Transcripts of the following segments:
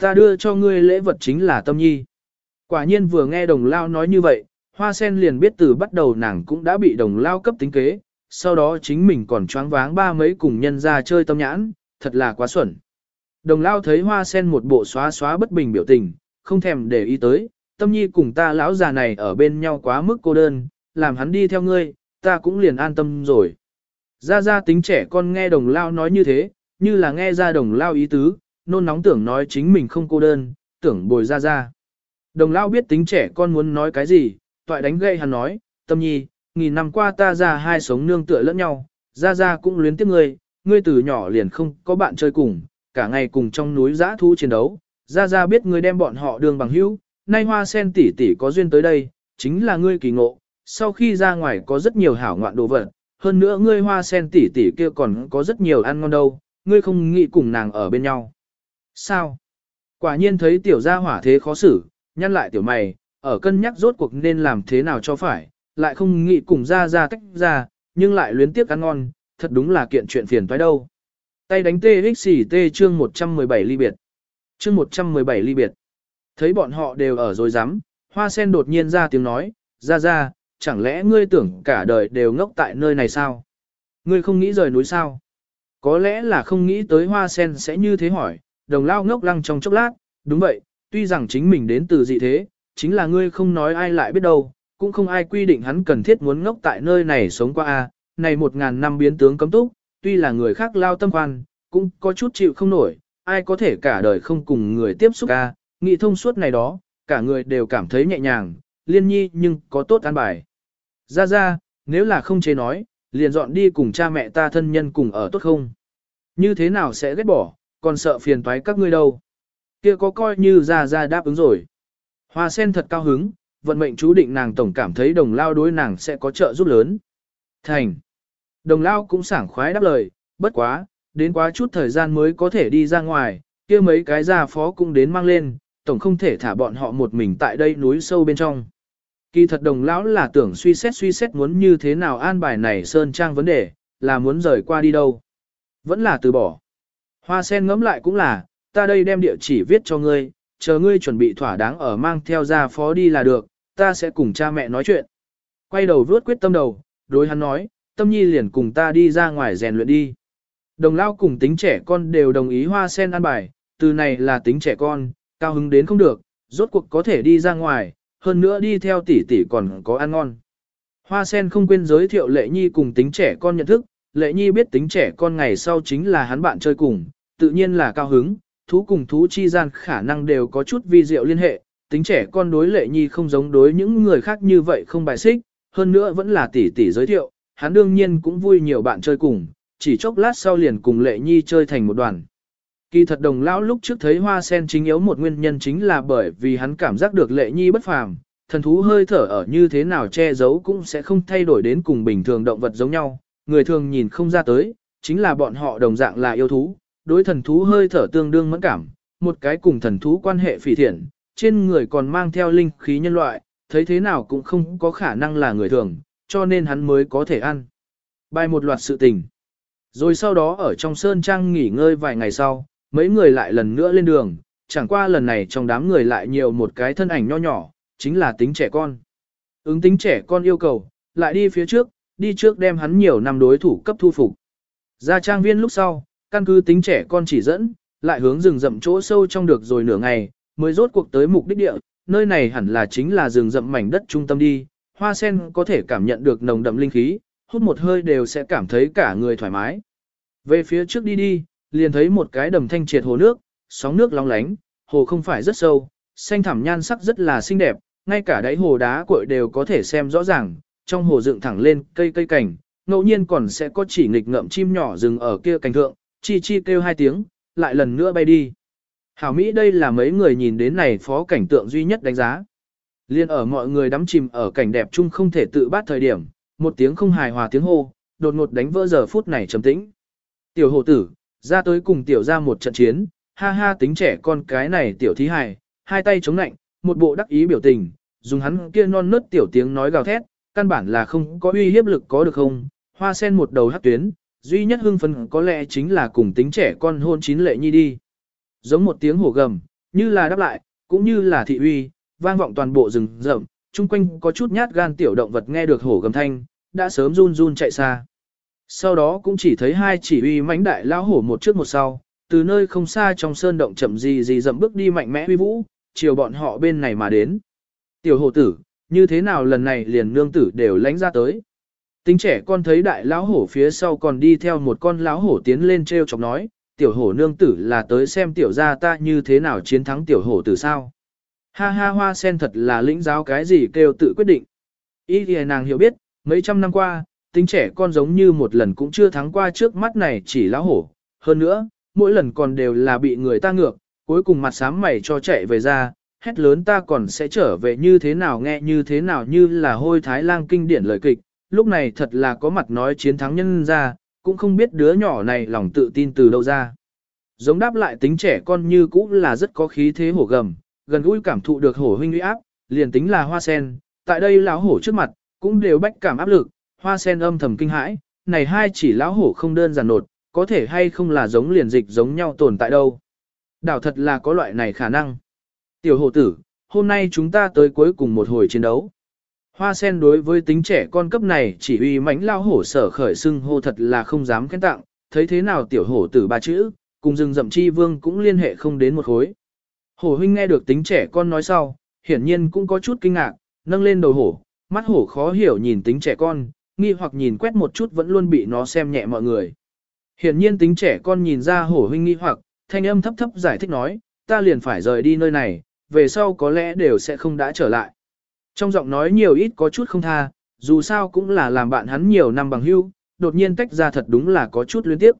ta đưa cho ngươi lễ vật chính là tâm nhi. Quả nhiên vừa nghe đồng lao nói như vậy, hoa sen liền biết từ bắt đầu nàng cũng đã bị đồng lao cấp tính kế, sau đó chính mình còn choáng váng ba mấy cùng nhân ra chơi tâm nhãn, thật là quá xuẩn. Đồng lao thấy hoa sen một bộ xóa xóa bất bình biểu tình, không thèm để ý tới, tâm nhi cùng ta lão già này ở bên nhau quá mức cô đơn, làm hắn đi theo ngươi, ta cũng liền an tâm rồi. Ra ra tính trẻ con nghe đồng lao nói như thế, như là nghe ra đồng lao ý tứ, nôn nóng tưởng nói chính mình không cô đơn, tưởng bồi ra ra. Đồng lão biết tính trẻ con muốn nói cái gì, toại đánh gậy hắn nói, tâm nhi, nghìn năm qua ta ra hai sống nương tựa lẫn nhau, ra ra cũng luyến tiếc ngươi, ngươi từ nhỏ liền không có bạn chơi cùng, cả ngày cùng trong núi giã thu chiến đấu, ra ra biết ngươi đem bọn họ đường bằng hữu, nay hoa sen tỷ tỷ có duyên tới đây, chính là ngươi kỳ ngộ, sau khi ra ngoài có rất nhiều hảo ngoạn đồ vật, hơn nữa ngươi hoa sen tỷ tỷ kia còn có rất nhiều ăn ngon đâu, ngươi không nghĩ cùng nàng ở bên nhau. Sao? Quả nhiên thấy tiểu gia hỏa thế khó xử, nhăn lại tiểu mày, ở cân nhắc rốt cuộc nên làm thế nào cho phải, lại không nghĩ cùng ra ra tách ra, nhưng lại luyến tiếc ăn ngon, thật đúng là kiện chuyện phiền toái đâu. Tay đánh TXT chương 117 ly biệt. Chương 117 ly biệt. Thấy bọn họ đều ở rồi dám, hoa sen đột nhiên ra tiếng nói, ra ra, chẳng lẽ ngươi tưởng cả đời đều ngốc tại nơi này sao? Ngươi không nghĩ rời núi sao? Có lẽ là không nghĩ tới hoa sen sẽ như thế hỏi, đồng lao ngốc lăng trong chốc lát, đúng vậy, tuy rằng chính mình đến từ dị thế, chính là ngươi không nói ai lại biết đâu, cũng không ai quy định hắn cần thiết muốn ngốc tại nơi này sống qua a. này một ngàn năm biến tướng cấm túc, tuy là người khác lao tâm quan, cũng có chút chịu không nổi, ai có thể cả đời không cùng người tiếp xúc a, nghị thông suốt này đó, cả người đều cảm thấy nhẹ nhàng, liên nhi nhưng có tốt an bài. Ra ra, nếu là không chế nói, liền dọn đi cùng cha mẹ ta thân nhân cùng ở tốt không? Như thế nào sẽ ghét bỏ, còn sợ phiền toái các ngươi đâu? Kia có coi như ra ra đáp ứng rồi. Hoa sen thật cao hứng, vận mệnh chú định nàng tổng cảm thấy đồng lao đối nàng sẽ có trợ giúp lớn. Thành. Đồng lao cũng sảng khoái đáp lời, bất quá, đến quá chút thời gian mới có thể đi ra ngoài, kia mấy cái gia phó cũng đến mang lên, tổng không thể thả bọn họ một mình tại đây núi sâu bên trong. Kỳ thật đồng lão là tưởng suy xét suy xét muốn như thế nào an bài này sơn trang vấn đề, là muốn rời qua đi đâu. Vẫn là từ bỏ. Hoa sen ngẫm lại cũng là, ta đây đem địa chỉ viết cho ngươi, chờ ngươi chuẩn bị thỏa đáng ở mang theo ra phó đi là được, ta sẽ cùng cha mẹ nói chuyện. Quay đầu vớt quyết tâm đầu, đối hắn nói, tâm nhi liền cùng ta đi ra ngoài rèn luyện đi. Đồng lao cùng tính trẻ con đều đồng ý hoa sen ăn bài, từ này là tính trẻ con, cao hứng đến không được, rốt cuộc có thể đi ra ngoài, hơn nữa đi theo tỷ tỷ còn có ăn ngon. Hoa sen không quên giới thiệu lệ nhi cùng tính trẻ con nhận thức, lệ nhi biết tính trẻ con ngày sau chính là hắn bạn chơi cùng, tự nhiên là cao hứng, thú cùng thú chi gian khả năng đều có chút vi diệu liên hệ, tính trẻ con đối lệ nhi không giống đối những người khác như vậy không bài xích, hơn nữa vẫn là tỷ tỷ giới thiệu, hắn đương nhiên cũng vui nhiều bạn chơi cùng, chỉ chốc lát sau liền cùng lệ nhi chơi thành một đoàn. Kỳ thật đồng lão lúc trước thấy hoa sen chính yếu một nguyên nhân chính là bởi vì hắn cảm giác được lệ nhi bất phàm, thần thú hơi thở ở như thế nào che giấu cũng sẽ không thay đổi đến cùng bình thường động vật giống nhau, người thường nhìn không ra tới, chính là bọn họ đồng dạng là yêu thú, đối thần thú hơi thở tương đương mẫn cảm, một cái cùng thần thú quan hệ phỉ thiện, trên người còn mang theo linh khí nhân loại, thấy thế nào cũng không có khả năng là người thường, cho nên hắn mới có thể ăn. Bài một loạt sự tình. Rồi sau đó ở trong sơn trang nghỉ ngơi vài ngày sau, mấy người lại lần nữa lên đường, chẳng qua lần này trong đám người lại nhiều một cái thân ảnh nho nhỏ, chính là tính trẻ con. Ứng tính trẻ con yêu cầu, lại đi phía trước, đi trước đem hắn nhiều năm đối thủ cấp thu phục. Ra trang viên lúc sau, căn cứ tính trẻ con chỉ dẫn, lại hướng rừng rậm chỗ sâu trong được rồi nửa ngày, mới rốt cuộc tới mục đích địa, nơi này hẳn là chính là rừng rậm mảnh đất trung tâm đi, hoa sen có thể cảm nhận được nồng đậm linh khí, hút một hơi đều sẽ cảm thấy cả người thoải mái. Về phía trước đi đi, liền thấy một cái đầm thanh triệt hồ nước, sóng nước long lánh, hồ không phải rất sâu, xanh thẳm nhan sắc rất là xinh đẹp, ngay cả đáy hồ đá cội đều có thể xem rõ ràng, trong hồ dựng thẳng lên cây cây cảnh, ngẫu nhiên còn sẽ có chỉ nghịch ngậm chim nhỏ dừng ở kia cành thượng, chi chi kêu hai tiếng, lại lần nữa bay đi. Hảo Mỹ đây là mấy người nhìn đến này phó cảnh tượng duy nhất đánh giá. Liên ở mọi người đắm chìm ở cảnh đẹp chung không thể tự bắt thời điểm, một tiếng không hài hòa tiếng hô, đột ngột đánh vỡ giờ phút này trầm tĩnh. Tiểu Hổ tử, ra tới cùng tiểu ra một trận chiến, ha ha tính trẻ con cái này tiểu thí hài, hai tay chống nạnh, một bộ đắc ý biểu tình, dùng hắn kia non nớt tiểu tiếng nói gào thét, căn bản là không có uy hiếp lực có được không, hoa sen một đầu hắc tuyến, duy nhất hưng phấn có lẽ chính là cùng tính trẻ con hôn chín lệ nhi đi. Giống một tiếng hổ gầm, như là đáp lại, cũng như là thị uy, vang vọng toàn bộ rừng rậm, chung quanh có chút nhát gan tiểu động vật nghe được hổ gầm thanh, đã sớm run run chạy xa. Sau đó cũng chỉ thấy hai chỉ uy mãnh đại lao hổ một trước một sau, từ nơi không xa trong sơn động chậm gì gì dậm bước đi mạnh mẽ uy vũ, chiều bọn họ bên này mà đến. Tiểu hổ tử, như thế nào lần này liền nương tử đều lánh ra tới. Tính trẻ con thấy đại lão hổ phía sau còn đi theo một con lão hổ tiến lên treo chọc nói, tiểu hổ nương tử là tới xem tiểu gia ta như thế nào chiến thắng tiểu hổ tử sao. Ha ha hoa sen thật là lĩnh giáo cái gì kêu tự quyết định. Ý thì nàng hiểu biết, mấy trăm năm qua, tính trẻ con giống như một lần cũng chưa thắng qua trước mắt này chỉ lão hổ. Hơn nữa, mỗi lần còn đều là bị người ta ngược, cuối cùng mặt sám mày cho chạy về ra, hét lớn ta còn sẽ trở về như thế nào nghe như thế nào như là hôi thái lang kinh điển lời kịch, lúc này thật là có mặt nói chiến thắng nhân ra, cũng không biết đứa nhỏ này lòng tự tin từ đâu ra. Giống đáp lại tính trẻ con như cũ là rất có khí thế hổ gầm, gần gũi cảm thụ được hổ huynh uy áp, liền tính là hoa sen, tại đây lão hổ trước mặt, cũng đều bách cảm áp lực, hoa sen âm thầm kinh hãi, này hai chỉ lão hổ không đơn giản nột, có thể hay không là giống liền dịch giống nhau tồn tại đâu. Đảo thật là có loại này khả năng. Tiểu hổ tử, hôm nay chúng ta tới cuối cùng một hồi chiến đấu. Hoa sen đối với tính trẻ con cấp này chỉ uy mãnh lao hổ sở khởi xưng hô thật là không dám khen tặng, thấy thế nào tiểu hổ tử ba chữ, cùng rừng rậm chi vương cũng liên hệ không đến một khối. Hổ huynh nghe được tính trẻ con nói sau, hiển nhiên cũng có chút kinh ngạc, nâng lên đầu hổ, mắt hổ khó hiểu nhìn tính trẻ con, nghi hoặc nhìn quét một chút vẫn luôn bị nó xem nhẹ mọi người. Hiển nhiên tính trẻ con nhìn ra hổ huynh nghi hoặc, thanh âm thấp thấp giải thích nói, ta liền phải rời đi nơi này, về sau có lẽ đều sẽ không đã trở lại. Trong giọng nói nhiều ít có chút không tha, dù sao cũng là làm bạn hắn nhiều năm bằng hưu, đột nhiên tách ra thật đúng là có chút liên tiếp.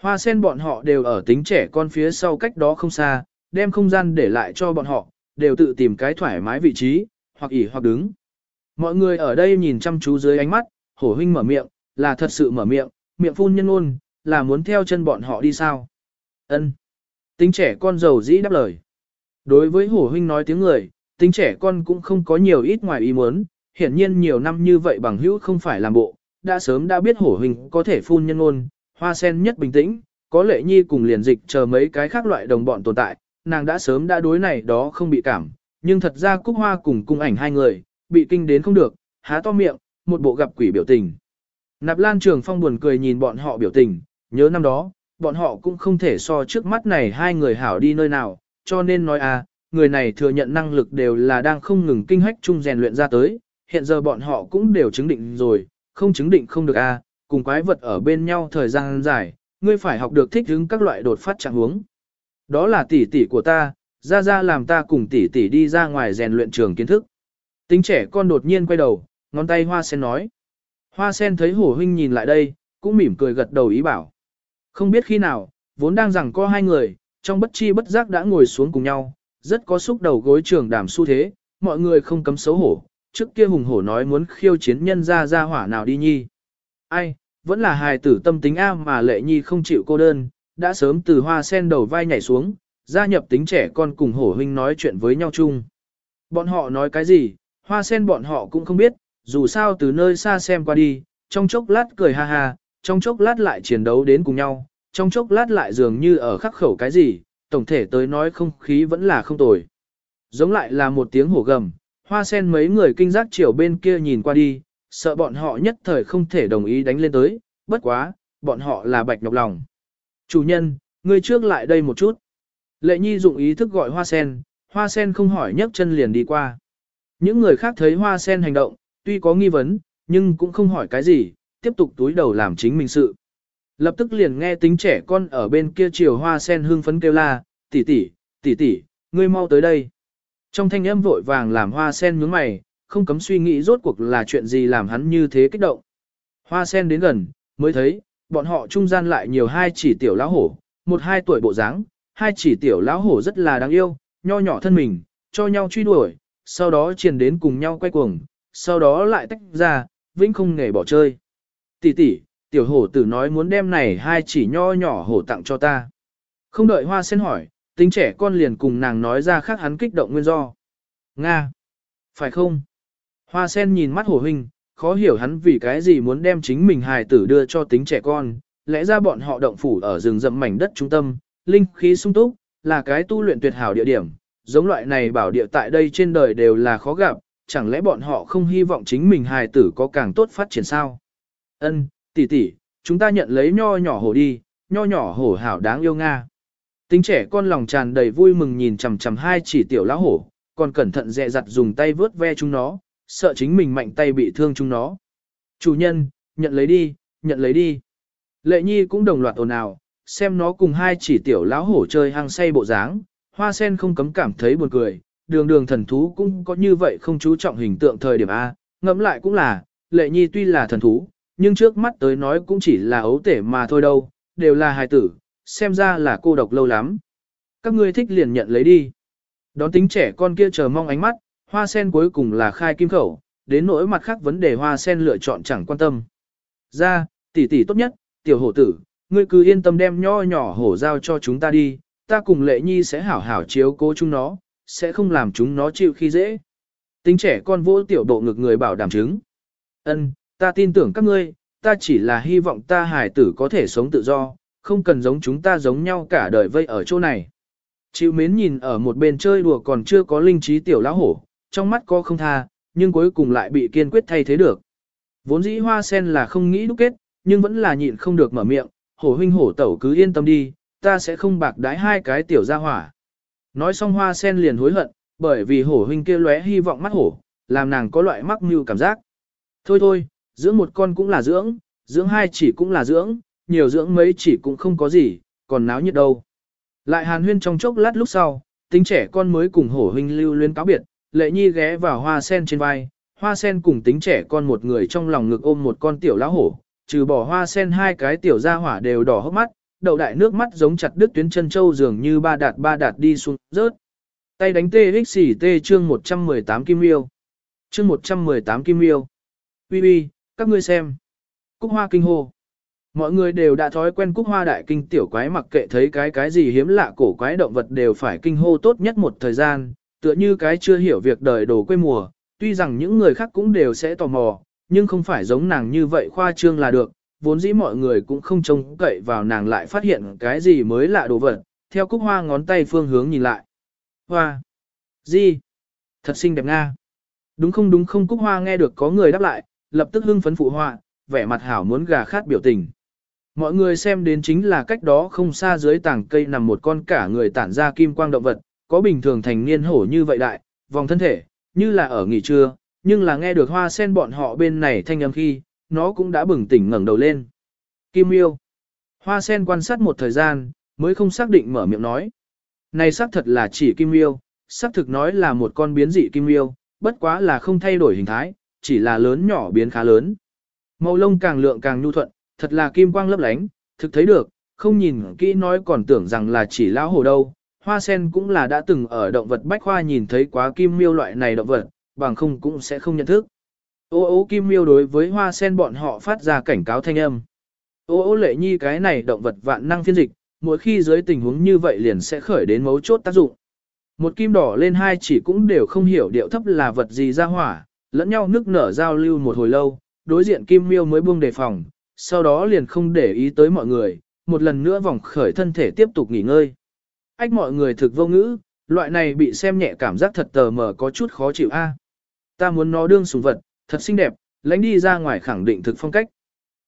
Hoa sen bọn họ đều ở tính trẻ con phía sau cách đó không xa, đem không gian để lại cho bọn họ, đều tự tìm cái thoải mái vị trí, hoặc ỉ hoặc đứng. Mọi người ở đây nhìn chăm chú dưới ánh mắt, hổ huynh mở miệng, là thật sự mở miệng, miệng phun nhân ôn, là muốn theo chân bọn họ đi sao. Ân. Tính trẻ con giàu dĩ đáp lời. Đối với hổ huynh nói tiếng người, tính trẻ con cũng không có nhiều ít ngoài ý muốn, hiển nhiên nhiều năm như vậy bằng hữu không phải làm bộ, đã sớm đã biết hổ hình có thể phun nhân ôn, hoa sen nhất bình tĩnh, có lệ nhi cùng liền dịch chờ mấy cái khác loại đồng bọn tồn tại, nàng đã sớm đã đối này đó không bị cảm, nhưng thật ra cúc hoa cùng cung ảnh hai người, bị kinh đến không được, há to miệng, một bộ gặp quỷ biểu tình. Nạp Lan Trường Phong buồn cười nhìn bọn họ biểu tình, nhớ năm đó, bọn họ cũng không thể so trước mắt này hai người hảo đi nơi nào, cho nên nói à, người này thừa nhận năng lực đều là đang không ngừng kinh hách chung rèn luyện ra tới, hiện giờ bọn họ cũng đều chứng định rồi, không chứng định không được à, cùng quái vật ở bên nhau thời gian dài, ngươi phải học được thích ứng các loại đột phát trạng huống. Đó là tỷ tỷ của ta, ra ra làm ta cùng tỷ tỷ đi ra ngoài rèn luyện trường kiến thức. Tính trẻ con đột nhiên quay đầu, ngón tay hoa sen nói. Hoa sen thấy hổ huynh nhìn lại đây, cũng mỉm cười gật đầu ý bảo. Không biết khi nào, vốn đang rằng có hai người, trong bất chi bất giác đã ngồi xuống cùng nhau, rất có xúc đầu gối trường đàm xu thế, mọi người không cấm xấu hổ, trước kia hùng hổ nói muốn khiêu chiến nhân ra ra hỏa nào đi nhi. Ai, vẫn là hài tử tâm tính A mà lệ nhi không chịu cô đơn, đã sớm từ hoa sen đầu vai nhảy xuống, gia nhập tính trẻ con cùng hổ huynh nói chuyện với nhau chung. Bọn họ nói cái gì, hoa sen bọn họ cũng không biết, dù sao từ nơi xa xem qua đi, trong chốc lát cười ha ha, trong chốc lát lại chiến đấu đến cùng nhau, trong chốc lát lại dường như ở khắc khẩu cái gì, tổng thể tới nói không khí vẫn là không tồi. Giống lại là một tiếng hổ gầm, hoa sen mấy người kinh giác chiều bên kia nhìn qua đi, sợ bọn họ nhất thời không thể đồng ý đánh lên tới, bất quá, bọn họ là bạch nhọc lòng. Chủ nhân, ngươi trước lại đây một chút. Lệ nhi dụng ý thức gọi hoa sen, hoa sen không hỏi nhấc chân liền đi qua. Những người khác thấy hoa sen hành động, tuy có nghi vấn, nhưng cũng không hỏi cái gì, tiếp tục túi đầu làm chính mình sự. Lập tức liền nghe tính trẻ con ở bên kia chiều hoa sen hương phấn kêu la, tỷ tỷ, tỷ tỷ, ngươi mau tới đây. Trong thanh âm vội vàng làm hoa sen nhướng mày, không cấm suy nghĩ rốt cuộc là chuyện gì làm hắn như thế kích động. Hoa sen đến gần, mới thấy, bọn họ trung gian lại nhiều hai chỉ tiểu lão hổ, một hai tuổi bộ dáng, hai chỉ tiểu lão hổ rất là đáng yêu, nho nhỏ thân mình, cho nhau truy đuổi, sau đó truyền đến cùng nhau quay cuồng, sau đó lại tách ra, vĩnh không nghề bỏ chơi. Tỷ tỷ, tiểu hổ tử nói muốn đem này hai chỉ nho nhỏ hổ tặng cho ta. Không đợi hoa sen hỏi, tính trẻ con liền cùng nàng nói ra khác hắn kích động nguyên do. Nga! Phải không? Hoa sen nhìn mắt hổ huynh, khó hiểu hắn vì cái gì muốn đem chính mình hài tử đưa cho tính trẻ con, lẽ ra bọn họ động phủ ở rừng rậm mảnh đất trung tâm, linh khí sung túc, là cái tu luyện tuyệt hảo địa điểm, giống loại này bảo địa tại đây trên đời đều là khó gặp, chẳng lẽ bọn họ không hy vọng chính mình hài tử có càng tốt phát triển sao? Ân, tỷ tỷ, chúng ta nhận lấy nho nhỏ hổ đi, nho nhỏ hổ hảo đáng yêu nga. Tính trẻ con lòng tràn đầy vui mừng nhìn chằm chằm hai chỉ tiểu lão hổ, còn cẩn thận dè dặt dùng tay vớt ve chúng nó, sợ chính mình mạnh tay bị thương chúng nó. Chủ nhân, nhận lấy đi, nhận lấy đi. Lệ nhi cũng đồng loạt ồn ào, xem nó cùng hai chỉ tiểu lão hổ chơi hang say bộ dáng, hoa sen không cấm cảm thấy buồn cười, đường đường thần thú cũng có như vậy không chú trọng hình tượng thời điểm A, ngẫm lại cũng là, lệ nhi tuy là thần thú, nhưng trước mắt tới nói cũng chỉ là ấu tể mà thôi đâu, đều là hài tử, xem ra là cô độc lâu lắm. Các ngươi thích liền nhận lấy đi. Đón tính trẻ con kia chờ mong ánh mắt, hoa sen cuối cùng là khai kim khẩu, đến nỗi mặt khác vấn đề hoa sen lựa chọn chẳng quan tâm. Ra, tỷ tỷ tốt nhất, tiểu hổ tử, ngươi cứ yên tâm đem nho nhỏ hổ giao cho chúng ta đi, ta cùng lệ nhi sẽ hảo hảo chiếu cố chúng nó, sẽ không làm chúng nó chịu khi dễ. Tính trẻ con vô tiểu độ ngực người bảo đảm chứng. Ân, ta tin tưởng các ngươi, ta chỉ là hy vọng ta hải tử có thể sống tự do, không cần giống chúng ta giống nhau cả đời vây ở chỗ này. Chịu mến nhìn ở một bên chơi đùa còn chưa có linh trí tiểu lão hổ, trong mắt có không tha, nhưng cuối cùng lại bị kiên quyết thay thế được. Vốn dĩ hoa sen là không nghĩ đúc kết, nhưng vẫn là nhịn không được mở miệng, hổ huynh hổ tẩu cứ yên tâm đi, ta sẽ không bạc đái hai cái tiểu gia hỏa. Nói xong hoa sen liền hối hận, bởi vì hổ huynh kia lóe hy vọng mắt hổ, làm nàng có loại mắc mưu cảm giác. Thôi thôi, dưỡng một con cũng là dưỡng, dưỡng hai chỉ cũng là dưỡng, nhiều dưỡng mấy chỉ cũng không có gì, còn náo nhiệt đâu. Lại hàn huyên trong chốc lát lúc sau, tính trẻ con mới cùng hổ huynh lưu luyến cáo biệt, lệ nhi ghé vào hoa sen trên vai, hoa sen cùng tính trẻ con một người trong lòng ngực ôm một con tiểu lão hổ, trừ bỏ hoa sen hai cái tiểu da hỏa đều đỏ hốc mắt, đậu đại nước mắt giống chặt đứt tuyến chân châu dường như ba đạt ba đạt đi xuống rớt. Tay đánh tê xỉ tê chương 118 kim yêu. Chương 118 kim yêu. Ui ui, các ngươi xem. Cúc hoa kinh hô. Mọi người đều đã thói quen cúc hoa đại kinh tiểu quái mặc kệ thấy cái cái gì hiếm lạ cổ quái động vật đều phải kinh hô tốt nhất một thời gian, tựa như cái chưa hiểu việc đời đồ quê mùa, tuy rằng những người khác cũng đều sẽ tò mò, nhưng không phải giống nàng như vậy khoa trương là được, vốn dĩ mọi người cũng không trông cậy vào nàng lại phát hiện cái gì mới lạ đồ vật, theo cúc hoa ngón tay phương hướng nhìn lại. Hoa! Gì? Thật xinh đẹp nga! Đúng không đúng không cúc hoa nghe được có người đáp lại, lập tức hưng phấn phụ họa, vẻ mặt hảo muốn gà khát biểu tình. Mọi người xem đến chính là cách đó không xa dưới tảng cây nằm một con cả người tản ra kim quang động vật, có bình thường thành niên hổ như vậy đại, vòng thân thể, như là ở nghỉ trưa, nhưng là nghe được hoa sen bọn họ bên này thanh âm khi, nó cũng đã bừng tỉnh ngẩng đầu lên. Kim yêu. Hoa sen quan sát một thời gian, mới không xác định mở miệng nói. Này xác thật là chỉ kim yêu, xác thực nói là một con biến dị kim yêu, bất quá là không thay đổi hình thái, chỉ là lớn nhỏ biến khá lớn. Màu lông càng lượng càng nhu thuận, thật là kim quang lấp lánh, thực thấy được, không nhìn kỹ nói còn tưởng rằng là chỉ lão hồ đâu. Hoa sen cũng là đã từng ở động vật bách khoa nhìn thấy quá kim miêu loại này động vật, bằng không cũng sẽ không nhận thức. Ô ô kim miêu đối với hoa sen bọn họ phát ra cảnh cáo thanh âm. Ô ô lệ nhi cái này động vật vạn năng phiên dịch, mỗi khi dưới tình huống như vậy liền sẽ khởi đến mấu chốt tác dụng. Một kim đỏ lên hai chỉ cũng đều không hiểu điệu thấp là vật gì ra hỏa, lẫn nhau nước nở giao lưu một hồi lâu, đối diện kim miêu mới buông đề phòng, sau đó liền không để ý tới mọi người, một lần nữa vòng khởi thân thể tiếp tục nghỉ ngơi. Ách mọi người thực vô ngữ, loại này bị xem nhẹ cảm giác thật tờ mờ có chút khó chịu a. À. Ta muốn nó đương sùng vật, thật xinh đẹp, lãnh đi ra ngoài khẳng định thực phong cách.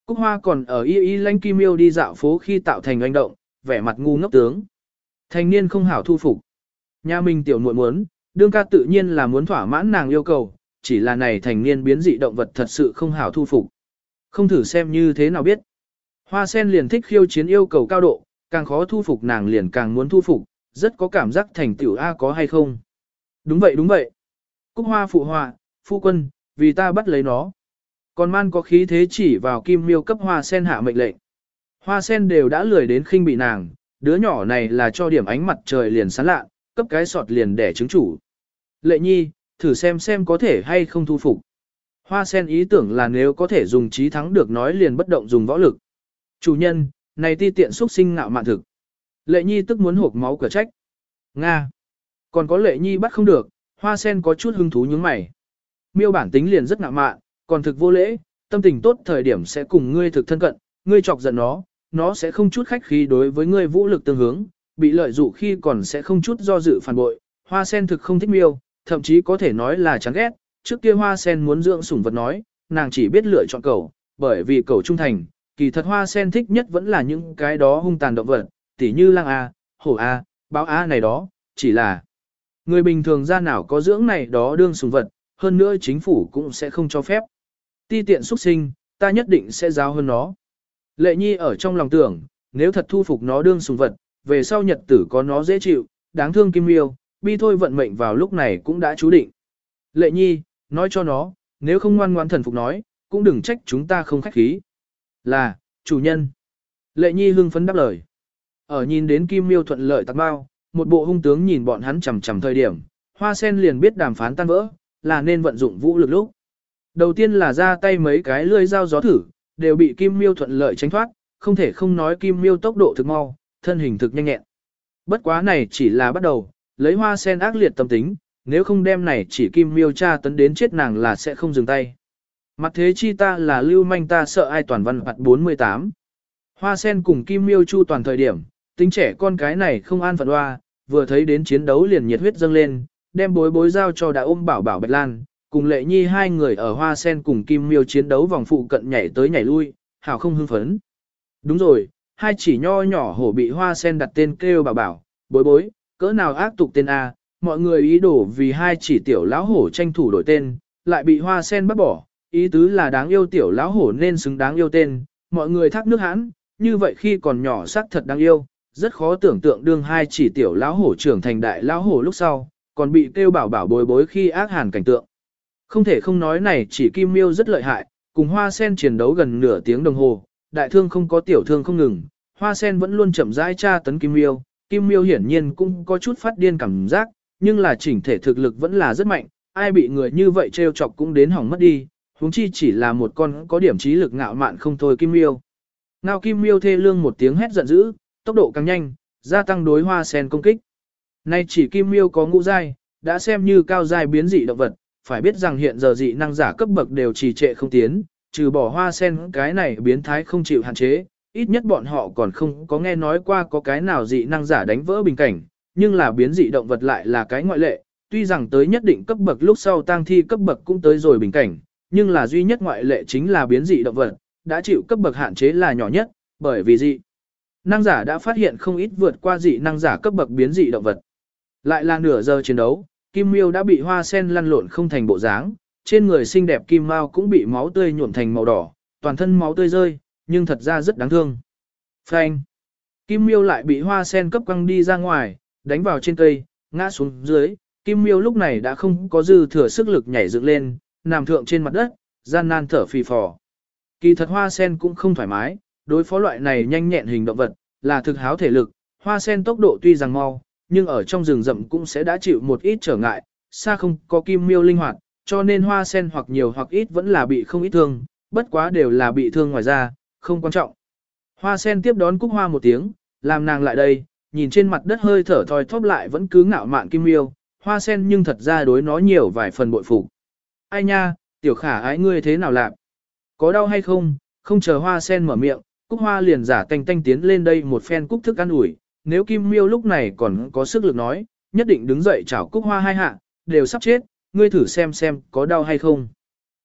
Cúc hoa còn ở y y lãnh kim miêu đi dạo phố khi tạo thành anh động, vẻ mặt ngu ngốc tướng. Thành niên không hảo thu phục. Nhà mình tiểu muội muốn, đương ca tự nhiên là muốn thỏa mãn nàng yêu cầu, chỉ là này thành niên biến dị động vật thật sự không hảo thu phục. Không thử xem như thế nào biết. Hoa sen liền thích khiêu chiến yêu cầu cao độ, càng khó thu phục nàng liền càng muốn thu phục, rất có cảm giác thành tiểu A có hay không. Đúng vậy đúng vậy. Cúc hoa phụ họa, phu quân, vì ta bắt lấy nó. Còn man có khí thế chỉ vào kim miêu cấp hoa sen hạ mệnh lệnh. Hoa sen đều đã lười đến khinh bị nàng, đứa nhỏ này là cho điểm ánh mặt trời liền sáng lạ, cấp cái sọt liền để chứng chủ. Lệ nhi, thử xem xem có thể hay không thu phục. Hoa sen ý tưởng là nếu có thể dùng trí thắng được nói liền bất động dùng võ lực. Chủ nhân, này ti tiện xuất sinh ngạo mạn thực. Lệ nhi tức muốn hộp máu cửa trách. Nga. Còn có lệ nhi bắt không được, hoa sen có chút hứng thú nhướng mày. Miêu bản tính liền rất ngạo mạn, còn thực vô lễ, tâm tình tốt thời điểm sẽ cùng ngươi thực thân cận, ngươi chọc giận nó, nó sẽ không chút khách khí đối với ngươi vũ lực tương hướng, bị lợi dụ khi còn sẽ không chút do dự phản bội, hoa sen thực không thích miêu, thậm chí có thể nói là chán ghét, trước kia hoa sen muốn dưỡng sủng vật nói, nàng chỉ biết lựa chọn cẩu, bởi vì cẩu trung thành, kỳ thật hoa sen thích nhất vẫn là những cái đó hung tàn động vật, tỉ như lang A, hổ A, báo A này đó, chỉ là người bình thường ra nào có dưỡng này đó đương sủng vật, hơn nữa chính phủ cũng sẽ không cho phép. Ti tiện xuất sinh, ta nhất định sẽ giáo hơn nó. Lệ nhi ở trong lòng tưởng, nếu thật thu phục nó đương sủng vật, về sau nhật tử có nó dễ chịu, đáng thương kim miêu, bi thôi vận mệnh vào lúc này cũng đã chú định. Lệ nhi, nói cho nó, nếu không ngoan ngoan thần phục nói, cũng đừng trách chúng ta không khách khí. Là, chủ nhân. Lệ nhi hưng phấn đáp lời. Ở nhìn đến kim miêu thuận lợi tạc bao, một bộ hung tướng nhìn bọn hắn chầm chầm thời điểm, hoa sen liền biết đàm phán tan vỡ, là nên vận dụng vũ lực lúc. Đầu tiên là ra tay mấy cái lưỡi dao gió thử, đều bị kim miêu thuận lợi tránh thoát, không thể không nói kim miêu tốc độ thực mau, thân hình thực nhanh nhẹn. Bất quá này chỉ là bắt đầu, lấy hoa sen ác liệt tâm tính, nếu không đem này chỉ kim miêu cha tấn đến chết nàng là sẽ không dừng tay. Mặt thế chi ta là lưu manh ta sợ ai toàn văn mặt 48. Hoa sen cùng kim miêu chu toàn thời điểm, tính trẻ con cái này không an phận hoa, vừa thấy đến chiến đấu liền nhiệt huyết dâng lên, đem bối bối giao cho đã ôm bảo bảo bạch lan, cùng lệ nhi hai người ở hoa sen cùng kim miêu chiến đấu vòng phụ cận nhảy tới nhảy lui, hảo không hưng phấn. Đúng rồi, hai chỉ nho nhỏ hổ bị hoa sen đặt tên kêu bảo bảo, bối bối, cỡ nào ác tục tên A, mọi người ý đồ vì hai chỉ tiểu lão hổ tranh thủ đổi tên, lại bị hoa sen bắt bỏ, ý tứ là đáng yêu tiểu lão hổ nên xứng đáng yêu tên, mọi người thác nước hãn, như vậy khi còn nhỏ xác thật đáng yêu, rất khó tưởng tượng đương hai chỉ tiểu lão hổ trưởng thành đại lão hổ lúc sau, còn bị kêu bảo bảo bối bối khi ác hàn cảnh tượng. Không thể không nói này chỉ kim miêu rất lợi hại, cùng hoa sen chiến đấu gần nửa tiếng đồng hồ, đại thương không có tiểu thương không ngừng, hoa sen vẫn luôn chậm rãi tra tấn kim miêu, kim miêu hiển nhiên cũng có chút phát điên cảm giác, nhưng là chỉnh thể thực lực vẫn là rất mạnh, ai bị người như vậy trêu chọc cũng đến hỏng mất đi, huống chi chỉ là một con có điểm trí lực ngạo mạn không thôi kim miêu. Ngao kim miêu thê lương một tiếng hét giận dữ, tốc độ càng nhanh, gia tăng đối hoa sen công kích. Nay chỉ kim miêu có ngũ giai, đã xem như cao giai biến dị động vật, phải biết rằng hiện giờ dị năng giả cấp bậc đều trì trệ không tiến, trừ bỏ hoa sen cái này biến thái không chịu hạn chế, ít nhất bọn họ còn không có nghe nói qua có cái nào dị năng giả đánh vỡ bình cảnh, nhưng là biến dị động vật lại là cái ngoại lệ, tuy rằng tới nhất định cấp bậc lúc sau tang thi cấp bậc cũng tới rồi bình cảnh, nhưng là duy nhất ngoại lệ chính là biến dị động vật, đã chịu cấp bậc hạn chế là nhỏ nhất, bởi vì dị năng giả đã phát hiện không ít vượt qua dị năng giả cấp bậc biến dị động vật. Lại là nửa giờ chiến đấu, Kim Miêu đã bị hoa sen lăn lộn không thành bộ dáng, trên người xinh đẹp Kim Mao cũng bị máu tươi nhuộm thành màu đỏ, toàn thân máu tươi rơi, nhưng thật ra rất đáng thương. Phanh. Kim Miêu lại bị hoa sen cấp quăng đi ra ngoài, đánh vào trên cây, ngã xuống dưới. Kim Miêu lúc này đã không có dư thừa sức lực nhảy dựng lên, nằm thượng trên mặt đất, gian nan thở phì phò. Kỳ thật hoa sen cũng không thoải mái, đối phó loại này nhanh nhẹn hình động vật, là thực háo thể lực, hoa sen tốc độ tuy rằng mau, nhưng ở trong rừng rậm cũng sẽ đã chịu một ít trở ngại, xa không có kim miêu linh hoạt, cho nên hoa sen hoặc nhiều hoặc ít vẫn là bị không ít thương, bất quá đều là bị thương ngoài ra, không quan trọng. Hoa sen tiếp đón cúc hoa một tiếng, làm nàng lại đây, nhìn trên mặt đất hơi thở thoi thóp lại vẫn cứ ngạo mạn kim miêu, hoa sen nhưng thật ra đối nó nhiều vài phần bội phục. Ai nha, tiểu khả ái ngươi thế nào lạc? Có đau hay không? Không chờ hoa sen mở miệng, cúc hoa liền giả tanh tanh tiến lên đây một phen cúc thức ăn ủi. Nếu kim miêu lúc này còn có sức lực nói, nhất định đứng dậy chảo cúc hoa hai hạ, đều sắp chết, ngươi thử xem xem có đau hay không.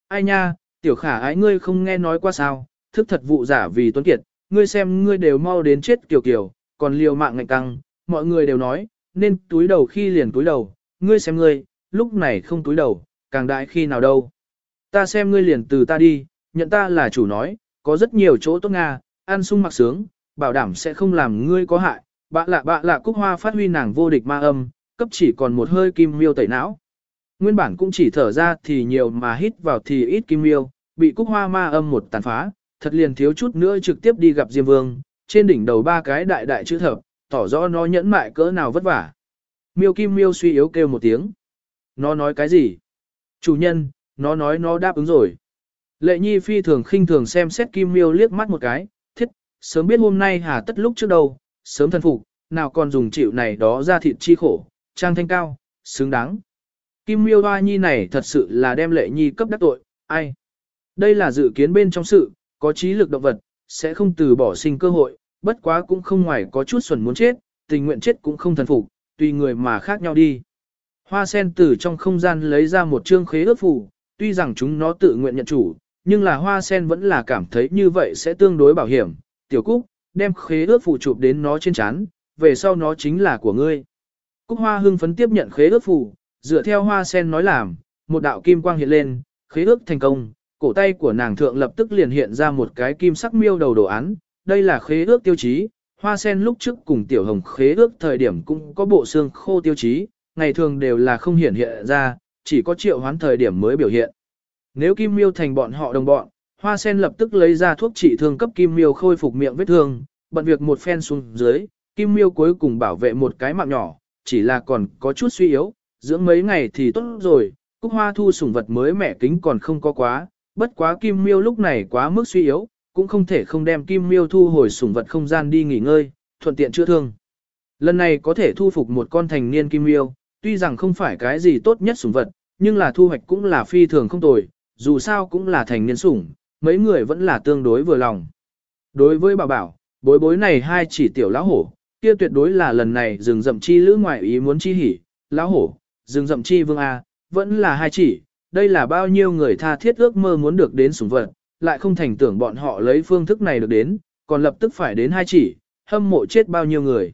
Ai nha, tiểu khả ái ngươi không nghe nói qua sao, thức thật vụ giả vì tuấn kiệt, ngươi xem ngươi đều mau đến chết kiều kiều, còn liều mạng ngạnh căng, mọi người đều nói, nên túi đầu khi liền túi đầu, ngươi xem ngươi, lúc này không túi đầu, càng đại khi nào đâu. Ta xem ngươi liền từ ta đi, nhận ta là chủ nói, có rất nhiều chỗ tốt Nga, ăn sung mặc sướng, bảo đảm sẽ không làm ngươi có hại. Bạ lạ bạ lạ cúc hoa phát huy nàng vô địch ma âm, cấp chỉ còn một hơi kim miêu tẩy não. Nguyên bản cũng chỉ thở ra thì nhiều mà hít vào thì ít kim miêu, bị cúc hoa ma âm một tàn phá, thật liền thiếu chút nữa trực tiếp đi gặp Diêm Vương, trên đỉnh đầu ba cái đại đại chữ thập, tỏ rõ nó nhẫn mại cỡ nào vất vả. Miêu Kim Miêu suy yếu kêu một tiếng. Nó nói cái gì? Chủ nhân, nó nói nó đáp ứng rồi. Lệ Nhi phi thường khinh thường xem xét Kim Miêu liếc mắt một cái, thiết, sớm biết hôm nay hà tất lúc trước đâu, sớm thân phục, nào còn dùng chịu này đó ra thịt chi khổ, trang thanh cao, xứng đáng. Kim Miêu Hoa Nhi này thật sự là đem Lệ Nhi cấp đắc tội, ai? Đây là dự kiến bên trong sự, có trí lực động vật, sẽ không từ bỏ sinh cơ hội, bất quá cũng không ngoài có chút xuẩn muốn chết, tình nguyện chết cũng không thần phục, tùy người mà khác nhau đi. Hoa sen từ trong không gian lấy ra một chương khế ước phủ, tuy rằng chúng nó tự nguyện nhận chủ, nhưng là hoa sen vẫn là cảm thấy như vậy sẽ tương đối bảo hiểm. Tiểu Cúc, đem khế ước phủ chụp đến nó trên chán, về sau nó chính là của ngươi. Cúc hoa hưng phấn tiếp nhận khế ước phủ, dựa theo hoa sen nói làm, một đạo kim quang hiện lên, khế ước thành công, cổ tay của nàng thượng lập tức liền hiện ra một cái kim sắc miêu đầu đồ án, đây là khế ước tiêu chí, hoa sen lúc trước cùng tiểu hồng khế ước thời điểm cũng có bộ xương khô tiêu chí, ngày thường đều là không hiển hiện ra, chỉ có triệu hoán thời điểm mới biểu hiện. Nếu kim miêu thành bọn họ đồng bọn, hoa sen lập tức lấy ra thuốc trị thương cấp kim miêu khôi phục miệng vết thương, bận việc một phen xuống dưới, kim miêu cuối cùng bảo vệ một cái mạng nhỏ, chỉ là còn có chút suy yếu, dưỡng mấy ngày thì tốt rồi, cúc hoa thu sủng vật mới mẹ kính còn không có quá, bất quá kim miêu lúc này quá mức suy yếu, cũng không thể không đem kim miêu thu hồi sủng vật không gian đi nghỉ ngơi, thuận tiện chữa thương. Lần này có thể thu phục một con thành niên kim miêu, tuy rằng không phải cái gì tốt nhất sủng vật, nhưng là thu hoạch cũng là phi thường không tồi, dù sao cũng là thành niên sủng, mấy người vẫn là tương đối vừa lòng. Đối với bảo bảo, bối bối này hai chỉ tiểu lão hổ, kia tuyệt đối là lần này rừng rậm chi lữ ngoại ý muốn chi hỉ, lão hổ, rừng rậm chi vương A, vẫn là hai chỉ, đây là bao nhiêu người tha thiết ước mơ muốn được đến sủng vật, lại không thành tưởng bọn họ lấy phương thức này được đến, còn lập tức phải đến hai chỉ, hâm mộ chết bao nhiêu người.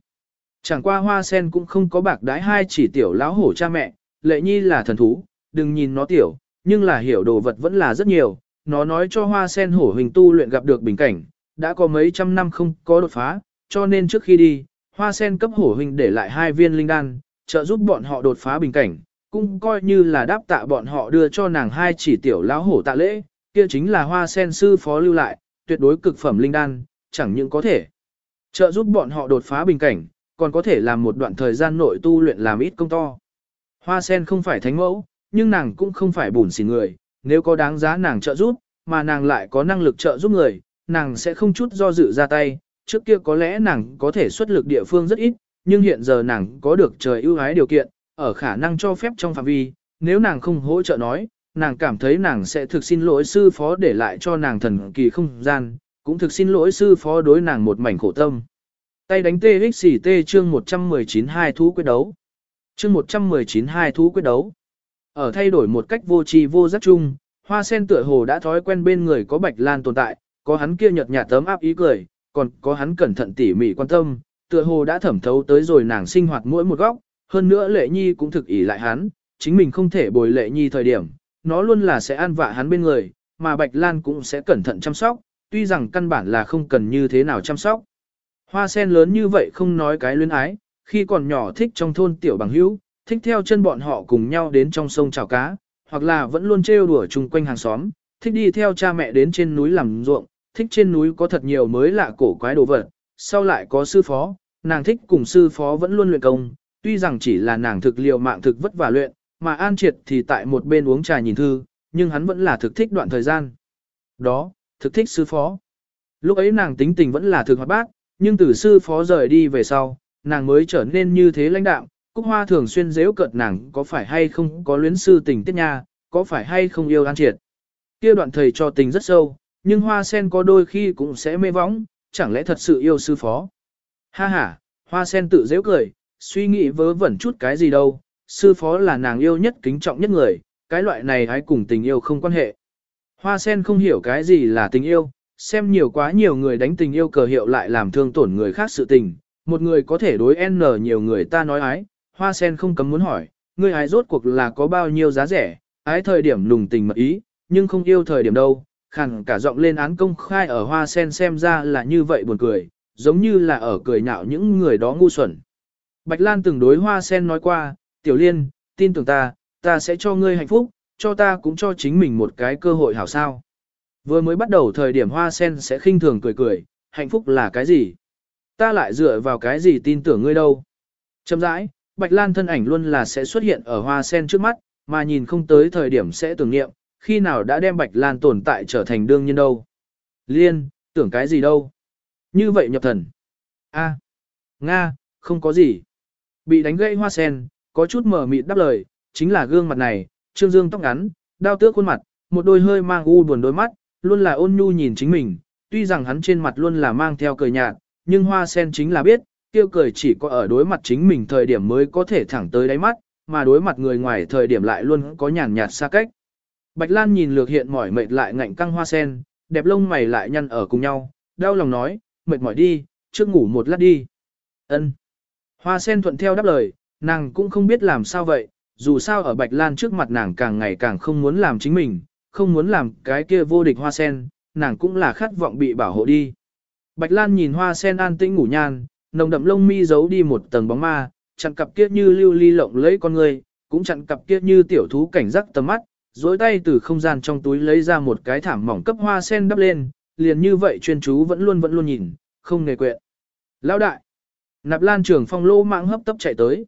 Chẳng qua hoa sen cũng không có bạc đái hai chỉ tiểu lão hổ cha mẹ, lệ nhi là thần thú, đừng nhìn nó tiểu, nhưng là hiểu đồ vật vẫn là rất nhiều, nó nói cho hoa sen hổ hình tu luyện gặp được bình cảnh, đã có mấy trăm năm không có đột phá, cho nên trước khi đi, hoa sen cấp hổ hình để lại hai viên linh đan, trợ giúp bọn họ đột phá bình cảnh, cũng coi như là đáp tạ bọn họ đưa cho nàng hai chỉ tiểu lão hổ tạ lễ, kia chính là hoa sen sư phó lưu lại, tuyệt đối cực phẩm linh đan, chẳng những có thể trợ giúp bọn họ đột phá bình cảnh, còn có thể làm một đoạn thời gian nội tu luyện làm ít công to. Hoa sen không phải thánh mẫu, nhưng nàng cũng không phải bùn xỉn người, nếu có đáng giá nàng trợ giúp, mà nàng lại có năng lực trợ giúp người, nàng sẽ không chút do dự ra tay, trước kia có lẽ nàng có thể xuất lực địa phương rất ít, nhưng hiện giờ nàng có được trời ưu ái điều kiện, ở khả năng cho phép trong phạm vi, nếu nàng không hỗ trợ nói, nàng cảm thấy nàng sẽ thực xin lỗi sư phó để lại cho nàng thần kỳ không gian, cũng thực xin lỗi sư phó đối nàng một mảnh khổ tâm. Tay đánh TXT chương 119 hai thú quyết đấu. Chương 119 hai thú quyết đấu. Ở thay đổi một cách vô tri vô giác chung, hoa sen tựa hồ đã thói quen bên người có bạch lan tồn tại, có hắn kia nhợt nhạt tấm áp ý cười, còn có hắn cẩn thận tỉ mỉ quan tâm, tựa hồ đã thẩm thấu tới rồi nàng sinh hoạt mỗi một góc, hơn nữa lệ nhi cũng thực ý lại hắn, chính mình không thể bồi lệ nhi thời điểm, nó luôn là sẽ an vạ hắn bên người, mà bạch lan cũng sẽ cẩn thận chăm sóc, tuy rằng căn bản là không cần như thế nào chăm sóc. Hoa sen lớn như vậy không nói cái luyến ái, khi còn nhỏ thích trong thôn tiểu bằng hữu, thích theo chân bọn họ cùng nhau đến trong sông chào cá, hoặc là vẫn luôn trêu đùa chung quanh hàng xóm, thích đi theo cha mẹ đến trên núi làm ruộng, thích trên núi có thật nhiều mới lạ cổ quái đồ vật, sau lại có sư phó, nàng thích cùng sư phó vẫn luôn luyện công, tuy rằng chỉ là nàng thực liệu mạng thực vất vả luyện, mà An Triệt thì tại một bên uống trà nhìn thư, nhưng hắn vẫn là thực thích đoạn thời gian. Đó, thực thích sư phó. Lúc ấy nàng tính tình vẫn là thực hoạt bát, nhưng từ sư phó rời đi về sau, nàng mới trở nên như thế lãnh đạm, Cúc Hoa thường xuyên dễu cợt nàng có phải hay không có luyến sư tình tiết nha, có phải hay không yêu An Triệt. Kia đoạn thầy cho tình rất sâu, nhưng Hoa Sen có đôi khi cũng sẽ mê võng, chẳng lẽ thật sự yêu sư phó. Ha ha, Hoa Sen tự dễu cười, suy nghĩ vớ vẩn chút cái gì đâu, sư phó là nàng yêu nhất kính trọng nhất người, cái loại này hãy cùng tình yêu không quan hệ. Hoa sen không hiểu cái gì là tình yêu, xem nhiều quá nhiều người đánh tình yêu cờ hiệu lại làm thương tổn người khác sự tình, một người có thể đối n nhiều người ta nói ái, hoa sen không cấm muốn hỏi, người ái rốt cuộc là có bao nhiêu giá rẻ, ái thời điểm lùng tình mật ý, nhưng không yêu thời điểm đâu, khẳng cả giọng lên án công khai ở hoa sen xem ra là như vậy buồn cười, giống như là ở cười nhạo những người đó ngu xuẩn. Bạch Lan từng đối hoa sen nói qua, tiểu liên, tin tưởng ta, ta sẽ cho ngươi hạnh phúc, cho ta cũng cho chính mình một cái cơ hội hảo sao. Vừa mới bắt đầu thời điểm hoa sen sẽ khinh thường cười cười, hạnh phúc là cái gì? Ta lại dựa vào cái gì tin tưởng ngươi đâu? Chậm rãi, Bạch Lan thân ảnh luôn là sẽ xuất hiện ở hoa sen trước mắt, mà nhìn không tới thời điểm sẽ tưởng niệm, khi nào đã đem Bạch Lan tồn tại trở thành đương nhiên đâu. Liên, tưởng cái gì đâu? Như vậy nhập thần. A, Nga, không có gì. Bị đánh gãy hoa sen, có chút mở mịt đáp lời, chính là gương mặt này, trương dương tóc ngắn, đao tước khuôn mặt, một đôi hơi mang u buồn đôi mắt, luôn là ôn nhu nhìn chính mình, tuy rằng hắn trên mặt luôn là mang theo cười nhạt, nhưng hoa sen chính là biết, Tiêu cười chỉ có ở đối mặt chính mình thời điểm mới có thể thẳng tới đáy mắt, mà đối mặt người ngoài thời điểm lại luôn có nhàn nhạt xa cách. Bạch Lan nhìn lược hiện mỏi mệt lại ngạnh căng hoa sen, đẹp lông mày lại nhăn ở cùng nhau, đau lòng nói, mệt mỏi đi, trước ngủ một lát đi. Ân. Hoa sen thuận theo đáp lời, nàng cũng không biết làm sao vậy, dù sao ở Bạch Lan trước mặt nàng càng ngày càng không muốn làm chính mình, không muốn làm cái kia vô địch hoa sen, nàng cũng là khát vọng bị bảo hộ đi. Bạch Lan nhìn hoa sen an tĩnh ngủ nhan, nồng đậm lông mi giấu đi một tầng bóng ma, chặn cặp kia như lưu ly lộng lấy con người, cũng chặn cặp kia như tiểu thú cảnh giác tầm mắt, dối tay từ không gian trong túi lấy ra một cái thảm mỏng cấp hoa sen đắp lên, liền như vậy chuyên chú vẫn luôn vẫn luôn nhìn, không nề quyện. Lão đại! Nạp lan trường phong lô mạng hấp tấp chạy tới.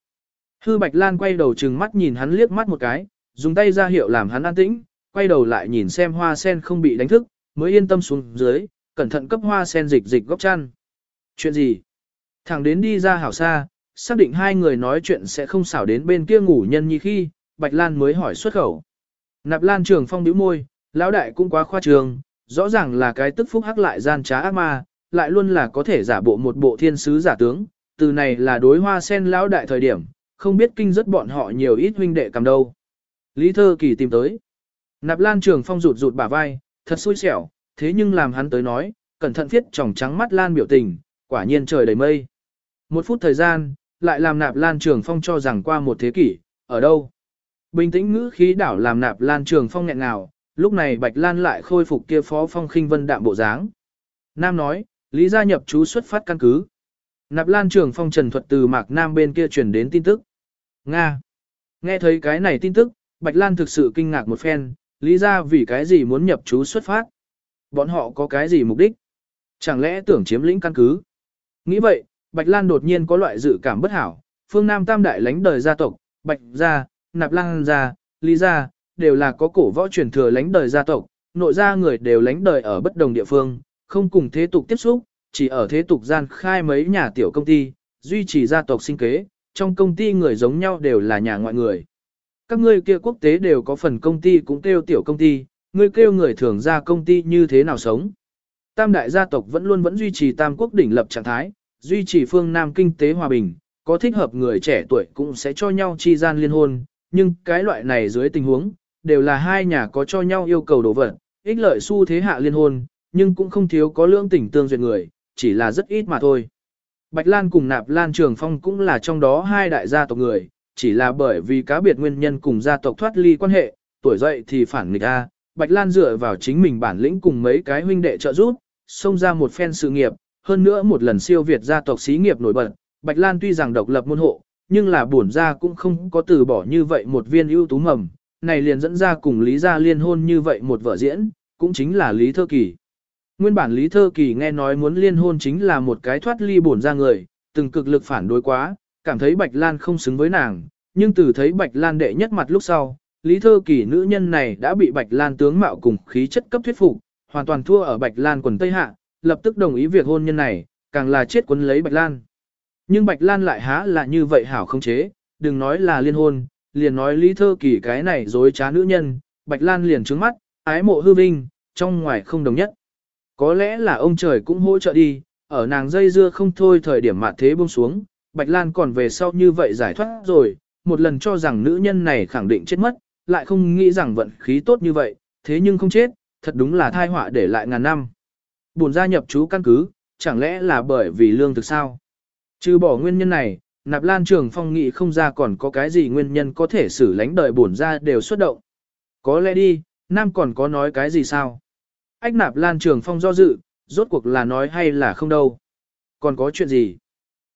Hư Bạch Lan quay đầu trừng mắt nhìn hắn liếc mắt một cái, dùng tay ra hiệu làm hắn an tĩnh, quay đầu lại nhìn xem hoa sen không bị đánh thức, mới yên tâm xuống dưới, cẩn thận cấp hoa sen dịch dịch góc chăn. Chuyện gì? Thẳng đến đi ra hảo xa, xác định hai người nói chuyện sẽ không xảo đến bên kia ngủ nhân như khi, Bạch Lan mới hỏi xuất khẩu. Nạp Lan trường phong bĩu môi, lão đại cũng quá khoa trường, rõ ràng là cái tức phúc hắc lại gian trá ác ma, lại luôn là có thể giả bộ một bộ thiên sứ giả tướng, từ này là đối hoa sen lão đại thời điểm, không biết kinh rất bọn họ nhiều ít huynh đệ cầm đâu. Lý Thơ Kỳ tìm tới. Nạp Lan Trường Phong rụt rụt bả vai, thật xui xẻo, thế nhưng làm hắn tới nói, cẩn thận viết tròng trắng mắt Lan biểu tình, quả nhiên trời đầy mây. Một phút thời gian, lại làm Nạp Lan Trường Phong cho rằng qua một thế kỷ, ở đâu? Bình tĩnh ngữ khí đảo làm Nạp Lan Trường Phong nghẹn nào, lúc này Bạch Lan lại khôi phục kia phó phong khinh vân đạm bộ dáng. Nam nói, Lý gia nhập chú xuất phát căn cứ. Nạp Lan Trường Phong trần thuật từ Mạc Nam bên kia truyền đến tin tức. Nga. Nghe thấy cái này tin tức, Bạch Lan thực sự kinh ngạc một phen, lý ra vì cái gì muốn nhập chú xuất phát. Bọn họ có cái gì mục đích? Chẳng lẽ tưởng chiếm lĩnh căn cứ? Nghĩ vậy, Bạch Lan đột nhiên có loại dự cảm bất hảo, phương Nam tam đại lãnh đời gia tộc, Bạch gia, Nạp Lan gia, Lý gia, đều là có cổ võ truyền thừa lãnh đời gia tộc, nội gia người đều lãnh đời ở bất đồng địa phương, không cùng thế tục tiếp xúc, chỉ ở thế tục gian khai mấy nhà tiểu công ty, duy trì gia tộc sinh kế, trong công ty người giống nhau đều là nhà ngoại người. Các ngươi kia quốc tế đều có phần công ty cũng kêu tiểu công ty, ngươi kêu người thường ra công ty như thế nào sống. Tam đại gia tộc vẫn luôn vẫn duy trì tam quốc đỉnh lập trạng thái, duy trì phương Nam kinh tế hòa bình, có thích hợp người trẻ tuổi cũng sẽ cho nhau chi gian liên hôn, nhưng cái loại này dưới tình huống, đều là hai nhà có cho nhau yêu cầu đồ vật, ích lợi xu thế hạ liên hôn, nhưng cũng không thiếu có lương tình tương duyệt người, chỉ là rất ít mà thôi. Bạch Lan cùng Nạp Lan Trường Phong cũng là trong đó hai đại gia tộc người, chỉ là bởi vì cá biệt nguyên nhân cùng gia tộc thoát ly quan hệ, tuổi dậy thì phản nghịch A. Bạch Lan dựa vào chính mình bản lĩnh cùng mấy cái huynh đệ trợ giúp, xông ra một phen sự nghiệp, hơn nữa một lần siêu việt gia tộc xí nghiệp nổi bật. Bạch Lan tuy rằng độc lập môn hộ, nhưng là bổn gia cũng không có từ bỏ như vậy một viên ưu tú mầm, này liền dẫn ra cùng Lý gia liên hôn như vậy một vợ diễn, cũng chính là Lý Thơ Kỳ. Nguyên bản Lý Thơ Kỳ nghe nói muốn liên hôn chính là một cái thoát ly bổn ra người, từng cực lực phản đối quá, cảm thấy Bạch Lan không xứng với nàng, nhưng từ thấy Bạch Lan đệ nhất mặt lúc sau, Lý Thơ Kỳ nữ nhân này đã bị Bạch Lan tướng mạo cùng khí chất cấp thuyết phục, hoàn toàn thua ở Bạch Lan quần Tây Hạ, lập tức đồng ý việc hôn nhân này, càng là chết quấn lấy Bạch Lan. Nhưng Bạch Lan lại há là như vậy hảo không chế, đừng nói là liên hôn, liền nói Lý Thơ Kỳ cái này dối trá nữ nhân, Bạch Lan liền trứng mắt, ái mộ hư vinh, trong ngoài không đồng nhất. Có lẽ là ông trời cũng hỗ trợ đi, ở nàng dây dưa không thôi thời điểm mạn thế buông xuống, Bạch Lan còn về sau như vậy giải thoát rồi, một lần cho rằng nữ nhân này khẳng định chết mất, lại không nghĩ rằng vận khí tốt như vậy, thế nhưng không chết, thật đúng là thai họa để lại ngàn năm. Buồn gia nhập chú căn cứ, chẳng lẽ là bởi vì lương thực sao? Trừ bỏ nguyên nhân này, Nạp Lan Trường Phong nghĩ không ra còn có cái gì nguyên nhân có thể xử lánh đời buồn ra đều xuất động. Có lẽ đi, Nam còn có nói cái gì sao? Ách nạp lan trường phong do dự, rốt cuộc là nói hay là không đâu. Còn có chuyện gì?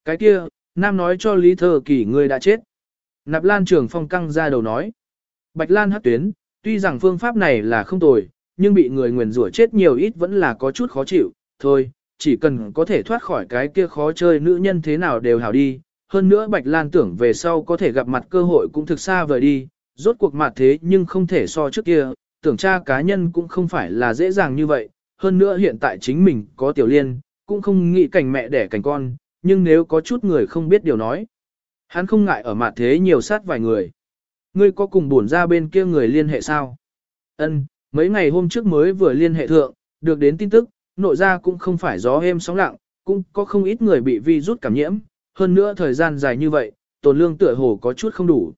Cái kia, Nam nói cho Lý Thơ Kỳ người đã chết. Nạp lan trường phong căng ra đầu nói. Bạch lan hát tuyến, tuy rằng phương pháp này là không tồi, nhưng bị người nguyền rủa chết nhiều ít vẫn là có chút khó chịu. Thôi, chỉ cần có thể thoát khỏi cái kia khó chơi nữ nhân thế nào đều hảo đi. Hơn nữa Bạch Lan tưởng về sau có thể gặp mặt cơ hội cũng thực xa vời đi, rốt cuộc mặt thế nhưng không thể so trước kia, tưởng tra cá nhân cũng không phải là dễ dàng như vậy, hơn nữa hiện tại chính mình có tiểu liên, cũng không nghĩ cảnh mẹ đẻ cảnh con, nhưng nếu có chút người không biết điều nói. Hắn không ngại ở mặt thế nhiều sát vài người. Ngươi có cùng buồn ra bên kia người liên hệ sao? Ân, mấy ngày hôm trước mới vừa liên hệ thượng, được đến tin tức, nội ra cũng không phải gió êm sóng lặng, cũng có không ít người bị vi rút cảm nhiễm, hơn nữa thời gian dài như vậy, tồn lương tựa hồ có chút không đủ.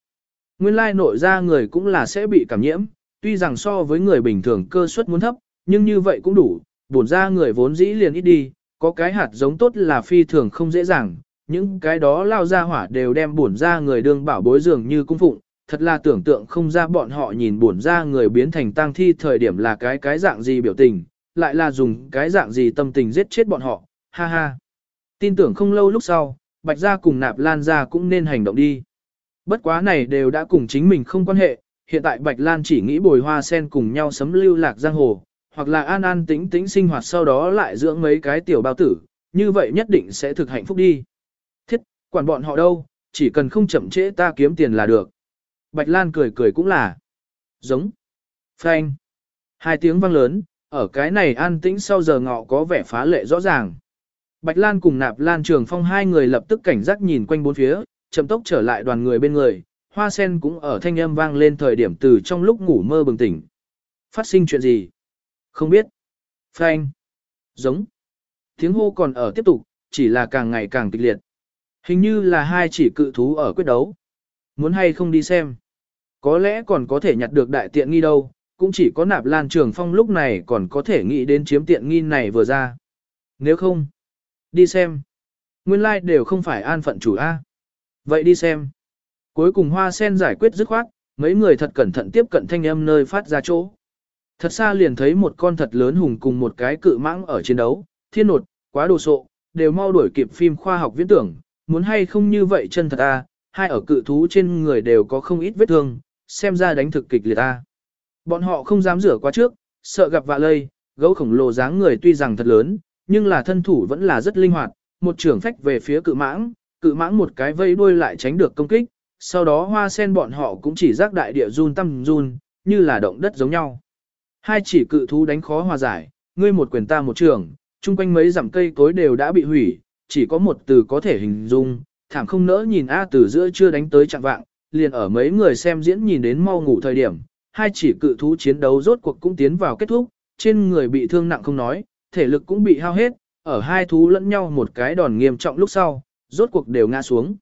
Nguyên lai nội ra người cũng là sẽ bị cảm nhiễm, tuy rằng so với người bình thường cơ suất muốn thấp, nhưng như vậy cũng đủ, bổn ra người vốn dĩ liền ít đi, có cái hạt giống tốt là phi thường không dễ dàng, những cái đó lao ra hỏa đều đem bổn ra người đương bảo bối dường như cung phụng, thật là tưởng tượng không ra bọn họ nhìn bổn ra người biến thành tang thi thời điểm là cái cái dạng gì biểu tình, lại là dùng cái dạng gì tâm tình giết chết bọn họ, ha ha. Tin tưởng không lâu lúc sau, Bạch Gia cùng Nạp Lan Gia cũng nên hành động đi. Bất quá này đều đã cùng chính mình không quan hệ, hiện tại Bạch Lan chỉ nghĩ bồi hoa sen cùng nhau sấm lưu lạc giang hồ, hoặc là an an tĩnh tĩnh sinh hoạt sau đó lại dưỡng mấy cái tiểu bao tử, như vậy nhất định sẽ thực hạnh phúc đi. Thiết, quản bọn họ đâu, chỉ cần không chậm trễ ta kiếm tiền là được. Bạch Lan cười cười cũng là. Giống. Phanh. Hai tiếng vang lớn, ở cái này an tĩnh sau giờ ngọ có vẻ phá lệ rõ ràng. Bạch Lan cùng Nạp Lan Trường Phong hai người lập tức cảnh giác nhìn quanh bốn phía, chậm tốc trở lại đoàn người bên người, hoa sen cũng ở thanh âm vang lên thời điểm từ trong lúc ngủ mơ bừng tỉnh. Phát sinh chuyện gì? Không biết. Phanh. Giống. Tiếng hô còn ở tiếp tục, chỉ là càng ngày càng kịch liệt. Hình như là hai chỉ cự thú ở quyết đấu. Muốn hay không đi xem. Có lẽ còn có thể nhặt được đại tiện nghi đâu, cũng chỉ có nạp lan trường phong lúc này còn có thể nghĩ đến chiếm tiện nghi này vừa ra. Nếu không, đi xem. Nguyên lai like đều không phải an phận chủ A. Vậy đi xem. Cuối cùng hoa sen giải quyết dứt khoát, mấy người thật cẩn thận tiếp cận thanh âm nơi phát ra chỗ. Thật xa liền thấy một con thật lớn hùng cùng một cái cự mãng ở chiến đấu, thiên nột, quá đồ sộ, đều mau đuổi kịp phim khoa học viễn tưởng, muốn hay không như vậy chân thật à? hai ở cự thú trên người đều có không ít vết thương, xem ra đánh thực kịch liệt à? Bọn họ không dám rửa quá trước, sợ gặp vạ lây, gấu khổng lồ dáng người tuy rằng thật lớn, nhưng là thân thủ vẫn là rất linh hoạt, một trưởng phách về phía cự mãng, cự mãng một cái vây đuôi lại tránh được công kích, sau đó hoa sen bọn họ cũng chỉ rác đại địa run tăm run, như là động đất giống nhau. Hai chỉ cự thú đánh khó hòa giải, ngươi một quyền ta một trường, chung quanh mấy dặm cây cối đều đã bị hủy, chỉ có một từ có thể hình dung, thảm không nỡ nhìn A từ giữa chưa đánh tới chặng vạng, liền ở mấy người xem diễn nhìn đến mau ngủ thời điểm, hai chỉ cự thú chiến đấu rốt cuộc cũng tiến vào kết thúc, trên người bị thương nặng không nói, thể lực cũng bị hao hết, ở hai thú lẫn nhau một cái đòn nghiêm trọng lúc sau, rốt cuộc đều ngã xuống.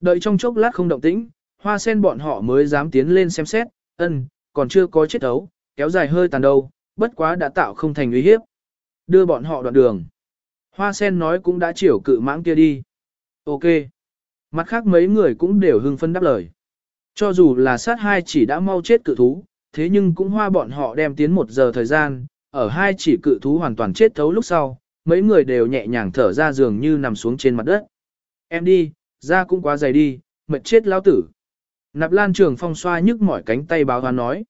Đợi trong chốc lát không động tĩnh, hoa sen bọn họ mới dám tiến lên xem xét, ân, còn chưa có chết ấu, kéo dài hơi tàn đâu, bất quá đã tạo không thành uy hiếp. Đưa bọn họ đoạn đường. Hoa sen nói cũng đã chiều cự mãng kia đi. Ok. Mặt khác mấy người cũng đều hưng phân đáp lời. Cho dù là sát hai chỉ đã mau chết cự thú, thế nhưng cũng hoa bọn họ đem tiến một giờ thời gian, ở hai chỉ cự thú hoàn toàn chết thấu lúc sau, mấy người đều nhẹ nhàng thở ra giường như nằm xuống trên mặt đất. Em đi, da cũng quá dày đi, mệt chết lao tử. Nạp lan trường phong xoa nhức mỏi cánh tay báo hoán nói.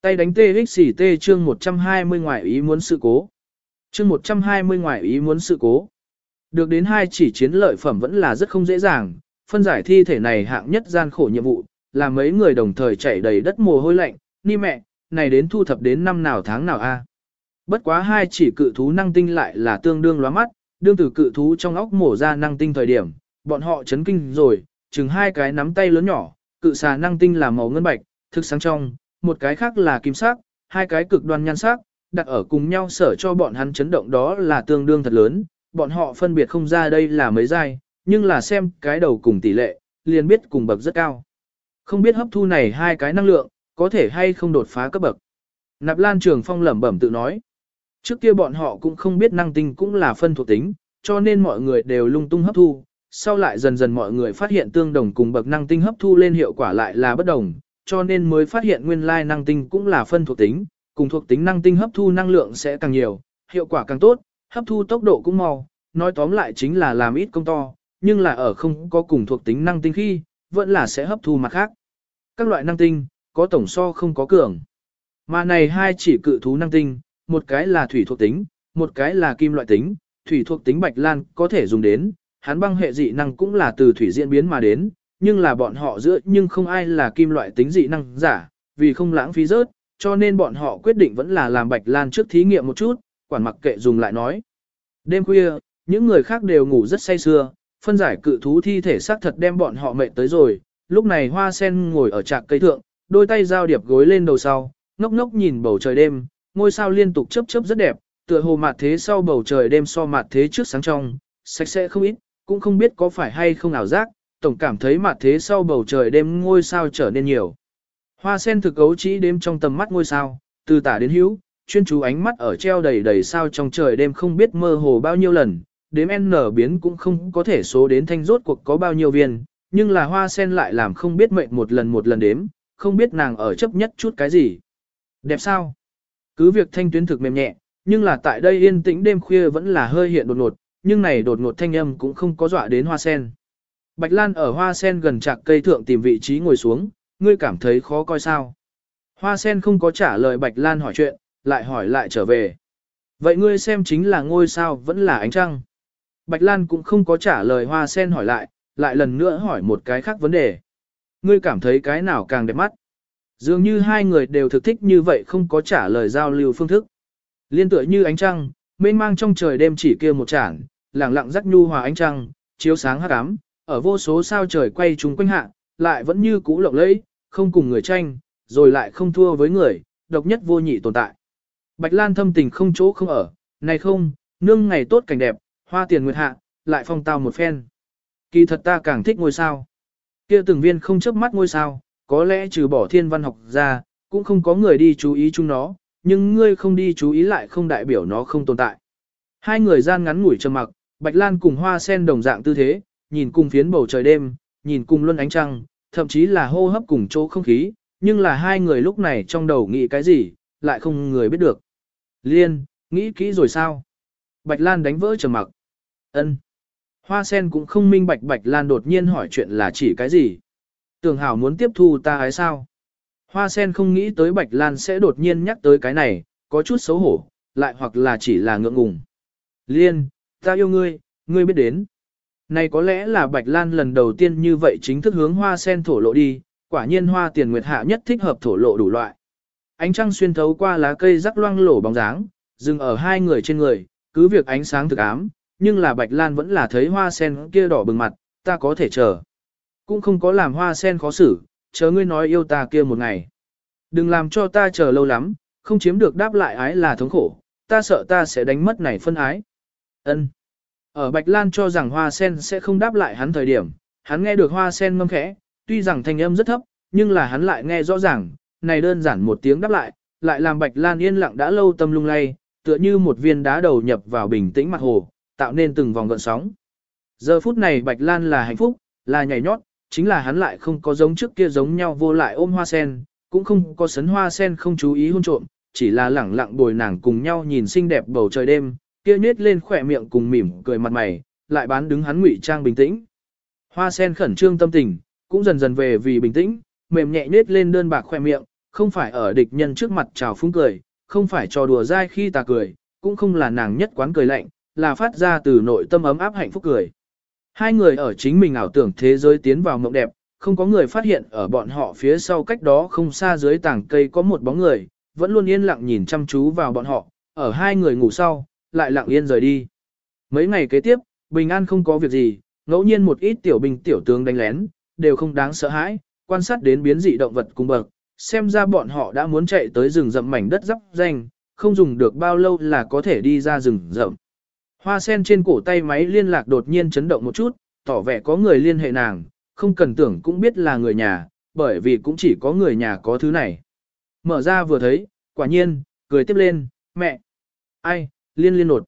Tay đánh TXT chương 120 ngoại ý muốn sự cố. Chương 120 ngoại ý muốn sự cố. Được đến hai chỉ chiến lợi phẩm vẫn là rất không dễ dàng, phân giải thi thể này hạng nhất gian khổ nhiệm vụ, là mấy người đồng thời chảy đầy đất mồ hôi lạnh, ni mẹ, này đến thu thập đến năm nào tháng nào a. Bất quá hai chỉ cự thú năng tinh lại là tương đương lóa mắt, đương từ cự thú trong óc mổ ra năng tinh thời điểm, bọn họ chấn kinh rồi, chừng hai cái nắm tay lớn nhỏ, cự xà năng tinh là màu ngân bạch, thực sáng trong, một cái khác là kim sắc, hai cái cực đoan nhan sắc, đặt ở cùng nhau sở cho bọn hắn chấn động đó là tương đương thật lớn, bọn họ phân biệt không ra đây là mấy giai, nhưng là xem cái đầu cùng tỷ lệ, liền biết cùng bậc rất cao. Không biết hấp thu này hai cái năng lượng, có thể hay không đột phá cấp bậc. Nạp Lan Trường Phong lẩm bẩm tự nói. Trước kia bọn họ cũng không biết năng tinh cũng là phân thuộc tính, cho nên mọi người đều lung tung hấp thu. Sau lại dần dần mọi người phát hiện tương đồng cùng bậc năng tinh hấp thu lên hiệu quả lại là bất đồng, cho nên mới phát hiện nguyên lai năng tinh cũng là phân thuộc tính, cùng thuộc tính năng tinh hấp thu năng lượng sẽ càng nhiều, hiệu quả càng tốt, hấp thu tốc độ cũng mau, nói tóm lại chính là làm ít công to, nhưng là ở không có cùng thuộc tính năng tinh khi, vẫn là sẽ hấp thu mặt khác. Các loại năng tinh, có tổng so không có cường. Mà này hai chỉ cự thú năng tinh, một cái là thủy thuộc tính, một cái là kim loại tính, thủy thuộc tính bạch lan có thể dùng đến, hắn băng hệ dị năng cũng là từ thủy diễn biến mà đến, nhưng là bọn họ giữa nhưng không ai là kim loại tính dị năng giả, vì không lãng phí rớt, cho nên bọn họ quyết định vẫn là làm bạch lan trước thí nghiệm một chút, quản mặc kệ dùng lại nói. Đêm khuya, những người khác đều ngủ rất say sưa, phân giải cự thú thi thể xác thật đem bọn họ mệt tới rồi, lúc này hoa sen ngồi ở trạc cây thượng, đôi tay giao điệp gối lên đầu sau, ngốc ngốc nhìn bầu trời đêm, ngôi sao liên tục chớp chớp rất đẹp, tựa hồ mặt thế sau bầu trời đêm so mặt thế trước sáng trong, sạch sẽ không ít, cũng không biết có phải hay không ảo giác, tổng cảm thấy mặt thế sau bầu trời đêm ngôi sao trở nên nhiều. Hoa sen thực cấu chỉ đêm trong tầm mắt ngôi sao, từ tả đến hữu, chuyên chú ánh mắt ở treo đầy đầy sao trong trời đêm không biết mơ hồ bao nhiêu lần, đếm n biến cũng không có thể số đến thanh rốt cuộc có bao nhiêu viên, nhưng là hoa sen lại làm không biết mệnh một lần một lần đếm, không biết nàng ở chấp nhất chút cái gì. Đẹp sao? Cứ việc thanh tuyến thực mềm nhẹ, nhưng là tại đây yên tĩnh đêm khuya vẫn là hơi hiện đột ngột, nhưng này đột ngột thanh âm cũng không có dọa đến hoa sen. Bạch Lan ở hoa sen gần chạc cây thượng tìm vị trí ngồi xuống, ngươi cảm thấy khó coi sao. Hoa sen không có trả lời Bạch Lan hỏi chuyện, lại hỏi lại trở về. Vậy ngươi xem chính là ngôi sao vẫn là ánh trăng. Bạch Lan cũng không có trả lời hoa sen hỏi lại, lại lần nữa hỏi một cái khác vấn đề. Ngươi cảm thấy cái nào càng đẹp mắt? Dường như hai người đều thực thích như vậy không có trả lời giao lưu phương thức. Liên tựa như ánh trăng, mênh mang trong trời đêm chỉ kia một chản, lẳng lặng rắc nhu hòa ánh trăng, chiếu sáng hắc ám, ở vô số sao trời quay chúng quanh hạ, lại vẫn như cũ lộng lẫy, không cùng người tranh, rồi lại không thua với người, độc nhất vô nhị tồn tại. Bạch Lan thâm tình không chỗ không ở, này không, nương ngày tốt cảnh đẹp, hoa tiền nguyệt hạ, lại phong tao một phen. Kỳ thật ta càng thích ngôi sao. Kia từng viên không chớp mắt ngôi sao, có lẽ trừ bỏ thiên văn học ra, cũng không có người đi chú ý chúng nó, nhưng ngươi không đi chú ý lại không đại biểu nó không tồn tại. Hai người gian ngắn ngủi trầm mặc, Bạch Lan cùng hoa sen đồng dạng tư thế, nhìn cùng phiến bầu trời đêm, nhìn cùng luân ánh trăng, thậm chí là hô hấp cùng chỗ không khí, nhưng là hai người lúc này trong đầu nghĩ cái gì, lại không người biết được. Liên, nghĩ kỹ rồi sao? Bạch Lan đánh vỡ trầm mặc. Ân. Hoa sen cũng không minh bạch Bạch Lan đột nhiên hỏi chuyện là chỉ cái gì. Tưởng hảo muốn tiếp thu ta ấy sao? Hoa sen không nghĩ tới Bạch Lan sẽ đột nhiên nhắc tới cái này, có chút xấu hổ, lại hoặc là chỉ là ngượng ngùng. Liên, ta yêu ngươi, ngươi biết đến. Này có lẽ là Bạch Lan lần đầu tiên như vậy chính thức hướng hoa sen thổ lộ đi, quả nhiên hoa tiền nguyệt hạ nhất thích hợp thổ lộ đủ loại. Ánh trăng xuyên thấu qua lá cây rắc loang lổ bóng dáng, dừng ở hai người trên người, cứ việc ánh sáng thực ám, nhưng là Bạch Lan vẫn là thấy hoa sen kia đỏ bừng mặt, ta có thể chờ. Cũng không có làm hoa sen khó xử, chờ ngươi nói yêu ta kia một ngày. Đừng làm cho ta chờ lâu lắm, không chiếm được đáp lại ái là thống khổ, ta sợ ta sẽ đánh mất này phân ái. Ân. Ở Bạch Lan cho rằng hoa sen sẽ không đáp lại hắn thời điểm, hắn nghe được hoa sen ngâm khẽ, tuy rằng thanh âm rất thấp, nhưng là hắn lại nghe rõ ràng, này đơn giản một tiếng đáp lại, lại làm Bạch Lan yên lặng đã lâu tâm lung lay, tựa như một viên đá đầu nhập vào bình tĩnh mặt hồ, tạo nên từng vòng gợn sóng. Giờ phút này Bạch Lan là hạnh phúc, là nhảy nhót, chính là hắn lại không có giống trước kia giống nhau vô lại ôm hoa sen, cũng không có sấn hoa sen không chú ý hôn trộm, chỉ là lẳng lặng bồi nàng cùng nhau nhìn xinh đẹp bầu trời đêm, kia nhếch lên khỏe miệng cùng mỉm cười mặt mày, lại bán đứng hắn ngụy trang bình tĩnh. Hoa sen khẩn trương tâm tình, cũng dần dần về vì bình tĩnh, mềm nhẹ nhếch lên đơn bạc khỏe miệng, không phải ở địch nhân trước mặt chào phúng cười, không phải trò đùa dai khi ta cười, cũng không là nàng nhất quán cười lạnh, là phát ra từ nội tâm ấm áp hạnh phúc cười. Hai người ở chính mình ảo tưởng thế giới tiến vào mộng đẹp, không có người phát hiện ở bọn họ phía sau cách đó không xa dưới tảng cây có một bóng người, vẫn luôn yên lặng nhìn chăm chú vào bọn họ, ở hai người ngủ sau, lại lặng yên rời đi. Mấy ngày kế tiếp, bình an không có việc gì, ngẫu nhiên một ít tiểu binh tiểu tướng đánh lén, đều không đáng sợ hãi, quan sát đến biến dị động vật cùng bậc, xem ra bọn họ đã muốn chạy tới rừng rậm mảnh đất dắp danh, không dùng được bao lâu là có thể đi ra rừng rậm. Hoa sen trên cổ tay máy liên lạc đột nhiên chấn động một chút, tỏ vẻ có người liên hệ nàng, không cần tưởng cũng biết là người nhà, bởi vì cũng chỉ có người nhà có thứ này. Mở ra vừa thấy, quả nhiên, cười tiếp lên, mẹ. Ai, liên liên nột.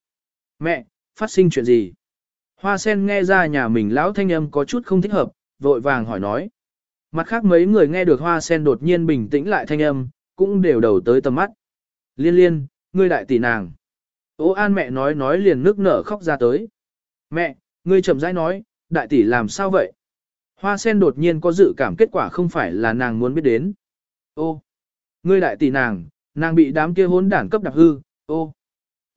Mẹ, phát sinh chuyện gì? Hoa sen nghe ra nhà mình lão thanh âm có chút không thích hợp, vội vàng hỏi nói. Mặt khác mấy người nghe được hoa sen đột nhiên bình tĩnh lại thanh âm, cũng đều đầu tới tầm mắt. Liên liên, ngươi đại tỷ nàng. Ô an mẹ nói nói liền nước nở khóc ra tới. Mẹ, ngươi chậm rãi nói, đại tỷ làm sao vậy? Hoa sen đột nhiên có dự cảm kết quả không phải là nàng muốn biết đến. Ô, ngươi đại tỷ nàng, nàng bị đám kia hỗn đản cấp đặc hư, ô.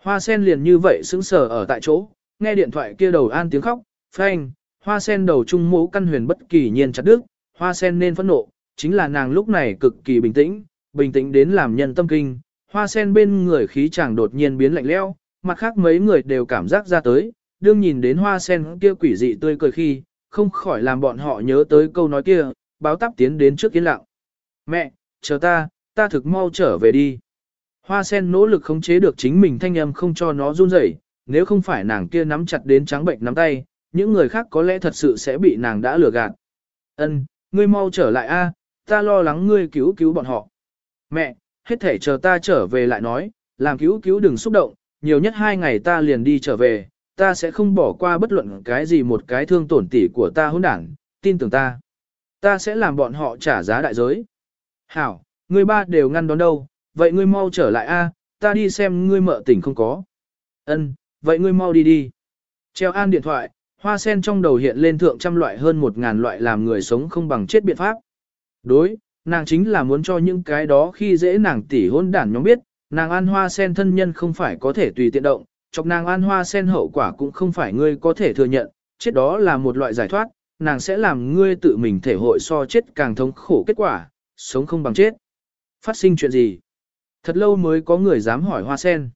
Hoa sen liền như vậy sững sờ ở tại chỗ, nghe điện thoại kia đầu an tiếng khóc, phanh, hoa sen đầu trung mũ căn huyền bất kỳ nhiên chặt đứt, hoa sen nên phẫn nộ, chính là nàng lúc này cực kỳ bình tĩnh, bình tĩnh đến làm nhân tâm kinh, hoa sen bên người khí chàng đột nhiên biến lạnh lẽo, mặt khác mấy người đều cảm giác ra tới, đương nhìn đến hoa sen kia quỷ dị tươi cười khi, không khỏi làm bọn họ nhớ tới câu nói kia, báo tắp tiến đến trước yên lặng. Mẹ, chờ ta, ta thực mau trở về đi. Hoa sen nỗ lực khống chế được chính mình thanh âm không cho nó run rẩy, nếu không phải nàng kia nắm chặt đến trắng bệnh nắm tay, những người khác có lẽ thật sự sẽ bị nàng đã lừa gạt. Ân, ngươi mau trở lại a, ta lo lắng ngươi cứu cứu bọn họ. Mẹ, hết thể chờ ta trở về lại nói, làm cứu cứu đừng xúc động, nhiều nhất hai ngày ta liền đi trở về, ta sẽ không bỏ qua bất luận cái gì một cái thương tổn tỷ của ta hỗn đảng, tin tưởng ta. Ta sẽ làm bọn họ trả giá đại giới. Hảo, ngươi ba đều ngăn đón đâu, vậy ngươi mau trở lại a, ta đi xem ngươi mợ tỉnh không có. Ân, vậy ngươi mau đi đi. Treo an điện thoại, hoa sen trong đầu hiện lên thượng trăm loại hơn một ngàn loại làm người sống không bằng chết biện pháp. Đối, nàng chính là muốn cho những cái đó khi dễ nàng tỉ hôn đản nhóm biết, nàng an hoa sen thân nhân không phải có thể tùy tiện động, chọc nàng an hoa sen hậu quả cũng không phải ngươi có thể thừa nhận, chết đó là một loại giải thoát, nàng sẽ làm ngươi tự mình thể hội so chết càng thống khổ kết quả, sống không bằng chết. Phát sinh chuyện gì? Thật lâu mới có người dám hỏi hoa sen.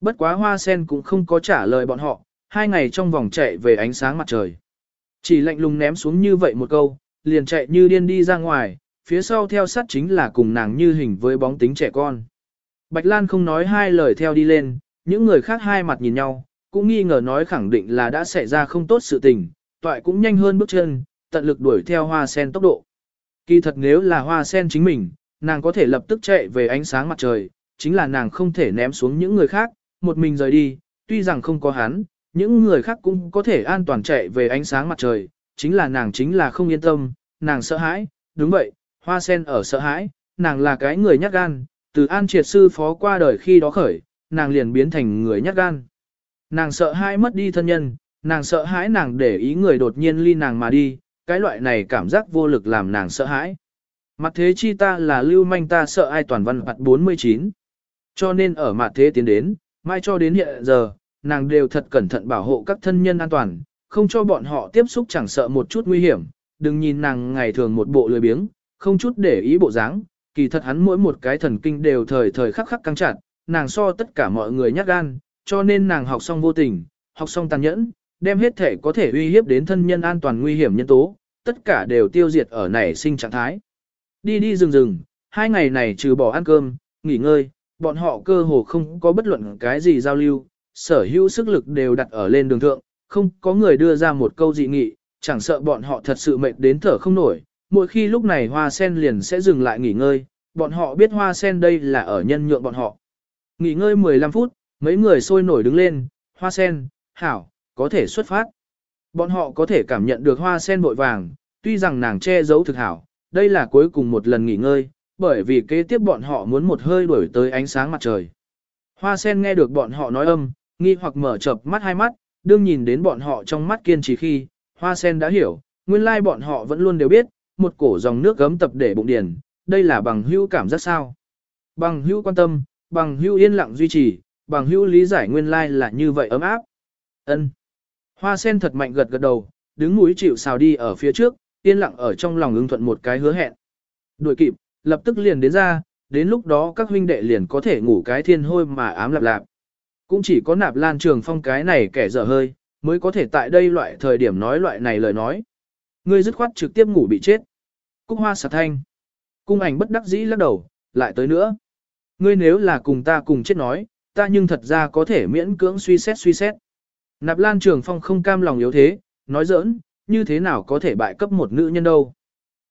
Bất quá hoa sen cũng không có trả lời bọn họ, hai ngày trong vòng chạy về ánh sáng mặt trời. Chỉ lạnh lùng ném xuống như vậy một câu, liền chạy như điên đi ra ngoài, phía sau theo sát chính là cùng nàng như hình với bóng tính trẻ con. Bạch Lan không nói hai lời theo đi lên, những người khác hai mặt nhìn nhau, cũng nghi ngờ nói khẳng định là đã xảy ra không tốt sự tình, toại cũng nhanh hơn bước chân, tận lực đuổi theo hoa sen tốc độ. Kỳ thật nếu là hoa sen chính mình, nàng có thể lập tức chạy về ánh sáng mặt trời, chính là nàng không thể ném xuống những người khác, một mình rời đi, tuy rằng không có hắn, những người khác cũng có thể an toàn chạy về ánh sáng mặt trời, chính là nàng chính là không yên tâm, nàng sợ hãi, đúng vậy, hoa sen ở sợ hãi, nàng là cái người nhát gan, từ an triệt sư phó qua đời khi đó khởi, nàng liền biến thành người nhát gan. Nàng sợ hãi mất đi thân nhân, nàng sợ hãi nàng để ý người đột nhiên ly nàng mà đi, cái loại này cảm giác vô lực làm nàng sợ hãi. Mặt thế chi ta là lưu manh ta sợ ai toàn văn mặt 49. Cho nên ở mặt thế tiến đến, mai cho đến hiện giờ, nàng đều thật cẩn thận bảo hộ các thân nhân an toàn, không cho bọn họ tiếp xúc chẳng sợ một chút nguy hiểm, đừng nhìn nàng ngày thường một bộ lười biếng, không chút để ý bộ dáng, kỳ thật hắn mỗi một cái thần kinh đều thời thời khắc khắc căng chặt, nàng so tất cả mọi người nhát gan, cho nên nàng học xong vô tình, học xong tàn nhẫn, đem hết thể có thể uy hiếp đến thân nhân an toàn nguy hiểm nhân tố, tất cả đều tiêu diệt ở nảy sinh trạng thái. Đi đi rừng rừng, hai ngày này trừ bỏ ăn cơm, nghỉ ngơi, bọn họ cơ hồ không có bất luận cái gì giao lưu, sở hữu sức lực đều đặt ở lên đường thượng, không có người đưa ra một câu dị nghị, chẳng sợ bọn họ thật sự mệt đến thở không nổi. Mỗi khi lúc này hoa sen liền sẽ dừng lại nghỉ ngơi, bọn họ biết hoa sen đây là ở nhân nhượng bọn họ. Nghỉ ngơi 15 phút, mấy người sôi nổi đứng lên, hoa sen, hảo, có thể xuất phát. Bọn họ có thể cảm nhận được hoa sen bội vàng, tuy rằng nàng che giấu thực hảo, đây là cuối cùng một lần nghỉ ngơi, bởi vì kế tiếp bọn họ muốn một hơi đuổi tới ánh sáng mặt trời. Hoa sen nghe được bọn họ nói âm, nghi hoặc mở chập mắt hai mắt, đương nhìn đến bọn họ trong mắt kiên trì khi, hoa sen đã hiểu, nguyên lai bọn họ vẫn luôn đều biết, một cổ dòng nước gấm tập để bụng điển, đây là bằng hữu cảm giác sao. Bằng hữu quan tâm, bằng hữu yên lặng duy trì, bằng hữu lý giải nguyên lai là như vậy ấm áp. ân Hoa sen thật mạnh gật gật đầu, đứng mũi chịu xào đi ở phía trước, yên lặng ở trong lòng ứng thuận một cái hứa hẹn. Đuổi kịp, lập tức liền đến ra, đến lúc đó các huynh đệ liền có thể ngủ cái thiên hôi mà ám lạp lạp. Cũng chỉ có nạp lan trường phong cái này kẻ dở hơi, mới có thể tại đây loại thời điểm nói loại này lời nói. Ngươi dứt khoát trực tiếp ngủ bị chết. Cúc hoa sạc thanh. Cung ảnh bất đắc dĩ lắc đầu, lại tới nữa. Ngươi nếu là cùng ta cùng chết nói, ta nhưng thật ra có thể miễn cưỡng suy xét suy xét. Nạp lan trường phong không cam lòng yếu thế, nói giỡn, như thế nào có thể bại cấp một nữ nhân đâu.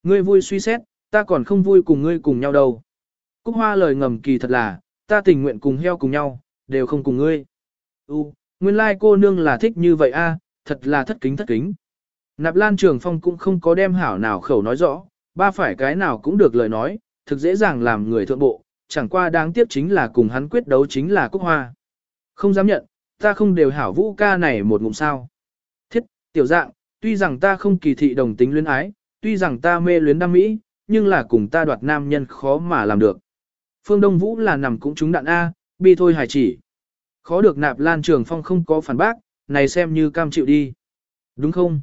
Ngươi vui suy xét, ta còn không vui cùng ngươi cùng nhau đâu. Cúc hoa lời ngầm kỳ thật là, ta tình nguyện cùng heo cùng nhau, đều không cùng ngươi. U, nguyên lai cô nương là thích như vậy a, thật là thất kính thất kính. Nạp Lan Trường Phong cũng không có đem hảo nào khẩu nói rõ, ba phải cái nào cũng được lời nói, thực dễ dàng làm người thượng bộ, chẳng qua đáng tiếc chính là cùng hắn quyết đấu chính là Cúc Hoa. Không dám nhận, ta không đều hảo vũ ca này một ngụm sao. Thiết, tiểu dạng, tuy rằng ta không kỳ thị đồng tính luyến ái, tuy rằng ta mê luyến đam mỹ, nhưng là cùng ta đoạt nam nhân khó mà làm được. Phương Đông Vũ là nằm cũng trúng đạn A, bi thôi hài chỉ. Khó được nạp lan trường phong không có phản bác, này xem như cam chịu đi. Đúng không?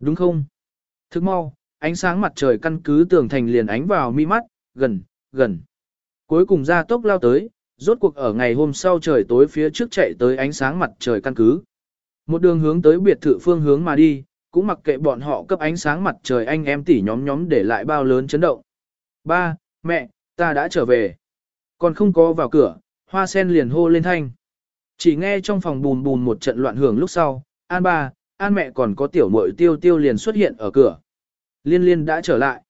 Đúng không? Thức mau, ánh sáng mặt trời căn cứ tường thành liền ánh vào mi mắt, gần, gần. Cuối cùng ra tốc lao tới, rốt cuộc ở ngày hôm sau trời tối phía trước chạy tới ánh sáng mặt trời căn cứ. Một đường hướng tới biệt thự phương hướng mà đi, cũng mặc kệ bọn họ cấp ánh sáng mặt trời anh em tỉ nhóm nhóm để lại bao lớn chấn động. Ba, mẹ, ta đã trở về. Còn không có vào cửa, hoa sen liền hô lên thanh. Chỉ nghe trong phòng bùn bùn một trận loạn hưởng lúc sau, an ba, An mẹ còn có tiểu muội tiêu tiêu liền xuất hiện ở cửa. Liên liên đã trở lại.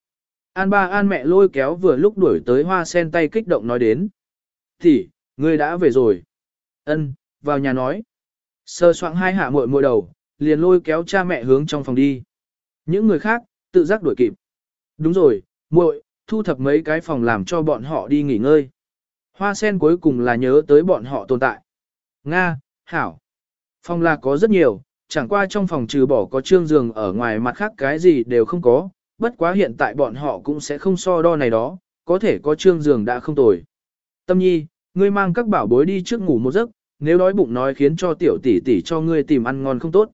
An ba an mẹ lôi kéo vừa lúc đuổi tới hoa sen tay kích động nói đến. Thì, ngươi đã về rồi. Ân, vào nhà nói. Sơ soạn hai hạ muội muội đầu, liền lôi kéo cha mẹ hướng trong phòng đi. Những người khác, tự giác đuổi kịp. Đúng rồi, muội, thu thập mấy cái phòng làm cho bọn họ đi nghỉ ngơi. Hoa sen cuối cùng là nhớ tới bọn họ tồn tại. Nga, Hảo. Phòng là có rất nhiều, chẳng qua trong phòng trừ bỏ có trương giường ở ngoài mặt khác cái gì đều không có, bất quá hiện tại bọn họ cũng sẽ không so đo này đó, có thể có trương giường đã không tồi. Tâm nhi, ngươi mang các bảo bối đi trước ngủ một giấc, nếu đói bụng nói khiến cho tiểu tỷ tỷ cho ngươi tìm ăn ngon không tốt.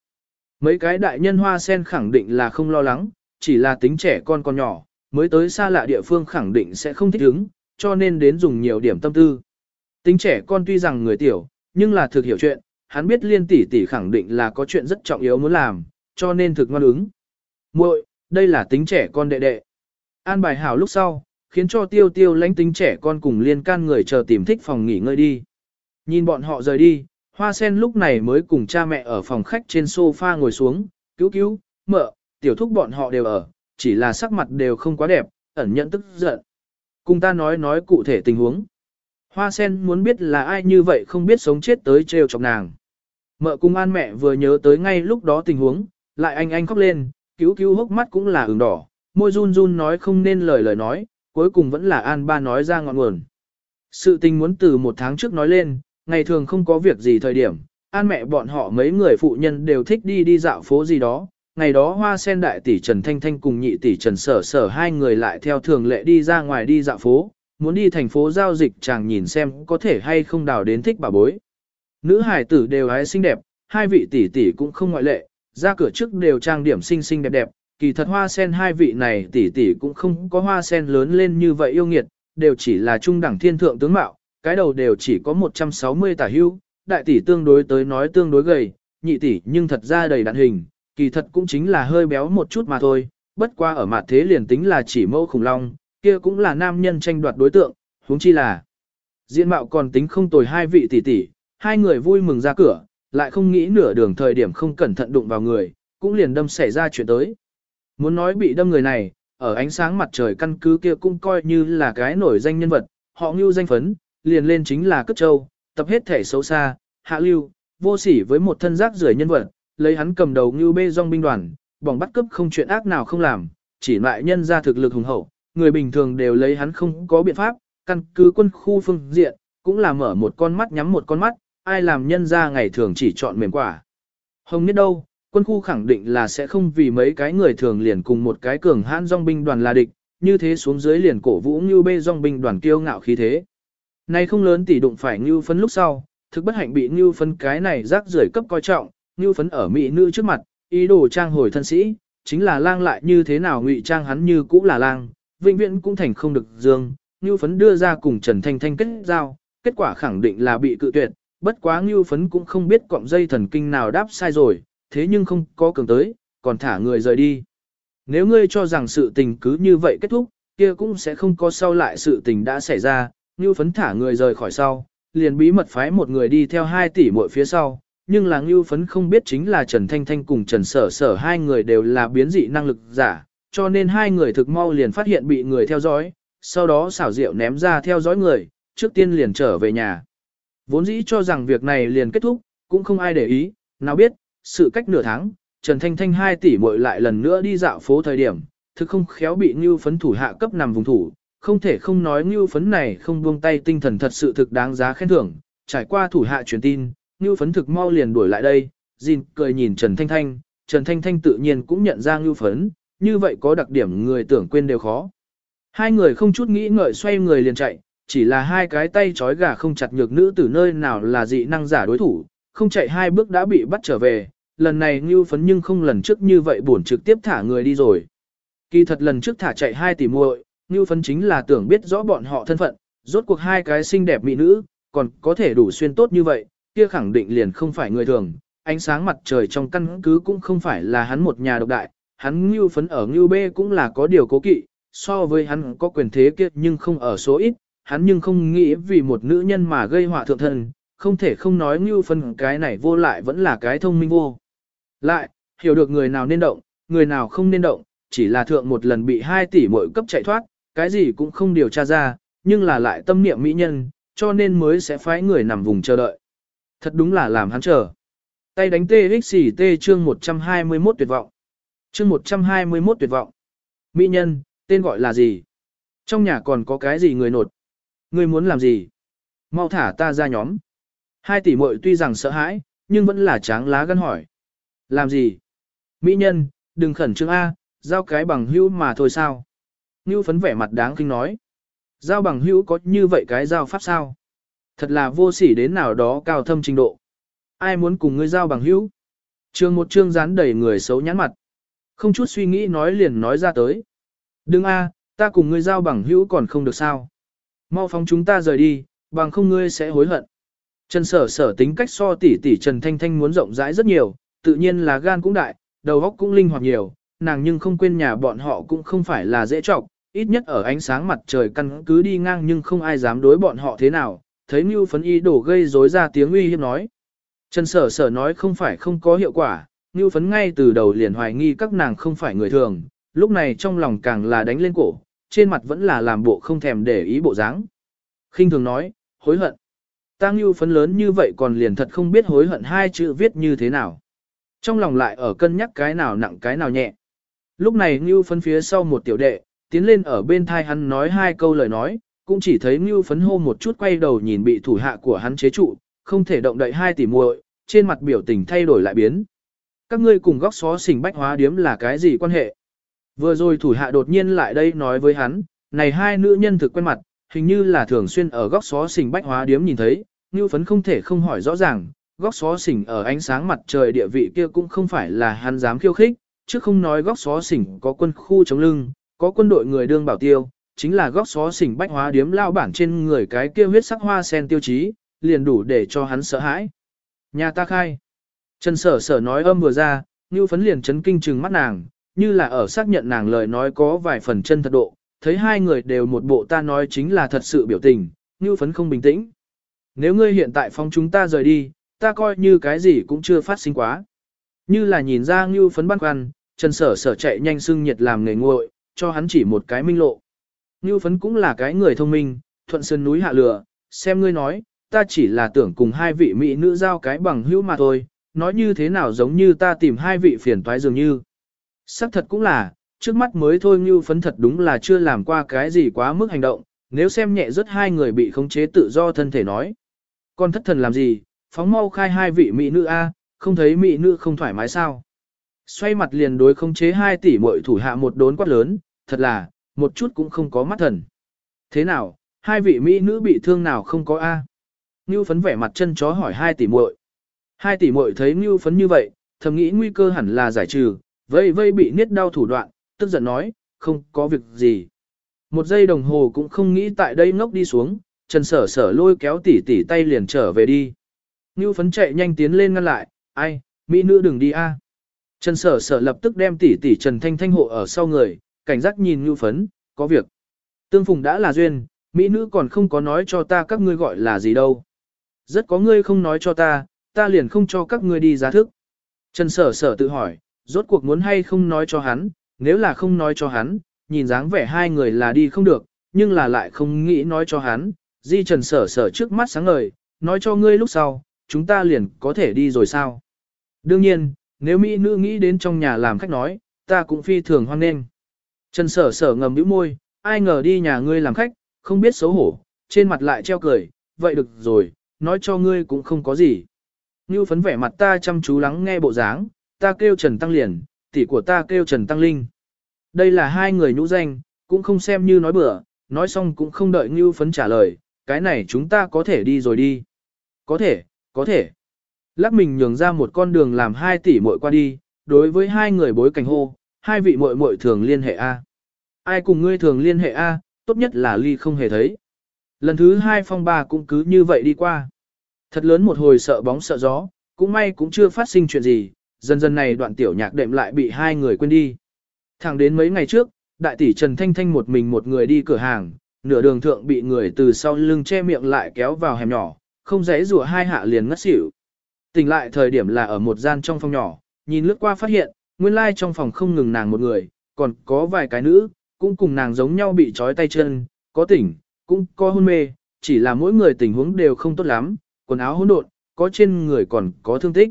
Mấy cái đại nhân hoa sen khẳng định là không lo lắng, chỉ là tính trẻ con con nhỏ, mới tới xa lạ địa phương khẳng định sẽ không thích ứng, cho nên đến dùng nhiều điểm tâm tư. Tính trẻ con tuy rằng người tiểu, nhưng là thực hiểu chuyện, hắn biết liên tỷ tỷ khẳng định là có chuyện rất trọng yếu muốn làm, cho nên thực ngoan ứng. muội đây là tính trẻ con đệ đệ. An bài hảo lúc sau, khiến cho tiêu tiêu lãnh tính trẻ con cùng liên can người chờ tìm thích phòng nghỉ ngơi đi. Nhìn bọn họ rời đi, hoa sen lúc này mới cùng cha mẹ ở phòng khách trên sofa ngồi xuống, cứu cứu, mợ, tiểu thúc bọn họ đều ở, chỉ là sắc mặt đều không quá đẹp, ẩn nhận tức giận. Cùng ta nói nói cụ thể tình huống. Hoa sen muốn biết là ai như vậy không biết sống chết tới trêu chọc nàng. Mợ cùng an mẹ vừa nhớ tới ngay lúc đó tình huống, lại anh anh khóc lên, cứu cứu hốc mắt cũng là ửng đỏ, môi run run nói không nên lời lời nói, cuối cùng vẫn là an ba nói ra ngọn nguồn. Sự tình muốn từ một tháng trước nói lên, ngày thường không có việc gì thời điểm, an mẹ bọn họ mấy người phụ nhân đều thích đi đi dạo phố gì đó. Ngày đó hoa sen đại tỷ Trần Thanh Thanh cùng nhị tỷ Trần Sở Sở hai người lại theo thường lệ đi ra ngoài đi dạo phố, muốn đi thành phố giao dịch chàng nhìn xem có thể hay không đào đến thích bà bối. Nữ hải tử đều hái xinh đẹp, hai vị tỷ tỷ cũng không ngoại lệ, ra cửa trước đều trang điểm xinh xinh đẹp đẹp, kỳ thật hoa sen hai vị này tỷ tỷ cũng không có hoa sen lớn lên như vậy yêu nghiệt, đều chỉ là trung đẳng thiên thượng tướng mạo, cái đầu đều chỉ có 160 tả hưu, đại tỷ tương đối tới nói tương đối gầy, nhị tỷ nhưng thật ra đầy đặn hình, kỳ thật cũng chính là hơi béo một chút mà thôi, bất qua ở mặt thế liền tính là chỉ mẫu khủng long, kia cũng là nam nhân tranh đoạt đối tượng, huống chi là diện mạo còn tính không tồi hai vị tỷ tỷ, hai người vui mừng ra cửa, lại không nghĩ nửa đường thời điểm không cẩn thận đụng vào người, cũng liền đâm xảy ra chuyện tới. Muốn nói bị đâm người này, ở ánh sáng mặt trời căn cứ kia cũng coi như là cái nổi danh nhân vật, họ ngưu danh phấn, liền lên chính là cất châu, tập hết thể xấu xa, hạ lưu, vô sỉ với một thân giác rưởi nhân vật, lấy hắn cầm đầu như bê dòng binh đoàn, bỏng bắt cướp không chuyện ác nào không làm, chỉ lại nhân ra thực lực hùng hậu, người bình thường đều lấy hắn không có biện pháp, căn cứ quân khu phương diện, cũng là mở một con mắt nhắm một con mắt, ai làm nhân ra ngày thường chỉ chọn mềm quả. Hồng nhất đâu, quân khu khẳng định là sẽ không vì mấy cái người thường liền cùng một cái cường hãn dòng binh đoàn là địch, như thế xuống dưới liền cổ vũ như bê dòng binh đoàn kiêu ngạo khí thế. Nay không lớn tỷ đụng phải Ngưu Phấn lúc sau, thực bất hạnh bị Ngưu Phấn cái này rác rưởi cấp coi trọng, Ngưu Phấn ở mỹ nữ trước mặt, ý đồ trang hồi thân sĩ, chính là lang lại như thế nào ngụy trang hắn như cũ là lang, vĩnh viễn cũng thành không được dương. Ngưu Phấn đưa ra cùng Trần Thanh Thanh kết giao, kết quả khẳng định là bị cự tuyệt, bất quá Ngưu Phấn cũng không biết cọng dây thần kinh nào đáp sai rồi, thế nhưng không có cường tới, còn thả người rời đi. Nếu ngươi cho rằng sự tình cứ như vậy kết thúc, kia cũng sẽ không có sau lại sự tình đã xảy ra, Ngưu Phấn thả người rời khỏi sau, liền bí mật phái một người đi theo hai tỷ muội phía sau, nhưng là Ngưu Phấn không biết chính là Trần Thanh Thanh cùng Trần Sở Sở hai người đều là biến dị năng lực giả, cho nên hai người thực mau liền phát hiện bị người theo dõi, sau đó xảo diệu ném ra theo dõi người, trước tiên liền trở về nhà. Vốn dĩ cho rằng việc này liền kết thúc, cũng không ai để ý, nào biết, sự cách nửa tháng, Trần Thanh Thanh hai tỷ muội lại lần nữa đi dạo phố thời điểm, thực không khéo bị Ngưu Phấn thủ hạ cấp nằm vùng thủ, không thể không nói Ngưu Phấn này không buông tay tinh thần thật sự thực đáng giá khen thưởng, trải qua thủ hạ truyền tin, Ngưu Phấn thực mau liền đuổi lại đây, Jin cười nhìn Trần Thanh Thanh, Trần Thanh Thanh tự nhiên cũng nhận ra Ngưu Phấn, như vậy có đặc điểm người tưởng quên đều khó. Hai người không chút nghĩ ngợi xoay người liền chạy, chỉ là hai cái tay trói gà không chặt nhược nữ từ nơi nào là dị năng giả đối thủ, không chạy hai bước đã bị bắt trở về, lần này Ngưu Phấn nhưng không lần trước như vậy buồn trực tiếp thả người đi rồi. Kỳ thật lần trước thả chạy hai tỷ muội, Ngưu phấn chính là tưởng biết rõ bọn họ thân phận, rốt cuộc hai cái xinh đẹp mỹ nữ, còn có thể đủ xuyên tốt như vậy, kia khẳng định liền không phải người thường. Ánh sáng mặt trời trong căn cứ cũng không phải là hắn một nhà độc đại, hắn Ngưu phấn ở Ngưu B cũng là có điều cố kỵ, so với hắn có quyền thế kia nhưng không ở số ít, hắn nhưng không nghĩ vì một nữ nhân mà gây họa thượng thân, không thể không nói Ngưu phấn cái này vô lại vẫn là cái thông minh vô. Lại, hiểu được người nào nên động, người nào không nên động, chỉ là thượng một lần bị hai tỷ mỗi cấp chạy thoát, cái gì cũng không điều tra ra, nhưng là lại tâm niệm mỹ nhân, cho nên mới sẽ phái người nằm vùng chờ đợi. Thật đúng là làm hắn chờ. Tay đánh TXT chương 121 tuyệt vọng. Chương 121 tuyệt vọng. Mỹ nhân, tên gọi là gì? Trong nhà còn có cái gì người nột? Người muốn làm gì? Mau thả ta ra nhóm. Hai tỷ muội tuy rằng sợ hãi, nhưng vẫn là tráng lá gân hỏi. Làm gì? Mỹ nhân, đừng khẩn trương A, giao cái bằng hữu mà thôi sao? Ngưu phấn vẻ mặt đáng kinh nói. Giao bằng hữu có như vậy cái giao pháp sao? Thật là vô sỉ đến nào đó cao thâm trình độ. Ai muốn cùng ngươi giao bằng hữu? Trường một chương rán đầy người xấu nhãn mặt. Không chút suy nghĩ nói liền nói ra tới. Đừng a, ta cùng ngươi giao bằng hữu còn không được sao. Mau phóng chúng ta rời đi, bằng không ngươi sẽ hối hận. Trần sở sở tính cách so tỷ tỷ Trần Thanh Thanh muốn rộng rãi rất nhiều, tự nhiên là gan cũng đại, đầu óc cũng linh hoạt nhiều, nàng nhưng không quên nhà bọn họ cũng không phải là dễ trọng, ít nhất ở ánh sáng mặt trời căn cứ đi ngang nhưng không ai dám đối bọn họ thế nào, thấy Ngưu Phấn Y đổ gây rối ra tiếng uy hiếp nói. Trần Sở Sở nói không phải không có hiệu quả, Ngưu Phấn ngay từ đầu liền hoài nghi các nàng không phải người thường, lúc này trong lòng càng là đánh lên cổ, trên mặt vẫn là làm bộ không thèm để ý bộ dáng. khinh thường nói, hối hận. Tăng Ngưu Phấn lớn như vậy còn liền thật không biết hối hận hai chữ viết như thế nào. Trong lòng lại ở cân nhắc cái nào nặng cái nào nhẹ. Lúc này Ngưu Phấn phía sau một tiểu đệ, tiến lên ở bên thai hắn nói hai câu lời nói, cũng chỉ thấy Ngưu Phấn hô một chút quay đầu nhìn bị thủ hạ của hắn chế trụ, không thể động đậy hai tỷ muội, trên mặt biểu tình thay đổi lại biến. Các ngươi cùng góc xó xỉnh bách hóa điếm là cái gì quan hệ? Vừa rồi thủ hạ đột nhiên lại đây nói với hắn, này hai nữ nhân thực quen mặt, hình như là thường xuyên ở góc xó xỉnh bách hóa điếm nhìn thấy, Ngưu Phấn không thể không hỏi rõ ràng, góc xó xỉnh ở ánh sáng mặt trời địa vị kia cũng không phải là hắn dám khiêu khích, chứ không nói góc xó xỉnh có quân khu chống lưng, có quân đội người đương bảo tiêu, chính là góc xó xỉnh bách hóa điếm lao bản trên người cái kia huyết sắc hoa sen tiêu chí, liền đủ để cho hắn sợ hãi. Nhà ta khai. Trần sở sở nói âm vừa ra, như phấn liền chấn kinh trừng mắt nàng, như là ở xác nhận nàng lời nói có vài phần chân thật độ, thấy hai người đều một bộ ta nói chính là thật sự biểu tình, như phấn không bình tĩnh. Nếu ngươi hiện tại phong chúng ta rời đi, ta coi như cái gì cũng chưa phát sinh quá. Như là nhìn ra như phấn băn khoăn, Trần sở sở chạy nhanh sưng nhiệt làm nghề nguội, cho hắn chỉ một cái minh lộ. Ngưu phấn cũng là cái người thông minh, thuận sơn núi hạ lửa, xem ngươi nói, ta chỉ là tưởng cùng hai vị mỹ nữ giao cái bằng hữu mà thôi, nói như thế nào giống như ta tìm hai vị phiền toái dường như. Sắc thật cũng là, trước mắt mới thôi Ngưu phấn thật đúng là chưa làm qua cái gì quá mức hành động, nếu xem nhẹ rất hai người bị khống chế tự do thân thể nói. Con thất thần làm gì, phóng mau khai hai vị mỹ nữ A, không thấy mỹ nữ không thoải mái sao. Xoay mặt liền đối khống chế hai tỷ muội thủ hạ một đốn quát lớn, thật là, một chút cũng không có mắt thần. Thế nào, hai vị mỹ nữ bị thương nào không có A? Ngưu phấn vẻ mặt chân chó hỏi hai tỷ muội. Hai tỷ muội thấy Ngưu phấn như vậy, thầm nghĩ nguy cơ hẳn là giải trừ, vây vây bị niết đau thủ đoạn, tức giận nói, không có việc gì. Một giây đồng hồ cũng không nghĩ tại đây ngốc đi xuống, Trần Sở Sở lôi kéo tỷ tỷ tay liền trở về đi. Ngưu phấn chạy nhanh tiến lên ngăn lại, ai, mỹ nữ đừng đi a. Trần Sở Sở lập tức đem tỷ tỷ Trần Thanh Thanh hộ ở sau người, cảnh giác nhìn Ngưu phấn, có việc. Tương phùng đã là duyên, mỹ nữ còn không có nói cho ta các ngươi gọi là gì đâu. Rất có ngươi không nói cho ta, ta liền không cho các ngươi đi giá thức. Trần sở sở tự hỏi, rốt cuộc muốn hay không nói cho hắn, nếu là không nói cho hắn, nhìn dáng vẻ hai người là đi không được, nhưng là lại không nghĩ nói cho hắn, di trần sở sở trước mắt sáng ngời, nói cho ngươi lúc sau, chúng ta liền có thể đi rồi sao. Đương nhiên, nếu Mỹ nữ nghĩ đến trong nhà làm khách nói, ta cũng phi thường hoan nghênh. Trần sở sở ngầm bĩu môi, ai ngờ đi nhà ngươi làm khách, không biết xấu hổ, trên mặt lại treo cười, vậy được rồi, nói cho ngươi cũng không có gì. Như phấn vẻ mặt ta chăm chú lắng nghe bộ dáng, ta kêu Trần Tăng Liền, tỷ của ta kêu Trần Tăng Linh. Đây là hai người nhũ danh, cũng không xem như nói bừa, nói xong cũng không đợi Như phấn trả lời, cái này chúng ta có thể đi rồi đi. Có thể, có thể. Lắc mình nhường ra một con đường làm hai tỷ muội qua đi, đối với hai người bối cảnh hô, hai vị muội muội thường liên hệ A. Ai cùng ngươi thường liên hệ A, tốt nhất là ly không hề thấy. Lần thứ hai phong ba cũng cứ như vậy đi qua. Thật lớn một hồi sợ bóng sợ gió, cũng may cũng chưa phát sinh chuyện gì, dần dần này đoạn tiểu nhạc đệm lại bị hai người quên đi. Thẳng đến mấy ngày trước, đại tỷ Trần Thanh Thanh một mình một người đi cửa hàng, nửa đường thượng bị người từ sau lưng che miệng lại kéo vào hẻm nhỏ, không dễ rùa hai hạ liền ngất xỉu. Tỉnh lại thời điểm là ở một gian trong phòng nhỏ, nhìn lướt qua phát hiện, nguyên lai trong phòng không ngừng nàng một người, còn có vài cái nữ, cũng cùng nàng giống nhau bị trói tay chân, có tỉnh, cũng có hôn mê, chỉ là mỗi người tình huống đều không tốt lắm, quần áo hỗn độn, có trên người còn có thương tích.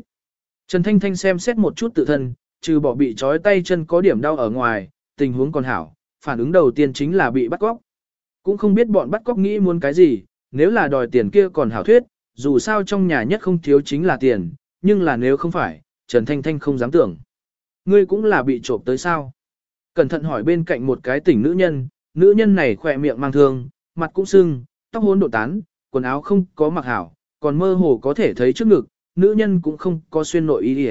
Trần Thanh Thanh xem xét một chút tự thân, trừ bỏ bị trói tay chân có điểm đau ở ngoài, tình huống còn hảo, phản ứng đầu tiên chính là bị bắt cóc. Cũng không biết bọn bắt cóc nghĩ muốn cái gì, nếu là đòi tiền kia còn hảo thuyết, dù sao trong nhà nhất không thiếu chính là tiền, nhưng là nếu không phải, Trần Thanh Thanh không dám tưởng. Ngươi cũng là bị trộm tới sao? Cẩn thận hỏi bên cạnh một cái tỉnh nữ nhân, nữ nhân này khỏe miệng mang thương, mặt cũng sưng, tóc hôn độ tán, quần áo không có mặc hảo, còn mơ hồ có thể thấy trước ngực, nữ nhân cũng không có xuyên nội y đi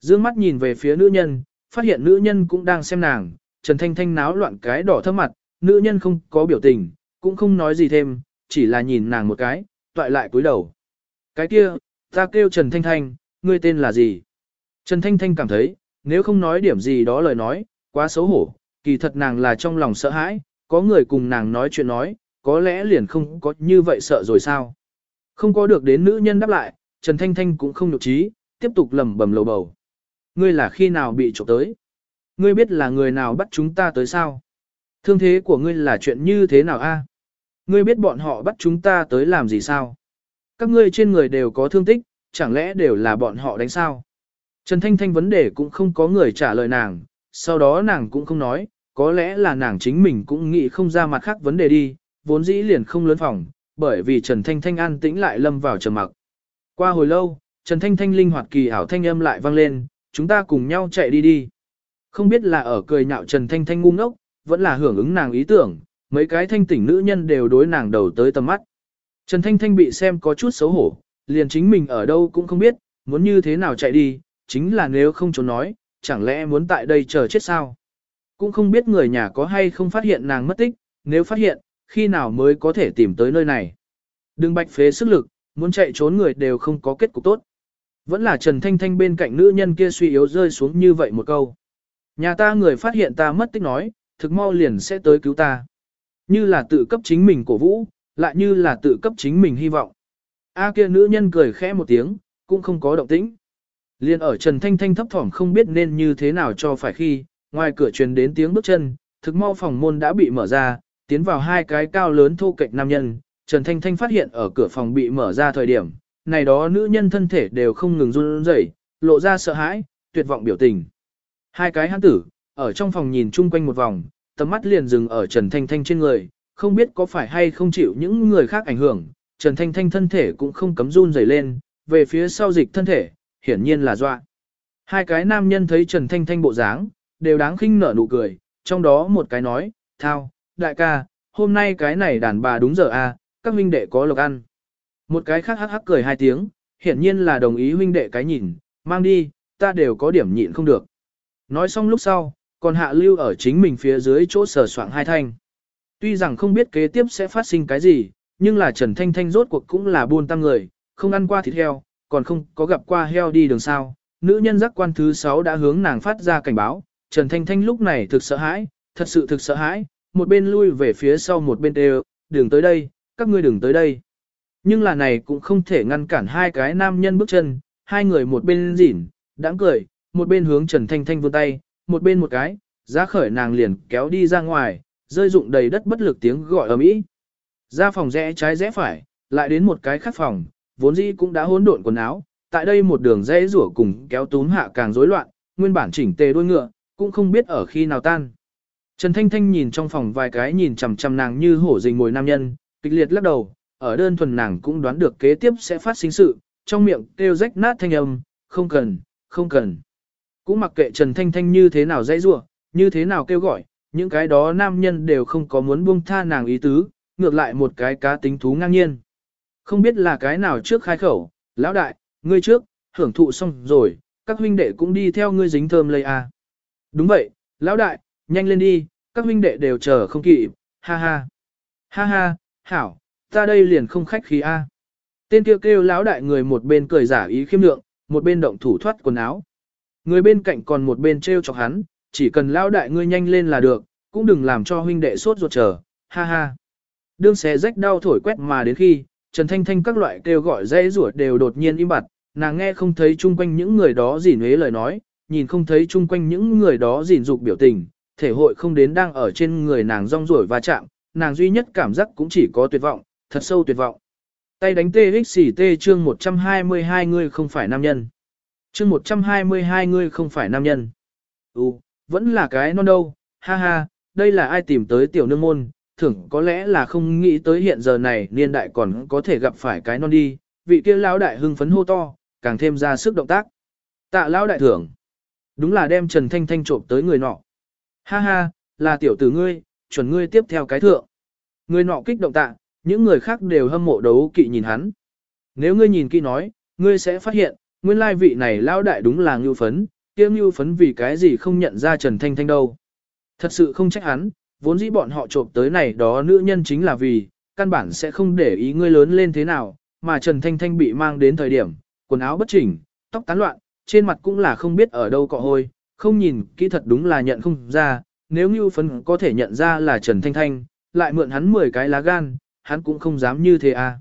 Dương mắt nhìn về phía nữ nhân, phát hiện nữ nhân cũng đang xem nàng, Trần Thanh Thanh náo loạn cái đỏ thấp mặt, nữ nhân không có biểu tình, cũng không nói gì thêm, chỉ là nhìn nàng một cái, toại lại cúi đầu. Cái kia, ta kêu Trần Thanh Thanh, ngươi tên là gì? Trần Thanh Thanh cảm thấy, nếu không nói điểm gì đó lời nói, quá xấu hổ, kỳ thật nàng là trong lòng sợ hãi, có người cùng nàng nói chuyện nói, có lẽ liền không có như vậy sợ rồi sao. Không có được đến nữ nhân đáp lại, Trần Thanh Thanh cũng không nhục trí, tiếp tục lầm bầm lầu bầu. Ngươi là khi nào bị trộm tới? Ngươi biết là người nào bắt chúng ta tới sao? Thương thế của ngươi là chuyện như thế nào a? Ngươi biết bọn họ bắt chúng ta tới làm gì sao? Các ngươi trên người đều có thương tích, chẳng lẽ đều là bọn họ đánh sao? Trần Thanh Thanh vấn đề cũng không có người trả lời nàng, sau đó nàng cũng không nói, có lẽ là nàng chính mình cũng nghĩ không ra mặt khác vấn đề đi, vốn dĩ liền không lớn phòng, bởi vì Trần Thanh Thanh an tĩnh lại lâm vào trầm mặc. Qua hồi lâu, Trần Thanh Thanh linh hoạt kỳ ảo thanh âm lại vang lên, chúng ta cùng nhau chạy đi đi. Không biết là ở cười nhạo Trần Thanh Thanh ngu ngốc, vẫn là hưởng ứng nàng ý tưởng, mấy cái thanh tỉnh nữ nhân đều đối nàng đầu tới tầm mắt. Trần Thanh Thanh bị xem có chút xấu hổ, liền chính mình ở đâu cũng không biết, muốn như thế nào chạy đi, chính là nếu không trốn nói, chẳng lẽ muốn tại đây chờ chết sao? Cũng không biết người nhà có hay không phát hiện nàng mất tích, nếu phát hiện, khi nào mới có thể tìm tới nơi này. Đừng bạch phế sức lực, muốn chạy trốn người đều không có kết cục tốt. Vẫn là Trần Thanh Thanh bên cạnh nữ nhân kia suy yếu rơi xuống như vậy một câu. Nhà ta người phát hiện ta mất tích nói, thực mau liền sẽ tới cứu ta. Như là tự cấp chính mình cổ vũ, lại như là tự cấp chính mình hy vọng. A kia nữ nhân cười khẽ một tiếng, cũng không có động tĩnh. Liên ở Trần Thanh Thanh thấp thỏm không biết nên như thế nào cho phải khi, ngoài cửa truyền đến tiếng bước chân, thực mau phòng môn đã bị mở ra, tiến vào hai cái cao lớn thô kệch nam nhân. Trần Thanh Thanh phát hiện ở cửa phòng bị mở ra thời điểm, này đó nữ nhân thân thể đều không ngừng run rẩy, lộ ra sợ hãi, tuyệt vọng biểu tình. Hai cái hắn tử, ở trong phòng nhìn chung quanh một vòng, tầm mắt liền dừng ở Trần Thanh Thanh trên người, không biết có phải hay không chịu những người khác ảnh hưởng, Trần Thanh Thanh thân thể cũng không cấm run rẩy lên, về phía sau dịch thân thể, hiển nhiên là dọa. Hai cái nam nhân thấy Trần Thanh Thanh bộ dáng, đều đáng khinh nở nụ cười, trong đó một cái nói, thao, đại ca, hôm nay cái này đàn bà đúng giờ à, các huynh đệ có lộc ăn. Một cái khác hắc hắc cười hai tiếng, hiển nhiên là đồng ý huynh đệ cái nhìn, mang đi, ta đều có điểm nhịn không được. Nói xong lúc sau, còn hạ lưu ở chính mình phía dưới chỗ sở soạn hai thanh. Tuy rằng không biết kế tiếp sẽ phát sinh cái gì, nhưng là Trần Thanh Thanh rốt cuộc cũng là buôn tăng người, không ăn qua thịt heo, còn không có gặp qua heo đi đường sao. Nữ nhân giác quan thứ 6 đã hướng nàng phát ra cảnh báo, Trần Thanh Thanh lúc này thực sợ hãi, thật sự thực sợ hãi, một bên lui về phía sau một bên đều, đừng tới đây, các ngươi đừng tới đây. Nhưng là này cũng không thể ngăn cản hai cái nam nhân bước chân, hai người một bên rỉn, đáng cười, một bên hướng Trần Thanh Thanh vươn tay, một bên một cái, giá khởi nàng liền kéo đi ra ngoài, rơi dụng đầy đất bất lực tiếng gọi ở mỹ. Ra phòng rẽ trái rẽ phải, lại đến một cái khác phòng, vốn dĩ cũng đã hỗn độn quần áo, tại đây một đường rẽ rủa cùng kéo túm hạ càng rối loạn, nguyên bản chỉnh tề đuôi ngựa, cũng không biết ở khi nào tan. Trần Thanh Thanh nhìn trong phòng vài cái nhìn chằm chằm nàng như hổ rình ngồi nam nhân, kịch liệt lắc đầu, ở đơn thuần nàng cũng đoán được kế tiếp sẽ phát sinh sự, trong miệng kêu rách nát thanh âm, không cần, không cần. Cũng mặc kệ Trần Thanh Thanh như thế nào dãy rủa, như thế nào kêu gọi, những cái đó nam nhân đều không có muốn buông tha nàng ý tứ, ngược lại một cái cá tính thú ngang nhiên. Không biết là cái nào trước khai khẩu, lão đại, ngươi trước, hưởng thụ xong rồi, các huynh đệ cũng đi theo ngươi dính thơm lây à. Đúng vậy, lão đại, nhanh lên đi, các huynh đệ đều chờ không kịp, ha ha. Ha ha, hảo, ta đây liền không khách khí a. Tên kêu kêu lão đại người một bên cười giả ý khiêm lượng, một bên động thủ thoát quần áo. Người bên cạnh còn một bên treo chọc hắn, chỉ cần lao đại ngươi nhanh lên là được, cũng đừng làm cho huynh đệ sốt ruột chờ, ha ha. Đương xé rách đau thổi quét mà đến khi, Trần Thanh Thanh các loại kêu gọi dây rủa đều đột nhiên im bặt, nàng nghe không thấy chung quanh những người đó gìn nuế lời nói, nhìn không thấy chung quanh những người đó gìn dục biểu tình, thể hội không đến đang ở trên người nàng rong ruổi và chạm, nàng duy nhất cảm giác cũng chỉ có tuyệt vọng, thật sâu tuyệt vọng. Tay đánh TXT chương 122 người không phải nam nhân. Chương 122 ngươi không phải nam nhân. Ừ, vẫn là cái non đâu, ha ha, đây là ai tìm tới tiểu nương môn, thưởng có lẽ là không nghĩ tới hiện giờ này niên đại còn có thể gặp phải cái non đi, vị kia lão đại hưng phấn hô to, càng thêm ra sức động tác. Tạ lão đại thưởng. Đúng là đem Trần Thanh Thanh trộm tới người nọ. Ha ha, là tiểu tử ngươi, chuẩn ngươi tiếp theo cái thượng. Người nọ kích động tạ, những người khác đều hâm mộ đấu kỵ nhìn hắn. Nếu ngươi nhìn kỹ nói, ngươi sẽ phát hiện, nguyên lai vị này lão đại đúng là ngưu phấn, kia ngưu phấn vì cái gì không nhận ra Trần Thanh Thanh đâu. Thật sự không trách hắn, vốn dĩ bọn họ trộm tới này đó nữ nhân chính là vì, căn bản sẽ không để ý ngươi lớn lên thế nào, mà Trần Thanh Thanh bị mang đến thời điểm, quần áo bất chỉnh, tóc tán loạn, trên mặt cũng là không biết ở đâu cọ hôi, không nhìn kỹ thật đúng là nhận không ra, nếu ngưu phấn có thể nhận ra là Trần Thanh Thanh, lại mượn hắn 10 cái lá gan, hắn cũng không dám như thế à.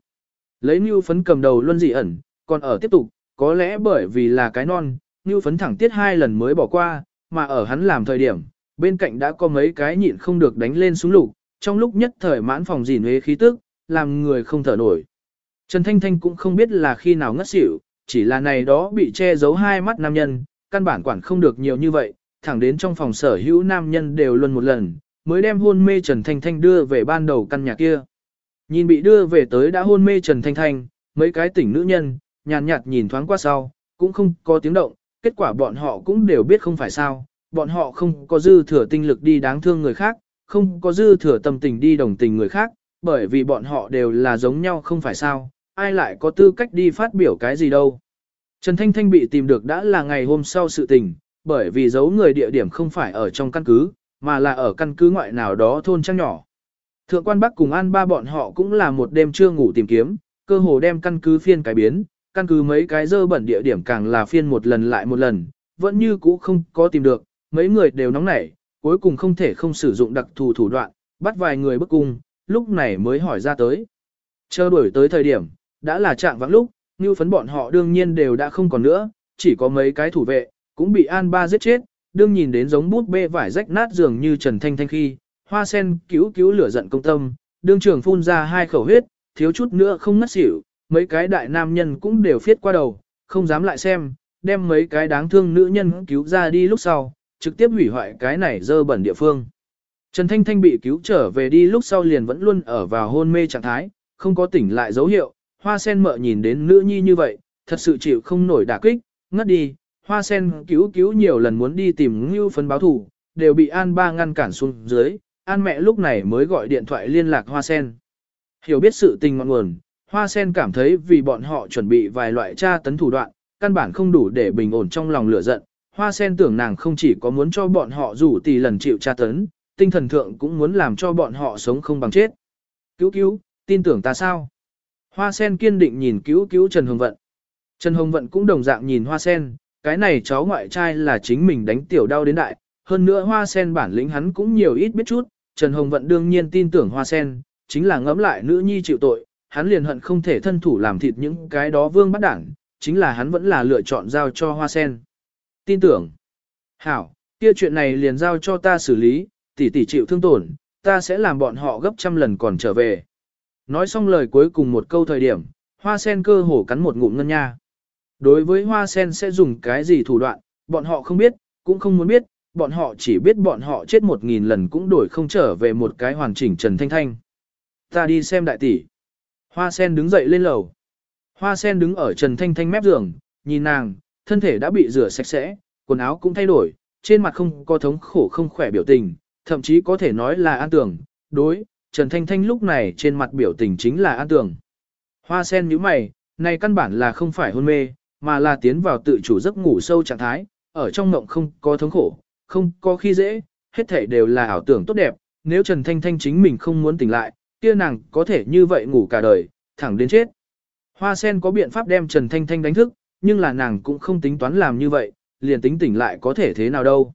Lấy ngưu phấn cầm đầu luân dị ẩn, còn ở tiếp tục, có lẽ bởi vì là cái non, như phấn thẳng tiết hai lần mới bỏ qua, mà ở hắn làm thời điểm, bên cạnh đã có mấy cái nhịn không được đánh lên súng lục, trong lúc nhất thời mãn phòng dìn hế khí tức, làm người không thở nổi. Trần Thanh Thanh cũng không biết là khi nào ngất xỉu, chỉ là này đó bị che giấu hai mắt nam nhân, căn bản quản không được nhiều như vậy, thẳng đến trong phòng sở hữu nam nhân đều luôn một lần, mới đem hôn mê Trần Thanh Thanh đưa về ban đầu căn nhà kia. Nhìn bị đưa về tới đã hôn mê Trần Thanh Thanh, mấy cái tỉnh nữ nhân, nhàn nhạt, nhạt nhìn thoáng qua sau, cũng không có tiếng động, kết quả bọn họ cũng đều biết không phải sao, bọn họ không có dư thừa tinh lực đi đáng thương người khác, không có dư thừa tâm tình đi đồng tình người khác, bởi vì bọn họ đều là giống nhau không phải sao, ai lại có tư cách đi phát biểu cái gì đâu. Trần Thanh Thanh bị tìm được đã là ngày hôm sau sự tình, bởi vì giấu người địa điểm không phải ở trong căn cứ, mà là ở căn cứ ngoại nào đó thôn trang nhỏ. Thượng quan Bắc cùng An ba bọn họ cũng là một đêm chưa ngủ tìm kiếm, cơ hồ đem căn cứ phiên cái biến, căn cứ mấy cái dơ bẩn địa điểm càng là phiên một lần lại một lần, vẫn như cũ không có tìm được, mấy người đều nóng nảy, cuối cùng không thể không sử dụng đặc thù thủ đoạn, bắt vài người bức cung, lúc này mới hỏi ra tới. Chờ đuổi tới thời điểm, đã là trạng vắng lúc, như phấn bọn họ đương nhiên đều đã không còn nữa, chỉ có mấy cái thủ vệ, cũng bị An Ba giết chết, đương nhìn đến giống bút bê vải rách nát dường như Trần Thanh Thanh khi, hoa sen cứu cứu lửa giận công tâm, đương trường phun ra hai khẩu huyết, thiếu chút nữa không ngất xỉu, mấy cái đại nam nhân cũng đều phiết qua đầu, không dám lại xem, đem mấy cái đáng thương nữ nhân cứu ra đi lúc sau, trực tiếp hủy hoại cái này dơ bẩn địa phương. Trần Thanh Thanh bị cứu trở về đi lúc sau liền vẫn luôn ở vào hôn mê trạng thái, không có tỉnh lại dấu hiệu, hoa sen mợ nhìn đến nữ nhi như vậy, thật sự chịu không nổi đả kích, ngất đi, hoa sen cứu cứu nhiều lần muốn đi tìm ngưu phấn báo thủ, đều bị An ba ngăn cản xuống dưới, An mẹ lúc này mới gọi điện thoại liên lạc hoa sen. Hiểu biết sự tình ngọn nguồn, hoa sen cảm thấy vì bọn họ chuẩn bị vài loại tra tấn thủ đoạn, căn bản không đủ để bình ổn trong lòng lửa giận. Hoa sen tưởng nàng không chỉ có muốn cho bọn họ rủ tỷ lần chịu tra tấn, tinh thần thượng cũng muốn làm cho bọn họ sống không bằng chết. Cứu cứu, tin tưởng ta sao? Hoa sen kiên định nhìn cứu cứu Trần Hồng Vận. Trần Hồng Vận cũng đồng dạng nhìn hoa sen, cái này cháu ngoại trai là chính mình đánh tiểu đau đến đại. Hơn nữa hoa sen bản lĩnh hắn cũng nhiều ít biết chút, Trần Hồng Vận đương nhiên tin tưởng hoa sen, chính là ngẫm lại nữ nhi chịu tội, hắn liền hận không thể thân thủ làm thịt những cái đó vương bắt đảng, chính là hắn vẫn là lựa chọn giao cho hoa sen. Tin tưởng. Hảo, kia chuyện này liền giao cho ta xử lý, tỷ tỷ chịu thương tổn, ta sẽ làm bọn họ gấp trăm lần còn trở về. Nói xong lời cuối cùng một câu thời điểm, hoa sen cơ hồ cắn một ngụm ngân nha. Đối với hoa sen sẽ dùng cái gì thủ đoạn, bọn họ không biết, cũng không muốn biết, bọn họ chỉ biết bọn họ chết một nghìn lần cũng đổi không trở về một cái hoàn chỉnh Trần Thanh Thanh. Ta đi xem đại tỷ. Hoa sen đứng dậy lên lầu. Hoa sen đứng ở Trần Thanh Thanh mép giường, nhìn nàng, thân thể đã bị rửa sạch sẽ, quần áo cũng thay đổi, trên mặt không có thống khổ không khỏe biểu tình, thậm chí có thể nói là an tưởng, đối, Trần Thanh Thanh lúc này trên mặt biểu tình chính là an tưởng. Hoa sen nhíu mày, này căn bản là không phải hôn mê, mà là tiến vào tự chủ giấc ngủ sâu trạng thái, ở trong mộng không có thống khổ, không có khi dễ, hết thảy đều là ảo tưởng tốt đẹp, nếu Trần Thanh Thanh chính mình không muốn tỉnh lại, kia nàng có thể như vậy ngủ cả đời, thẳng đến chết. Hoa sen có biện pháp đem Trần Thanh Thanh đánh thức, nhưng là nàng cũng không tính toán làm như vậy, liền tính tỉnh lại có thể thế nào đâu.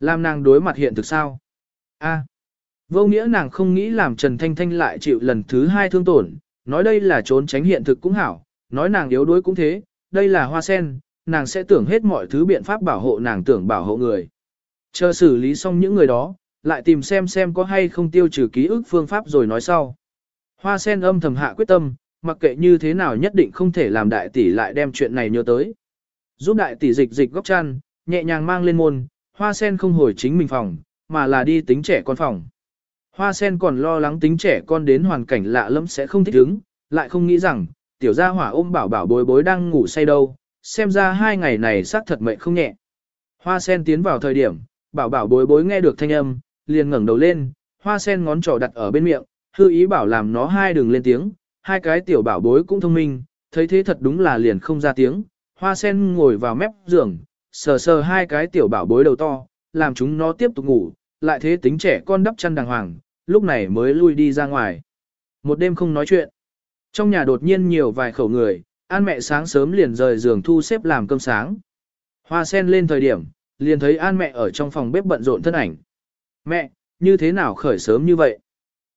Làm nàng đối mặt hiện thực sao? A. vô nghĩa nàng không nghĩ làm Trần Thanh Thanh lại chịu lần thứ hai thương tổn, nói đây là trốn tránh hiện thực cũng hảo, nói nàng yếu đuối cũng thế, đây là hoa sen, nàng sẽ tưởng hết mọi thứ biện pháp bảo hộ nàng tưởng bảo hộ người. Chờ xử lý xong những người đó, lại tìm xem xem có hay không tiêu trừ ký ức phương pháp rồi nói sau. Hoa sen âm thầm hạ quyết tâm, mặc kệ như thế nào nhất định không thể làm đại tỷ lại đem chuyện này nhớ tới. Giúp đại tỷ dịch dịch góc chăn, nhẹ nhàng mang lên môn, hoa sen không hồi chính mình phòng, mà là đi tính trẻ con phòng. Hoa sen còn lo lắng tính trẻ con đến hoàn cảnh lạ lẫm sẽ không thích ứng, lại không nghĩ rằng, tiểu gia hỏa ôm bảo bảo bối bối đang ngủ say đâu, xem ra hai ngày này xác thật mệnh không nhẹ. Hoa sen tiến vào thời điểm, bảo bảo bối bối nghe được thanh âm, liền ngẩng đầu lên, hoa sen ngón trỏ đặt ở bên miệng, hư ý bảo làm nó hai đường lên tiếng, hai cái tiểu bảo bối cũng thông minh, thấy thế thật đúng là liền không ra tiếng, hoa sen ngồi vào mép giường, sờ sờ hai cái tiểu bảo bối đầu to, làm chúng nó tiếp tục ngủ, lại thế tính trẻ con đắp chăn đàng hoàng, lúc này mới lui đi ra ngoài. Một đêm không nói chuyện. Trong nhà đột nhiên nhiều vài khẩu người, An mẹ sáng sớm liền rời giường thu xếp làm cơm sáng. Hoa sen lên thời điểm, liền thấy An mẹ ở trong phòng bếp bận rộn thân ảnh. Mẹ, như thế nào khởi sớm như vậy?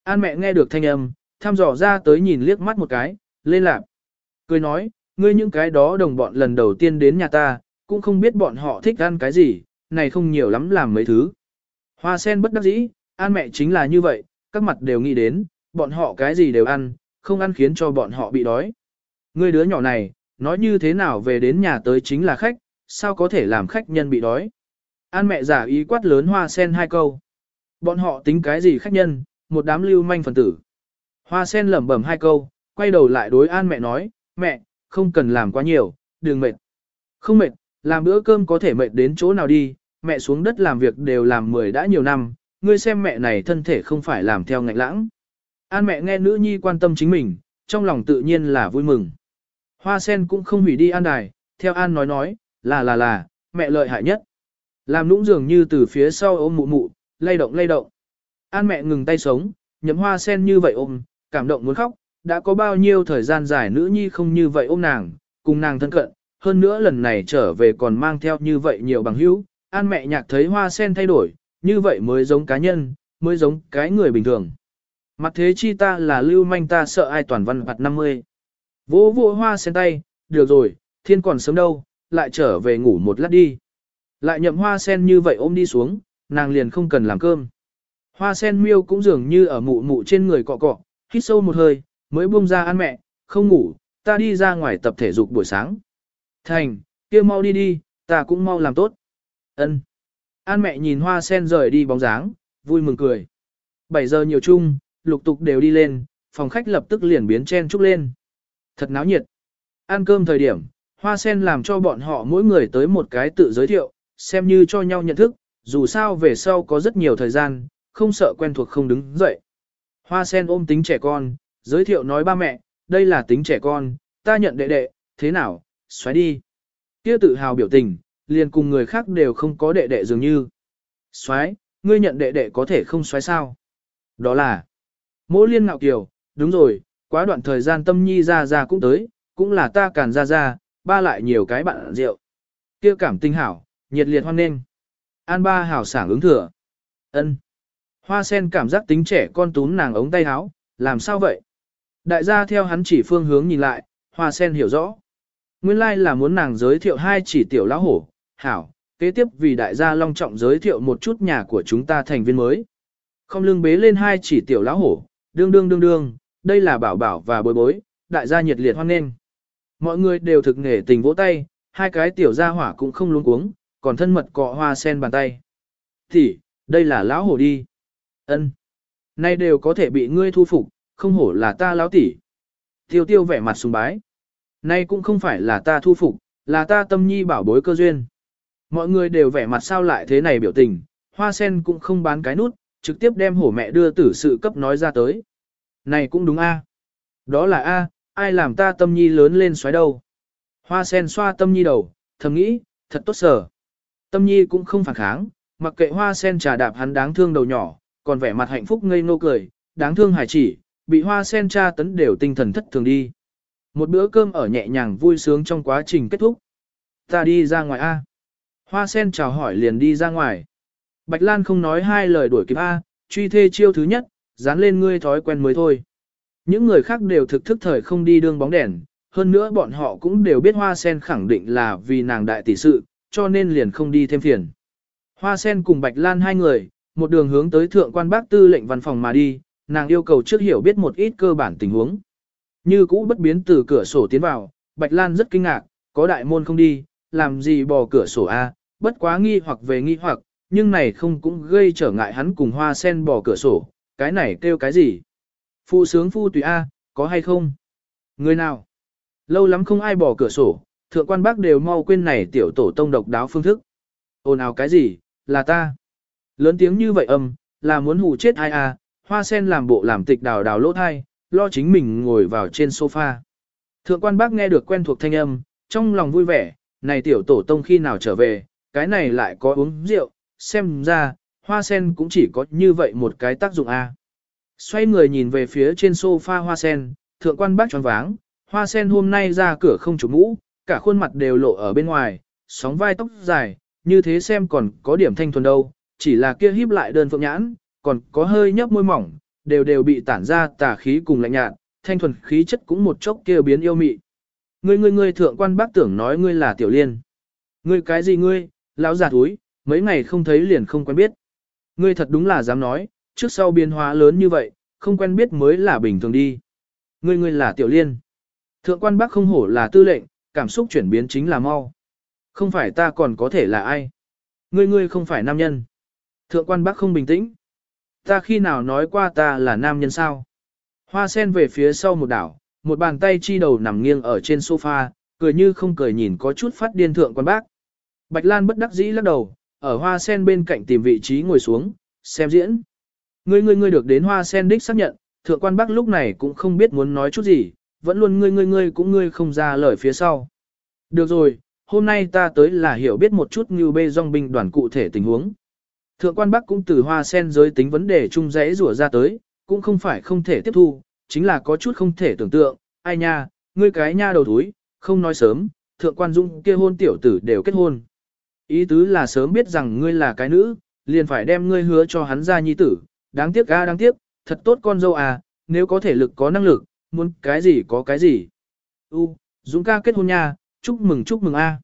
An mẹ nghe được thanh âm, thăm dò ra tới nhìn liếc mắt một cái, lên lạc. Cười nói, ngươi những cái đó đồng bọn lần đầu tiên đến nhà ta, cũng không biết bọn họ thích ăn cái gì, này không nhiều lắm làm mấy thứ. Hoa sen bất đắc dĩ, An mẹ chính là như vậy, các mặt đều nghĩ đến, bọn họ cái gì đều ăn, không ăn khiến cho bọn họ bị đói. Ngươi đứa nhỏ này, nói như thế nào về đến nhà tới chính là khách, sao có thể làm khách nhân bị đói. An mẹ giả ý quát lớn hoa sen hai câu. Bọn họ tính cái gì khách nhân, một đám lưu manh phần tử. Hoa sen lẩm bẩm hai câu, quay đầu lại đối an mẹ nói, mẹ, không cần làm quá nhiều, đừng mệt. Không mệt, làm bữa cơm có thể mệt đến chỗ nào đi, mẹ xuống đất làm việc đều làm mười đã nhiều năm, ngươi xem mẹ này thân thể không phải làm theo ngạnh lãng. An mẹ nghe nữ nhi quan tâm chính mình, trong lòng tự nhiên là vui mừng. Hoa sen cũng không hủy đi an đài, theo an nói nói, là là là, mẹ lợi hại nhất. Làm nũng dường như từ phía sau ôm mụ mụ, lay động lay động. An mẹ ngừng tay sống, nhấm hoa sen như vậy ôm, cảm động muốn khóc, đã có bao nhiêu thời gian dài nữ nhi không như vậy ôm nàng, cùng nàng thân cận, hơn nữa lần này trở về còn mang theo như vậy nhiều bằng hữu. An mẹ nhạc thấy hoa sen thay đổi, như vậy mới giống cá nhân, mới giống cái người bình thường. Mặt thế chi ta là lưu manh ta sợ ai toàn văn mặt 50. Vỗ vỗ hoa sen tay, được rồi, thiên còn sớm đâu, lại trở về ngủ một lát đi. Lại nhậm hoa sen như vậy ôm đi xuống, nàng liền không cần làm cơm. Hoa sen miêu cũng dường như ở mụ mụ trên người cọ cọ, hít sâu một hơi, mới buông ra ăn mẹ, không ngủ, ta đi ra ngoài tập thể dục buổi sáng. Thành, kia mau đi đi, ta cũng mau làm tốt. Ân. An mẹ nhìn hoa sen rời đi bóng dáng, vui mừng cười. 7 giờ nhiều chung, lục tục đều đi lên, phòng khách lập tức liền biến chen trúc lên. Thật náo nhiệt. Ăn cơm thời điểm, hoa sen làm cho bọn họ mỗi người tới một cái tự giới thiệu, xem như cho nhau nhận thức, dù sao về sau có rất nhiều thời gian, không sợ quen thuộc không đứng dậy. Hoa sen ôm tính trẻ con, giới thiệu nói ba mẹ, đây là tính trẻ con, ta nhận đệ đệ, thế nào, xoáy đi. Kia tự hào biểu tình, liền cùng người khác đều không có đệ đệ dường như. Xoáy, ngươi nhận đệ đệ có thể không xoáy sao? Đó là, mỗi liên ngạo kiều, đúng rồi, quá đoạn thời gian tâm nhi ra ra cũng tới, cũng là ta càn ra ra, ba lại nhiều cái bạn rượu. Kia cảm tinh hảo, nhiệt liệt hoan nghênh. An ba hảo sảng ứng thừa. ân Hoa sen cảm giác tính trẻ con túm nàng ống tay áo, làm sao vậy? Đại gia theo hắn chỉ phương hướng nhìn lại, hoa sen hiểu rõ. Nguyên lai like là muốn nàng giới thiệu hai chỉ tiểu lão hổ, hảo, kế tiếp vì đại gia long trọng giới thiệu một chút nhà của chúng ta thành viên mới. Không lưng bế lên hai chỉ tiểu lão hổ, đương đương đương đương, đây là bảo bảo và bối bối, đại gia nhiệt liệt hoan nghênh. Mọi người đều thực nghề tình vỗ tay, hai cái tiểu gia hỏa cũng không luống cuống, còn thân mật cọ hoa sen bàn tay. Thì, đây là lão hổ đi. ân Nay đều có thể bị ngươi thu phục, không hổ là ta lão tỷ. Tiêu tiêu vẻ mặt sùng bái. Nay cũng không phải là ta thu phục, là ta tâm nhi bảo bối cơ duyên. Mọi người đều vẻ mặt sao lại thế này biểu tình, hoa sen cũng không bán cái nút, trực tiếp đem hổ mẹ đưa tử sự cấp nói ra tới. Này cũng đúng a Đó là a ai làm ta tâm nhi lớn lên xoáy đâu. Hoa sen xoa tâm nhi đầu, thầm nghĩ, thật tốt sở. Tâm nhi cũng không phản kháng, mặc kệ hoa sen trà đạp hắn đáng thương đầu nhỏ, còn vẻ mặt hạnh phúc ngây ngô cười, đáng thương hải chỉ, bị hoa sen tra tấn đều tinh thần thất thường đi. Một bữa cơm ở nhẹ nhàng vui sướng trong quá trình kết thúc. Ta đi ra ngoài A. Hoa sen chào hỏi liền đi ra ngoài. Bạch Lan không nói hai lời đuổi kịp A, truy thê chiêu thứ nhất, dán lên ngươi thói quen mới thôi. Những người khác đều thực thức thời không đi đương bóng đèn, hơn nữa bọn họ cũng đều biết hoa sen khẳng định là vì nàng đại tỷ sự, cho nên liền không đi thêm phiền. Hoa sen cùng Bạch Lan hai người, một đường hướng tới thượng quan bác tư lệnh văn phòng mà đi, nàng yêu cầu trước hiểu biết một ít cơ bản tình huống. Như cũ bất biến từ cửa sổ tiến vào, Bạch Lan rất kinh ngạc, có đại môn không đi, làm gì bỏ cửa sổ A, bất quá nghi hoặc về nghi hoặc, nhưng này không cũng gây trở ngại hắn cùng hoa sen bỏ cửa sổ, cái này kêu cái gì? Phụ sướng phu tùy A, có hay không? Người nào? Lâu lắm không ai bỏ cửa sổ, thượng quan bác đều mau quên này tiểu tổ tông độc đáo phương thức. Ồn ào cái gì, là ta. Lớn tiếng như vậy âm, là muốn hù chết ai à, hoa sen làm bộ làm tịch đào đào lỗ thai, lo chính mình ngồi vào trên sofa. Thượng quan bác nghe được quen thuộc thanh âm, trong lòng vui vẻ, này tiểu tổ tông khi nào trở về, cái này lại có uống rượu, xem ra, hoa sen cũng chỉ có như vậy một cái tác dụng a. À. Xoay người nhìn về phía trên sofa hoa sen, thượng quan bác tròn váng, hoa sen hôm nay ra cửa không chủ mũ, cả khuôn mặt đều lộ ở bên ngoài, sóng vai tóc dài, như thế xem còn có điểm thanh thuần đâu, chỉ là kia híp lại đơn phượng nhãn, còn có hơi nhấp môi mỏng, đều đều bị tản ra tà khí cùng lạnh nhạt, thanh thuần khí chất cũng một chốc kia biến yêu mị. Ngươi ngươi ngươi thượng quan bác tưởng nói ngươi là tiểu liên. Ngươi cái gì ngươi, lão già thúi, mấy ngày không thấy liền không quen biết. Ngươi thật đúng là dám nói, trước sau biến hóa lớn như vậy, không quen biết mới là bình thường đi. Ngươi ngươi là tiểu liên. Thượng quan bác không hổ là tư lệnh, cảm xúc chuyển biến chính là mau. Không phải ta còn có thể là ai. Ngươi ngươi không phải nam nhân. Thượng quan bác không bình tĩnh. Ta khi nào nói qua ta là nam nhân sao? Hoa sen về phía sau một đảo, một bàn tay chi đầu nằm nghiêng ở trên sofa, cười như không cười nhìn có chút phát điên thượng quan bác. Bạch Lan bất đắc dĩ lắc đầu, ở hoa sen bên cạnh tìm vị trí ngồi xuống, xem diễn. Ngươi ngươi ngươi được đến hoa sen đích xác nhận, thượng quan bác lúc này cũng không biết muốn nói chút gì, vẫn luôn ngươi ngươi ngươi cũng ngươi không ra lời phía sau. Được rồi, hôm nay ta tới là hiểu biết một chút như bê dòng binh đoàn cụ thể tình huống. Thượng quan Bắc cũng từ hoa sen giới tính vấn đề chung rẽ rủa ra tới, cũng không phải không thể tiếp thu, chính là có chút không thể tưởng tượng, ai nha, ngươi cái nha đầu thúi, không nói sớm, thượng quan dung kia hôn tiểu tử đều kết hôn. Ý tứ là sớm biết rằng ngươi là cái nữ, liền phải đem ngươi hứa cho hắn ra nhi tử, đáng tiếc a đáng tiếc, thật tốt con dâu à, nếu có thể lực có năng lực, muốn cái gì có cái gì. U, Dũng ca kết hôn nha, chúc mừng chúc mừng a.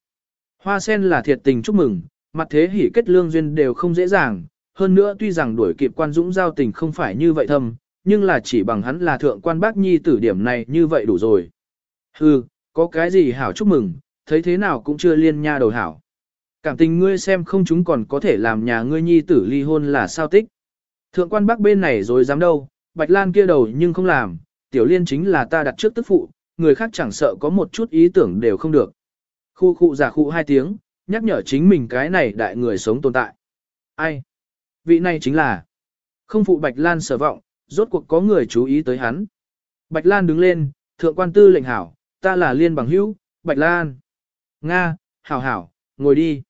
Hoa sen là thiệt tình chúc mừng, mặt thế hỉ kết lương duyên đều không dễ dàng, hơn nữa tuy rằng đuổi kịp quan Dũng giao tình không phải như vậy thâm, nhưng là chỉ bằng hắn là thượng quan bác nhi tử điểm này như vậy đủ rồi. Hừ, có cái gì hảo chúc mừng, thấy thế nào cũng chưa liên nha đầu hảo. Cảm tình ngươi xem không chúng còn có thể làm nhà ngươi nhi tử ly hôn là sao tích. Thượng quan bác bên này rồi dám đâu, Bạch Lan kia đầu nhưng không làm, tiểu liên chính là ta đặt trước tức phụ, người khác chẳng sợ có một chút ý tưởng đều không được. Khu khu giả khu hai tiếng, nhắc nhở chính mình cái này đại người sống tồn tại. Ai? Vị này chính là không phụ Bạch Lan sở vọng, rốt cuộc có người chú ý tới hắn. Bạch Lan đứng lên, thượng quan tư lệnh hảo, ta là liên bằng hữu, Bạch Lan. Nga, hảo hảo, ngồi đi.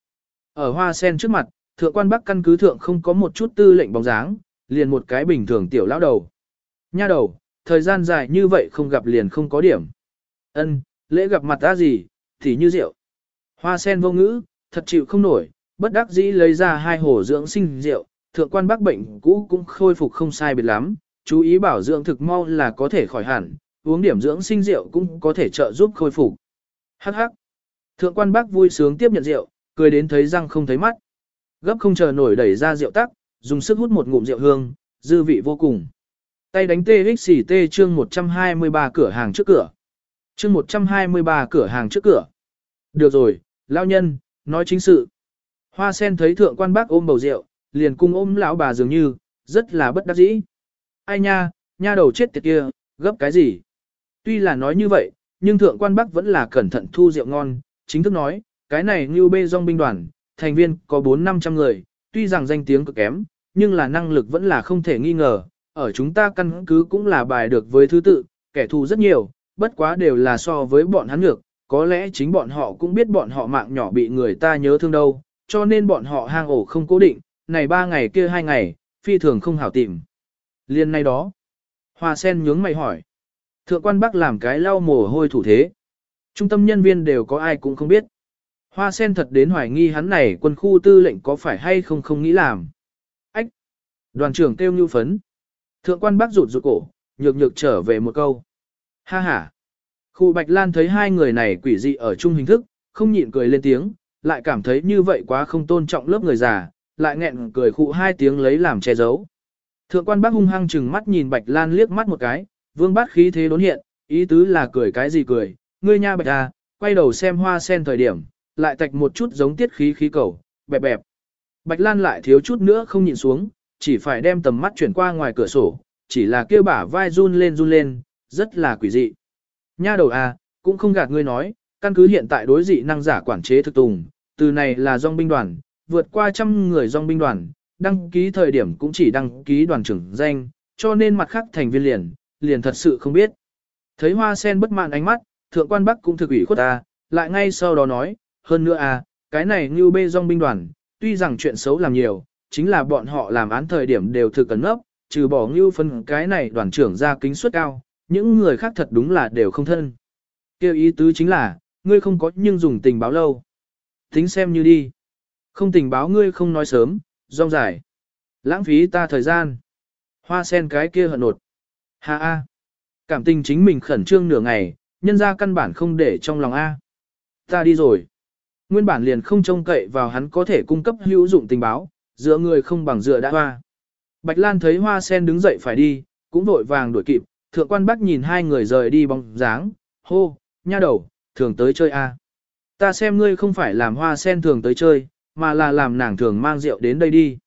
Ở hoa sen trước mặt, thượng quan bắc căn cứ thượng không có một chút tư lệnh bóng dáng, liền một cái bình thường tiểu lão đầu. Nha đầu, thời gian dài như vậy không gặp liền không có điểm. Ân, lễ gặp mặt ta gì, thì như rượu. Hoa sen vô ngữ, thật chịu không nổi, bất đắc dĩ lấy ra hai hồ dưỡng sinh rượu, thượng quan bác bệnh cũ cũng khôi phục không sai biệt lắm, chú ý bảo dưỡng thực mau là có thể khỏi hẳn, uống điểm dưỡng sinh rượu cũng có thể trợ giúp khôi phục. Hắc hắc. Thượng quan bác vui sướng tiếp nhận rượu, cười đến thấy răng không thấy mắt. Gấp không chờ nổi đẩy ra rượu tắc, dùng sức hút một ngụm rượu hương, dư vị vô cùng. Tay đánh TXT chương 123 cửa hàng trước cửa. Chương 123 cửa hàng trước cửa. Được rồi, lao nhân, nói chính sự. Hoa sen thấy thượng quan bác ôm bầu rượu, liền cung ôm lão bà dường như, rất là bất đắc dĩ. Ai nha, nha đầu chết tiệt kia, gấp cái gì? Tuy là nói như vậy, nhưng thượng quan bác vẫn là cẩn thận thu rượu ngon, chính thức nói, cái này như bê dòng binh đoàn, thành viên có 4-500 người, tuy rằng danh tiếng cực kém, nhưng là năng lực vẫn là không thể nghi ngờ, ở chúng ta căn cứ cũng là bài được với thứ tự, kẻ thù rất nhiều, bất quá đều là so với bọn hắn ngược, có lẽ chính bọn họ cũng biết bọn họ mạng nhỏ bị người ta nhớ thương đâu, cho nên bọn họ hang ổ không cố định, này ba ngày kia hai ngày, phi thường không hảo tìm. Liên nay đó, Hoa sen nhướng mày hỏi, thượng quan bác làm cái lau mồ hôi thủ thế. Trung tâm nhân viên đều có ai cũng không biết. Hoa sen thật đến hoài nghi hắn này quân khu tư lệnh có phải hay không không nghĩ làm. Ách! Đoàn trưởng kêu như phấn. Thượng quan bác rụt rụt cổ, nhược nhược trở về một câu. Ha ha! Khu Bạch Lan thấy hai người này quỷ dị ở chung hình thức, không nhịn cười lên tiếng, lại cảm thấy như vậy quá không tôn trọng lớp người già, lại nghẹn cười khụ hai tiếng lấy làm che giấu. Thượng quan bác hung hăng chừng mắt nhìn Bạch Lan liếc mắt một cái, vương bát khí thế đốn hiện, ý tứ là cười cái gì cười, ngươi nha Bạch à, quay đầu xem hoa sen thời điểm, lại tạch một chút giống tiết khí khí cầu, bẹp bẹp. Bạch Lan lại thiếu chút nữa không nhịn xuống, chỉ phải đem tầm mắt chuyển qua ngoài cửa sổ, chỉ là kêu bả vai run lên run lên, rất là quỷ dị. Nha đầu à, cũng không gạt ngươi nói, căn cứ hiện tại đối dị năng giả quản chế thực tùng, từ này là dòng binh đoàn, vượt qua trăm người dòng binh đoàn, đăng ký thời điểm cũng chỉ đăng ký đoàn trưởng danh, cho nên mặt khác thành viên liền, liền thật sự không biết. Thấy hoa sen bất mãn ánh mắt, thượng quan bắc cũng thực ủy khuất ta, lại ngay sau đó nói, hơn nữa à, cái này như bê dòng binh đoàn, tuy rằng chuyện xấu làm nhiều, chính là bọn họ làm án thời điểm đều thực cẩn ngốc, trừ bỏ ngưu phân cái này đoàn trưởng ra kính suất cao, những người khác thật đúng là đều không thân. Kêu ý tứ chính là, ngươi không có nhưng dùng tình báo lâu. Tính xem như đi. Không tình báo ngươi không nói sớm, rong dài. Lãng phí ta thời gian. Hoa sen cái kia hận nột. Ha a. Cảm tình chính mình khẩn trương nửa ngày, nhân ra căn bản không để trong lòng A. Ta đi rồi. Nguyên bản liền không trông cậy vào hắn có thể cung cấp hữu dụng tình báo, dựa người không bằng dựa đã hoa. Bạch Lan thấy hoa sen đứng dậy phải đi, cũng vội vàng đuổi kịp, thượng quan bác nhìn hai người rời đi bóng dáng, hô, nha đầu, thường tới chơi a. Ta xem ngươi không phải làm hoa sen thường tới chơi, mà là làm nàng thường mang rượu đến đây đi.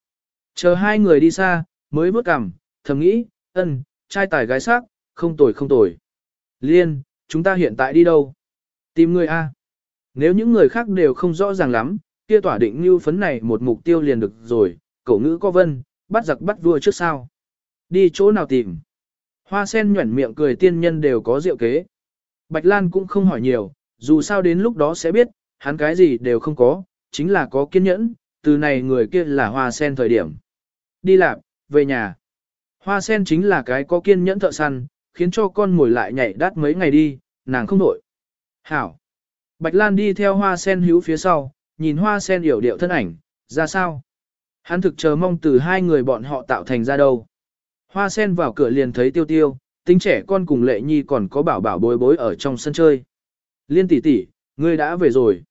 Chờ hai người đi xa, mới bước cằm, thầm nghĩ, ân, trai tài gái sắc, không tồi không tồi. Liên, chúng ta hiện tại đi đâu? Tìm ngươi a. Nếu những người khác đều không rõ ràng lắm, kia tỏa định như phấn này một mục tiêu liền được rồi, cậu ngữ có vân, bắt giặc bắt vua trước sao. Đi chỗ nào tìm? Hoa sen nhuẩn miệng cười tiên nhân đều có diệu kế. Bạch Lan cũng không hỏi nhiều, dù sao đến lúc đó sẽ biết, hắn cái gì đều không có, chính là có kiên nhẫn, từ này người kia là hoa sen thời điểm. Đi làm, về nhà. Hoa sen chính là cái có kiên nhẫn thợ săn, khiến cho con ngồi lại nhảy đắt mấy ngày đi, nàng không nổi. Hảo. Bạch Lan đi theo hoa sen hữu phía sau, nhìn hoa sen hiểu điệu thân ảnh, ra sao? Hắn thực chờ mong từ hai người bọn họ tạo thành ra đâu. Hoa sen vào cửa liền thấy tiêu tiêu, tính trẻ con cùng lệ nhi còn có bảo bảo bối bối ở trong sân chơi. Liên tỷ tỷ, ngươi đã về rồi.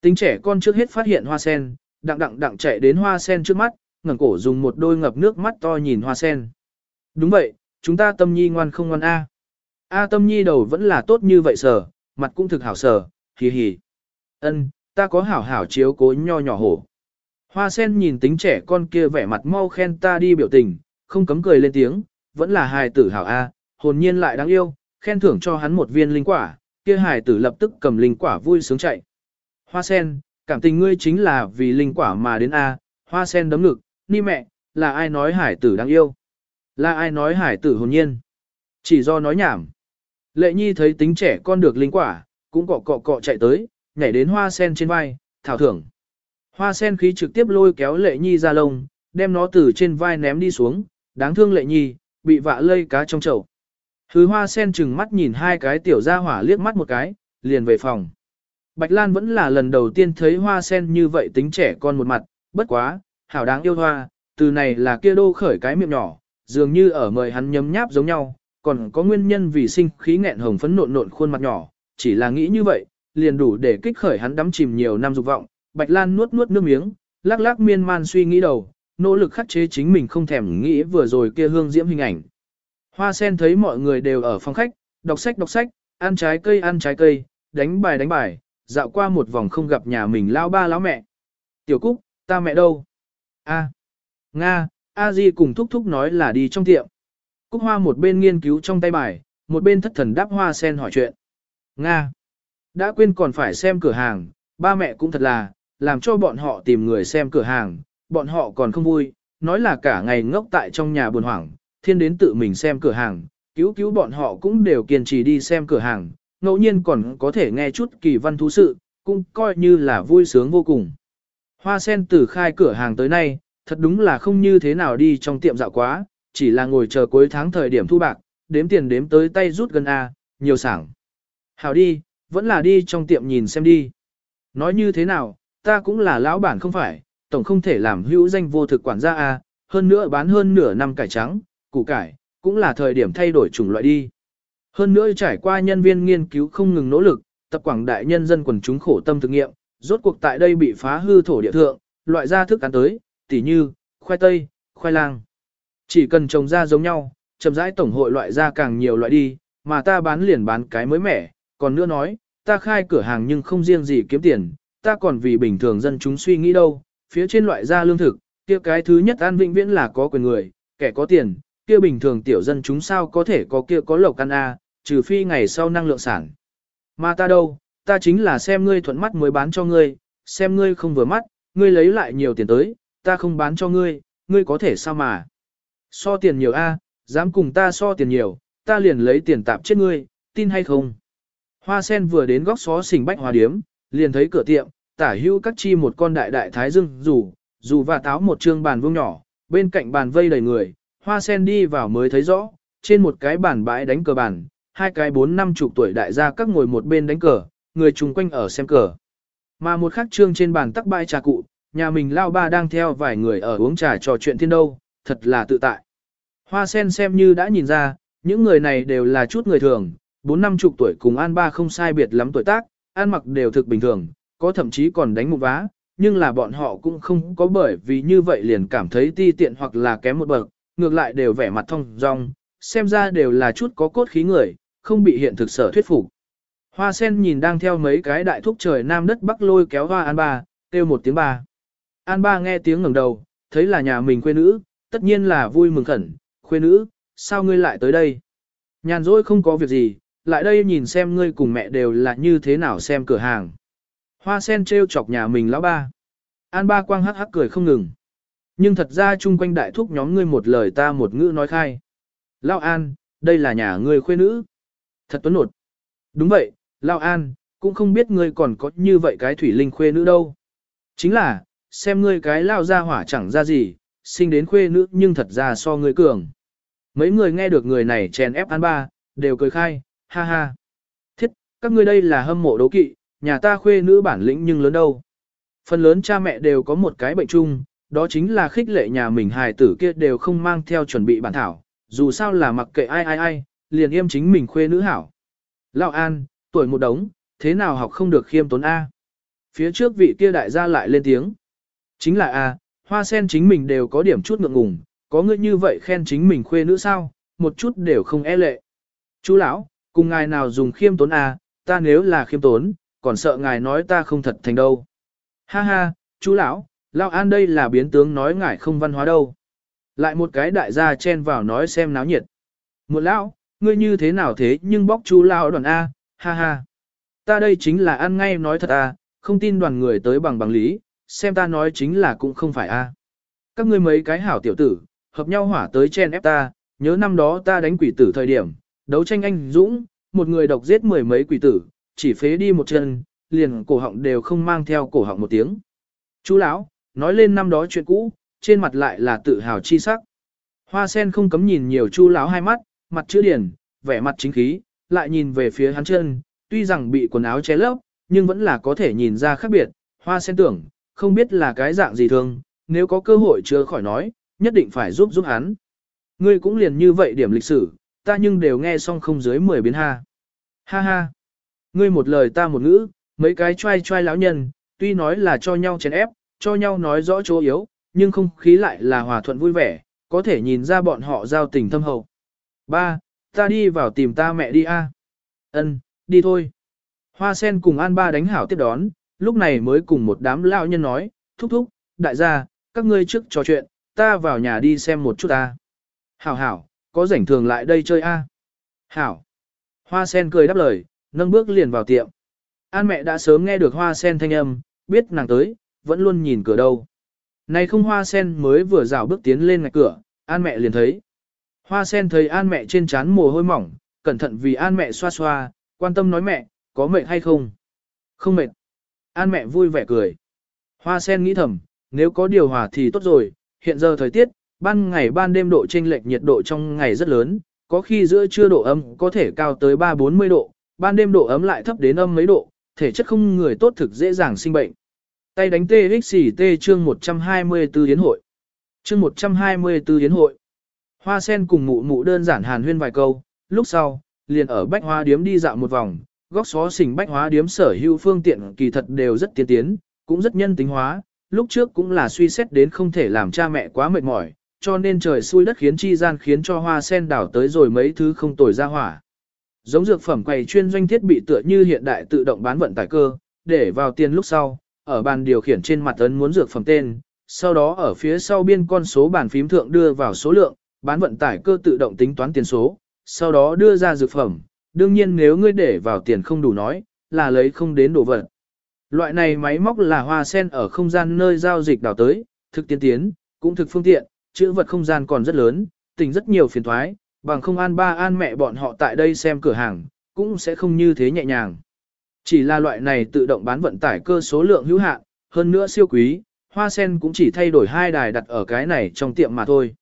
Tính trẻ con trước hết phát hiện hoa sen, đặng đặng đặng chạy đến hoa sen trước mắt, ngẩng cổ dùng một đôi ngập nước mắt to nhìn hoa sen. Đúng vậy, chúng ta tâm nhi ngoan không ngoan A. A tâm nhi đầu vẫn là tốt như vậy sở, mặt cũng thực hảo sở, hì hì. Ân, ta có hảo hảo chiếu cố nho nhỏ hổ. Hoa sen nhìn tính trẻ con kia vẻ mặt mau khen ta đi biểu tình, không cấm cười lên tiếng, vẫn là hài tử hảo A, hồn nhiên lại đáng yêu, khen thưởng cho hắn một viên linh quả, kia hài tử lập tức cầm linh quả vui sướng chạy. Hoa sen, cảm tình ngươi chính là vì linh quả mà đến A, hoa sen đấm ngực, ni mẹ, là ai nói hải tử đáng yêu? Là ai nói hải tử hồn nhiên? Chỉ do nói nhảm. Lệ nhi thấy tính trẻ con được linh quả, cũng cọ cọ cọ chạy tới, nhảy đến hoa sen trên vai, thảo thưởng. Hoa sen khí trực tiếp lôi kéo lệ nhi ra lông, đem nó từ trên vai ném đi xuống, đáng thương lệ nhi, bị vạ lây cá trong chậu. Hứ hoa sen chừng mắt nhìn hai cái tiểu ra hỏa liếc mắt một cái, liền về phòng. Bạch Lan vẫn là lần đầu tiên thấy hoa sen như vậy tính trẻ con một mặt, bất quá, hảo đáng yêu hoa, từ này là kia đô khởi cái miệng nhỏ, dường như ở mời hắn nhấm nháp giống nhau, còn có nguyên nhân vì sinh khí nghẹn hồng phấn nộn nộn khuôn mặt nhỏ, chỉ là nghĩ như vậy, liền đủ để kích khởi hắn đắm chìm nhiều năm dục vọng. Bạch Lan nuốt nuốt nước miếng, lắc lắc miên man suy nghĩ đầu, nỗ lực khắc chế chính mình không thèm nghĩ vừa rồi kia hương diễm hình ảnh. Hoa sen thấy mọi người đều ở phòng khách, đọc sách đọc sách, ăn trái cây ăn trái cây, đánh bài đánh bài, dạo qua một vòng không gặp nhà mình lao ba lão mẹ. Tiểu Cúc, ta mẹ đâu? A. Nga, A Di cùng thúc thúc nói là đi trong tiệm. Cúc Hoa một bên nghiên cứu trong tay bài, một bên thất thần đáp Hoa sen hỏi chuyện. Nga. Đã quên còn phải xem cửa hàng, ba mẹ cũng thật là, làm cho bọn họ tìm người xem cửa hàng, bọn họ còn không vui, nói là cả ngày ngốc tại trong nhà buồn hoảng, thiên đến tự mình xem cửa hàng, cứu cứu bọn họ cũng đều kiên trì đi xem cửa hàng, ngẫu nhiên còn có thể nghe chút kỳ văn thú sự, cũng coi như là vui sướng vô cùng. Hoa sen từ khai cửa hàng tới nay, thật đúng là không như thế nào đi trong tiệm dạo quá, chỉ là ngồi chờ cuối tháng thời điểm thu bạc, đếm tiền đếm tới tay rút gần A, nhiều sảng. Hảo đi, vẫn là đi trong tiệm nhìn xem đi. Nói như thế nào, ta cũng là lão bản không phải, tổng không thể làm hữu danh vô thực quản gia A, hơn nữa bán hơn nửa năm cải trắng, củ cải, cũng là thời điểm thay đổi chủng loại đi. Hơn nữa trải qua nhân viên nghiên cứu không ngừng nỗ lực, tập quảng đại nhân dân quần chúng khổ tâm thực nghiệm, rốt cuộc tại đây bị phá hư thổ địa thượng, loại ra thức ăn tới, tỉ như, khoai tây, khoai lang. Chỉ cần trồng ra giống nhau, chậm rãi tổng hội loại ra càng nhiều loại đi, mà ta bán liền bán cái mới mẻ, còn nữa nói, ta khai cửa hàng nhưng không riêng gì kiếm tiền, ta còn vì bình thường dân chúng suy nghĩ đâu, phía trên loại ra lương thực, kia cái thứ nhất an vĩnh viễn là có quyền người, kẻ có tiền, kia bình thường tiểu dân chúng sao có thể có kia có lộc ăn a, trừ phi ngày sau năng lượng sản. Mà ta đâu, ta chính là xem ngươi thuận mắt mới bán cho ngươi, xem ngươi không vừa mắt, ngươi lấy lại nhiều tiền tới, ta không bán cho ngươi, ngươi có thể sao mà. So tiền nhiều a, dám cùng ta so tiền nhiều, ta liền lấy tiền tạp chết ngươi, tin hay không. Hoa sen vừa đến góc xó xình bách hoa điếm, liền thấy cửa tiệm, tả Hưu cắt chi một con đại đại thái dương dù, dù và táo một trương bàn vuông nhỏ, bên cạnh bàn vây đầy người, hoa sen đi vào mới thấy rõ, trên một cái bàn bãi đánh cờ bàn, hai cái bốn năm chục tuổi đại gia các ngồi một bên đánh cờ, người chung quanh ở xem cờ. Mà một khắc trương trên bàn tắc bãi trà cụ, nhà mình lao ba đang theo vài người ở uống trà trò chuyện thiên đâu, thật là tự tại. Hoa sen xem như đã nhìn ra, những người này đều là chút người thường, bốn năm chục tuổi cùng an ba không sai biệt lắm tuổi tác, ăn mặc đều thực bình thường, có thậm chí còn đánh một vá, nhưng là bọn họ cũng không có bởi vì như vậy liền cảm thấy ti tiện hoặc là kém một bậc, ngược lại đều vẻ mặt thông dong, xem ra đều là chút có cốt khí người, không bị hiện thực sở thuyết phục. Hoa sen nhìn đang theo mấy cái đại thúc trời nam đất bắc lôi kéo hoa an ba, kêu một tiếng ba. An ba nghe tiếng ngẩng đầu, thấy là nhà mình quê nữ, tất nhiên là vui mừng khẩn, khuê nữ, sao ngươi lại tới đây? Nhàn rỗi không có việc gì, lại đây nhìn xem ngươi cùng mẹ đều là như thế nào xem cửa hàng. Hoa sen treo chọc nhà mình lão ba. An ba quang hắc hắc cười không ngừng. Nhưng thật ra chung quanh đại thúc nhóm ngươi một lời ta một ngữ nói khai. Lão An, đây là nhà ngươi khuê nữ. Thật tuấn nột. Đúng vậy, Lão An, cũng không biết ngươi còn có như vậy cái thủy linh khuê nữ đâu. Chính là, xem ngươi cái lao ra hỏa chẳng ra gì, sinh đến khuê nữ nhưng thật ra so ngươi cường. Mấy người nghe được người này chèn ép An ba, đều cười khai, ha ha. Thiết, các ngươi đây là hâm mộ đấu kỵ, nhà ta khuê nữ bản lĩnh nhưng lớn đâu. Phần lớn cha mẹ đều có một cái bệnh chung, đó chính là khích lệ nhà mình hài tử kia đều không mang theo chuẩn bị bản thảo, dù sao là mặc kệ ai ai ai, liền im chính mình khuê nữ hảo. Lão An, tuổi một đống, thế nào học không được khiêm tốn A. Phía trước vị kia đại gia lại lên tiếng. Chính là A, hoa sen chính mình đều có điểm chút ngượng ngùng, có ngươi như vậy khen chính mình khuê nữ sao, một chút đều không e lệ. Chú lão, cùng ngài nào dùng khiêm tốn A, ta nếu là khiêm tốn, còn sợ ngài nói ta không thật thành đâu. Ha ha, chú lão, lão an đây là biến tướng nói ngài không văn hóa đâu. Lại một cái đại gia chen vào nói xem náo nhiệt. Một lão, ngươi như thế nào thế nhưng bóc chú lão đoàn A, ha ha. Ta đây chính là ăn ngay nói thật A, không tin đoàn người tới bằng bằng lý, xem ta nói chính là cũng không phải A. Các ngươi mấy cái hảo tiểu tử, hợp nhau hỏa tới chen ép ta, nhớ năm đó ta đánh quỷ tử thời điểm, đấu tranh anh Dũng, một người độc giết mười mấy quỷ tử, chỉ phế đi một chân, liền cổ họng đều không mang theo cổ họng một tiếng. Chú lão, nói lên năm đó chuyện cũ, trên mặt lại là tự hào chi sắc. Hoa sen không cấm nhìn nhiều chu lão hai mắt, mặt chữ điển, vẻ mặt chính khí, lại nhìn về phía hắn chân, tuy rằng bị quần áo che lấp, nhưng vẫn là có thể nhìn ra khác biệt. Hoa sen tưởng, không biết là cái dạng gì thường, nếu có cơ hội chưa khỏi nói, nhất định phải giúp giúp hắn. Ngươi cũng liền như vậy điểm lịch sử, ta nhưng đều nghe xong không dưới 10 biến ha. Ha ha. Ngươi một lời ta một ngữ, mấy cái trai trai lão nhân, tuy nói là cho nhau chèn ép, cho nhau nói rõ chỗ yếu, nhưng không khí lại là hòa thuận vui vẻ, có thể nhìn ra bọn họ giao tình thâm hậu. Ba, ta đi vào tìm ta mẹ đi a. Ân, đi thôi. Hoa sen cùng An Ba đánh hảo tiếp đón, lúc này mới cùng một đám lão nhân nói, thúc thúc, đại gia, các ngươi trước trò chuyện, ta vào nhà đi xem một chút ta. Hảo hảo, có rảnh thường lại đây chơi a. Hảo. Hoa sen cười đáp lời, nâng bước liền vào tiệm. An mẹ đã sớm nghe được hoa sen thanh âm, biết nàng tới, vẫn luôn nhìn cửa đâu. Này không hoa sen mới vừa rào bước tiến lên ngạch cửa, an mẹ liền thấy. Hoa sen thấy an mẹ trên trán mồ hôi mỏng, cẩn thận vì an mẹ xoa xoa, quan tâm nói mẹ, có mệt hay không? Không mệt. An mẹ vui vẻ cười. Hoa sen nghĩ thầm, nếu có điều hòa thì tốt rồi, hiện giờ thời tiết, ban ngày ban đêm độ chênh lệch nhiệt độ trong ngày rất lớn, có khi giữa trưa độ ấm có thể cao tới 3-40 độ, ban đêm độ ấm lại thấp đến âm mấy độ, thể chất không người tốt thực dễ dàng sinh bệnh. Tay đánh TXT chương 124 yến hội. Chương 124 yến hội. Hoa sen cùng mụ mụ đơn giản hàn huyên vài câu, lúc sau, liền ở bách hóa điếm đi dạo một vòng, góc xó xỉnh bách hóa điếm sở hữu phương tiện kỳ thật đều rất tiên tiến, cũng rất nhân tính hóa, lúc trước cũng là suy xét đến không thể làm cha mẹ quá mệt mỏi, cho nên trời xui đất khiến chi gian khiến cho hoa sen đảo tới rồi mấy thứ không tồi ra hỏa. Giống dược phẩm quầy chuyên doanh thiết bị tựa như hiện đại tự động bán vận tải cơ, để vào tiền lúc sau, ở bàn điều khiển trên mặt ấn muốn dược phẩm tên, sau đó ở phía sau biên con số bàn phím thượng đưa vào số lượng, bán vận tải cơ tự động tính toán tiền số, sau đó đưa ra dược phẩm, đương nhiên nếu ngươi để vào tiền không đủ nói, là lấy không đến đồ vật. Loại này máy móc là hoa sen ở không gian nơi giao dịch đào tới, thực tiên tiến, cũng thực phương tiện, chữ vật không gian còn rất lớn, tình rất nhiều phiền thoái, bằng không an ba an mẹ bọn họ tại đây xem cửa hàng, cũng sẽ không như thế nhẹ nhàng. Chỉ là loại này tự động bán vận tải cơ số lượng hữu hạn, hơn nữa siêu quý, hoa sen cũng chỉ thay đổi hai đài đặt ở cái này trong tiệm mà thôi.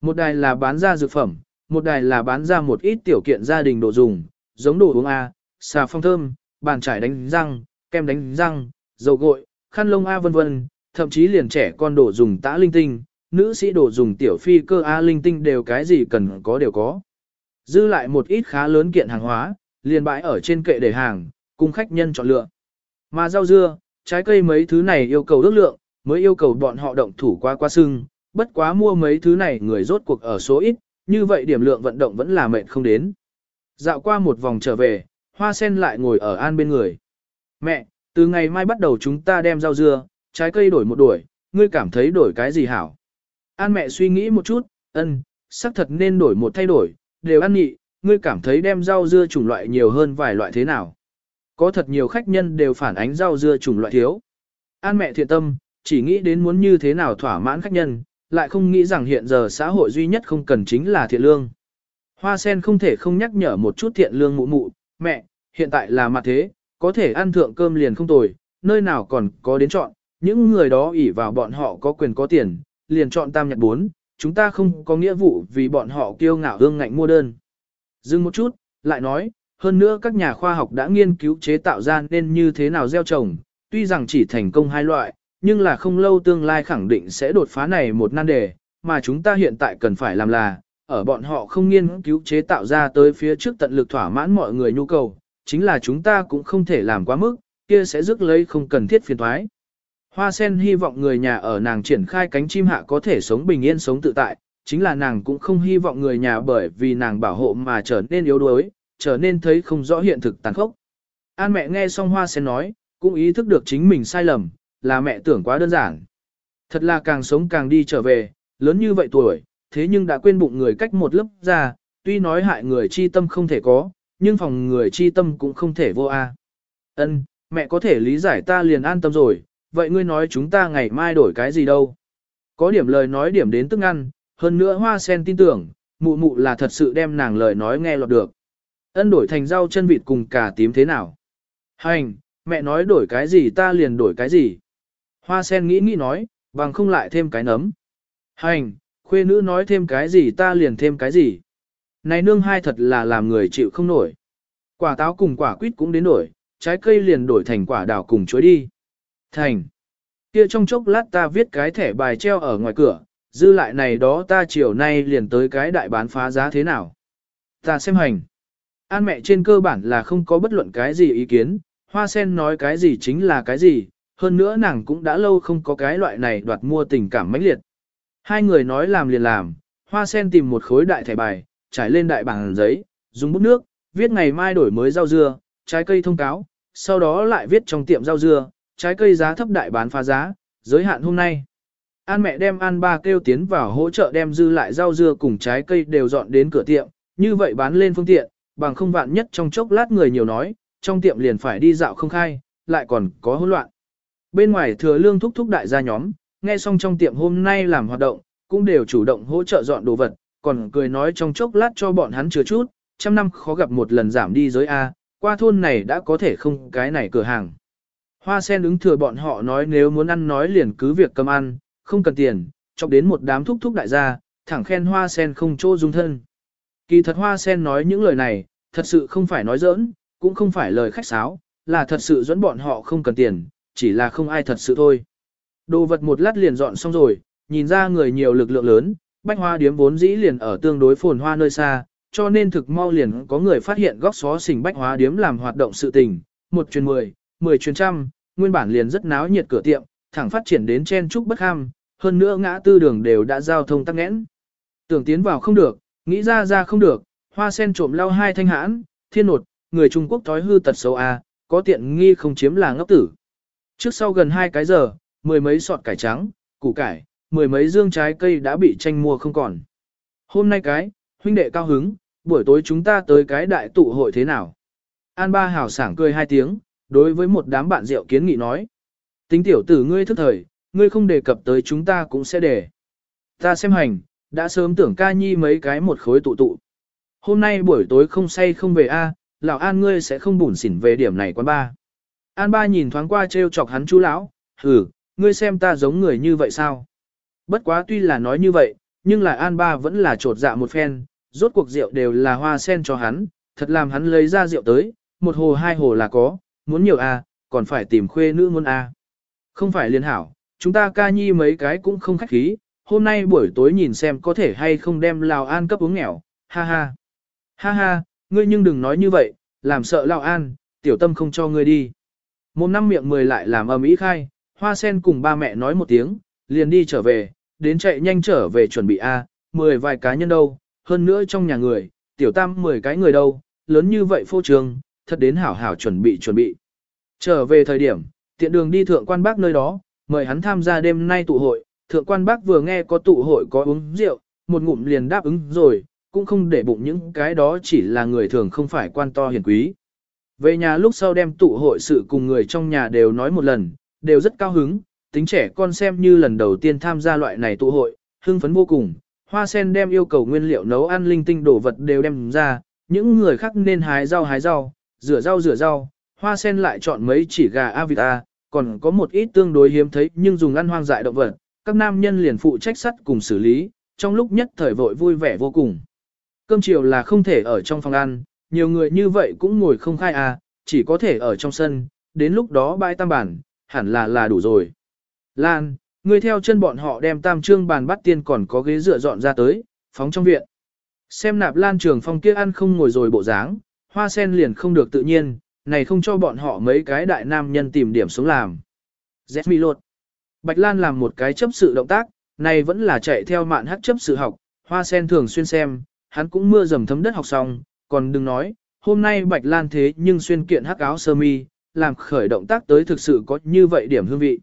Một đài là bán ra dược phẩm, một đài là bán ra một ít tiểu kiện gia đình đồ dùng, giống đồ uống A, xà phong thơm, bàn chải đánh răng, kem đánh răng, dầu gội, khăn lông A vân vân, thậm chí liền trẻ con đồ dùng tã linh tinh, nữ sĩ đồ dùng tiểu phi cơ A linh tinh đều cái gì cần có đều có. Dư lại một ít khá lớn kiện hàng hóa, liền bãi ở trên kệ để hàng, cùng khách nhân chọn lựa. Mà rau dưa, trái cây mấy thứ này yêu cầu ước lượng, mới yêu cầu bọn họ động thủ qua qua sưng, bất quá mua mấy thứ này người rốt cuộc ở số ít, như vậy điểm lượng vận động vẫn là mệnh không đến. Dạo qua một vòng trở về, hoa sen lại ngồi ở an bên người. Mẹ, từ ngày mai bắt đầu chúng ta đem rau dưa, trái cây đổi một đuổi, ngươi cảm thấy đổi cái gì hảo? An mẹ suy nghĩ một chút, ân, xác thật nên đổi một thay đổi, đều ăn nhị, ngươi cảm thấy đem rau dưa chủng loại nhiều hơn vài loại thế nào? Có thật nhiều khách nhân đều phản ánh rau dưa chủng loại thiếu. An mẹ thiện tâm, chỉ nghĩ đến muốn như thế nào thỏa mãn khách nhân, lại không nghĩ rằng hiện giờ xã hội duy nhất không cần chính là thiện lương. Hoa sen không thể không nhắc nhở một chút thiện lương mụ mụ, mẹ, hiện tại là mặt thế, có thể ăn thượng cơm liền không tồi, nơi nào còn có đến chọn, những người đó ỷ vào bọn họ có quyền có tiền, liền chọn tam nhật bốn, chúng ta không có nghĩa vụ vì bọn họ kiêu ngạo hương ngạnh mua đơn. Dừng một chút, lại nói, hơn nữa các nhà khoa học đã nghiên cứu chế tạo ra nên như thế nào gieo trồng, tuy rằng chỉ thành công hai loại, nhưng là không lâu tương lai khẳng định sẽ đột phá này một nan đề, mà chúng ta hiện tại cần phải làm là, ở bọn họ không nghiên cứu chế tạo ra tới phía trước tận lực thỏa mãn mọi người nhu cầu, chính là chúng ta cũng không thể làm quá mức, kia sẽ rước lấy không cần thiết phiền thoái. Hoa sen hy vọng người nhà ở nàng triển khai cánh chim hạ có thể sống bình yên sống tự tại, chính là nàng cũng không hy vọng người nhà bởi vì nàng bảo hộ mà trở nên yếu đuối, trở nên thấy không rõ hiện thực tàn khốc. An mẹ nghe xong hoa sen nói, cũng ý thức được chính mình sai lầm, là mẹ tưởng quá đơn giản. Thật là càng sống càng đi trở về, lớn như vậy tuổi, thế nhưng đã quên bụng người cách một lớp ra, tuy nói hại người chi tâm không thể có, nhưng phòng người chi tâm cũng không thể vô a. Ân, mẹ có thể lý giải ta liền an tâm rồi, vậy ngươi nói chúng ta ngày mai đổi cái gì đâu? Có điểm lời nói điểm đến tức ăn, hơn nữa hoa sen tin tưởng, mụ mụ là thật sự đem nàng lời nói nghe lọt được. Ân đổi thành rau chân vịt cùng cà tím thế nào? Hành, mẹ nói đổi cái gì ta liền đổi cái gì. Hoa sen nghĩ nghĩ nói, bằng không lại thêm cái nấm. Hành, khuê nữ nói thêm cái gì ta liền thêm cái gì. Này nương hai thật là làm người chịu không nổi. Quả táo cùng quả quýt cũng đến đổi, trái cây liền đổi thành quả đào cùng chuối đi. Thành. Kia trong chốc lát ta viết cái thẻ bài treo ở ngoài cửa, dư lại này đó ta chiều nay liền tới cái đại bán phá giá thế nào. Ta xem hành. An mẹ trên cơ bản là không có bất luận cái gì ý kiến, hoa sen nói cái gì chính là cái gì, hơn nữa nàng cũng đã lâu không có cái loại này đoạt mua tình cảm mãnh liệt. Hai người nói làm liền làm, hoa sen tìm một khối đại thẻ bài, trải lên đại bảng giấy, dùng bút nước, viết ngày mai đổi mới rau dưa, trái cây thông cáo, sau đó lại viết trong tiệm rau dưa, trái cây giá thấp đại bán phá giá, giới hạn hôm nay. An mẹ đem An ba kêu tiến vào hỗ trợ đem dư lại rau dưa cùng trái cây đều dọn đến cửa tiệm, như vậy bán lên phương tiện, bằng không vạn nhất trong chốc lát người nhiều nói, trong tiệm liền phải đi dạo không khai, lại còn có hỗn loạn. Bên ngoài thừa lương thúc thúc đại gia nhóm, nghe xong trong tiệm hôm nay làm hoạt động, cũng đều chủ động hỗ trợ dọn đồ vật, còn cười nói trong chốc lát cho bọn hắn chứa chút, trăm năm khó gặp một lần giảm đi giới A, qua thôn này đã có thể không cái này cửa hàng. Hoa sen ứng thừa bọn họ nói nếu muốn ăn nói liền cứ việc cầm ăn, không cần tiền, chọc đến một đám thúc thúc đại gia, thẳng khen hoa sen không chỗ dung thân. Kỳ thật hoa sen nói những lời này, thật sự không phải nói giỡn, cũng không phải lời khách sáo, là thật sự dẫn bọn họ không cần tiền, chỉ là không ai thật sự thôi. Đồ vật một lát liền dọn xong rồi, nhìn ra người nhiều lực lượng lớn, bách hoa điếm vốn dĩ liền ở tương đối phồn hoa nơi xa, cho nên thực mau liền có người phát hiện góc xó xỉnh bách hóa điếm làm hoạt động sự tình, một chuyến mười, mười chuyến trăm, nguyên bản liền rất náo nhiệt cửa tiệm, thẳng phát triển đến chen trúc bất ham, hơn nữa ngã tư đường đều đã giao thông tắc nghẽn. Tưởng tiến vào không được, nghĩ ra ra không được, hoa sen trộm lau hai thanh hãn, thiên nột, người Trung Quốc thói hư tật xấu a, có tiện nghi không chiếm là ngốc tử. Trước sau gần hai cái giờ, mười mấy sọt cải trắng, củ cải, mười mấy dương trái cây đã bị tranh mua không còn. Hôm nay cái, huynh đệ cao hứng, buổi tối chúng ta tới cái đại tụ hội thế nào? An ba hào sảng cười hai tiếng, đối với một đám bạn rượu kiến nghị nói. Tính tiểu tử ngươi thức thời, ngươi không đề cập tới chúng ta cũng sẽ để. Ta xem hành, đã sớm tưởng ca nhi mấy cái một khối tụ tụ. Hôm nay buổi tối không say không về a, lão An ngươi sẽ không bủn xỉn về điểm này quán ba. An ba nhìn thoáng qua trêu chọc hắn chú lão, hừ, ngươi xem ta giống người như vậy sao? Bất quá tuy là nói như vậy, nhưng là An ba vẫn là trột dạ một phen, rốt cuộc rượu đều là hoa sen cho hắn, thật làm hắn lấy ra rượu tới, một hồ hai hồ là có, muốn nhiều a, còn phải tìm khuê nữ muốn a. Không phải liên hảo, chúng ta ca nhi mấy cái cũng không khách khí, hôm nay buổi tối nhìn xem có thể hay không đem Lào An cấp uống nghèo, ha ha. Ha ha, ngươi nhưng đừng nói như vậy, làm sợ Lào An, tiểu tâm không cho ngươi đi. Một năm miệng mười lại làm ầm ĩ khai, hoa sen cùng ba mẹ nói một tiếng, liền đi trở về, đến chạy nhanh trở về chuẩn bị A, mười vài cá nhân đâu, hơn nữa trong nhà người, tiểu tam mười cái người đâu, lớn như vậy phô trường, thật đến hảo hảo chuẩn bị chuẩn bị. Trở về thời điểm, tiện đường đi thượng quan bác nơi đó, mời hắn tham gia đêm nay tụ hội, thượng quan bác vừa nghe có tụ hội có uống rượu, một ngụm liền đáp ứng rồi, cũng không để bụng những cái đó chỉ là người thường không phải quan to hiển quý. Về nhà lúc sau đem tụ hội sự cùng người trong nhà đều nói một lần, đều rất cao hứng, tính trẻ con xem như lần đầu tiên tham gia loại này tụ hội, hưng phấn vô cùng. Hoa sen đem yêu cầu nguyên liệu nấu ăn linh tinh đồ vật đều đem ra, những người khác nên hái rau hái rau, rửa rau rửa rau, hoa sen lại chọn mấy chỉ gà avita, còn có một ít tương đối hiếm thấy nhưng dùng ăn hoang dại động vật, các nam nhân liền phụ trách sắt cùng xử lý, trong lúc nhất thời vội vui vẻ vô cùng. Cơm chiều là không thể ở trong phòng ăn, nhiều người như vậy cũng ngồi không khai à, chỉ có thể ở trong sân, đến lúc đó bãi tam bản, hẳn là là đủ rồi. Lan, người theo chân bọn họ đem tam trương bàn bắt tiên còn có ghế dựa dọn ra tới, phóng trong viện. Xem nạp lan trường phong kia ăn không ngồi rồi bộ dáng, hoa sen liền không được tự nhiên, này không cho bọn họ mấy cái đại nam nhân tìm điểm xuống làm. Zmi lột. Bạch Lan làm một cái chấp sự động tác, này vẫn là chạy theo mạn hát chấp sự học, hoa sen thường xuyên xem, hắn cũng mưa dầm thấm đất học xong, còn đừng nói, hôm nay Bạch Lan thế nhưng xuyên kiện hắc áo sơ mi, làm khởi động tác tới thực sự có như vậy điểm hương vị.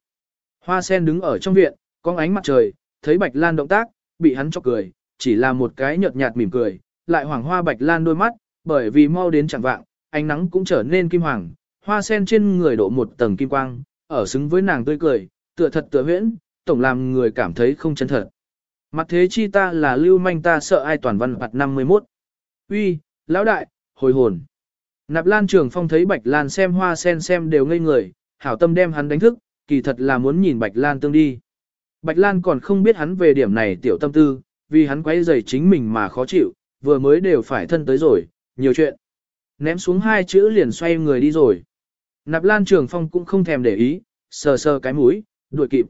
Hoa sen đứng ở trong viện, có ánh mặt trời, thấy Bạch Lan động tác, bị hắn cho cười, chỉ là một cái nhợt nhạt mỉm cười, lại hoàng hoa Bạch Lan đôi mắt, bởi vì mau đến chẳng vạng, ánh nắng cũng trở nên kim hoàng, hoa sen trên người độ một tầng kim quang, ở xứng với nàng tươi cười, tựa thật tựa huyễn, tổng làm người cảm thấy không chân thật. Mặt thế chi ta là lưu manh ta sợ ai toàn văn mặt 51. Uy, lão đại, hồi hồn. Nạp Lan Trường Phong thấy Bạch Lan xem hoa sen xem đều ngây người, hảo tâm đem hắn đánh thức, kỳ thật là muốn nhìn Bạch Lan tương đi. Bạch Lan còn không biết hắn về điểm này tiểu tâm tư, vì hắn quấy rầy chính mình mà khó chịu, vừa mới đều phải thân tới rồi, nhiều chuyện. Ném xuống hai chữ liền xoay người đi rồi. Nạp Lan Trường Phong cũng không thèm để ý, sờ sờ cái mũi, đuổi kịp.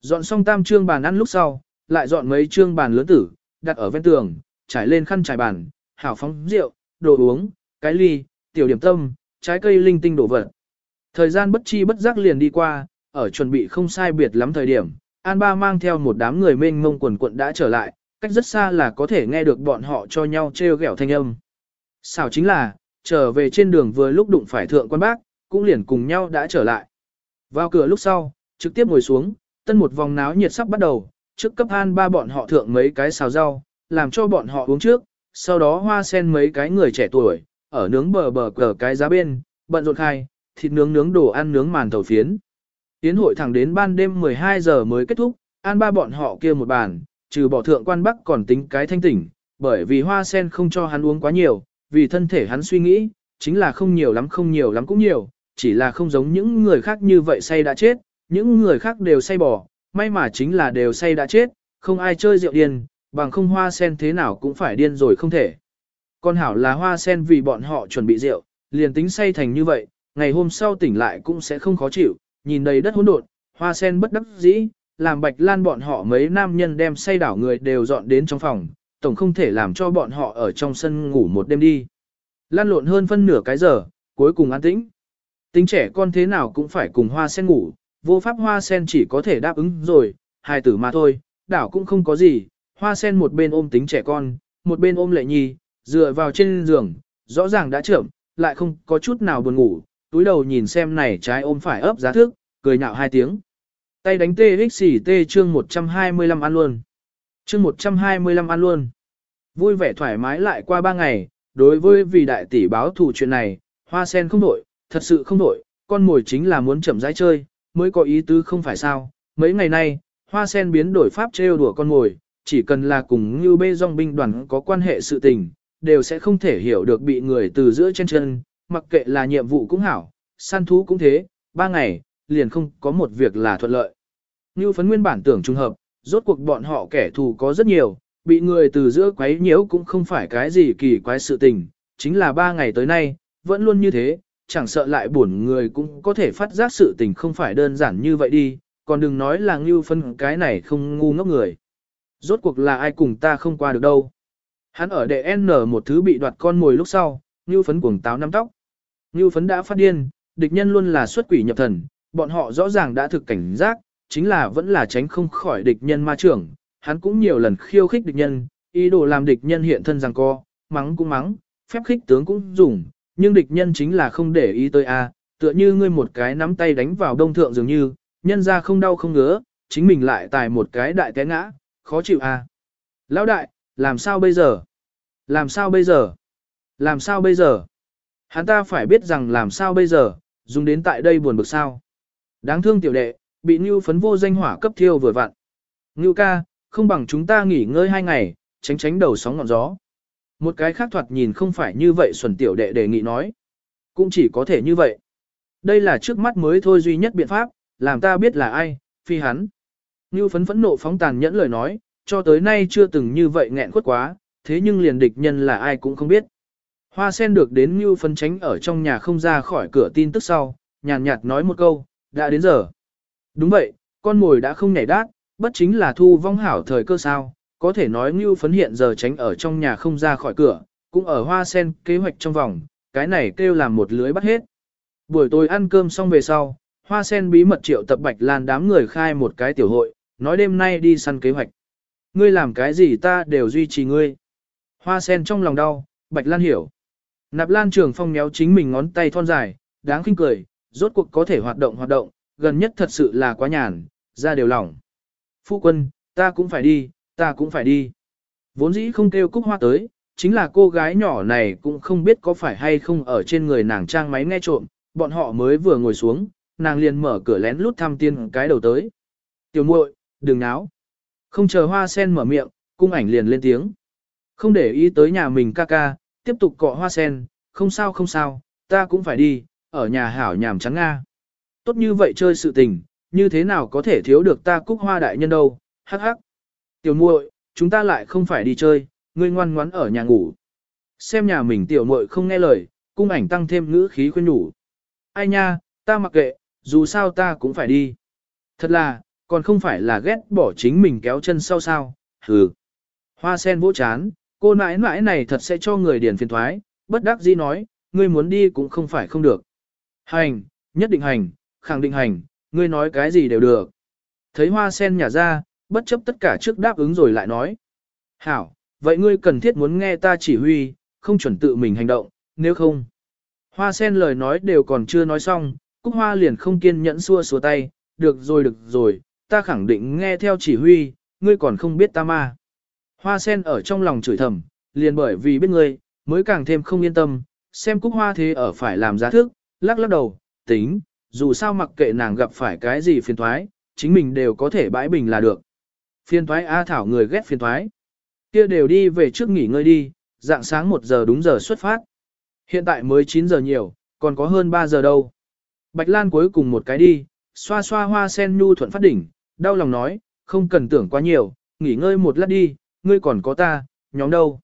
Dọn xong tam trương bàn ăn lúc sau, lại dọn mấy trương bàn lớn tử, đặt ở ven tường, trải lên khăn trải bàn, hảo phóng rượu, đồ uống, cái ly, tiểu điểm tâm, trái cây linh tinh đổ vật. Thời gian bất chi bất giác liền đi qua, ở chuẩn bị không sai biệt lắm thời điểm, An Ba mang theo một đám người mênh mông quần quận đã trở lại, cách rất xa là có thể nghe được bọn họ cho nhau treo gẹo thanh âm. Xảo chính là, trở về trên đường vừa lúc đụng phải thượng quan bác, cũng liền cùng nhau đã trở lại. Vào cửa lúc sau, trực tiếp ngồi xuống, tân một vòng náo nhiệt sắp bắt đầu, trước cấp An Ba bọn họ thượng mấy cái xào rau, làm cho bọn họ uống trước, sau đó hoa sen mấy cái người trẻ tuổi, ở nướng bờ bờ cờ cái giá bên, bận rộn khai, thịt nướng nướng đồ ăn nướng màn thầu phiến. Tiến hội thẳng đến ban đêm 12 giờ mới kết thúc, an ba bọn họ kia một bàn, trừ bỏ thượng quan bắc còn tính cái thanh tỉnh, bởi vì hoa sen không cho hắn uống quá nhiều, vì thân thể hắn suy nghĩ, chính là không nhiều lắm không nhiều lắm cũng nhiều, chỉ là không giống những người khác như vậy say đã chết, những người khác đều say bỏ, may mà chính là đều say đã chết, không ai chơi rượu điên, bằng không hoa sen thế nào cũng phải điên rồi không thể. Con hảo là hoa sen vì bọn họ chuẩn bị rượu, liền tính say thành như vậy, ngày hôm sau tỉnh lại cũng sẽ không khó chịu, nhìn đầy đất hỗn độn, hoa sen bất đắc dĩ, làm bạch lan bọn họ mấy nam nhân đem say đảo người đều dọn đến trong phòng, tổng không thể làm cho bọn họ ở trong sân ngủ một đêm đi. Lan lộn hơn phân nửa cái giờ, cuối cùng an tĩnh. Tính trẻ con thế nào cũng phải cùng hoa sen ngủ, vô pháp hoa sen chỉ có thể đáp ứng rồi, hai tử mà thôi, đảo cũng không có gì, hoa sen một bên ôm tính trẻ con, một bên ôm lệ nhi, dựa vào trên giường, rõ ràng đã trưởng, lại không có chút nào buồn ngủ, túi đầu nhìn xem này trái ôm phải ấp giá thức, cười nhạo hai tiếng. Tay đánh tê xỉ tê chương 125 ăn luôn. Chương 125 ăn luôn. Vui vẻ thoải mái lại qua ba ngày, đối với vì đại tỷ báo thù chuyện này, hoa sen không đổi, thật sự không đổi, con mồi chính là muốn chậm rãi chơi, mới có ý tứ không phải sao. Mấy ngày nay, hoa sen biến đổi pháp trêu đùa con mồi, chỉ cần là cùng như bê dòng binh đoàn có quan hệ sự tình, đều sẽ không thể hiểu được bị người từ giữa trên chân, mặc kệ là nhiệm vụ cũng hảo, săn thú cũng thế, ba ngày, liền không có một việc là thuận lợi. Như phấn nguyên bản tưởng trùng hợp, rốt cuộc bọn họ kẻ thù có rất nhiều, bị người từ giữa quấy nhiễu cũng không phải cái gì kỳ quái sự tình, chính là ba ngày tới nay, vẫn luôn như thế, chẳng sợ lại buồn người cũng có thể phát giác sự tình không phải đơn giản như vậy đi, còn đừng nói là ngưu phân cái này không ngu ngốc người. Rốt cuộc là ai cùng ta không qua được đâu. Hắn ở đệ N một thứ bị đoạt con mồi lúc sau, ngưu phấn cuồng táo nắm tóc. Ngưu phấn đã phát điên, địch nhân luôn là xuất quỷ nhập thần, bọn họ rõ ràng đã thực cảnh giác, chính là vẫn là tránh không khỏi địch nhân ma trưởng. Hắn cũng nhiều lần khiêu khích địch nhân, ý đồ làm địch nhân hiện thân rằng co, mắng cũng mắng, phép khích tướng cũng dùng, nhưng địch nhân chính là không để ý tới a, tựa như ngươi một cái nắm tay đánh vào đông thượng dường như, nhân ra không đau không ngứa, chính mình lại tài một cái đại té ngã, khó chịu a. Lão đại, làm sao bây giờ? Làm sao bây giờ? Làm sao bây giờ? Hắn ta phải biết rằng làm sao bây giờ, dùng đến tại đây buồn bực sao. Đáng thương tiểu đệ, bị Ngưu phấn vô danh hỏa cấp thiêu vừa vặn. Ngưu ca, không bằng chúng ta nghỉ ngơi hai ngày, tránh tránh đầu sóng ngọn gió. Một cái khác thoạt nhìn không phải như vậy xuẩn tiểu đệ đề nghị nói. Cũng chỉ có thể như vậy. Đây là trước mắt mới thôi duy nhất biện pháp, làm ta biết là ai, phi hắn. Ngưu phấn phẫn nộ phóng tàn nhẫn lời nói, cho tới nay chưa từng như vậy nghẹn khuất quá, thế nhưng liền địch nhân là ai cũng không biết. Hoa sen được đến Ngưu phấn tránh ở trong nhà không ra khỏi cửa tin tức sau, nhàn nhạt nói một câu, đã đến giờ. Đúng vậy, con mồi đã không nhảy đát, bất chính là thu vong hảo thời cơ sao, có thể nói Ngưu phấn hiện giờ tránh ở trong nhà không ra khỏi cửa, cũng ở hoa sen kế hoạch trong vòng, cái này kêu làm một lưới bắt hết. Buổi tối ăn cơm xong về sau, hoa sen bí mật triệu tập bạch lan đám người khai một cái tiểu hội, nói đêm nay đi săn kế hoạch. Ngươi làm cái gì ta đều duy trì ngươi. Hoa sen trong lòng đau, bạch lan hiểu. Nạp lan trường phong méo chính mình ngón tay thon dài, đáng khinh cười, rốt cuộc có thể hoạt động hoạt động, gần nhất thật sự là quá nhàn, ra đều lỏng. Phu quân, ta cũng phải đi, ta cũng phải đi. Vốn dĩ không kêu cúc hoa tới, chính là cô gái nhỏ này cũng không biết có phải hay không ở trên người nàng trang máy nghe trộm, bọn họ mới vừa ngồi xuống, nàng liền mở cửa lén lút thăm tiên cái đầu tới. Tiểu muội, đừng náo. Không chờ hoa sen mở miệng, cung ảnh liền lên tiếng. Không để ý tới nhà mình ca ca, tiếp tục cọ hoa sen, không sao không sao, ta cũng phải đi, ở nhà hảo nhàm trắng Nga. Tốt như vậy chơi sự tình, như thế nào có thể thiếu được ta cúc hoa đại nhân đâu, hắc hắc. Tiểu muội, chúng ta lại không phải đi chơi, ngươi ngoan ngoãn ở nhà ngủ. Xem nhà mình tiểu muội không nghe lời, cung ảnh tăng thêm ngữ khí khuyên nhủ. Ai nha, ta mặc kệ, dù sao ta cũng phải đi. Thật là, còn không phải là ghét bỏ chính mình kéo chân sau sao, hừ. Hoa sen vỗ chán, cô nãi nãi này thật sẽ cho người điền phiền thoái, bất đắc dĩ nói, ngươi muốn đi cũng không phải không được. Hành, nhất định hành, khẳng định hành, ngươi nói cái gì đều được. Thấy hoa sen nhả ra, bất chấp tất cả trước đáp ứng rồi lại nói. Hảo, vậy ngươi cần thiết muốn nghe ta chỉ huy, không chuẩn tự mình hành động, nếu không. Hoa sen lời nói đều còn chưa nói xong, Cúc Hoa liền không kiên nhẫn xua xua tay, được rồi được rồi, ta khẳng định nghe theo chỉ huy, ngươi còn không biết ta ma. Hoa sen ở trong lòng chửi thầm, liền bởi vì biết ngươi, mới càng thêm không yên tâm, xem Cúc Hoa thế ở phải làm giá thức, lắc lắc đầu, tính, dù sao mặc kệ nàng gặp phải cái gì phiền thoái, chính mình đều có thể bãi bình là được. Phiền thoái A Thảo người ghét phiền thoái. Kia đều đi về trước nghỉ ngơi đi, dạng sáng 1 giờ đúng giờ xuất phát. Hiện tại mới 9 giờ nhiều, còn có hơn 3 giờ đâu. Bạch Lan cuối cùng một cái đi, xoa xoa hoa sen nhu thuận phát đỉnh, đau lòng nói, không cần tưởng quá nhiều, nghỉ ngơi một lát đi, ngươi còn có ta, nhóm đâu.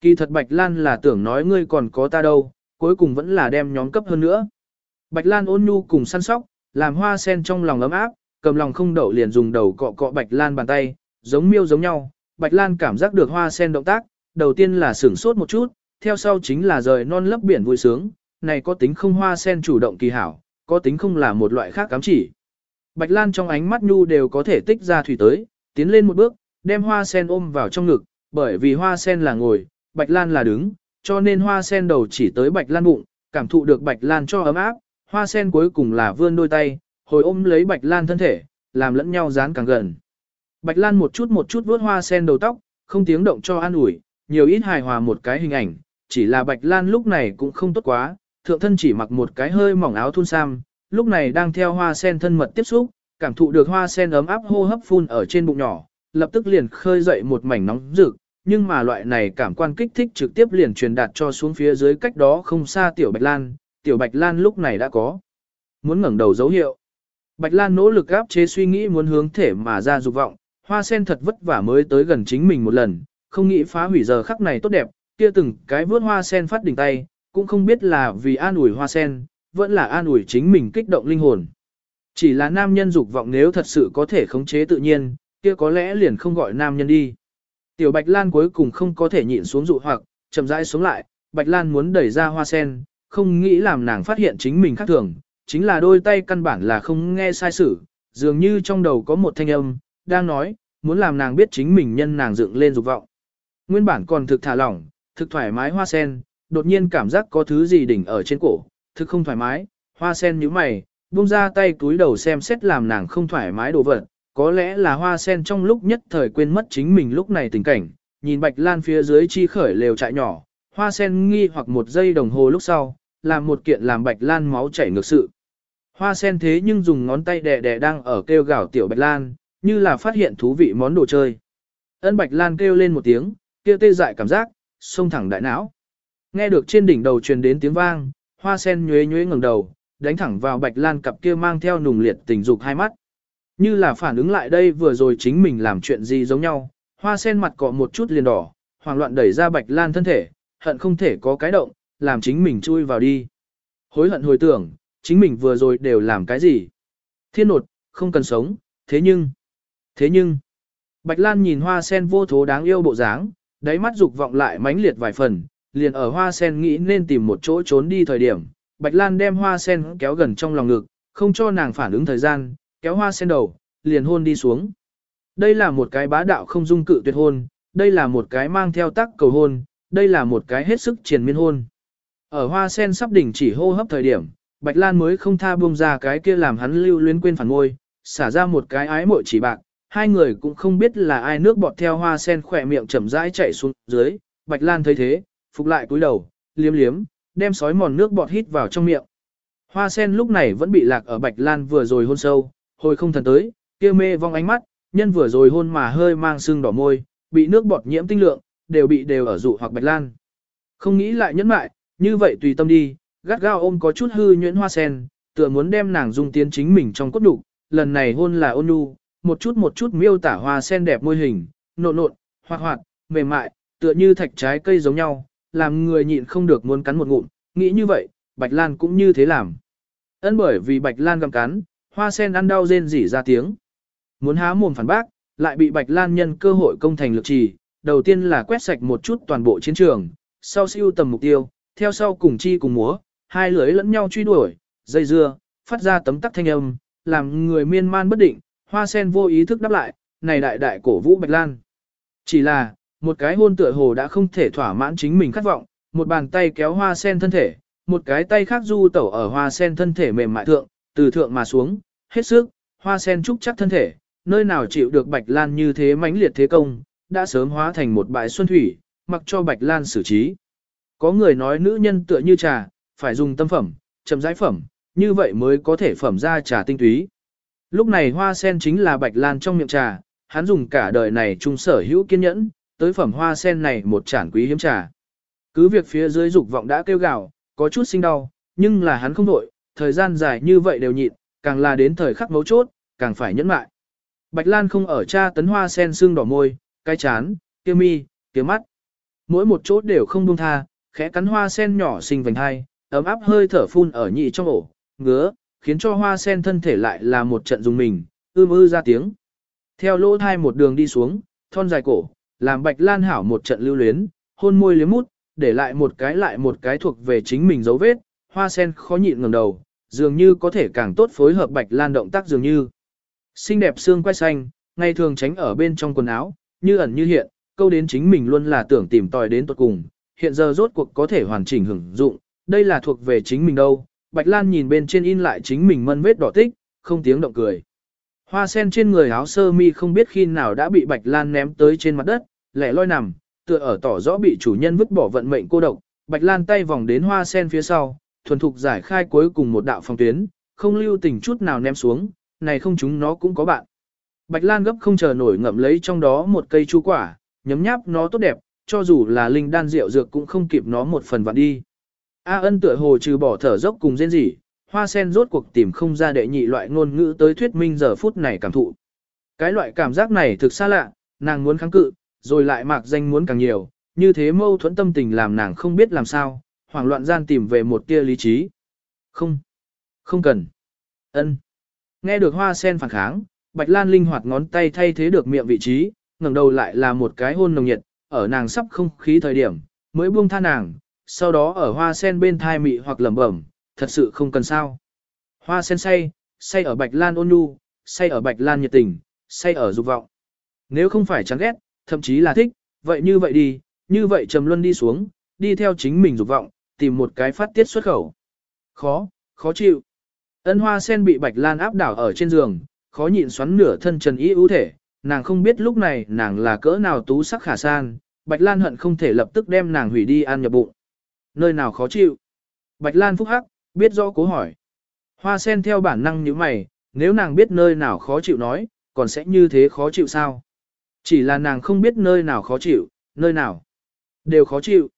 Kỳ thật Bạch Lan là tưởng nói ngươi còn có ta đâu, cuối cùng vẫn là đem nhóm cấp hơn nữa. Bạch Lan ôn nhu cùng săn sóc, làm hoa sen trong lòng ấm áp, cầm lòng không đậu liền dùng đầu cọ cọ Bạch Lan bàn tay, giống miêu giống nhau, Bạch Lan cảm giác được hoa sen động tác, đầu tiên là sửng sốt một chút, theo sau chính là rời non lấp biển vui sướng, này có tính không hoa sen chủ động kỳ hảo, có tính không là một loại khác cám chỉ. Bạch Lan trong ánh mắt nhu đều có thể tích ra thủy tới, tiến lên một bước, đem hoa sen ôm vào trong ngực, bởi vì hoa sen là ngồi, Bạch Lan là đứng, cho nên hoa sen đầu chỉ tới Bạch Lan bụng, cảm thụ được Bạch Lan cho ấm áp, hoa sen cuối cùng là vươn đôi tay, hồi ôm lấy Bạch Lan thân thể, làm lẫn nhau dán càng gần. Bạch Lan một chút một chút vuốt hoa sen đầu tóc, không tiếng động cho an ủi, nhiều ít hài hòa một cái hình ảnh, chỉ là Bạch Lan lúc này cũng không tốt quá, thượng thân chỉ mặc một cái hơi mỏng áo thun sam, lúc này đang theo hoa sen thân mật tiếp xúc, cảm thụ được hoa sen ấm áp hô hấp phun ở trên bụng nhỏ, lập tức liền khơi dậy một mảnh nóng rực, nhưng mà loại này cảm quan kích thích trực tiếp liền truyền đạt cho xuống phía dưới cách đó không xa tiểu Bạch Lan, tiểu Bạch Lan lúc này đã có muốn ngẩng đầu dấu hiệu. Bạch Lan nỗ lực áp chế suy nghĩ muốn hướng thể mà ra dục vọng, hoa sen thật vất vả mới tới gần chính mình một lần, không nghĩ phá hủy giờ khắc này tốt đẹp, kia từng cái vướt hoa sen phát đỉnh tay, cũng không biết là vì an ủi hoa sen, vẫn là an ủi chính mình kích động linh hồn. Chỉ là nam nhân dục vọng nếu thật sự có thể khống chế tự nhiên, kia có lẽ liền không gọi nam nhân đi. Tiểu Bạch Lan cuối cùng không có thể nhịn xuống dụ hoặc, chậm rãi xuống lại, Bạch Lan muốn đẩy ra hoa sen, không nghĩ làm nàng phát hiện chính mình khác thường, chính là đôi tay căn bản là không nghe sai sự, dường như trong đầu có một thanh âm, đang nói, muốn làm nàng biết chính mình nhân nàng dựng lên dục vọng. Nguyên bản còn thực thả lỏng, thực thoải mái hoa sen, đột nhiên cảm giác có thứ gì đỉnh ở trên cổ, thực không thoải mái, hoa sen nhíu mày, buông ra tay túi đầu xem xét làm nàng không thoải mái đồ vật, có lẽ là hoa sen trong lúc nhất thời quên mất chính mình lúc này tình cảnh, nhìn bạch lan phía dưới chi khởi lều trại nhỏ, hoa sen nghi hoặc một giây đồng hồ lúc sau, làm một kiện làm bạch lan máu chảy ngược sự. Hoa sen thế nhưng dùng ngón tay đè đè đang ở kêu gào tiểu bạch lan, như là phát hiện thú vị món đồ chơi. Ân bạch lan kêu lên một tiếng, kia tê dại cảm giác, xông thẳng đại não. Nghe được trên đỉnh đầu truyền đến tiếng vang, hoa sen nhuế nhuế ngẩng đầu, đánh thẳng vào bạch lan cặp kia mang theo nùng liệt tình dục hai mắt. Như là phản ứng lại đây vừa rồi chính mình làm chuyện gì giống nhau, hoa sen mặt cọ một chút liền đỏ, hoảng loạn đẩy ra bạch lan thân thể, hận không thể có cái động, làm chính mình chui vào đi. Hối hận hồi tưởng, chính mình vừa rồi đều làm cái gì? Thiên nột, không cần sống, thế nhưng, thế nhưng, Bạch Lan nhìn hoa sen vô thố đáng yêu bộ dáng, đáy mắt dục vọng lại mãnh liệt vài phần, liền ở hoa sen nghĩ nên tìm một chỗ trốn đi thời điểm. Bạch Lan đem hoa sen kéo gần trong lòng ngực, không cho nàng phản ứng thời gian, kéo hoa sen đầu, liền hôn đi xuống. Đây là một cái bá đạo không dung cự tuyệt hôn, đây là một cái mang theo tác cầu hôn, đây là một cái hết sức triền miên hôn. Ở hoa sen sắp đỉnh chỉ hô hấp thời điểm, Bạch Lan mới không tha buông ra cái kia làm hắn lưu luyến quên phản ngôi, xả ra một cái ái mội chỉ bạc, hai người cũng không biết là ai nước bọt theo hoa sen khỏe miệng chậm rãi chạy xuống dưới, Bạch Lan thấy thế, phục lại cúi đầu, liếm liếm, đem sói mòn nước bọt hít vào trong miệng. Hoa sen lúc này vẫn bị lạc ở Bạch Lan vừa rồi hôn sâu, hồi không thần tới, kia mê vong ánh mắt, nhân vừa rồi hôn mà hơi mang sưng đỏ môi, bị nước bọt nhiễm tinh lượng, đều bị đều ở dụ hoặc Bạch Lan. Không nghĩ lại nhẫn mại, như vậy tùy tâm đi, gắt gao ôm có chút hư nhuyễn hoa sen, tựa muốn đem nàng dung tiến chính mình trong cốt đục, lần này hôn là ôn nhu, một chút một chút miêu tả hoa sen đẹp môi hình, nộn nộn, hoạt hoạt, mềm mại, tựa như thạch trái cây giống nhau, làm người nhịn không được muốn cắn một ngụm, nghĩ như vậy, Bạch Lan cũng như thế làm. Ân bởi vì Bạch Lan gặm cắn, hoa sen ăn đau rên rỉ ra tiếng. Muốn há mồm phản bác, lại bị Bạch Lan nhân cơ hội công thành lực trì, đầu tiên là quét sạch một chút toàn bộ chiến trường, sau siêu tầm mục tiêu, theo sau cùng chi cùng múa, hai lưới lẫn nhau truy đuổi, dây dưa, phát ra tấm tắc thanh âm, làm người miên man bất định, hoa sen vô ý thức đáp lại, này đại đại cổ vũ Bạch Lan. Chỉ là, một cái hôn tựa hồ đã không thể thỏa mãn chính mình khát vọng, một bàn tay kéo hoa sen thân thể, một cái tay khác du tẩu ở hoa sen thân thể mềm mại thượng, từ thượng mà xuống, hết sức, hoa sen trúc chắc thân thể, nơi nào chịu được Bạch Lan như thế mãnh liệt thế công, đã sớm hóa thành một bãi xuân thủy, mặc cho Bạch Lan xử trí. Có người nói nữ nhân tựa như trà, phải dùng tâm phẩm, chậm rãi phẩm, như vậy mới có thể phẩm ra trà tinh túy. Lúc này hoa sen chính là bạch lan trong miệng trà, hắn dùng cả đời này trung sở hữu kiên nhẫn, tới phẩm hoa sen này một chản quý hiếm trà. Cứ việc phía dưới dục vọng đã kêu gào, có chút sinh đau, nhưng là hắn không đổi, thời gian dài như vậy đều nhịn, càng là đến thời khắc mấu chốt, càng phải nhẫn mại. Bạch Lan không ở cha tấn hoa sen xương đỏ môi, cái chán, kia mi, kia mắt. Mỗi một chỗ đều không buông tha, khẽ cắn hoa sen nhỏ xinh vành hai, ấm áp hơi thở phun ở nhị trong ổ, ngứa, khiến cho hoa sen thân thể lại là một trận dùng mình, ưm ư ra tiếng. Theo lỗ thai một đường đi xuống, thon dài cổ, làm Bạch Lan hảo một trận lưu luyến, hôn môi liếm mút, để lại một cái lại một cái thuộc về chính mình dấu vết, hoa sen khó nhịn ngẩng đầu, dường như có thể càng tốt phối hợp Bạch Lan động tác dường như. Xinh đẹp xương quay xanh, ngày thường tránh ở bên trong quần áo, như ẩn như hiện, câu đến chính mình luôn là tưởng tìm tòi đến tuột cùng, hiện giờ rốt cuộc có thể hoàn chỉnh hưởng dụng, đây là thuộc về chính mình đâu. Bạch Lan nhìn bên trên in lại chính mình mân vết đỏ tích, không tiếng động cười. Hoa sen trên người áo sơ mi không biết khi nào đã bị Bạch Lan ném tới trên mặt đất, lẻ loi nằm, tựa ở tỏ rõ bị chủ nhân vứt bỏ vận mệnh cô độc. Bạch Lan tay vòng đến hoa sen phía sau, thuần thục giải khai cuối cùng một đạo phong tuyến, không lưu tình chút nào ném xuống, này không chúng nó cũng có bạn. Bạch Lan gấp không chờ nổi ngậm lấy trong đó một cây chu quả, nhấm nháp nó tốt đẹp, cho dù là linh đan rượu dược cũng không kịp nó một phần vạn đi. A ân tựa hồ trừ bỏ thở dốc cùng rên rỉ, hoa sen rốt cuộc tìm không ra đệ nhị loại ngôn ngữ tới thuyết minh giờ phút này cảm thụ. Cái loại cảm giác này thực xa lạ, nàng muốn kháng cự, rồi lại mạc danh muốn càng nhiều, như thế mâu thuẫn tâm tình làm nàng không biết làm sao, hoảng loạn gian tìm về một tia lý trí. Không, không cần. ân. Nghe được hoa sen phản kháng, Bạch Lan linh hoạt ngón tay thay thế được miệng vị trí, ngẩng đầu lại là một cái hôn nồng nhiệt, ở nàng sắp không khí thời điểm, mới buông tha nàng, sau đó ở hoa sen bên thai mị hoặc lẩm bẩm, thật sự không cần sao. Hoa sen say, say ở Bạch Lan ôn nhu, say ở Bạch Lan nhiệt tình, say ở dục vọng. Nếu không phải chán ghét, thậm chí là thích, vậy như vậy đi, như vậy trầm luân đi xuống, đi theo chính mình dục vọng, tìm một cái phát tiết xuất khẩu. Khó, khó chịu. Ân hoa sen bị Bạch Lan áp đảo ở trên giường, khó nhịn xoắn nửa thân trần ý ưu thể, nàng không biết lúc này nàng là cỡ nào tú sắc khả san, Bạch Lan hận không thể lập tức đem nàng hủy đi ăn nhập bụng. Nơi nào khó chịu? Bạch Lan phúc hắc, biết rõ cố hỏi. Hoa sen theo bản năng như mày, nếu nàng biết nơi nào khó chịu nói, còn sẽ như thế khó chịu sao? Chỉ là nàng không biết nơi nào khó chịu, nơi nào đều khó chịu.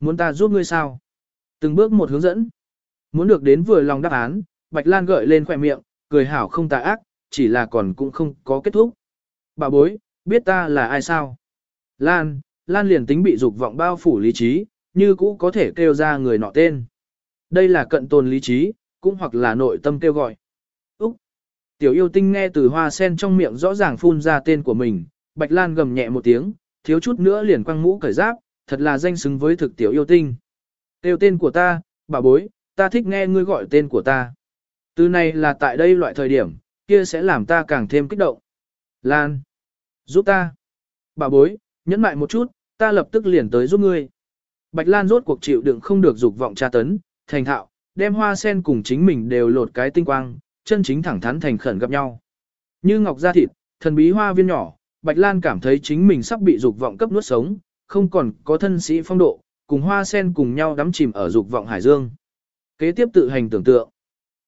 Muốn ta giúp ngươi sao? Từng bước một hướng dẫn. Muốn được đến vừa lòng đáp án, Bạch Lan gợi lên khỏe miệng, cười hảo không tà ác, chỉ là còn cũng không có kết thúc. Bà bối, biết ta là ai sao? Lan, Lan liền tính bị dục vọng bao phủ lý trí, như cũ có thể kêu ra người nọ tên. Đây là cận tồn lý trí, cũng hoặc là nội tâm kêu gọi. Úc! Tiểu yêu tinh nghe từ hoa sen trong miệng rõ ràng phun ra tên của mình, Bạch Lan gầm nhẹ một tiếng, thiếu chút nữa liền quăng mũ cởi giáp, thật là danh xứng với thực tiểu yêu tinh. Kêu tên của ta, bà bối, ta thích nghe ngươi gọi tên của ta. Từ này là tại đây loại thời điểm, kia sẽ làm ta càng thêm kích động. Lan! Giúp ta! Bà bối, nhẫn mại một chút, ta lập tức liền tới giúp ngươi. Bạch Lan rốt cuộc chịu đựng không được dục vọng tra tấn, thành thạo, đem hoa sen cùng chính mình đều lột cái tinh quang, chân chính thẳng thắn thành khẩn gặp nhau. Như ngọc da thịt, thần bí hoa viên nhỏ, Bạch Lan cảm thấy chính mình sắp bị dục vọng cấp nuốt sống, không còn có thân sĩ phong độ, cùng hoa sen cùng nhau đắm chìm ở dục vọng hải dương. Kế tiếp tự hành tưởng tượng.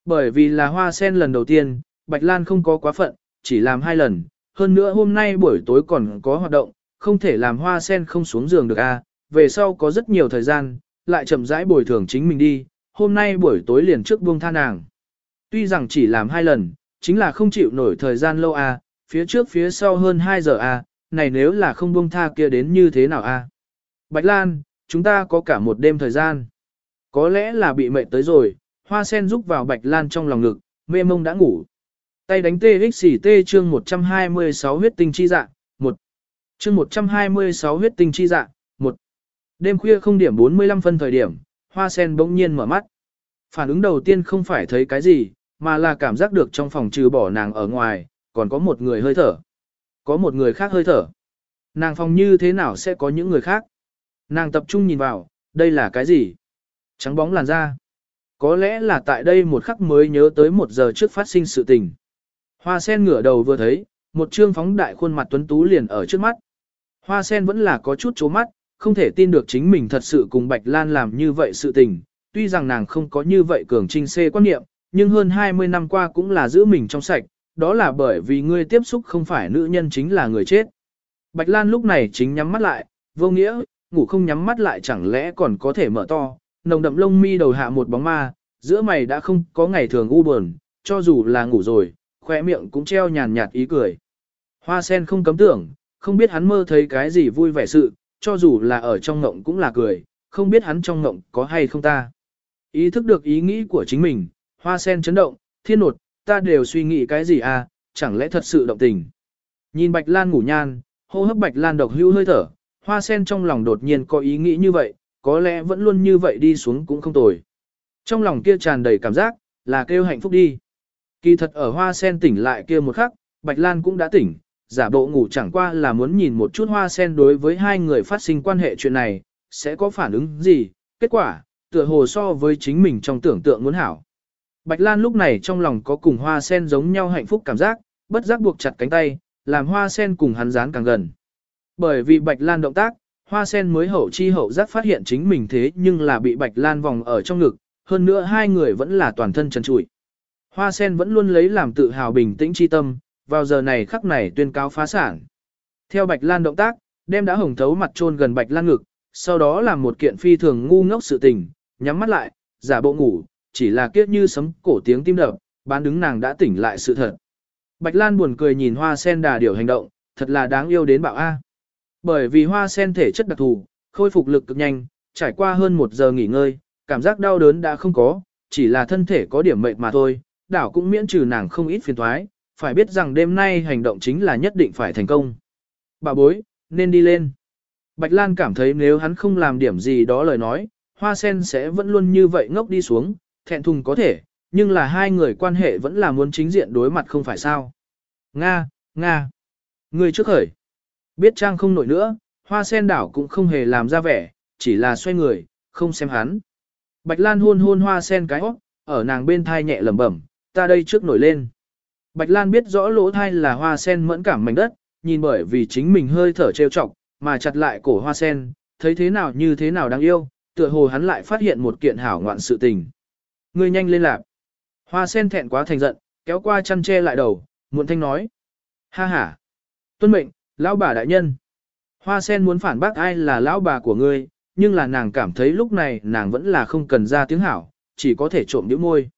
Bởi vì là hoa sen lần đầu tiên, Bạch Lan không có quá phận, chỉ làm hai lần, hơn nữa hôm nay buổi tối còn có hoạt động, không thể làm hoa sen không xuống giường được a. về sau có rất nhiều thời gian, lại chậm rãi bồi thường chính mình đi, hôm nay buổi tối liền trước buông tha nàng. Tuy rằng chỉ làm hai lần, chính là không chịu nổi thời gian lâu a, phía trước phía sau hơn 2 giờ a, này nếu là không buông tha kia đến như thế nào a? Bạch Lan, chúng ta có cả một đêm thời gian. Có lẽ là bị mệt tới rồi, hoa sen rúc vào Bạch Lan trong lòng ngực, mê mông đã ngủ. Tay đánh TXT chương 126 huyết tinh chi dạ, 1. Chương 126 huyết tinh chi dạ, 1. Đêm khuya không điểm 45 phân thời điểm, hoa sen bỗng nhiên mở mắt. Phản ứng đầu tiên không phải thấy cái gì, mà là cảm giác được trong phòng trừ bỏ nàng ở ngoài, còn có một người hơi thở. Có một người khác hơi thở. Nàng phòng như thế nào sẽ có những người khác? Nàng tập trung nhìn vào, đây là cái gì? Trắng bóng làn da. Có lẽ là tại đây một khắc mới nhớ tới một giờ trước phát sinh sự tình. Hoa sen ngửa đầu vừa thấy, một trương phóng đại khuôn mặt tuấn tú liền ở trước mắt. Hoa sen vẫn là có chút chố mắt, không thể tin được chính mình thật sự cùng Bạch Lan làm như vậy sự tình. Tuy rằng nàng không có như vậy cường trinh xê quan niệm, nhưng hơn 20 năm qua cũng là giữ mình trong sạch, đó là bởi vì ngươi tiếp xúc không phải nữ nhân chính là người chết. Bạch Lan lúc này chính nhắm mắt lại, vô nghĩa, ngủ không nhắm mắt lại chẳng lẽ còn có thể mở to, nồng đậm lông mi đầu hạ một bóng ma, giữa mày đã không có ngày thường u buồn, cho dù là ngủ rồi, khỏe miệng cũng treo nhàn nhạt ý cười. Hoa sen không cấm tưởng, không biết hắn mơ thấy cái gì vui vẻ sự, cho dù là ở trong ngộng cũng là cười, không biết hắn trong ngộng có hay không ta. Ý thức được ý nghĩ của chính mình, hoa sen chấn động, thiên nột, ta đều suy nghĩ cái gì à, chẳng lẽ thật sự động tình. Nhìn Bạch Lan ngủ nhan, hô hấp bạch lan độc hưu hơi thở, hoa sen trong lòng đột nhiên có ý nghĩ như vậy, có lẽ vẫn luôn như vậy đi xuống cũng không tồi. Trong lòng kia tràn đầy cảm giác, là kêu hạnh phúc đi. Kỳ thật ở hoa sen tỉnh lại kia một khắc, Bạch Lan cũng đã tỉnh, giả bộ ngủ chẳng qua là muốn nhìn một chút hoa sen đối với hai người phát sinh quan hệ chuyện này, sẽ có phản ứng gì, kết quả, tựa hồ so với chính mình trong tưởng tượng muốn hảo. Bạch Lan lúc này trong lòng có cùng hoa sen giống nhau hạnh phúc cảm giác, bất giác buộc chặt cánh tay, làm hoa sen cùng hắn dán càng gần. Bởi vì Bạch Lan động tác, hoa sen mới hậu chi hậu giác phát hiện chính mình thế nhưng là bị Bạch Lan vòng ở trong ngực, hơn nữa hai người vẫn là toàn thân trần trụi. Hoa sen vẫn luôn lấy làm tự hào bình tĩnh chi tâm, vào giờ này khắc này tuyên cáo phá sản. Theo Bạch Lan động tác, đem đã hồng thấu mặt trôn gần Bạch Lan ngực, sau đó làm một kiện phi thường ngu ngốc sự tình, nhắm mắt lại, giả bộ ngủ, chỉ là kiếp như sấm cổ tiếng tim đập, bán đứng nàng đã tỉnh lại sự thật. Bạch Lan buồn cười nhìn hoa sen đà điều hành động, thật là đáng yêu đến bạo A. Bởi vì hoa sen thể chất đặc thù, khôi phục lực cực nhanh, trải qua hơn một giờ nghỉ ngơi, cảm giác đau đớn đã không có, chỉ là thân thể có điểm mệt mà thôi, đảo cũng miễn trừ nàng không ít phiền thoái, phải biết rằng đêm nay hành động chính là nhất định phải thành công. Bà bối, nên đi lên. Bạch Lan cảm thấy nếu hắn không làm điểm gì đó lời nói, hoa sen sẽ vẫn luôn như vậy ngốc đi xuống, thẹn thùng có thể, nhưng là hai người quan hệ vẫn là muốn chính diện đối mặt không phải sao. Nga, Nga. Người trước khởi. Biết trang không nổi nữa, hoa sen đảo cũng không hề làm ra vẻ, chỉ là xoay người, không xem hắn. Bạch Lan hôn hôn hoa sen cái óc, ở nàng bên thai nhẹ lẩm bẩm, ta đây trước nổi lên. Bạch Lan biết rõ lỗ thai là hoa sen mẫn cảm mảnh đất, nhìn bởi vì chính mình hơi thở trêu chọc, mà chặt lại cổ hoa sen, thấy thế nào như thế nào đáng yêu, tựa hồ hắn lại phát hiện một kiện hảo ngoạn sự tình. Ngươi nhanh lên lạp. Hoa sen thẹn quá thành giận, kéo qua chăn che lại đầu, muộn thanh nói. Ha ha. Tuân mệnh, lão bà đại nhân. Hoa sen muốn phản bác ai là lão bà của ngươi, nhưng là nàng cảm thấy lúc này nàng vẫn là không cần ra tiếng hảo, chỉ có thể trộm nhíu môi.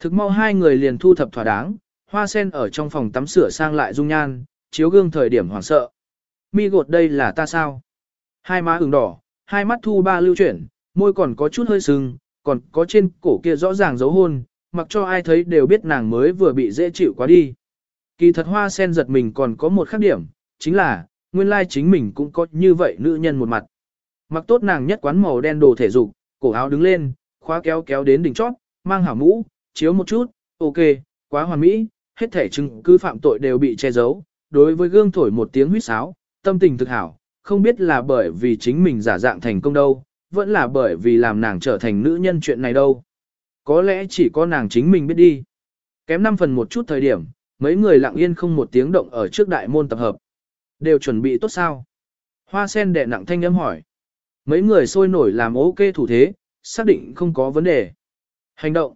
Thực mau hai người liền thu thập thỏa đáng, hoa sen ở trong phòng tắm sửa sang lại dung nhan, chiếu gương thời điểm hoảng sợ. Mi gột đây là ta sao? Hai má ửng đỏ, hai mắt thu ba lưu chuyển, môi còn có chút hơi sưng, còn có trên cổ kia rõ ràng dấu hôn, mặc cho ai thấy đều biết nàng mới vừa bị dễ chịu quá đi. Kỳ thật hoa sen giật mình còn có một khác điểm, chính là, nguyên lai chính mình cũng có như vậy nữ nhân một mặt. Mặc tốt nàng nhất quán màu đen đồ thể dục, cổ áo đứng lên, khóa kéo kéo đến đỉnh chót, mang hảo mũ, chiếu một chút, ok, quá hoàn mỹ, hết thể chứng cứ phạm tội đều bị che giấu. Đối với gương thổi một tiếng huýt sáo, tâm tình thực hảo, không biết là bởi vì chính mình giả dạng thành công đâu, vẫn là bởi vì làm nàng trở thành nữ nhân chuyện này đâu. Có lẽ chỉ có nàng chính mình biết đi. Kém 5 phần một chút thời điểm, mấy người lặng yên không một tiếng động ở trước đại môn tập hợp. Đều chuẩn bị tốt sao? Hoa sen đẻ nặng thanh âm hỏi. Mấy người sôi nổi làm ok thủ thế, xác định không có vấn đề. Hành động.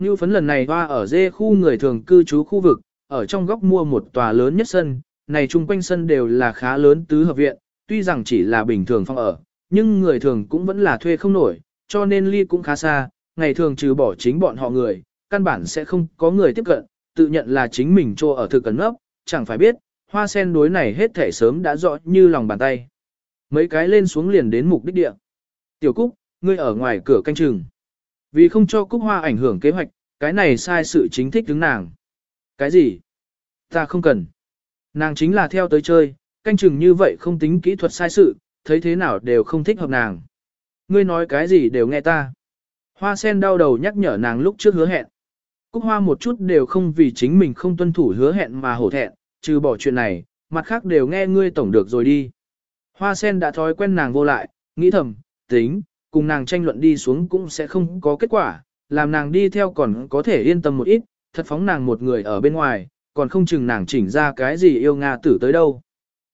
Ngưu phấn lần này hoa ở dê khu người thường cư trú khu vực, ở trong góc mua một tòa lớn nhất sân, này chung quanh sân đều là khá lớn tứ hợp viện, tuy rằng chỉ là bình thường phòng ở, nhưng người thường cũng vẫn là thuê không nổi, cho nên ly cũng khá xa, ngày thường trừ bỏ chính bọn họ người, căn bản sẽ không có người tiếp cận, tự nhận là chính mình trô ở thực cẩn ngốc, chẳng phải biết, hoa sen đối này hết thể sớm đã rõ như lòng bàn tay. Mấy cái lên xuống liền đến mục đích địa. Tiểu Cúc, ngươi ở ngoài cửa canh chừng. Vì không cho Cúc Hoa ảnh hưởng kế hoạch, cái này sai sự chính thích đứng nàng. Cái gì? Ta không cần. Nàng chính là theo tới chơi, canh chừng như vậy không tính kỹ thuật sai sự, thấy thế nào đều không thích hợp nàng. Ngươi nói cái gì đều nghe ta. Hoa sen đau đầu nhắc nhở nàng lúc trước hứa hẹn. Cúc hoa một chút đều không vì chính mình không tuân thủ hứa hẹn mà hổ thẹn, trừ bỏ chuyện này, mặt khác đều nghe ngươi tổng được rồi đi. Hoa sen đã thói quen nàng vô lại, nghĩ thầm, tính, cùng nàng tranh luận đi xuống cũng sẽ không có kết quả, làm nàng đi theo còn có thể yên tâm một ít, thật phóng nàng một người ở bên ngoài, còn không chừng nàng chỉnh ra cái gì yêu Nga tử tới đâu.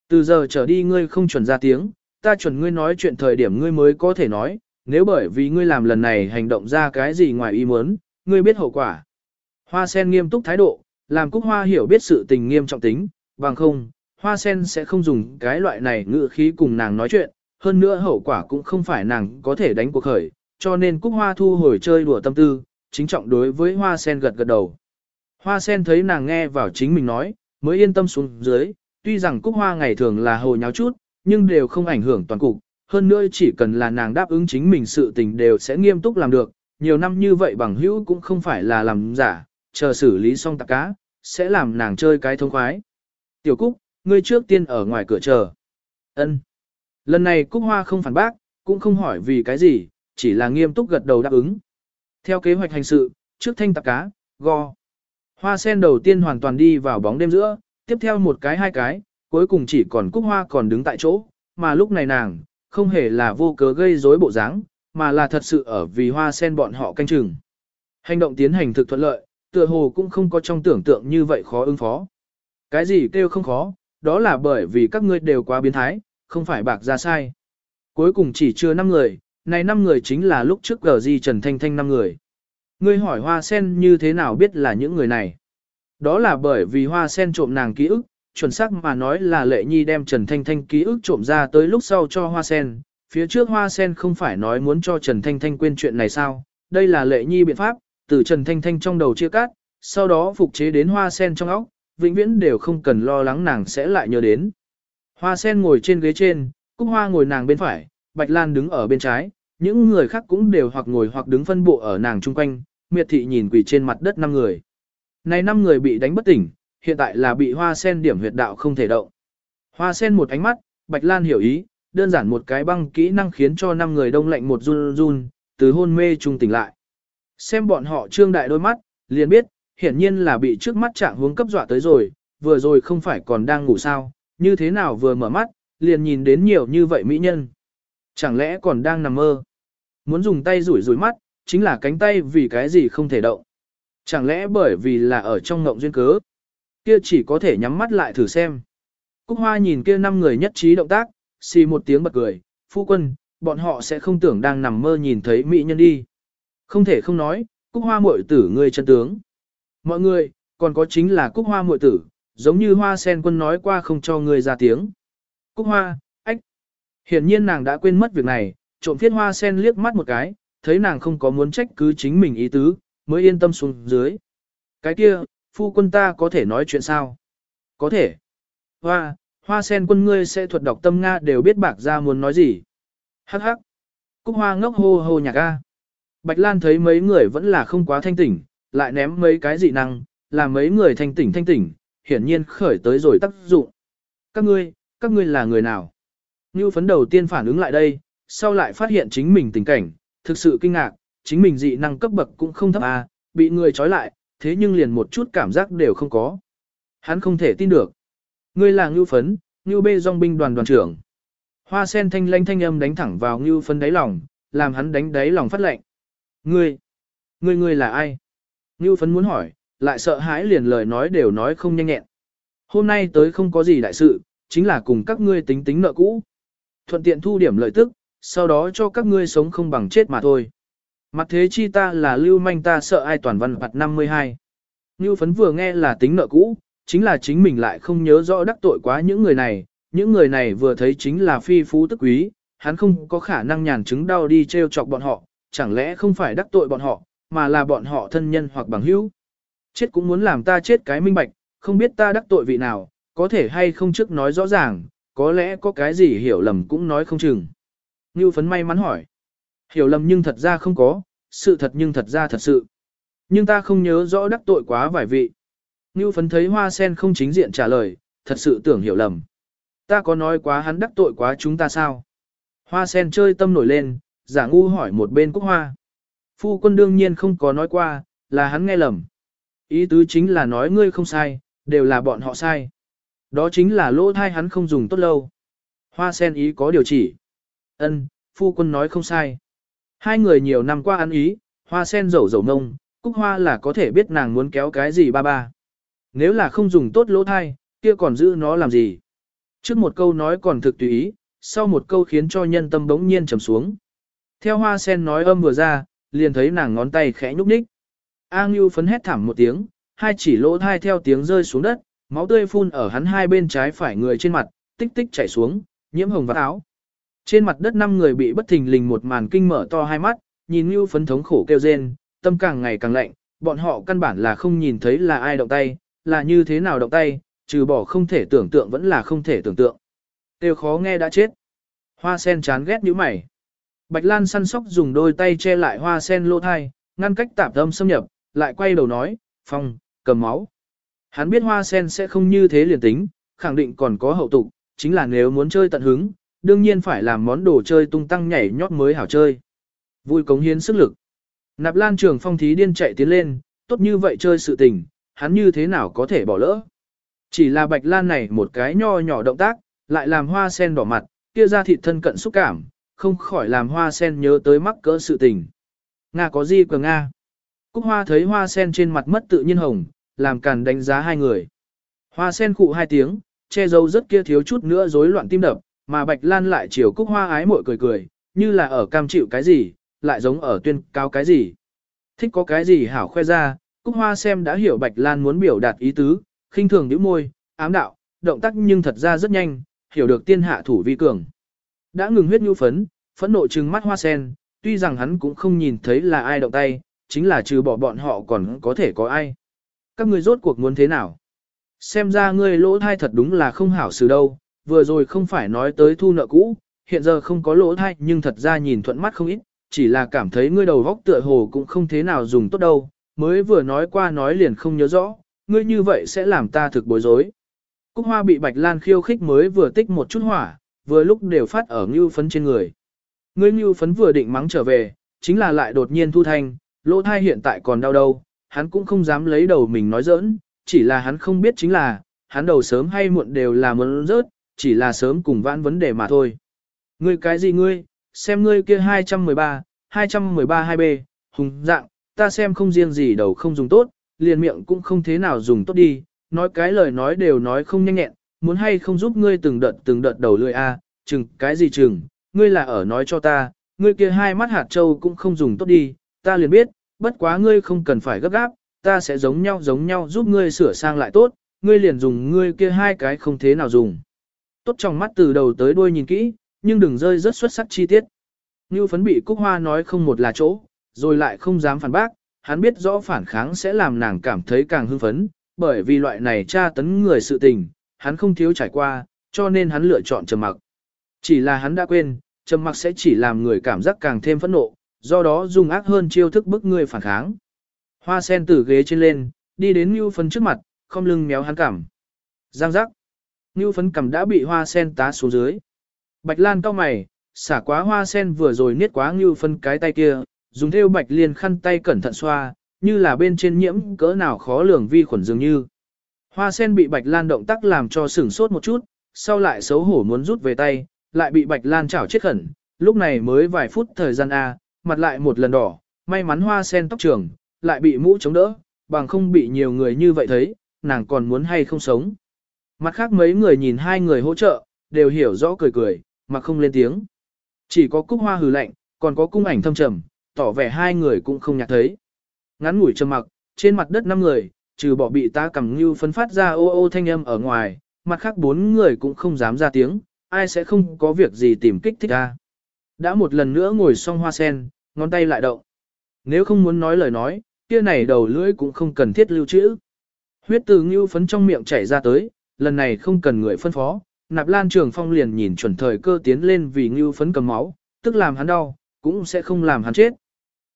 Từ giờ trở đi ngươi không chuẩn ra tiếng, ta chuẩn ngươi nói chuyện thời điểm ngươi mới có thể nói, nếu bởi vì ngươi làm lần này hành động ra cái gì ngoài ý muốn, ngươi biết hậu quả. Hoa sen nghiêm túc thái độ, làm Cúc Hoa hiểu biết sự tình nghiêm trọng tính, bằng không, Hoa sen sẽ không dùng cái loại này ngữ khí cùng nàng nói chuyện, hơn nữa hậu quả cũng không phải nàng có thể đánh cuộc khởi, cho nên Cúc Hoa thu hồi chơi đùa tâm tư, chính trọng đối với Hoa sen gật gật đầu. Hoa sen thấy nàng nghe vào chính mình nói, mới yên tâm xuống dưới, tuy rằng Cúc Hoa ngày thường là hồ nháo chút, nhưng đều không ảnh hưởng toàn cục, hơn nữa chỉ cần là nàng đáp ứng chính mình sự tình đều sẽ nghiêm túc làm được, nhiều năm như vậy bằng hữu cũng không phải là làm giả, chờ xử lý xong tạp cá, sẽ làm nàng chơi cái thông khoái. Tiểu Cúc, ngươi trước tiên ở ngoài cửa chờ. Ân. Lần này Cúc Hoa không phản bác, cũng không hỏi vì cái gì, chỉ là nghiêm túc gật đầu đáp ứng. Theo kế hoạch hành sự, trước thanh tạp cá, go. Hoa sen đầu tiên hoàn toàn đi vào bóng đêm giữa, tiếp theo một cái hai cái, cuối cùng chỉ còn Cúc Hoa còn đứng tại chỗ, mà lúc này nàng, không hề là vô cớ gây rối bộ dáng, mà là thật sự ở vì hoa sen bọn họ canh chừng. Hành động tiến hành thực thuận lợi, tựa hồ cũng không có trong tưởng tượng như vậy khó ứng phó. Cái gì kêu không khó, đó là bởi vì các ngươi đều quá biến thái, không phải bạc ra sai. Cuối cùng chỉ chưa 5 người, này 5 người chính là lúc trước gờ di Trần Thanh Thanh 5 người. Ngươi hỏi hoa sen như thế nào biết là những người này? Đó là bởi vì hoa sen trộm nàng ký ức, chuẩn xác mà nói là lệ nhi đem Trần Thanh Thanh ký ức trộm ra tới lúc sau cho hoa sen. Phía trước hoa sen không phải nói muốn cho Trần Thanh Thanh quên chuyện này sao? Đây là lệ nhi biện pháp, từ Trần Thanh Thanh trong đầu chia cắt, sau đó phục chế đến hoa sen trong óc, vĩnh viễn đều không cần lo lắng nàng sẽ lại nhớ đến. Hoa sen ngồi trên ghế trên, Cúc Hoa ngồi nàng bên phải, Bạch Lan đứng ở bên trái, những người khác cũng đều hoặc ngồi hoặc đứng phân bộ ở nàng chung quanh, miệt thị nhìn quỳ trên mặt đất năm người. Này năm người bị đánh bất tỉnh, hiện tại là bị hoa sen điểm huyệt đạo không thể động. Hoa sen một ánh mắt, Bạch Lan hiểu ý, đơn giản một cái băng kỹ năng khiến cho năm người đông lạnh một run run, từ hôn mê trung tỉnh lại. Xem bọn họ trương đại đôi mắt, liền biết, hiển nhiên là bị trước mắt trạng hướng cấp dọa tới rồi, vừa rồi không phải còn đang ngủ sao, như thế nào vừa mở mắt, liền nhìn đến nhiều như vậy mỹ nhân. Chẳng lẽ còn đang nằm mơ? Muốn dùng tay rủi rủi mắt, chính là cánh tay vì cái gì không thể động. Chẳng lẽ bởi vì là ở trong ngộng duyên cớ? Kia chỉ có thể nhắm mắt lại thử xem. Cúc Hoa nhìn kia năm người nhất trí động tác, xì một tiếng bật cười, phu quân, bọn họ sẽ không tưởng đang nằm mơ nhìn thấy mỹ nhân đi. Không thể không nói, Cúc Hoa muội tử người chân tướng. Mọi người, còn có chính là Cúc Hoa muội tử, giống như Hoa Sen quân nói qua không cho người ra tiếng. Cúc Hoa, ách. Hiển nhiên nàng đã quên mất việc này, trộm thiết Hoa Sen liếc mắt một cái, thấy nàng không có muốn trách cứ chính mình ý tứ, mới yên tâm xuống dưới. Cái kia, phu quân ta có thể nói chuyện sao? Có thể. Hoa, Hoa Sen quân ngươi sẽ thuật đọc tâm Nga đều biết bạc ra muốn nói gì. Hắc hắc. Cúc Hoa ngốc hô hô nhạc ga. Bạch Lan thấy mấy người vẫn là không quá thanh tỉnh, lại ném mấy cái dị năng, làm mấy người thanh tỉnh thanh tỉnh, hiển nhiên khởi tới rồi tác dụng. Các ngươi, các ngươi là người nào? Như phấn đầu tiên phản ứng lại đây, sau lại phát hiện chính mình tình cảnh, thực sự kinh ngạc, chính mình dị năng cấp bậc cũng không thấp à, bị người trói lại, thế nhưng liền một chút cảm giác đều không có. Hắn không thể tin được. Ngươi là Ngưu Phấn, Ngưu Bê Dòng binh đoàn đoàn trưởng. Hoa sen thanh lanh thanh âm đánh thẳng vào Ngưu Phấn đáy lòng, làm hắn đánh đáy lòng phát lệnh. Ngươi, ngươi ngươi là ai? Ngưu Phấn muốn hỏi, lại sợ hãi liền lời nói đều nói không nhanh nhẹn. Hôm nay tới không có gì đại sự, chính là cùng các ngươi tính tính nợ cũ. Thuận tiện thu điểm lợi tức, sau đó cho các ngươi sống không bằng chết mà thôi. Mặt thế chi ta là lưu manh ta sợ ai toàn văn mặt 52. như Phấn vừa nghe là tính nợ cũ, chính là chính mình lại không nhớ rõ đắc tội quá những người này, những người này vừa thấy chính là phi phú tức quý, hắn không có khả năng nhàn chứng đau đi treo chọc bọn họ, chẳng lẽ không phải đắc tội bọn họ, mà là bọn họ thân nhân hoặc bằng hữu. Chết cũng muốn làm ta chết cái minh bạch, không biết ta đắc tội vị nào, có thể hay không trước nói rõ ràng, có lẽ có cái gì hiểu lầm cũng nói không chừng. Ngưu phấn may mắn hỏi. Hiểu lầm nhưng thật ra không có, sự thật nhưng thật ra thật sự. Nhưng ta không nhớ rõ đắc tội quá vài vị. Ngưu phấn thấy hoa sen không chính diện trả lời, thật sự tưởng hiểu lầm. Ta có nói quá hắn đắc tội quá chúng ta sao? Hoa sen chơi tâm nổi lên, giả ngu hỏi một bên cúc hoa. Phu quân đương nhiên không có nói qua, là hắn nghe lầm. Ý tứ chính là nói ngươi không sai, đều là bọn họ sai. Đó chính là lỗ thai hắn không dùng tốt lâu. Hoa sen ý có điều chỉ. Ân, phu quân nói không sai. Hai người nhiều năm qua ăn ý, hoa sen dầu dầu nông, cúc hoa là có thể biết nàng muốn kéo cái gì ba ba. Nếu là không dùng tốt lỗ thai, kia còn giữ nó làm gì. Trước một câu nói còn thực tùy ý, sau một câu khiến cho nhân tâm bỗng nhiên trầm xuống. Theo hoa sen nói âm vừa ra, liền thấy nàng ngón tay khẽ nhúc nhích. A Ngưu phấn hét thảm một tiếng, hai chỉ lỗ thai theo tiếng rơi xuống đất, máu tươi phun ở hắn hai bên trái phải người trên mặt, tích tích chảy xuống, nhiễm hồng vạt áo. Trên mặt đất năm người bị bất thình lình một màn kinh mở to hai mắt, nhìn Ngưu phấn thống khổ kêu rên, tâm càng ngày càng lạnh, bọn họ căn bản là không nhìn thấy là ai động tay, là như thế nào động tay, trừ bỏ không thể tưởng tượng vẫn là không thể tưởng tượng. Tiêu khó nghe đã chết. Hoa sen chán ghét như mày. Bạch Lan săn sóc dùng đôi tay che lại hoa sen lỗ thai, ngăn cách tạp âm xâm nhập, lại quay đầu nói, phong, cầm máu. Hắn biết hoa sen sẽ không như thế liền tính, khẳng định còn có hậu tục, chính là nếu muốn chơi tận hứng, đương nhiên phải làm món đồ chơi tung tăng nhảy nhót mới hảo chơi. Vui cống hiến sức lực. Nạp Lan Trường Phong thí điên chạy tiến lên, tốt như vậy chơi sự tình, hắn như thế nào có thể bỏ lỡ. Chỉ là Bạch Lan này một cái nho nhỏ động tác, lại làm hoa sen đỏ mặt, kia ra thịt thân cận xúc cảm, không khỏi làm hoa sen nhớ tới mắc cỡ sự tình. Nga có gì của Nga? Cúc hoa thấy hoa sen trên mặt mất tự nhiên hồng, làm càn đánh giá hai người. Hoa sen khụ hai tiếng, che giấu rất kia thiếu chút nữa rối loạn tim đập, mà Bạch Lan lại chiều Cúc hoa ái mội cười cười, như là ở cam chịu cái gì, lại giống ở tuyên cao cái gì. Thích có cái gì hảo khoe ra, Cúc hoa xem đã hiểu Bạch Lan muốn biểu đạt ý tứ, khinh thường nhíu môi, ám đạo, động tác nhưng thật ra rất nhanh, hiểu được tiên hạ thủ vi cường. Đã ngừng huyết nhu phấn, phẫn nộ trừng mắt hoa sen, tuy rằng hắn cũng không nhìn thấy là ai động tay, chính là trừ bỏ bọn họ còn có thể có ai. Các ngươi rốt cuộc muốn thế nào? Xem ra ngươi lỗ thai thật đúng là không hảo xử đâu, vừa rồi không phải nói tới thu nợ cũ, hiện giờ không có lỗ thai nhưng thật ra nhìn thuận mắt không ít, chỉ là cảm thấy ngươi đầu góc tựa hồ cũng không thế nào dùng tốt đâu, mới vừa nói qua nói liền không nhớ rõ, ngươi như vậy sẽ làm ta thực bối rối. Cúc hoa bị bạch lan khiêu khích mới vừa tích một chút hỏa, vừa lúc đều phát ở ngưu phấn trên người. Ngươi ngưu phấn vừa định mắng trở về, chính là lại đột nhiên thu thanh, lỗ thai hiện tại còn đau đâu, hắn cũng không dám lấy đầu mình nói giỡn, chỉ là hắn không biết chính là, hắn đầu sớm hay muộn đều là muốn rớt, chỉ là sớm cùng vãn vấn đề mà thôi. Ngươi cái gì ngươi, xem ngươi kia 213, 213 2B, hùng dạng, ta xem không riêng gì đầu không dùng tốt, liền miệng cũng không thế nào dùng tốt đi, nói cái lời nói đều nói không nhanh nhẹn, muốn hay không giúp ngươi từng đợt từng đợt đầu lưỡi a, chừng cái gì chừng, ngươi là ở nói cho ta, ngươi kia hai mắt hạt châu cũng không dùng tốt đi, ta liền biết, bất quá ngươi không cần phải gấp gáp, ta sẽ giống nhau giống nhau giúp ngươi sửa sang lại tốt, ngươi liền dùng ngươi kia hai cái không thế nào dùng. Tốt trong mắt từ đầu tới đuôi nhìn kỹ, nhưng đừng rơi rất xuất sắc chi tiết. Như phấn bị Cúc Hoa nói không một là chỗ, rồi lại không dám phản bác, hắn biết rõ phản kháng sẽ làm nàng cảm thấy càng hưng phấn, bởi vì loại này tra tấn người sự tình, hắn không thiếu trải qua, cho nên hắn lựa chọn trầm mặc. Chỉ là hắn đã quên, trầm mặc sẽ chỉ làm người cảm giác càng thêm phẫn nộ, do đó dùng ác hơn chiêu thức bức người phản kháng. Hoa sen từ ghế trên lên, đi đến Ngưu Phấn trước mặt, không lưng méo hắn cằm. Giang giác. Ngưu Phấn cằm đã bị hoa sen tá xuống dưới. Bạch Lan cau mày, xả quá hoa sen vừa rồi niết quá Ngưu Phấn cái tay kia, dùng theo bạch liên khăn tay cẩn thận xoa, như là bên trên nhiễm cỡ nào khó lường vi khuẩn dường như. Hoa sen bị bạch lan động tác làm cho sửng sốt một chút, sau lại xấu hổ muốn rút về tay, lại bị bạch lan chảo chết khẩn, lúc này mới vài phút thời gian A, mặt lại một lần đỏ, may mắn hoa sen tóc trường, lại bị mũ chống đỡ, bằng không bị nhiều người như vậy thấy, nàng còn muốn hay không sống. Mặt khác mấy người nhìn hai người hỗ trợ, đều hiểu rõ cười cười, mà không lên tiếng. Chỉ có cúc hoa hừ lạnh, còn có cung ảnh thâm trầm, tỏ vẻ hai người cũng không nhạt thấy. Ngắn ngủi trầm mặc, trên mặt đất năm người, trừ bỏ bị ta cầm như phấn phát ra ô ô thanh âm ở ngoài, mặt khác bốn người cũng không dám ra tiếng, ai sẽ không có việc gì tìm kích thích ta. Đã một lần nữa ngồi xong hoa sen, ngón tay lại động. Nếu không muốn nói lời nói, kia này đầu lưỡi cũng không cần thiết lưu trữ. Huyết từ ngưu phấn trong miệng chảy ra tới, lần này không cần người phân phó, nạp lan trường phong liền nhìn chuẩn thời cơ tiến lên vì ngưu phấn cầm máu, tức làm hắn đau, cũng sẽ không làm hắn chết.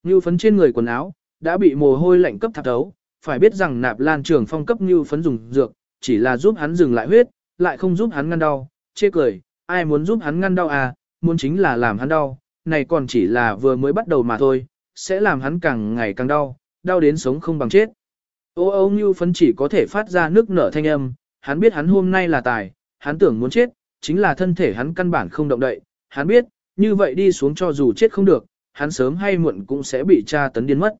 Ngưu phấn trên người quần áo, đã bị mồ hôi lạnh cấp thạp thấu, phải biết rằng nạp lan trường phong cấp ngưu phấn dùng dược, chỉ là giúp hắn dừng lại huyết, lại không giúp hắn ngăn đau, chê cười, ai muốn giúp hắn ngăn đau à, muốn chính là làm hắn đau, này còn chỉ là vừa mới bắt đầu mà thôi, sẽ làm hắn càng ngày càng đau, đau đến sống không bằng chết. Ô ô như phấn chỉ có thể phát ra nước nở thanh âm, hắn biết hắn hôm nay là tài, hắn tưởng muốn chết, chính là thân thể hắn căn bản không động đậy, hắn biết, như vậy đi xuống cho dù chết không được, hắn sớm hay muộn cũng sẽ bị tra tấn điên mất.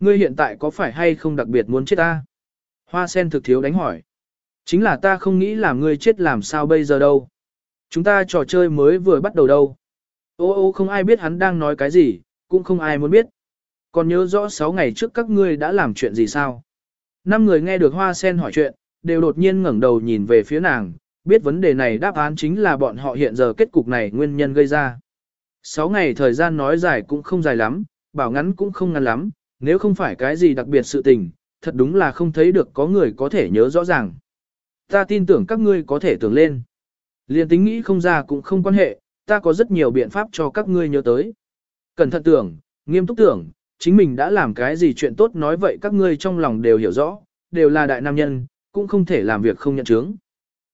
Ngươi hiện tại có phải hay không đặc biệt muốn chết ta? Hoa sen thực thiếu đánh hỏi. Chính là ta không nghĩ là ngươi chết làm sao bây giờ đâu. Chúng ta trò chơi mới vừa bắt đầu đâu. Ô ô không ai biết hắn đang nói cái gì, cũng không ai muốn biết. Còn nhớ rõ 6 ngày trước các ngươi đã làm chuyện gì sao? Năm người nghe được hoa sen hỏi chuyện, đều đột nhiên ngẩng đầu nhìn về phía nàng, biết vấn đề này đáp án chính là bọn họ hiện giờ kết cục này nguyên nhân gây ra. 6 ngày thời gian nói dài cũng không dài lắm, bảo ngắn cũng không ngắn lắm, nếu không phải cái gì đặc biệt sự tình, thật đúng là không thấy được có người có thể nhớ rõ ràng. Ta tin tưởng các ngươi có thể tưởng lên. Liên tính nghĩ không ra cũng không quan hệ, ta có rất nhiều biện pháp cho các ngươi nhớ tới. Cẩn thận tưởng, nghiêm túc tưởng, chính mình đã làm cái gì chuyện tốt nói vậy các ngươi trong lòng đều hiểu rõ, đều là đại nam nhân, cũng không thể làm việc không nhận chứng.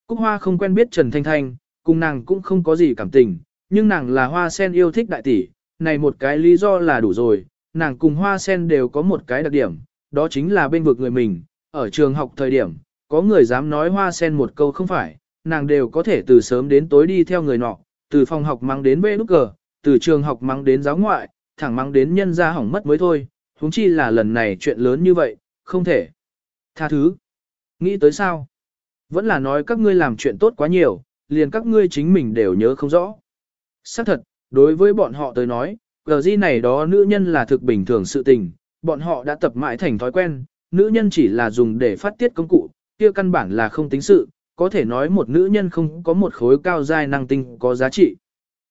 Cúc Hoa không quen biết Trần Thanh Thanh, cùng nàng cũng không có gì cảm tình, nhưng nàng là hoa sen yêu thích đại tỷ, này một cái lý do là đủ rồi, nàng cùng hoa sen đều có một cái đặc điểm, đó chính là bên vực người mình, ở trường học thời điểm, có người dám nói hoa sen một câu không phải, nàng đều có thể từ sớm đến tối đi theo người nọ, từ phòng học mang đến bê nút cờ, từ trường học mang đến giáo ngoại, thẳng mang đến nhân gia hỏng mất mới thôi, huống chi là lần này chuyện lớn như vậy, không thể. Tha thứ. Nghĩ tới sao? Vẫn là nói các ngươi làm chuyện tốt quá nhiều, liền các ngươi chính mình đều nhớ không rõ. Xác thật, đối với bọn họ tới nói, gờ di này đó nữ nhân là thực bình thường sự tình, bọn họ đã tập mãi thành thói quen, nữ nhân chỉ là dùng để phát tiết công cụ, kia căn bản là không tính sự, có thể nói một nữ nhân không có một khối cao giai năng tinh có giá trị.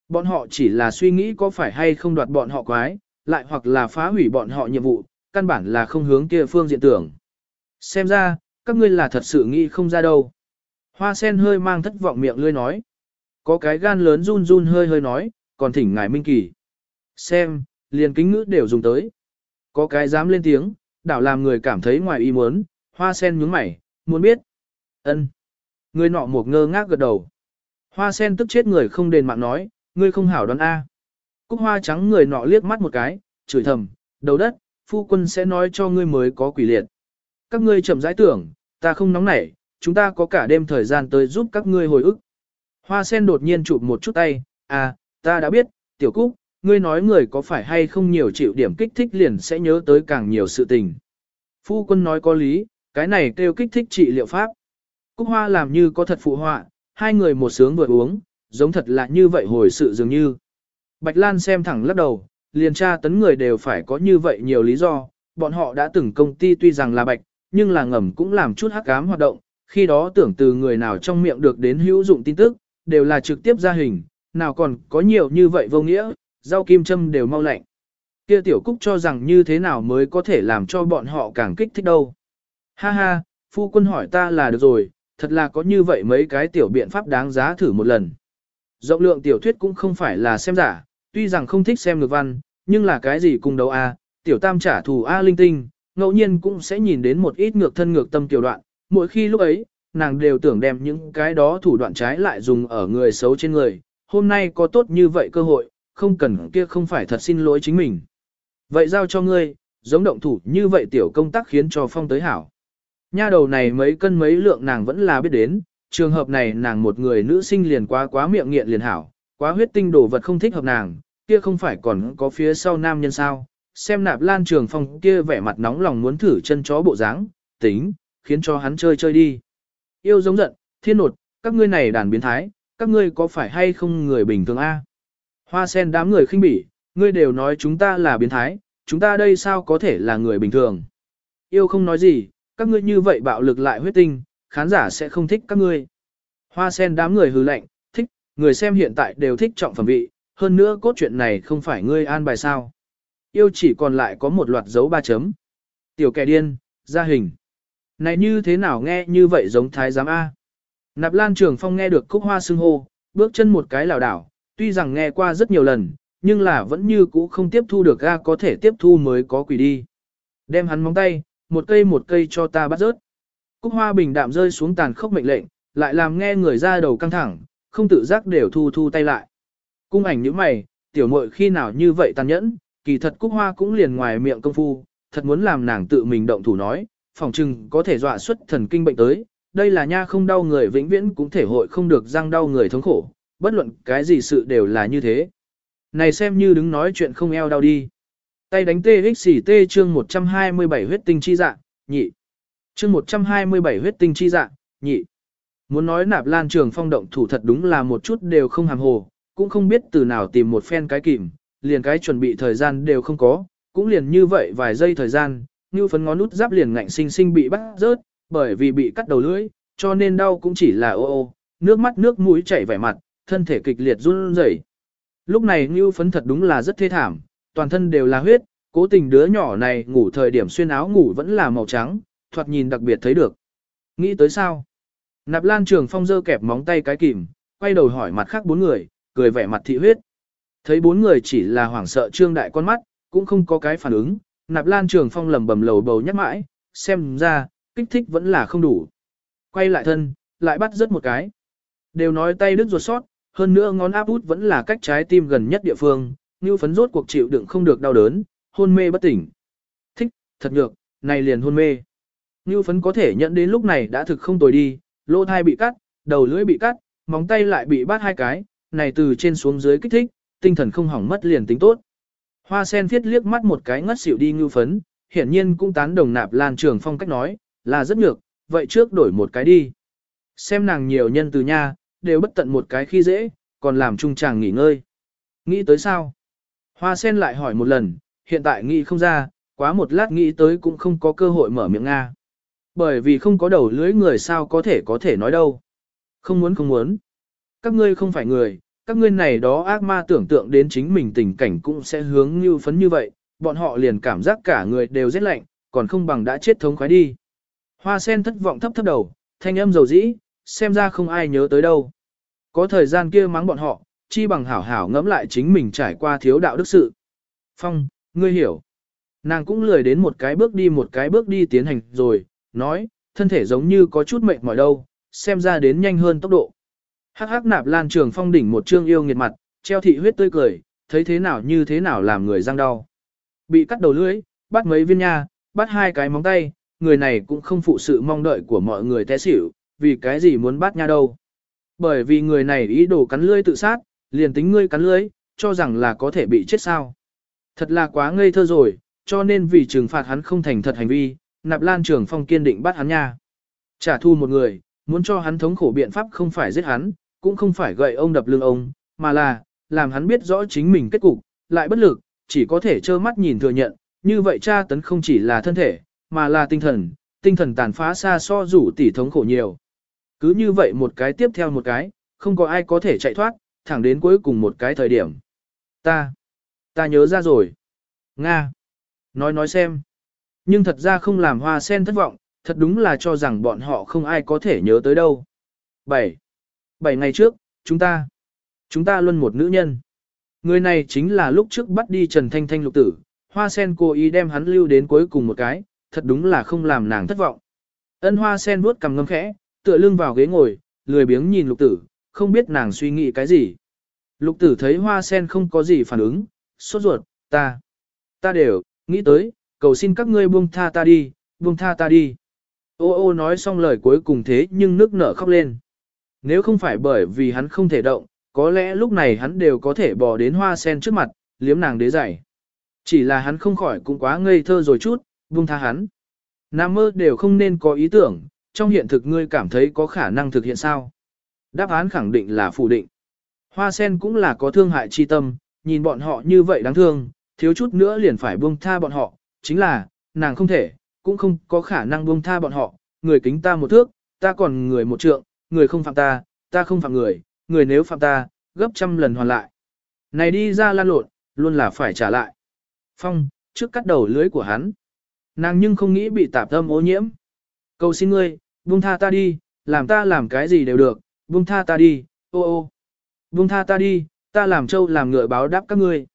Bọn họ chỉ là suy nghĩ có phải hay không đoạt bọn họ quái, lại hoặc là phá hủy bọn họ nhiệm vụ, căn bản là không hướng kia phương diện tưởng. Xem ra, các ngươi là thật sự nghĩ không ra đâu. Hoa sen hơi mang thất vọng miệng lươi nói. Có cái gan lớn run run hơi hơi nói, còn thỉnh ngài minh kỳ. Xem, liền kính ngữ đều dùng tới. Có cái dám lên tiếng, đảo làm người cảm thấy ngoài ý muốn, hoa sen nhướng mày, muốn biết. ân Người nọ một ngơ ngác gật đầu. Hoa sen tức chết người không đền mạng nói, ngươi không hảo đoán A. Cúc hoa trắng người nọ liếc mắt một cái, chửi thầm, đầu đất, phu quân sẽ nói cho ngươi mới có quỷ liệt. Các ngươi chậm rãi tưởng, ta không nóng nảy, chúng ta có cả đêm thời gian tới giúp các ngươi hồi ức. Hoa sen đột nhiên chụp một chút tay, à, ta đã biết, tiểu cúc, ngươi nói người có phải hay không nhiều chịu điểm kích thích liền sẽ nhớ tới càng nhiều sự tình. Phu quân nói có lý, cái này kêu kích thích trị liệu pháp. Cúc hoa làm như có thật phụ họa, hai người một sướng vừa uống, giống thật là như vậy hồi sự dường như. Bạch Lan xem thẳng lắc đầu, liền tra tấn người đều phải có như vậy nhiều lý do, bọn họ đã từng công ty tuy rằng là bạch, nhưng là ngầm cũng làm chút hắc ám hoạt động, khi đó tưởng từ người nào trong miệng được đến hữu dụng tin tức, đều là trực tiếp ra hình, nào còn có nhiều như vậy vô nghĩa, rau kim châm đều mau lạnh. Kia tiểu cúc cho rằng như thế nào mới có thể làm cho bọn họ càng kích thích đâu. Ha ha, phu quân hỏi ta là được rồi, thật là có như vậy mấy cái tiểu biện pháp đáng giá thử một lần. Rộng lượng tiểu thuyết cũng không phải là xem giả, tuy rằng không thích xem ngược văn, nhưng là cái gì cùng đấu A, tiểu tam trả thù A linh tinh, ngẫu nhiên cũng sẽ nhìn đến một ít ngược thân ngược tâm tiểu đoạn, mỗi khi lúc ấy, nàng đều tưởng đem những cái đó thủ đoạn trái lại dùng ở người xấu trên người, hôm nay có tốt như vậy cơ hội, không cần kia không phải thật xin lỗi chính mình. Vậy giao cho ngươi, giống động thủ như vậy tiểu công tác khiến cho phong tới hảo. Nha đầu này mấy cân mấy lượng nàng vẫn là biết đến, trường hợp này nàng một người nữ sinh liền quá quá miệng nghiện liền hảo, quá huyết tinh đồ vật không thích hợp nàng, kia không phải còn có phía sau nam nhân sao. Xem nạp lan trường phong kia vẻ mặt nóng lòng muốn thử chân chó bộ dáng, tính, khiến cho hắn chơi chơi đi. Yêu giống giận, thiên nột, các ngươi này đàn biến thái, các ngươi có phải hay không người bình thường a? Hoa sen đám người khinh bỉ, ngươi đều nói chúng ta là biến thái, chúng ta đây sao có thể là người bình thường. Yêu không nói gì, các ngươi như vậy bạo lực lại huyết tinh, khán giả sẽ không thích các ngươi. Hoa sen đám người hư lạnh, thích, người xem hiện tại đều thích trọng phẩm vị, hơn nữa cốt truyện này không phải ngươi an bài sao. Yêu chỉ còn lại có một loạt dấu ba chấm. Tiểu kẻ điên, gia hình. Này như thế nào nghe như vậy giống thái giám A. Nạp lan trường phong nghe được cúc hoa xưng hô, bước chân một cái lảo đảo, tuy rằng nghe qua rất nhiều lần, nhưng là vẫn như cũ không tiếp thu được A có thể tiếp thu mới có quỷ đi. Đem hắn móng tay, một cây một cây cho ta bắt rớt. Cúc hoa bình đạm rơi xuống tàn khốc mệnh lệnh, lại làm nghe người ra đầu căng thẳng, không tự giác đều thu thu tay lại. Cung ảnh như mày, tiểu muội khi nào như vậy tàn nhẫn, kỳ thật cúc hoa cũng liền ngoài miệng công phu, thật muốn làm nàng tự mình động thủ nói, phòng trừng có thể dọa xuất thần kinh bệnh tới, đây là nha không đau người vĩnh viễn cũng thể hội không được răng đau người thống khổ, bất luận cái gì sự đều là như thế. Này xem như đứng nói chuyện không eo đau đi. Tay đánh TXT chương 127 huyết tinh chi dạng, nhị. Chương 127 huyết tinh chi dạng, nhị. Muốn nói nạp lan trường phong động thủ thật đúng là một chút đều không hàm hồ, cũng không biết từ nào tìm một phen cái kìm, liền cái chuẩn bị thời gian đều không có, cũng liền như vậy vài giây thời gian, như phấn ngón nút giáp liền ngạnh sinh sinh bị bắt rớt, bởi vì bị cắt đầu lưỡi, cho nên đau cũng chỉ là ô ô, nước mắt nước mũi chảy vẻ mặt, thân thể kịch liệt run rẩy. Lúc này như phấn thật đúng là rất thê thảm, toàn thân đều là huyết, cố tình đứa nhỏ này ngủ thời điểm xuyên áo ngủ vẫn là màu trắng, thoạt nhìn đặc biệt thấy được. Nghĩ tới sao? Nạp Lan Trường Phong dơ kẹp móng tay cái kìm, quay đầu hỏi mặt khác bốn người, cười vẻ mặt thị huyết. Thấy bốn người chỉ là hoảng sợ trương đại con mắt, cũng không có cái phản ứng, Nạp Lan Trường Phong lầm bầm lầu bầu nhắc mãi, xem ra, kích thích vẫn là không đủ. Quay lại thân, lại bắt rất một cái. Đều nói tay đứt ruột sót, hơn nữa ngón áp út vẫn là cách trái tim gần nhất địa phương, Ngưu phấn rốt cuộc chịu đựng không được đau đớn, hôn mê bất tỉnh. Thích, thật nhược, này liền hôn mê. Ngưu phấn có thể nhận đến lúc này đã thực không tồi đi, lỗ thai bị cắt, đầu lưỡi bị cắt, móng tay lại bị bắt hai cái, này từ trên xuống dưới kích thích, tinh thần không hỏng mất liền tính tốt. Hoa sen thiết liếc mắt một cái ngất xỉu đi ngưu phấn, hiển nhiên cũng tán đồng nạp lan trường phong cách nói, là rất nhược, vậy trước đổi một cái đi. Xem nàng nhiều nhân từ nha, đều bất tận một cái khi dễ, còn làm trung chàng nghỉ ngơi. Nghĩ tới sao? Hoa sen lại hỏi một lần, hiện tại nghĩ không ra, quá một lát nghĩ tới cũng không có cơ hội mở miệng Nga. Bởi vì không có đầu lưới người sao có thể có thể nói đâu. Không muốn không muốn. Các ngươi không phải người, các ngươi này đó ác ma tưởng tượng đến chính mình tình cảnh cũng sẽ hướng như phấn như vậy, bọn họ liền cảm giác cả người đều rét lạnh, còn không bằng đã chết thống khoái đi. Hoa sen thất vọng thấp thấp đầu, thanh âm dầu dĩ, xem ra không ai nhớ tới đâu. Có thời gian kia mắng bọn họ, chi bằng hảo hảo ngẫm lại chính mình trải qua thiếu đạo đức sự. Phong, ngươi hiểu. Nàng cũng lười đến một cái bước đi một cái bước đi tiến hành rồi, nói, thân thể giống như có chút mệt mỏi đâu, xem ra đến nhanh hơn tốc độ. Hắc hắc nạp lan trường phong đỉnh một trương yêu nghiệt mặt, treo thị huyết tươi cười, thấy thế nào như thế nào làm người răng đau. Bị cắt đầu lưỡi, bắt mấy viên nha, bắt hai cái móng tay, người này cũng không phụ sự mong đợi của mọi người té xỉu, vì cái gì muốn bắt nha đâu. Bởi vì người này ý đồ cắn lưỡi tự sát, liền tính ngươi cắn lưới, cho rằng là có thể bị chết sao. Thật là quá ngây thơ rồi, cho nên vì trừng phạt hắn không thành thật hành vi, nạp lan trường phong kiên định bắt hắn nha. Trả thù một người, muốn cho hắn thống khổ biện pháp không phải giết hắn, cũng không phải gậy ông đập lưng ông, mà là, làm hắn biết rõ chính mình kết cục, lại bất lực, chỉ có thể trơ mắt nhìn thừa nhận, như vậy tra tấn không chỉ là thân thể, mà là tinh thần, tinh thần tàn phá xa so rủ tỷ thống khổ nhiều. Cứ như vậy một cái tiếp theo một cái, không có ai có thể chạy thoát, thẳng đến cuối cùng một cái thời điểm. Ta, ta nhớ ra rồi. Nga, nói nói xem. Nhưng thật ra không làm hoa sen thất vọng, thật đúng là cho rằng bọn họ không ai có thể nhớ tới đâu. 7. 7 ngày trước, chúng ta, chúng ta luôn một nữ nhân. Người này chính là lúc trước bắt đi Trần Thanh Thanh lục tử, hoa sen cố ý đem hắn lưu đến cuối cùng một cái, thật đúng là không làm nàng thất vọng. Ân hoa sen vuốt cầm ngâm khẽ, tựa lưng vào ghế ngồi, lười biếng nhìn lục tử, không biết nàng suy nghĩ cái gì. Lục tử thấy hoa sen không có gì phản ứng, sốt ruột, ta, ta đều, nghĩ tới, cầu xin các ngươi buông tha ta đi, buông tha ta đi. Ô ô nói xong lời cuối cùng thế nhưng nước nở khóc lên. Nếu không phải bởi vì hắn không thể động, có lẽ lúc này hắn đều có thể bỏ đến hoa sen trước mặt, liếm nàng đế giải. Chỉ là hắn không khỏi cũng quá ngây thơ rồi chút, buông tha hắn. Nam mơ đều không nên có ý tưởng, trong hiện thực ngươi cảm thấy có khả năng thực hiện sao? Đáp án khẳng định là phủ định. Hoa sen cũng là có thương hại chi tâm, nhìn bọn họ như vậy đáng thương, thiếu chút nữa liền phải buông tha bọn họ, chính là, nàng không thể, cũng không có khả năng buông tha bọn họ, người kính ta một thước, ta còn người một trượng, người không phạm ta, ta không phạm người, người nếu phạm ta, gấp trăm lần hoàn lại. Này đi ra lan lộn, luôn là phải trả lại. Phong, trước cắt đầu lưới của hắn. Nàng nhưng không nghĩ bị tạp tâm ô nhiễm. Cầu xin ngươi, buông tha ta đi, làm ta làm cái gì đều được, buông tha ta đi, ô ô. Buông tha ta đi, ta làm trâu làm ngựa báo đáp các ngươi.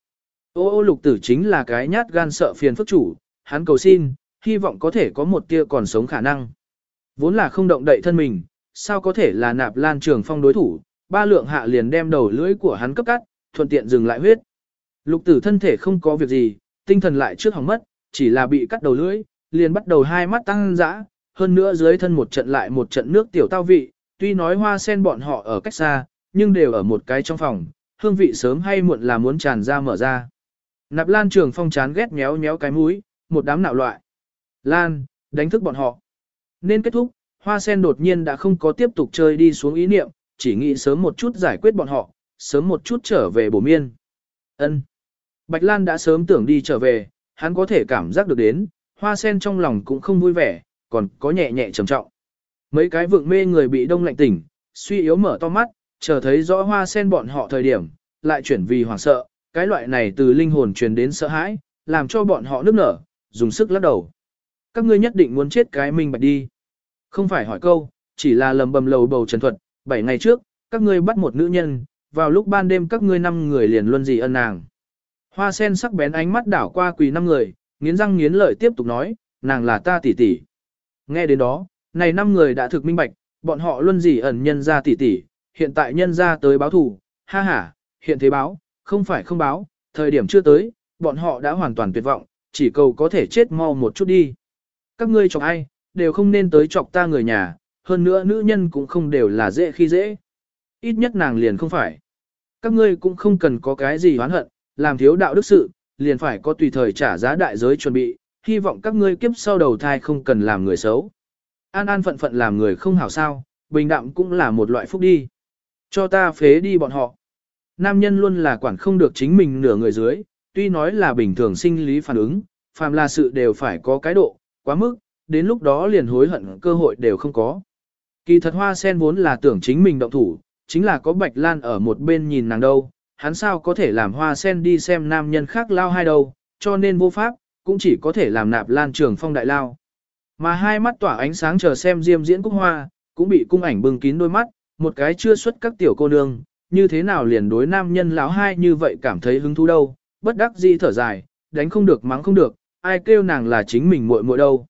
Ô ô lục tử chính là cái nhát gan sợ phiền phức chủ, hắn cầu xin, hy vọng có thể có một tia còn sống khả năng. Vốn là không động đậy thân mình, sao có thể là nạp lan trường phong đối thủ, ba lượng hạ liền đem đầu lưỡi của hắn cấp cắt, thuận tiện dừng lại huyết. Lục tử thân thể không có việc gì, tinh thần lại trước hỏng mất, chỉ là bị cắt đầu lưỡi, liền bắt đầu hai mắt tăng dã, hơn nữa dưới thân một trận lại một trận nước tiểu tao vị, tuy nói hoa sen bọn họ ở cách xa, nhưng đều ở một cái trong phòng, hương vị sớm hay muộn là muốn tràn ra mở ra. Nạp Lan Trường Phong chán ghét méo méo cái mũi, một đám nạo loại. Lan, đánh thức bọn họ. Nên kết thúc, hoa sen đột nhiên đã không có tiếp tục chơi đi xuống ý niệm, chỉ nghĩ sớm một chút giải quyết bọn họ, sớm một chút trở về bổ miên. Ân. Bạch Lan đã sớm tưởng đi trở về, hắn có thể cảm giác được đến, hoa sen trong lòng cũng không vui vẻ, còn có nhẹ nhẹ trầm trọng. Mấy cái vượng mê người bị đông lạnh tỉnh, suy yếu mở to mắt, chờ thấy rõ hoa sen bọn họ thời điểm, lại chuyển vì hoảng sợ, cái loại này từ linh hồn truyền đến sợ hãi, làm cho bọn họ nức nở, dùng sức lắc đầu. Các ngươi nhất định muốn chết cái mình bạch đi. Không phải hỏi câu, chỉ là lầm bầm lầu bầu trần thuật, 7 ngày trước, các ngươi bắt một nữ nhân, vào lúc ban đêm các ngươi năm người liền luân gì ân nàng. Hoa sen sắc bén ánh mắt đảo qua quỳ năm người, nghiến răng nghiến lợi tiếp tục nói, nàng là ta tỷ tỷ. Nghe đến đó, này năm người đã thực minh bạch, bọn họ luôn gì ẩn nhân ra tỷ tỷ, hiện tại nhân ra tới báo thủ, ha ha, hiện thế báo, không phải không báo, thời điểm chưa tới, bọn họ đã hoàn toàn tuyệt vọng, chỉ cầu có thể chết mau một chút đi. Các ngươi chọc ai, đều không nên tới chọc ta người nhà, hơn nữa nữ nhân cũng không đều là dễ khi dễ. Ít nhất nàng liền không phải. Các ngươi cũng không cần có cái gì oán hận, làm thiếu đạo đức sự, liền phải có tùy thời trả giá đại giới chuẩn bị, hy vọng các ngươi kiếp sau đầu thai không cần làm người xấu. An an phận phận làm người không hảo sao, bình đạm cũng là một loại phúc đi. Cho ta phế đi bọn họ. Nam nhân luôn là quản không được chính mình nửa người dưới, tuy nói là bình thường sinh lý phản ứng, phàm là sự đều phải có cái độ, quá mức, đến lúc đó liền hối hận cơ hội đều không có. Kỳ thật hoa sen vốn là tưởng chính mình động thủ, chính là có bạch lan ở một bên nhìn nàng đâu, hắn sao có thể làm hoa sen đi xem nam nhân khác lao hai đâu, cho nên vô pháp, cũng chỉ có thể làm nạp lan trường phong đại lao. Mà hai mắt tỏa ánh sáng chờ xem diêm diễn cúc hoa, cũng bị cung ảnh bưng kín đôi mắt, một cái chưa xuất các tiểu cô nương, như thế nào liền đối nam nhân lão hai như vậy cảm thấy hứng thú đâu, bất đắc dĩ thở dài, đánh không được mắng không được, ai kêu nàng là chính mình muội muội đâu.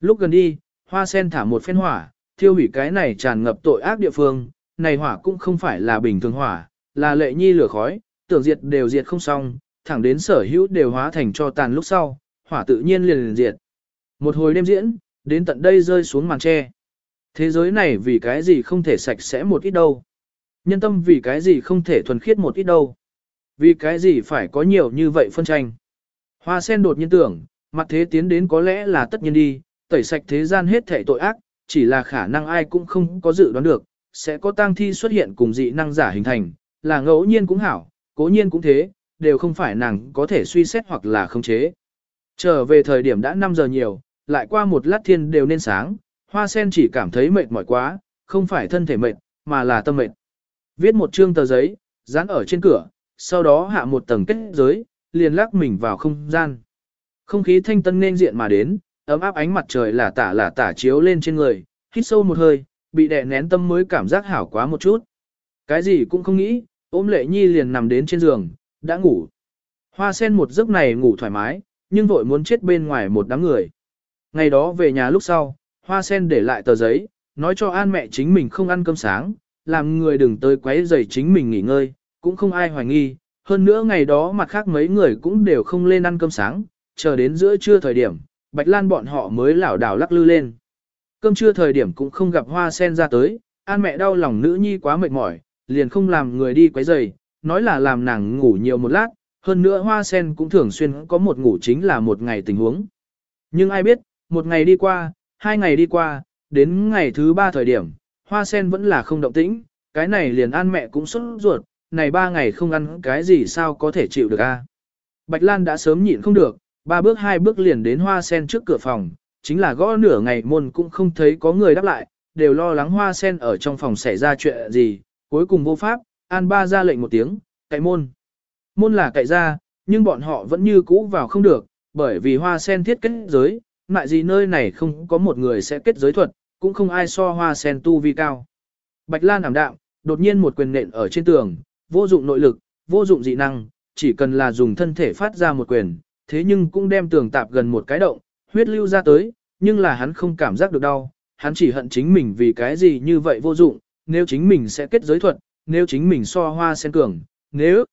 Lúc gần đi, hoa sen thả một phen hỏa, thiêu hủy cái này tràn ngập tội ác địa phương, này hỏa cũng không phải là bình thường hỏa, là lệ nhi lửa khói, tưởng diệt đều diệt không xong, thẳng đến sở hữu đều hóa thành cho tàn lúc sau, hỏa tự nhiên liền liền diệt. Một hồi đêm diễn, đến tận đây rơi xuống màn tre. Thế giới này vì cái gì không thể sạch sẽ một ít đâu. Nhân tâm vì cái gì không thể thuần khiết một ít đâu. Vì cái gì phải có nhiều như vậy phân tranh. Hoa sen đột nhiên tưởng, mặt thế tiến đến có lẽ là tất nhiên đi, tẩy sạch thế gian hết thể tội ác, chỉ là khả năng ai cũng không có dự đoán được, sẽ có tang thi xuất hiện cùng dị năng giả hình thành, là ngẫu nhiên cũng hảo, cố nhiên cũng thế, đều không phải nàng có thể suy xét hoặc là khống chế. Trở về thời điểm đã 5 giờ nhiều, lại qua một lát thiên đều nên sáng, hoa sen chỉ cảm thấy mệt mỏi quá, không phải thân thể mệt, mà là tâm mệt. Viết một chương tờ giấy, dán ở trên cửa, sau đó hạ một tầng kết giới, liền lắc mình vào không gian. Không khí thanh tân nên diện mà đến, ấm áp ánh mặt trời là tả là tả chiếu lên trên người, hít sâu một hơi, bị đè nén tâm mới cảm giác hảo quá một chút. Cái gì cũng không nghĩ, ôm lệ nhi liền nằm đến trên giường, đã ngủ. Hoa sen một giấc này ngủ thoải mái, nhưng vội muốn chết bên ngoài một đám người. Ngày đó về nhà lúc sau, hoa sen để lại tờ giấy, nói cho an mẹ chính mình không ăn cơm sáng, làm người đừng tới quấy rầy chính mình nghỉ ngơi, cũng không ai hoài nghi. Hơn nữa ngày đó mặt khác mấy người cũng đều không lên ăn cơm sáng, chờ đến giữa trưa thời điểm, Bạch Lan bọn họ mới lảo đảo lắc lư lên. Cơm trưa thời điểm cũng không gặp hoa sen ra tới, an mẹ đau lòng nữ nhi quá mệt mỏi, liền không làm người đi quấy rầy, nói là làm nàng ngủ nhiều một lát, hơn nữa hoa sen cũng thường xuyên có một ngủ chính là một ngày tình huống. Nhưng ai biết, một ngày đi qua, hai ngày đi qua, đến ngày thứ ba thời điểm, hoa sen vẫn là không động tĩnh, cái này liền an mẹ cũng sốt ruột, này ba ngày không ăn cái gì sao có thể chịu được a? Bạch Lan đã sớm nhịn không được, ba bước hai bước liền đến hoa sen trước cửa phòng, chính là gõ nửa ngày môn cũng không thấy có người đáp lại, đều lo lắng hoa sen ở trong phòng xảy ra chuyện gì, cuối cùng vô pháp, an ba ra lệnh một tiếng, cậy môn. Môn là cậy ra, nhưng bọn họ vẫn như cũ vào không được, bởi vì hoa sen thiết kết giới, mại gì nơi này không có một người sẽ kết giới thuật, cũng không ai so hoa sen tu vi cao. Bạch Lan ảm đạm, đột nhiên một quyền nện ở trên tường, vô dụng nội lực, vô dụng dị năng, chỉ cần là dùng thân thể phát ra một quyền, thế nhưng cũng đem tường tạp gần một cái động, huyết lưu ra tới, nhưng là hắn không cảm giác được đau, hắn chỉ hận chính mình vì cái gì như vậy vô dụng, nếu chính mình sẽ kết giới thuật, nếu chính mình so hoa sen cường, nếu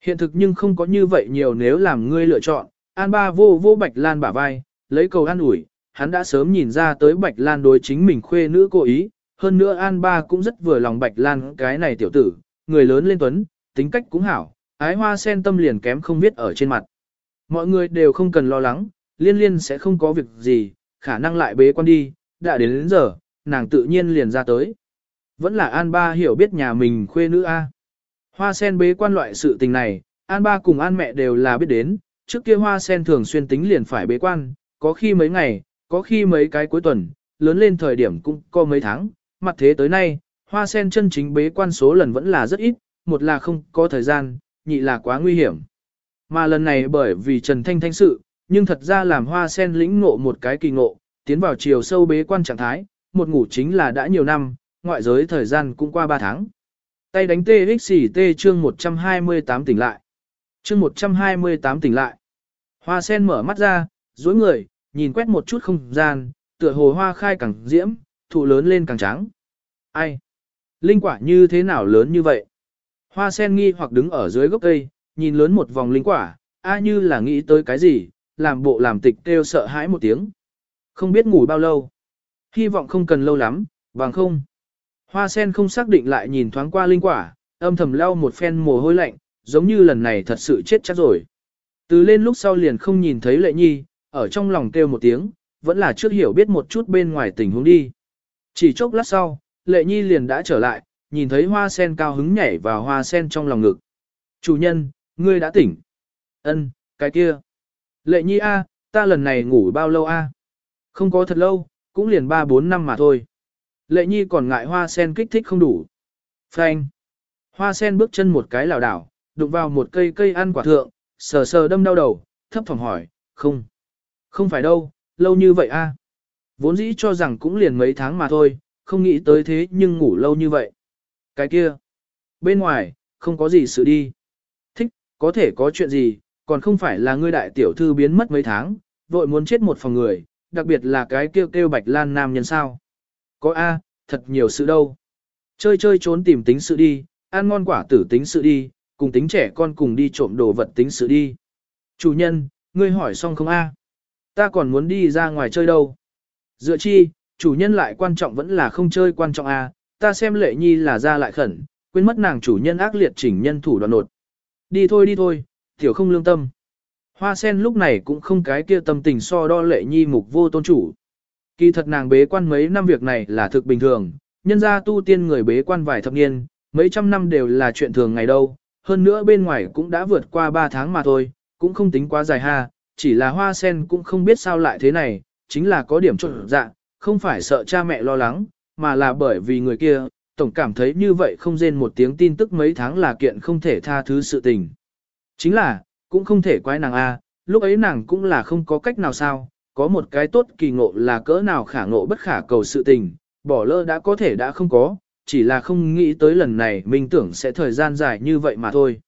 hiện thực nhưng không có như vậy nhiều nếu làm ngươi lựa chọn, an ba vô vô bạch lan bả vai, lấy cầu an ủi, hắn đã sớm nhìn ra tới bạch lan đối chính mình khuê nữ cố ý, hơn nữa an ba cũng rất vừa lòng bạch lan cái này tiểu tử, người lớn lên tuấn, tính cách cũng hảo, ái hoa sen tâm liền kém không biết ở trên mặt. Mọi người đều không cần lo lắng, liên liên sẽ không có việc gì, khả năng lại bế quan đi, đã đến đến giờ, nàng tự nhiên liền ra tới. Vẫn là An Ba hiểu biết nhà mình khuê nữ A. Hoa sen bế quan loại sự tình này, An Ba cùng An mẹ đều là biết đến, trước kia hoa sen thường xuyên tính liền phải bế quan, có khi mấy ngày, có khi mấy cái cuối tuần, lớn lên thời điểm cũng có mấy tháng, mặt thế tới nay, hoa sen chân chính bế quan số lần vẫn là rất ít, một là không có thời gian, nhị là quá nguy hiểm. Mà lần này bởi vì Trần Thanh Thanh sự, nhưng thật ra làm hoa sen lĩnh ngộ một cái kỳ ngộ, tiến vào chiều sâu bế quan trạng thái, một ngủ chính là đã nhiều năm, ngoại giới thời gian cũng qua 3 tháng. Tay đánh TXT chương 128 tỉnh lại. Chương 128 tỉnh lại. Hoa sen mở mắt ra, duỗi người, nhìn quét một chút không gian, tựa hồ hoa khai càng diễm, thụ lớn lên càng trắng. Ai? Linh quả như thế nào lớn như vậy? Hoa sen nghi hoặc đứng ở dưới gốc cây, nhìn lớn một vòng linh quả, a như là nghĩ tới cái gì, làm bộ làm tịch kêu sợ hãi một tiếng. Không biết ngủ bao lâu. Hy vọng không cần lâu lắm, bằng không. Hoa sen không xác định lại nhìn thoáng qua linh quả, âm thầm lau một phen mồ hôi lạnh, giống như lần này thật sự chết chắc rồi. Từ lên lúc sau liền không nhìn thấy lệ nhi, ở trong lòng kêu một tiếng, vẫn là trước hiểu biết một chút bên ngoài tình huống đi. Chỉ chốc lát sau, lệ nhi liền đã trở lại, nhìn thấy hoa sen cao hứng nhảy vào hoa sen trong lòng ngực. Chủ nhân, ngươi đã tỉnh. Ân, cái kia. Lệ nhi A, ta lần này ngủ bao lâu A? Không có thật lâu, cũng liền 3-4 năm mà thôi. Lệ nhi còn ngại hoa sen kích thích không đủ. Phanh. Hoa sen bước chân một cái lảo đảo, đụng vào một cây cây ăn quả thượng, sờ sờ đâm đau đầu, thấp phòng hỏi, không. Không phải đâu, lâu như vậy a. Vốn dĩ cho rằng cũng liền mấy tháng mà thôi, không nghĩ tới thế nhưng ngủ lâu như vậy. Cái kia. Bên ngoài, không có gì sự đi. Thích, có thể có chuyện gì, còn không phải là ngươi đại tiểu thư biến mất mấy tháng, vội muốn chết một phòng người, đặc biệt là cái kêu kêu bạch lan nam nhân sao. Có A, thật nhiều sự đâu. Chơi chơi trốn tìm tính sự đi, ăn ngon quả tử tính sự đi, cùng tính trẻ con cùng đi trộm đồ vật tính sự đi. Chủ nhân, ngươi hỏi xong không A? Ta còn muốn đi ra ngoài chơi đâu? Dựa chi, chủ nhân lại quan trọng vẫn là không chơi quan trọng à? ta xem lệ nhi là ra lại khẩn, quên mất nàng chủ nhân ác liệt chỉnh nhân thủ đoạn nột. Đi thôi đi thôi, tiểu không lương tâm. Hoa sen lúc này cũng không cái kia tâm tình so đo lệ nhi mục vô tôn chủ. Kỳ thật nàng bế quan mấy năm việc này là thực bình thường, nhân ra tu tiên người bế quan vài thập niên, mấy trăm năm đều là chuyện thường ngày đâu, hơn nữa bên ngoài cũng đã vượt qua 3 tháng mà thôi, cũng không tính quá dài ha, chỉ là hoa sen cũng không biết sao lại thế này, chính là có điểm trộn dạ, không phải sợ cha mẹ lo lắng, mà là bởi vì người kia, tổng cảm thấy như vậy không rên một tiếng tin tức mấy tháng là kiện không thể tha thứ sự tình. Chính là, cũng không thể quái nàng a, lúc ấy nàng cũng là không có cách nào sao, có một cái tốt kỳ ngộ là cỡ nào khả ngộ bất khả cầu sự tình, bỏ lỡ đã có thể đã không có, chỉ là không nghĩ tới lần này mình tưởng sẽ thời gian dài như vậy mà thôi.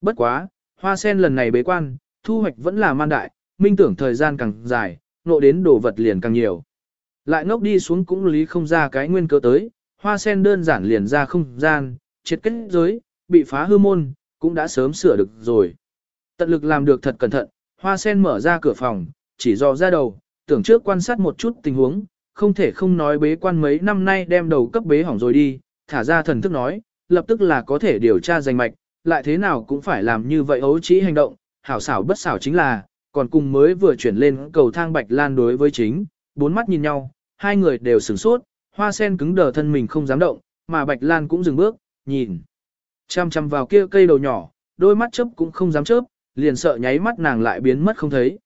Bất quá, hoa sen lần này bế quan, thu hoạch vẫn là man đại, minh tưởng thời gian càng dài, nộ đến đồ vật liền càng nhiều. Lại ngốc đi xuống cũng lý không ra cái nguyên cơ tới, hoa sen đơn giản liền ra không gian, triệt kết giới, bị phá hư môn, cũng đã sớm sửa được rồi. Tận lực làm được thật cẩn thận, hoa sen mở ra cửa phòng, chỉ dò ra đầu, tưởng trước quan sát một chút tình huống, không thể không nói bế quan mấy năm nay đem đầu cấp bế hỏng rồi đi, thả ra thần thức nói, lập tức là có thể điều tra danh mạch, lại thế nào cũng phải làm như vậy ấu trí hành động, hảo xảo bất xảo chính là, còn cùng mới vừa chuyển lên cầu thang bạch lan đối với chính, bốn mắt nhìn nhau, hai người đều sửng sốt, hoa sen cứng đờ thân mình không dám động, mà bạch lan cũng dừng bước, nhìn. Chăm chăm vào kia cây đầu nhỏ, đôi mắt chớp cũng không dám chớp, liền sợ nháy mắt nàng lại biến mất không thấy.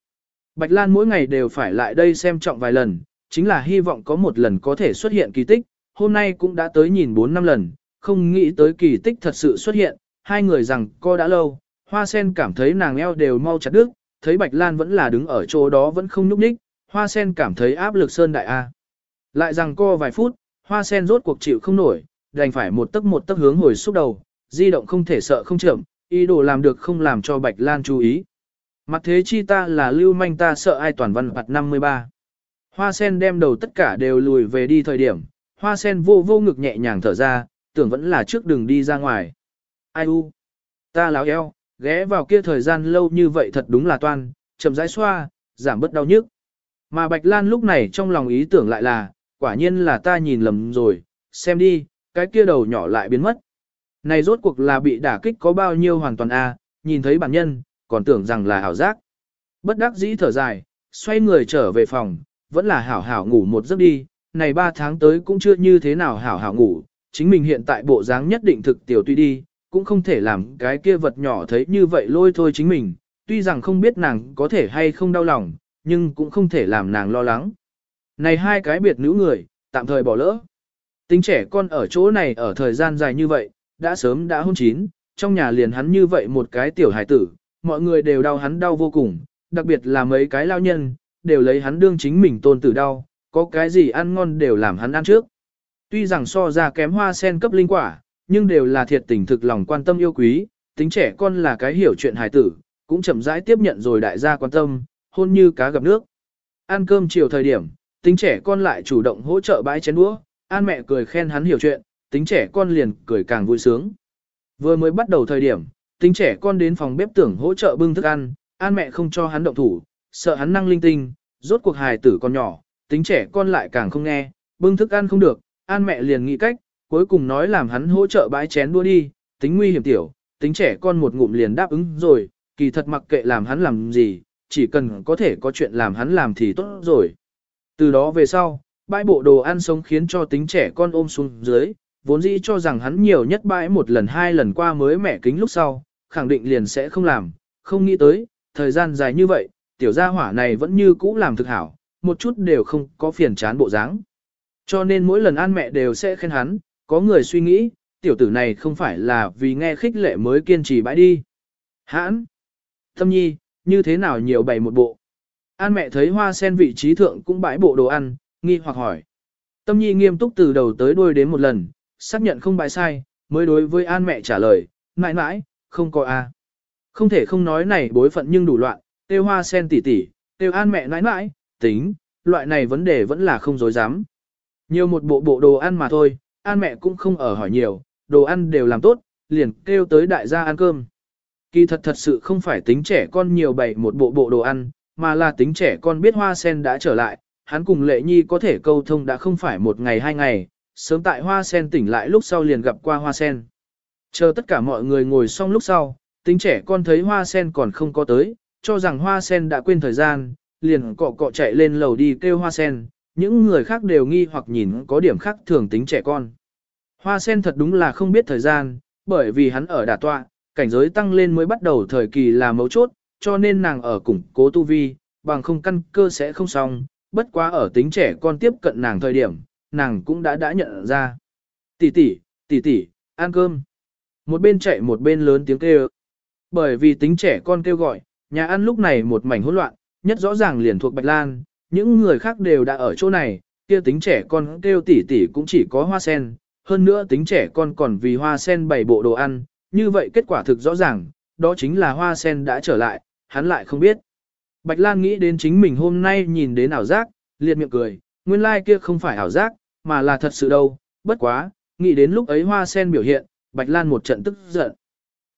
Bạch Lan mỗi ngày đều phải lại đây xem trọng vài lần, chính là hy vọng có một lần có thể xuất hiện kỳ tích, hôm nay cũng đã tới nhìn 4 năm lần, không nghĩ tới kỳ tích thật sự xuất hiện, hai người rằng co đã lâu, hoa sen cảm thấy nàng eo đều mau chặt đứt, thấy Bạch Lan vẫn là đứng ở chỗ đó vẫn không nhúc nhích, hoa sen cảm thấy áp lực sơn đại A. Lại rằng co vài phút, hoa sen rốt cuộc chịu không nổi, đành phải một tấc một tấc hướng hồi xúc đầu, di động không thể sợ không chậm, ý đồ làm được không làm cho Bạch Lan chú ý. Mặt thế chi ta là lưu manh ta sợ ai toàn văn mặt 53. Hoa sen đem đầu tất cả đều lùi về đi thời điểm, hoa sen vô vô ngực nhẹ nhàng thở ra, tưởng vẫn là trước đường đi ra ngoài. Ai u? Ta láo eo, ghé vào kia thời gian lâu như vậy thật đúng là toan, chậm rãi xoa, giảm bớt đau nhức. Mà Bạch Lan lúc này trong lòng ý tưởng lại là, quả nhiên là ta nhìn lầm rồi, xem đi, cái kia đầu nhỏ lại biến mất. Này rốt cuộc là bị đả kích có bao nhiêu hoàn toàn a, nhìn thấy bản nhân, còn tưởng rằng là ảo giác. Bất đắc dĩ thở dài, xoay người trở về phòng, vẫn là hảo hảo ngủ một giấc đi, này ba tháng tới cũng chưa như thế nào hảo hảo ngủ, chính mình hiện tại bộ dáng nhất định thực tiểu tuy đi, cũng không thể làm cái kia vật nhỏ thấy như vậy lôi thôi chính mình, tuy rằng không biết nàng có thể hay không đau lòng, nhưng cũng không thể làm nàng lo lắng. Này hai cái biệt nữ người, tạm thời bỏ lỡ. Tính trẻ con ở chỗ này ở thời gian dài như vậy, đã sớm đã hôn chín, trong nhà liền hắn như vậy một cái tiểu hải tử, mọi người đều đau hắn đau vô cùng, đặc biệt là mấy cái lao nhân, đều lấy hắn đương chính mình tôn tử đau, có cái gì ăn ngon đều làm hắn ăn trước. Tuy rằng so ra kém hoa sen cấp linh quả, nhưng đều là thiệt tình thực lòng quan tâm yêu quý, tính trẻ con là cái hiểu chuyện hài tử, cũng chậm rãi tiếp nhận rồi đại gia quan tâm, hôn như cá gặp nước. Ăn cơm chiều thời điểm, tính trẻ con lại chủ động hỗ trợ bãi chén đũa, an mẹ cười khen hắn hiểu chuyện, tính trẻ con liền cười càng vui sướng. Vừa mới bắt đầu thời điểm, tính trẻ con đến phòng bếp tưởng hỗ trợ bưng thức ăn, an mẹ không cho hắn động thủ, sợ hắn năng linh tinh, rốt cuộc hài tử con nhỏ, tính trẻ con lại càng không nghe, bưng thức ăn không được, an mẹ liền nghĩ cách, cuối cùng nói làm hắn hỗ trợ bãi chén đua đi, tính nguy hiểm tiểu, tính trẻ con một ngụm liền đáp ứng rồi, kỳ thật mặc kệ làm hắn làm gì, chỉ cần có thể có chuyện làm hắn làm thì tốt rồi. Từ đó về sau, bãi bộ đồ ăn sống khiến cho tính trẻ con ôm xuống dưới, vốn dĩ cho rằng hắn nhiều nhất bãi một lần hai lần qua mới mẻ kính lúc sau, khẳng định liền sẽ không làm, không nghĩ tới, thời gian dài như vậy, tiểu gia hỏa này vẫn như cũ làm thực hảo, một chút đều không có phiền chán bộ dáng. Cho nên mỗi lần ăn mẹ đều sẽ khen hắn, có người suy nghĩ, tiểu tử này không phải là vì nghe khích lệ mới kiên trì bãi đi. Hãn! tâm nhi, như thế nào nhiều bày một bộ? An mẹ thấy hoa sen vị trí thượng cũng bãi bộ đồ ăn, nghi hoặc hỏi. Tâm nhi nghiêm túc từ đầu tới đuôi đến một lần, xác nhận không bãi sai, mới đối với an mẹ trả lời, mãi mãi, không có a. Không thể không nói này bối phận nhưng đủ loạn, tiêu hoa sen tỉ tỉ, tiêu an mẹ nãi nãi, tính, loại này vấn đề vẫn là không dối dám. Nhiều một bộ bộ đồ ăn mà thôi, an mẹ cũng không ở hỏi nhiều, đồ ăn đều làm tốt, liền kêu tới đại gia ăn cơm. Kỳ thật thật sự không phải tính trẻ con nhiều bày một bộ bộ đồ ăn, mà là tính trẻ con biết hoa sen đã trở lại, hắn cùng lệ nhi có thể câu thông đã không phải một ngày hai ngày, sớm tại hoa sen tỉnh lại lúc sau liền gặp qua hoa sen. Chờ tất cả mọi người ngồi xong lúc sau, tính trẻ con thấy hoa sen còn không có tới, cho rằng hoa sen đã quên thời gian, liền cọ cọ chạy lên lầu đi kêu hoa sen, những người khác đều nghi hoặc nhìn có điểm khác thường tính trẻ con. Hoa sen thật đúng là không biết thời gian, bởi vì hắn ở đà tọa, cảnh giới tăng lên mới bắt đầu thời kỳ là mấu chốt, cho nên nàng ở củng cố tu vi, bằng không căn cơ sẽ không xong, bất quá ở tính trẻ con tiếp cận nàng thời điểm, nàng cũng đã đã nhận ra. Tỷ tỷ, tỷ tỷ, ăn cơm. Một bên chạy một bên lớn tiếng kêu. Bởi vì tính trẻ con kêu gọi, nhà ăn lúc này một mảnh hỗn loạn, nhất rõ ràng liền thuộc Bạch Lan, những người khác đều đã ở chỗ này, kia tính trẻ con kêu tỷ tỷ cũng chỉ có hoa sen, hơn nữa tính trẻ con còn vì hoa sen bày bộ đồ ăn, như vậy kết quả thực rõ ràng, đó chính là hoa sen đã trở lại, hắn lại không biết. Bạch Lan nghĩ đến chính mình hôm nay nhìn đến ảo giác, liệt miệng cười, nguyên lai like kia không phải ảo giác, mà là thật sự đâu, bất quá, nghĩ đến lúc ấy hoa sen biểu hiện, Bạch Lan một trận tức giận.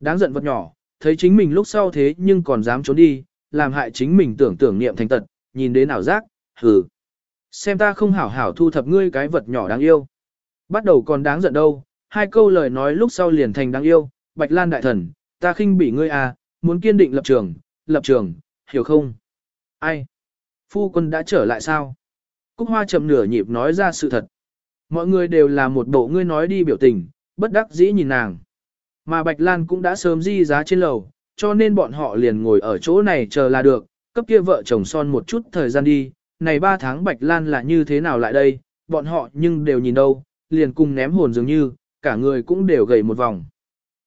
Đáng giận vật nhỏ, thấy chính mình lúc sau thế nhưng còn dám trốn đi, làm hại chính mình tưởng tưởng niệm thành tật, nhìn đến ảo giác, hừ. Xem ta không hảo hảo thu thập ngươi cái vật nhỏ đáng yêu. Bắt đầu còn đáng giận đâu, hai câu lời nói lúc sau liền thành đáng yêu, Bạch Lan đại thần, ta khinh bỉ ngươi à, muốn kiên định lập trường, lập trường, hiểu không? Ai? Phu quân đã trở lại sao? Cúc Hoa chậm nửa nhịp nói ra sự thật. Mọi người đều là một bộ ngươi nói đi biểu tình, bất đắc dĩ nhìn nàng. Mà Bạch Lan cũng đã sớm di giá trên lầu, cho nên bọn họ liền ngồi ở chỗ này chờ là được, cấp kia vợ chồng son một chút thời gian đi. Này ba tháng Bạch Lan là như thế nào lại đây, bọn họ nhưng đều nhìn đâu, liền cùng ném hồn dường như, cả người cũng đều gầy một vòng.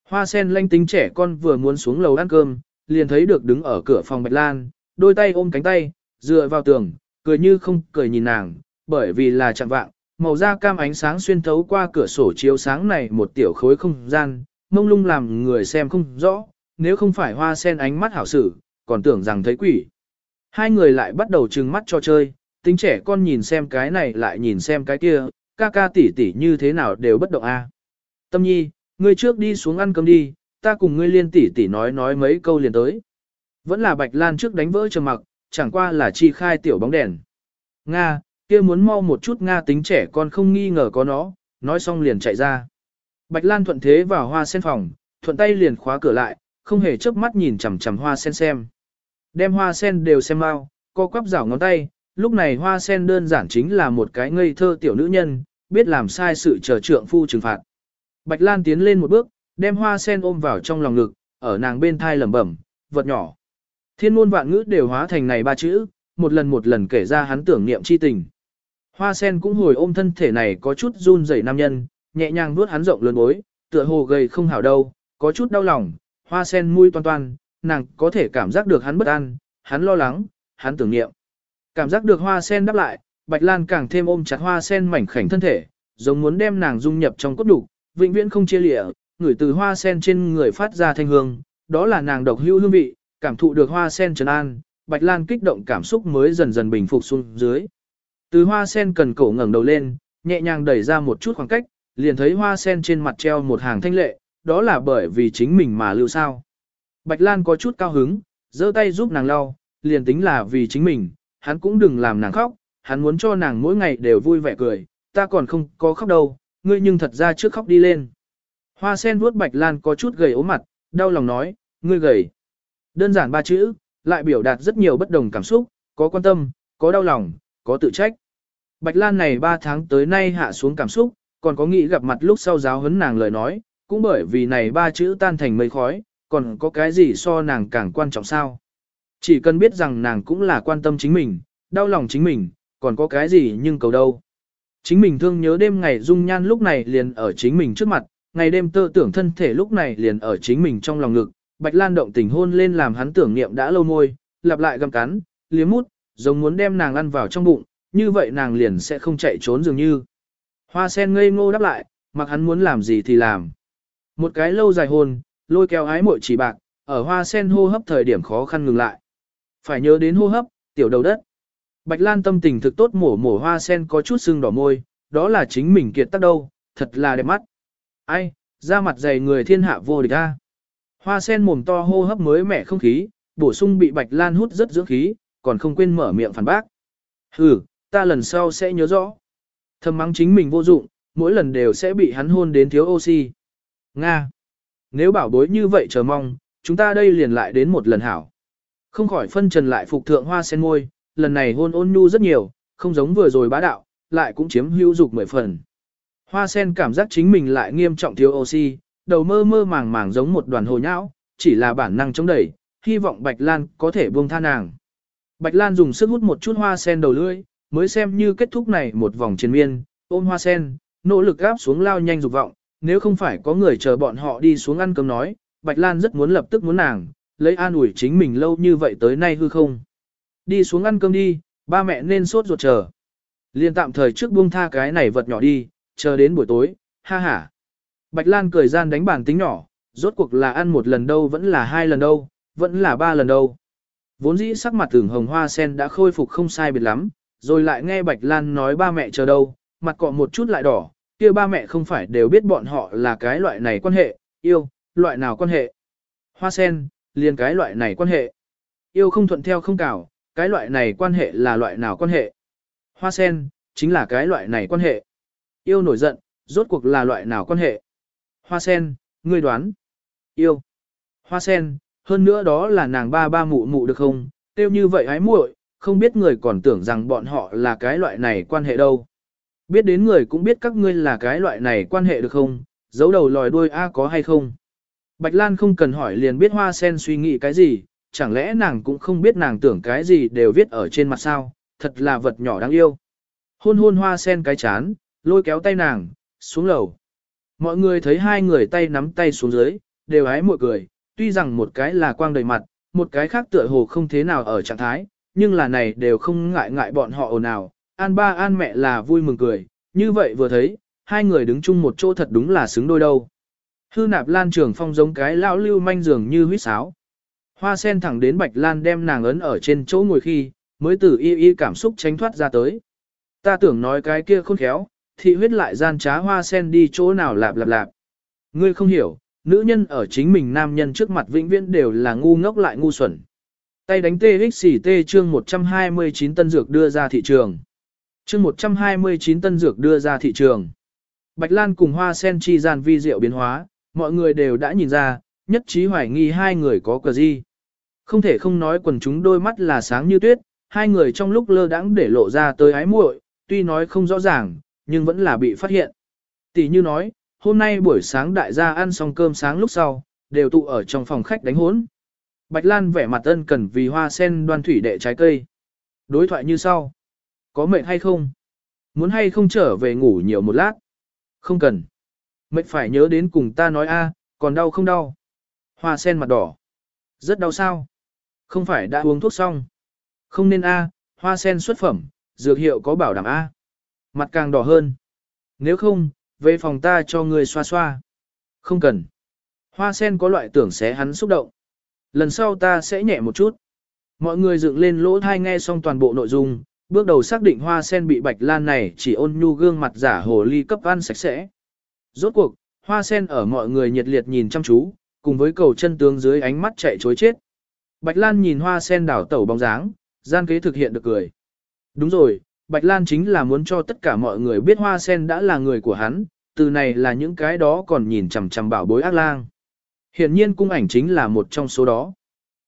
Hoa sen lanh tính trẻ con vừa muốn xuống lầu ăn cơm, liền thấy được đứng ở cửa phòng Bạch Lan, đôi tay ôm cánh tay, dựa vào tường, cười như không cười nhìn nàng, bởi vì là chạm vạng, màu da cam ánh sáng xuyên thấu qua cửa sổ chiếu sáng này một tiểu khối không gian, mông lung làm người xem không rõ, nếu không phải hoa sen ánh mắt hảo sử, còn tưởng rằng thấy quỷ. Hai người lại bắt đầu trừng mắt cho chơi, tính trẻ con nhìn xem cái này lại nhìn xem cái kia, ca ca tỷ tỷ như thế nào đều bất động a. Tâm nhi, ngươi trước đi xuống ăn cơm đi, ta cùng ngươi liên tỷ tỷ nói nói mấy câu liền tới. Vẫn là Bạch Lan trước đánh vỡ trầm mặc, chẳng qua là chi khai tiểu bóng đèn. Nga, kia muốn mau một chút Nga tính trẻ con không nghi ngờ có nó, nói xong liền chạy ra. Bạch Lan thuận thế vào hoa sen phòng, thuận tay liền khóa cửa lại, không hề chớp mắt nhìn chằm chằm hoa sen xem. Đem hoa sen đều xem mau, co quắp rảo ngón tay, lúc này hoa sen đơn giản chính là một cái ngây thơ tiểu nữ nhân, biết làm sai sự chờ trượng phu trừng phạt. Bạch Lan tiến lên một bước, đem hoa sen ôm vào trong lòng ngực, ở nàng bên thai lẩm bẩm, vật nhỏ. Thiên môn vạn ngữ đều hóa thành này ba chữ, một lần một lần kể ra hắn tưởng niệm chi tình. Hoa sen cũng hồi ôm thân thể này có chút run rẩy nam nhân, nhẹ nhàng vuốt hắn rộng lớn bối, tựa hồ gầy không hảo đâu, có chút đau lòng, hoa sen mui toan toan, nàng có thể cảm giác được hắn bất an, hắn lo lắng, hắn tưởng niệm. Cảm giác được hoa sen đáp lại, Bạch Lan càng thêm ôm chặt hoa sen mảnh khảnh thân thể, giống muốn đem nàng dung nhập trong cốt đủ, vĩnh viễn không chia lìa, ngửi từ hoa sen trên người phát ra thanh hương, đó là nàng độc hữu hương vị, cảm thụ được hoa sen trấn an, Bạch Lan kích động cảm xúc mới dần dần bình phục xuống dưới. Từ hoa sen cần cổ ngẩng đầu lên, nhẹ nhàng đẩy ra một chút khoảng cách, liền thấy hoa sen trên mặt treo một hàng thanh lệ, đó là bởi vì chính mình mà lưu sao. Bạch Lan có chút cao hứng, giơ tay giúp nàng lau, liền tính là vì chính mình, hắn cũng đừng làm nàng khóc, hắn muốn cho nàng mỗi ngày đều vui vẻ cười, ta còn không có khóc đâu, ngươi nhưng thật ra trước khóc đi lên. Hoa sen vuốt Bạch Lan có chút gầy ốm mặt, đau lòng nói, ngươi gầy. Đơn giản ba chữ, lại biểu đạt rất nhiều bất đồng cảm xúc, có quan tâm, có đau lòng, có tự trách. Bạch Lan này 3 tháng tới nay hạ xuống cảm xúc, còn có nghĩ gặp mặt lúc sau giáo huấn nàng lời nói, cũng bởi vì này ba chữ tan thành mây khói, còn có cái gì so nàng càng quan trọng sao. Chỉ cần biết rằng nàng cũng là quan tâm chính mình, đau lòng chính mình, còn có cái gì nhưng cầu đâu. Chính mình thương nhớ đêm ngày dung nhan lúc này liền ở chính mình trước mặt, ngày đêm tơ tưởng thân thể lúc này liền ở chính mình trong lòng ngực, Bạch Lan động tình hôn lên làm hắn tưởng niệm đã lâu môi, lặp lại gầm cắn, liếm mút, giống muốn đem nàng ăn vào trong bụng, như vậy nàng liền sẽ không chạy trốn dường như. Hoa sen ngây ngô đáp lại, mặc hắn muốn làm gì thì làm. Một cái lâu dài hôn, lôi kéo ái muội chỉ bạc, ở hoa sen hô hấp thời điểm khó khăn ngừng lại. Phải nhớ đến hô hấp, tiểu đầu đất. Bạch Lan tâm tình thực tốt mổ mổ hoa sen có chút sưng đỏ môi, đó là chính mình kiệt tác đâu, thật là đẹp mắt. Ai, da mặt dày người thiên hạ vô địch a. Hoa sen mồm to hô hấp mới mẻ không khí, bổ sung bị Bạch Lan hút rất dưỡng khí, còn không quên mở miệng phản bác. Hừ, ta lần sau sẽ nhớ rõ. Thầm mắng chính mình vô dụng, mỗi lần đều sẽ bị hắn hôn đến thiếu oxy. Nga. Nếu bảo bối như vậy chờ mong, chúng ta đây liền lại đến một lần hảo. Không khỏi phân trần lại phục thượng hoa sen môi, lần này hôn ôn nhu rất nhiều, không giống vừa rồi bá đạo, lại cũng chiếm hữu dục mười phần. Hoa sen cảm giác chính mình lại nghiêm trọng thiếu oxy, đầu mơ mơ màng màng giống một đoàn hồ nhão, chỉ là bản năng chống đẩy, hy vọng Bạch Lan có thể buông tha nàng. Bạch Lan dùng sức hút một chút hoa sen đầu lưỡi, mới xem như kết thúc này một vòng chiến miên, ôm hoa sen, nỗ lực gáp xuống lao nhanh dục vọng, nếu không phải có người chờ bọn họ đi xuống ăn cơm nói, Bạch Lan rất muốn lập tức muốn nàng, lấy an ủi chính mình lâu như vậy tới nay hư không. Đi xuống ăn cơm đi, ba mẹ nên sốt ruột chờ. Liên tạm thời trước buông tha cái này vật nhỏ đi, chờ đến buổi tối, ha ha. Bạch Lan cười gian đánh bản tính nhỏ, rốt cuộc là ăn một lần đâu vẫn là hai lần đâu, vẫn là ba lần đâu. Vốn dĩ sắc mặt tưởng hồng hoa sen đã khôi phục không sai biệt lắm, rồi lại nghe Bạch Lan nói ba mẹ chờ đâu, mặt cọ một chút lại đỏ, kia ba mẹ không phải đều biết bọn họ là cái loại này quan hệ, yêu, loại nào quan hệ. Hoa sen, liền cái loại này quan hệ. Yêu không thuận theo không cảo, cái loại này quan hệ là loại nào quan hệ. Hoa sen, chính là cái loại này quan hệ. Yêu nổi giận, rốt cuộc là loại nào quan hệ. Hoa sen, ngươi đoán. Yêu. Hoa sen, hơn nữa đó là nàng ba ba mụ mụ được không, tiêu như vậy hái muội, không biết người còn tưởng rằng bọn họ là cái loại này quan hệ đâu. Biết đến người cũng biết các ngươi là cái loại này quan hệ được không, giấu đầu lòi đuôi A có hay không. Bạch Lan không cần hỏi liền biết hoa sen suy nghĩ cái gì, chẳng lẽ nàng cũng không biết nàng tưởng cái gì đều viết ở trên mặt sao, thật là vật nhỏ đáng yêu. Hôn hôn hoa sen cái chán, lôi kéo tay nàng, xuống lầu. Mọi người thấy hai người tay nắm tay xuống dưới, đều hái mội cười, tuy rằng một cái là quang đầy mặt, một cái khác tựa hồ không thế nào ở trạng thái, nhưng là này đều không ngại ngại bọn họ ồn ào. An ba an mẹ là vui mừng cười, như vậy vừa thấy, hai người đứng chung một chỗ thật đúng là xứng đôi đâu. Hư nạp lan trường phong giống cái lão lưu manh dường như huyết sáo. Hoa sen thẳng đến bạch lan đem nàng ấn ở trên chỗ ngồi khi, mới từ y y cảm xúc tránh thoát ra tới. Ta tưởng nói cái kia khôn khéo, thị huyết lại gian trá hoa sen đi chỗ nào lạp lạp lạp. Ngươi không hiểu, nữ nhân ở chính mình nam nhân trước mặt vĩnh viễn đều là ngu ngốc lại ngu xuẩn. Tay đánh TXT chương 129 tân dược đưa ra thị trường. Chương 129 tân dược đưa ra thị trường. Bạch Lan cùng Hoa Sen chi gian vi diệu biến hóa, mọi người đều đã nhìn ra, nhất trí hoài nghi hai người có cờ gì. Không thể không nói quần chúng đôi mắt là sáng như tuyết, hai người trong lúc lơ đãng để lộ ra tới ái muội, tuy nói không rõ ràng, nhưng vẫn là bị phát hiện. Tỷ như nói, hôm nay buổi sáng đại gia ăn xong cơm sáng lúc sau, đều tụ ở trong phòng khách đánh hốn. Bạch Lan vẻ mặt ân cần vì hoa sen đoan thủy đệ trái cây. Đối thoại như sau. Có mệt hay không? Muốn hay không trở về ngủ nhiều một lát? Không cần. Mệt phải nhớ đến cùng ta nói a, còn đau không đau? Hoa sen mặt đỏ. Rất đau sao? Không phải đã uống thuốc xong. Không nên a, hoa sen xuất phẩm, dược hiệu có bảo đảm a. Mặt càng đỏ hơn. Nếu không, về phòng ta cho người xoa xoa. Không cần. Hoa sen có loại tưởng sẽ hắn xúc động. Lần sau ta sẽ nhẹ một chút. Mọi người dựng lên lỗ thai nghe xong toàn bộ nội dung, Bước đầu xác định hoa sen bị bạch lan này chỉ ôn nhu gương mặt giả hồ ly cấp ăn sạch sẽ. Rốt cuộc, hoa sen ở mọi người nhiệt liệt nhìn chăm chú, cùng với cầu chân tướng dưới ánh mắt chạy chối chết. Bạch Lan nhìn hoa sen đảo tẩu bóng dáng, gian kế thực hiện được cười. Đúng rồi, Bạch Lan chính là muốn cho tất cả mọi người biết hoa sen đã là người của hắn, từ này là những cái đó còn nhìn chằm chằm bảo bối ác lang. Hiện nhiên cung ảnh chính là một trong số đó.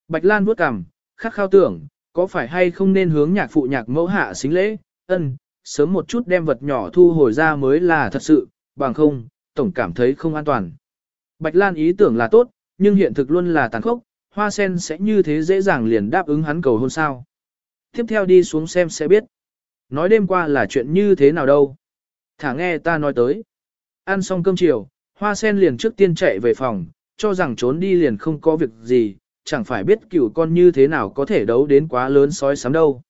Bạch Lan vuốt cằm, khắc khao tưởng, có phải hay không nên hướng nhạc phụ nhạc mẫu hạ xính lễ, ân, sớm một chút đem vật nhỏ thu hồi ra mới là thật sự, bằng không, tổng cảm thấy không an toàn. Bạch Lan ý tưởng là tốt, nhưng hiện thực luôn là tàn khốc, hoa sen sẽ như thế dễ dàng liền đáp ứng hắn cầu hôn sao. Tiếp theo đi xuống xem sẽ biết. Nói đêm qua là chuyện như thế nào đâu. Thả nghe ta nói tới. Ăn xong cơm chiều, hoa sen liền trước tiên chạy về phòng, cho rằng trốn đi liền không có việc gì, chẳng phải biết cựu con như thế nào có thể đấu đến quá lớn sói sám đâu.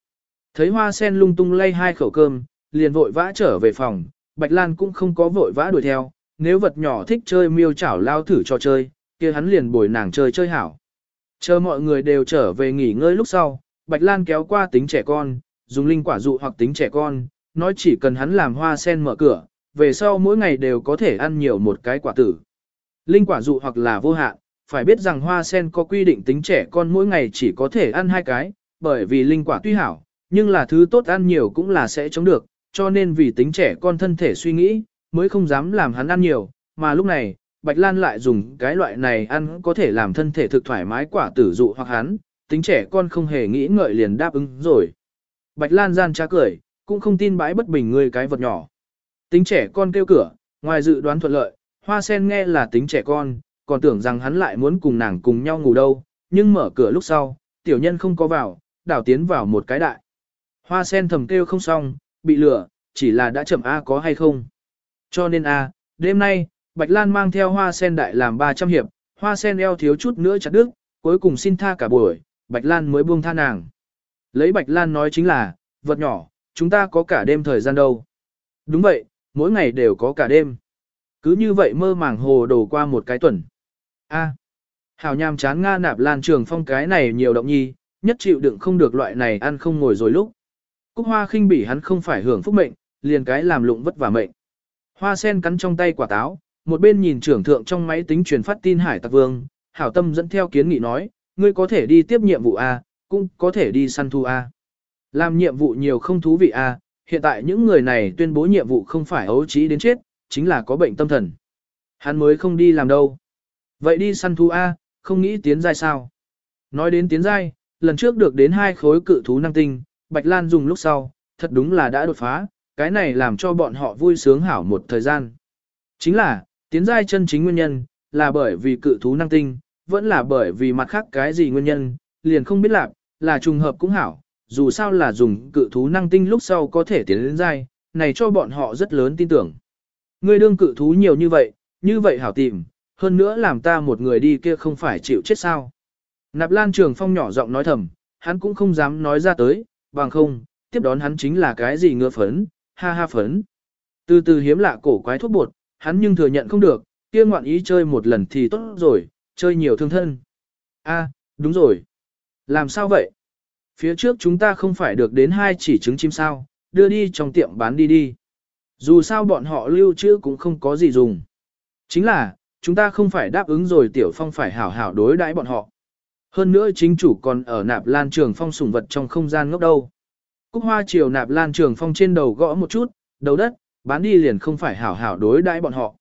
Thấy hoa sen lung tung lay hai khẩu cơm, liền vội vã trở về phòng, Bạch Lan cũng không có vội vã đuổi theo, nếu vật nhỏ thích chơi miêu chảo lao thử cho chơi, kia hắn liền bồi nàng chơi chơi hảo. Chờ mọi người đều trở về nghỉ ngơi lúc sau, Bạch Lan kéo qua tính trẻ con, dùng linh quả dụ hoặc tính trẻ con, nói chỉ cần hắn làm hoa sen mở cửa, về sau mỗi ngày đều có thể ăn nhiều một cái quả tử. Linh quả dụ hoặc là vô hạn, phải biết rằng hoa sen có quy định tính trẻ con mỗi ngày chỉ có thể ăn hai cái, bởi vì linh quả tuy hảo, nhưng là thứ tốt ăn nhiều cũng là sẽ chống được, cho nên vì tính trẻ con thân thể suy nghĩ, mới không dám làm hắn ăn nhiều, mà lúc này, Bạch Lan lại dùng cái loại này ăn có thể làm thân thể thực thoải mái quả tử dụ hoặc hắn, tính trẻ con không hề nghĩ ngợi liền đáp ứng rồi. Bạch Lan gian trá cười, cũng không tin bãi bất bình người cái vật nhỏ. Tính trẻ con kêu cửa, ngoài dự đoán thuận lợi, hoa sen nghe là tính trẻ con, còn tưởng rằng hắn lại muốn cùng nàng cùng nhau ngủ đâu, nhưng mở cửa lúc sau, tiểu nhân không có vào, đảo tiến vào một cái đại. Hoa sen thầm kêu không xong, bị lửa, chỉ là đã chậm A có hay không. Cho nên A, đêm nay, Bạch Lan mang theo hoa sen đại làm 300 hiệp, hoa sen eo thiếu chút nữa chặt đứt, cuối cùng xin tha cả buổi, Bạch Lan mới buông tha nàng. Lấy Bạch Lan nói chính là, vật nhỏ, chúng ta có cả đêm thời gian đâu. Đúng vậy, mỗi ngày đều có cả đêm. Cứ như vậy mơ màng hồ đồ qua một cái tuần. A. Hảo nhàm chán Nga nạp lan trường phong cái này nhiều động nhi, nhất chịu đựng không được loại này ăn không ngồi rồi lúc. Cúc hoa khinh bỉ hắn không phải hưởng phúc mệnh, liền cái làm lụng vất vả mệnh. Hoa sen cắn trong tay quả táo, một bên nhìn trưởng thượng trong máy tính truyền phát tin hải tặc vương, hảo tâm dẫn theo kiến nghị nói, ngươi có thể đi tiếp nhiệm vụ A, cũng có thể đi săn thu A. Làm nhiệm vụ nhiều không thú vị A, hiện tại những người này tuyên bố nhiệm vụ không phải ấu trí đến chết, chính là có bệnh tâm thần. Hắn mới không đi làm đâu. Vậy đi săn thú A, không nghĩ tiến giai sao? Nói đến tiến giai, lần trước được đến hai khối cự thú năng tinh, Bạch Lan dùng lúc sau, thật đúng là đã đột phá, cái này làm cho bọn họ vui sướng hảo một thời gian. Chính là, tiến giai chân chính nguyên nhân, là bởi vì cự thú năng tinh, vẫn là bởi vì mặt khác cái gì nguyên nhân, liền không biết lạc, là trùng hợp cũng hảo, dù sao là dùng cự thú năng tinh lúc sau có thể tiến đến giai, này cho bọn họ rất lớn tin tưởng. Ngươi đương cự thú nhiều như vậy, như vậy hảo tìm, hơn nữa làm ta một người đi kia không phải chịu chết sao. Nạp Lan Trường Phong nhỏ giọng nói thầm, hắn cũng không dám nói ra tới, bằng không, tiếp đón hắn chính là cái gì ngựa phấn, ha ha phấn. Từ từ hiếm lạ cổ quái thuốc bột, hắn nhưng thừa nhận không được, kia ngoạn ý chơi một lần thì tốt rồi, chơi nhiều thương thân. A, đúng rồi. Làm sao vậy? Phía trước chúng ta không phải được đến hai chỉ trứng chim sao, đưa đi trong tiệm bán đi đi. Dù sao bọn họ lưu trữ cũng không có gì dùng. Chính là, chúng ta không phải đáp ứng rồi tiểu phong phải hảo hảo đối đãi bọn họ. Hơn nữa chính chủ còn ở nạp lan trường phong sùng vật trong không gian ngốc đâu. Cúc hoa chiều nạp lan trường phong trên đầu gõ một chút, đầu đất, bán đi liền không phải hảo hảo đối đãi bọn họ.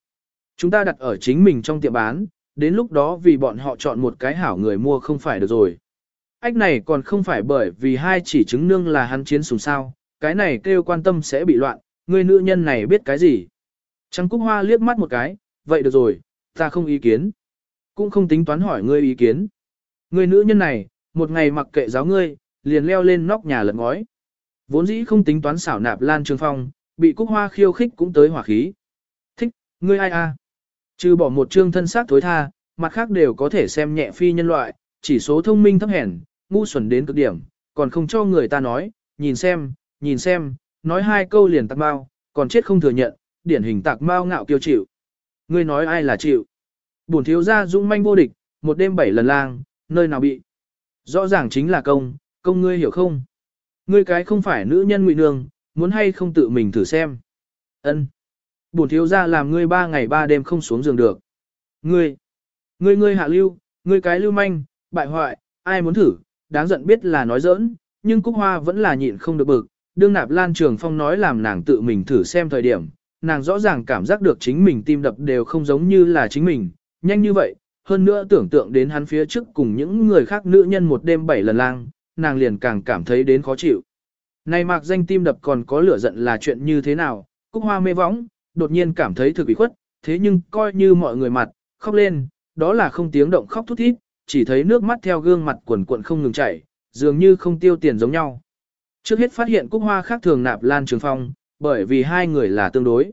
Chúng ta đặt ở chính mình trong tiệm bán, đến lúc đó vì bọn họ chọn một cái hảo người mua không phải được rồi. Ách này còn không phải bởi vì hai chỉ chứng nương là hắn chiến sùng sao, cái này kêu quan tâm sẽ bị loạn, người nữ nhân này biết cái gì. Trăng Cúc Hoa liếc mắt một cái, vậy được rồi, ta không ý kiến. Cũng không tính toán hỏi ngươi ý kiến. Người nữ nhân này, một ngày mặc kệ giáo ngươi, liền leo lên nóc nhà lật ngói. Vốn dĩ không tính toán xảo nạp Lan Trường Phong, bị Cúc Hoa khiêu khích cũng tới hỏa khí. Thích, ngươi ai a? Trừ bỏ một trương thân xác thối tha, mặt khác đều có thể xem nhẹ phi nhân loại, chỉ số thông minh thấp hèn, ngu xuẩn đến cực điểm, còn không cho người ta nói, nhìn xem, nhìn xem, nói hai câu liền tạc bao, còn chết không thừa nhận, điển hình tạc bao ngạo kiêu chịu. Ngươi nói ai là chịu? Bổn thiếu gia dũng manh vô địch, một đêm bảy lần lang, nơi nào bị? Rõ ràng chính là công, công ngươi hiểu không? Ngươi cái không phải nữ nhân ngụy nương, muốn hay không tự mình thử xem. Ân. Bổn thiếu gia làm ngươi ba ngày ba đêm không xuống giường được. Ngươi, ngươi ngươi hạ lưu, ngươi cái lưu manh, bại hoại, ai muốn thử, đáng giận biết là nói giỡn, nhưng Cúc Hoa vẫn là nhịn không được bực. Đương nạp Lan Trường Phong nói làm nàng tự mình thử xem thời điểm, nàng rõ ràng cảm giác được chính mình tim đập đều không giống như là chính mình, nhanh như vậy, hơn nữa tưởng tượng đến hắn phía trước cùng những người khác nữ nhân một đêm bảy lần lang, nàng liền càng cảm thấy đến khó chịu. Này mạc danh tim đập còn có lửa giận là chuyện như thế nào, Cúc Hoa mê võng, đột nhiên cảm thấy thực bị khuất, thế nhưng coi như mọi người mặt, khóc lên, đó là không tiếng động khóc thút thít, chỉ thấy nước mắt theo gương mặt quần cuộn không ngừng chảy, dường như không tiêu tiền giống nhau. Trước hết phát hiện Cúc Hoa khác thường nạp Lan Trường Phong, bởi vì hai người là tương đối.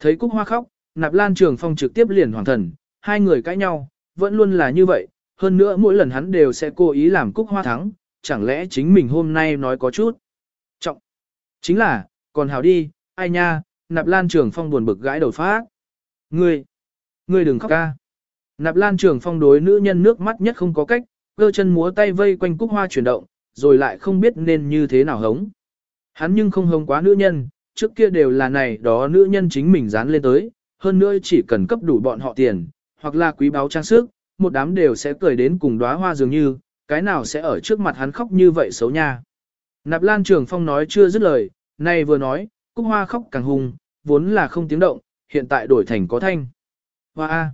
Thấy Cúc Hoa khóc, nạp Lan Trường Phong trực tiếp liền hoàng thần, hai người cãi nhau, vẫn luôn là như vậy, hơn nữa mỗi lần hắn đều sẽ cố ý làm Cúc Hoa thắng, chẳng lẽ chính mình hôm nay nói có chút. Trọng. Chính là, còn hảo đi, ai nha, nạp Lan Trường Phong buồn bực gãi đầu phát. Ngươi, ngươi đừng khóc ca. Nạp Lan Trường Phong đối nữ nhân nước mắt nhất không có cách, cơ chân múa tay vây quanh Cúc Hoa chuyển động, rồi lại không biết nên như thế nào hống. Hắn nhưng không hống quá nữ nhân, trước kia đều là này đó nữ nhân chính mình dán lên tới, hơn nữa chỉ cần cấp đủ bọn họ tiền, hoặc là quý báo trang sức, một đám đều sẽ cười đến cùng đóa hoa dường như, cái nào sẽ ở trước mặt hắn khóc như vậy xấu nha. Nạp Lan Trường Phong nói chưa dứt lời, nay vừa nói, Cúc Hoa khóc càng hùng, vốn là không tiếng động, hiện tại đổi thành có thanh. Hoa A.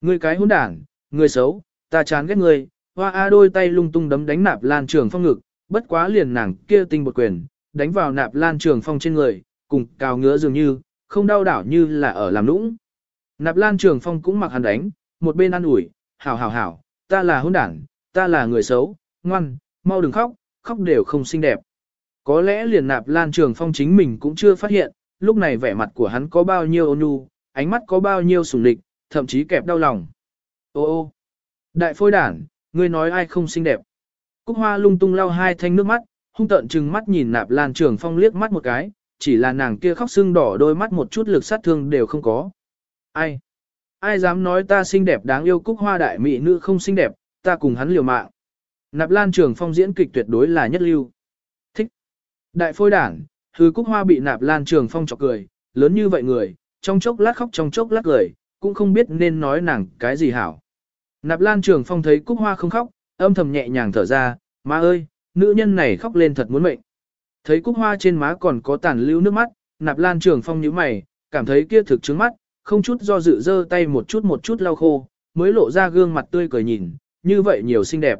Ngươi cái hỗn đảng, người xấu, ta chán ghét ngươi, hoa A đôi tay lung tung đấm đánh Nạp Lan Trường Phong ngực, bất quá liền nàng kia tinh một quyền, đánh vào Nạp Lan Trường Phong trên người, cùng cào ngứa dường như, không đau đảo như là ở làm nũng. Nạp Lan Trường Phong cũng mặc hắn đánh, một bên ăn ủi, hảo hảo hảo, ta là hỗn đảng, ta là người xấu, ngoan, mau đừng khóc, khóc đều không xinh đẹp. Có lẽ liền Nạp Lan Trường Phong chính mình cũng chưa phát hiện, lúc này vẻ mặt của hắn có bao nhiêu ôn nhu, ánh mắt có bao nhiêu sủng lịch, thậm chí kẹp đau lòng. Ô ô, đại phôi đảng ngươi nói ai không xinh đẹp. Cúc Hoa lung tung lau hai thanh nước mắt, hung tợn trừng mắt nhìn Nạp Lan Trường Phong liếc mắt một cái, chỉ là nàng kia khóc sưng đỏ đôi mắt một chút lực sát thương đều không có. Ai? Ai dám nói ta xinh đẹp đáng yêu cúc hoa đại mỹ nữ không xinh đẹp, ta cùng hắn liều mạng. Nạp Lan Trường Phong diễn kịch tuyệt đối là nhất lưu. Thích. Đại phôi đảng, hư cúc hoa bị Nạp Lan Trường Phong chọc cười, lớn như vậy người, trong chốc lát khóc trong chốc lát cười, cũng không biết nên nói nàng cái gì hảo. Nạp Lan Trường Phong thấy cúc hoa không khóc, âm thầm nhẹ nhàng thở ra, má ơi, nữ nhân này khóc lên thật muốn mệnh. Thấy cúc hoa trên má còn có tàn lưu nước mắt, nạp lan trường phong nhíu mày, cảm thấy kia thực trứng mắt, không chút do dự dơ tay một chút một chút lau khô, mới lộ ra gương mặt tươi cười nhìn, như vậy nhiều xinh đẹp.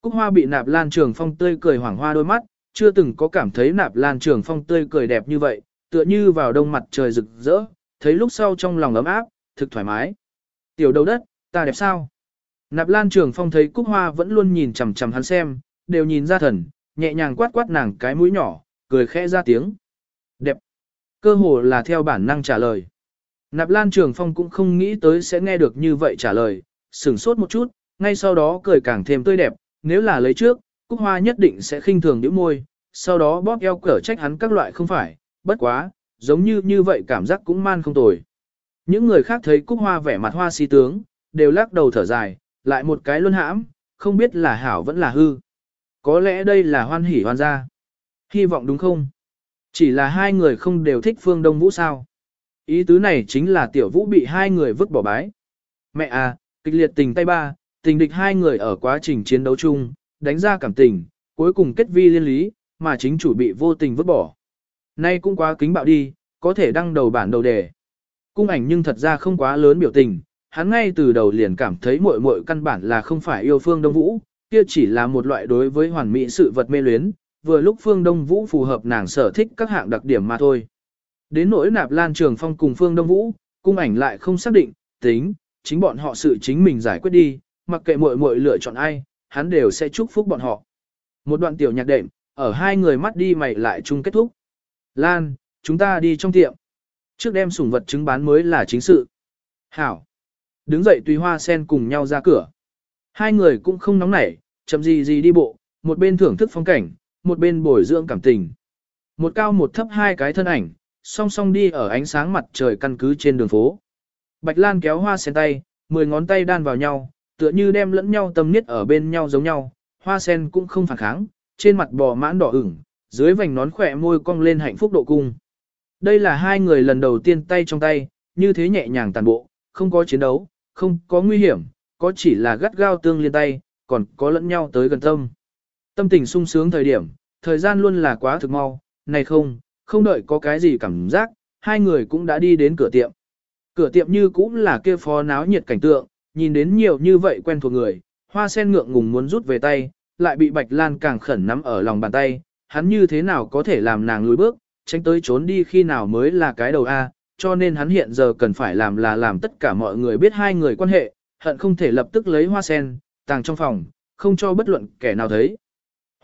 Cúc hoa bị nạp lan trường phong tươi cười hoảng hoa đôi mắt, chưa từng có cảm thấy nạp lan trường phong tươi cười đẹp như vậy, tựa như vào đông mặt trời rực rỡ, thấy lúc sau trong lòng ấm áp, thực thoải mái. Tiểu đầu đất, ta đẹp sao? Nạp lan trường phong thấy cúc hoa vẫn luôn nhìn chằm chằm hắn xem, đều nhìn ra thần, nhẹ nhàng quát quát nàng cái mũi nhỏ, cười khẽ ra tiếng. Đẹp. Cơ hồ là theo bản năng trả lời. Nạp Lan Trường Phong cũng không nghĩ tới sẽ nghe được như vậy trả lời, sửng sốt một chút, ngay sau đó cười càng thêm tươi đẹp, nếu là lấy trước, Cúc Hoa nhất định sẽ khinh thường nhíu môi, sau đó bóp eo cở trách hắn các loại không phải, bất quá, giống như như vậy cảm giác cũng man không tồi. Những người khác thấy Cúc Hoa vẻ mặt hoa si tướng, đều lắc đầu thở dài, lại một cái luân hãm, không biết là hảo vẫn là hư. Có lẽ đây là hoan hỉ hoan gia. Hy vọng đúng không? Chỉ là hai người không đều thích Phương Đông Vũ sao? Ý tứ này chính là tiểu vũ bị hai người vứt bỏ bái. Mẹ à, kịch liệt tình tay ba, tình địch hai người ở quá trình chiến đấu chung, đánh ra cảm tình, cuối cùng kết vi liên lý, mà chính chủ bị vô tình vứt bỏ. Nay cũng quá kính bạo đi, có thể đăng đầu bản đầu đề. Cung ảnh nhưng thật ra không quá lớn biểu tình, hắn ngay từ đầu liền cảm thấy muội muội căn bản là không phải yêu Phương Đông Vũ, kia chỉ là một loại đối với hoàn mỹ sự vật mê luyến, vừa lúc Phương Đông Vũ phù hợp nàng sở thích các hạng đặc điểm mà thôi. Đến nỗi nạp lan trường phong cùng Phương Đông Vũ, cung ảnh lại không xác định, tính, chính bọn họ sự chính mình giải quyết đi, mặc kệ muội muội lựa chọn ai, hắn đều sẽ chúc phúc bọn họ. Một đoạn tiểu nhạc đệm, ở hai người mắt đi mày lại chung kết thúc. Lan, chúng ta đi trong tiệm. Trước đem sủng vật trứng bán mới là chính sự. Hảo. Đứng dậy tùy hoa sen cùng nhau ra cửa. Hai người cũng không nóng nảy, chậm gì gì đi bộ, một bên thưởng thức phong cảnh, một bên bồi dưỡng cảm tình. Một cao một thấp hai cái thân ảnh, song song đi ở ánh sáng mặt trời căn cứ trên đường phố. Bạch Lan kéo hoa sen tay, mười ngón tay đan vào nhau, tựa như đem lẫn nhau tâm niết ở bên nhau giống nhau, hoa sen cũng không phản kháng, trên mặt bò mãn đỏ ửng, dưới vành nón khỏe môi cong lên hạnh phúc độ cung. Đây là hai người lần đầu tiên tay trong tay, như thế nhẹ nhàng tàn bộ, không có chiến đấu, không có nguy hiểm, có chỉ là gắt gao tương liên tay, còn có lẫn nhau tới gần tâm. Tâm tình sung sướng thời điểm, thời gian luôn là quá thực mau, này không, không đợi có cái gì cảm giác, hai người cũng đã đi đến cửa tiệm. Cửa tiệm như cũng là kia phó náo nhiệt cảnh tượng, nhìn đến nhiều như vậy quen thuộc người, hoa sen ngượng ngùng muốn rút về tay, lại bị Bạch Lan càng khẩn nắm ở lòng bàn tay, hắn như thế nào có thể làm nàng lùi bước, tránh tới trốn đi khi nào mới là cái đầu A, cho nên hắn hiện giờ cần phải làm là làm tất cả mọi người biết hai người quan hệ, hận không thể lập tức lấy hoa sen, tàng trong phòng, không cho bất luận kẻ nào thấy.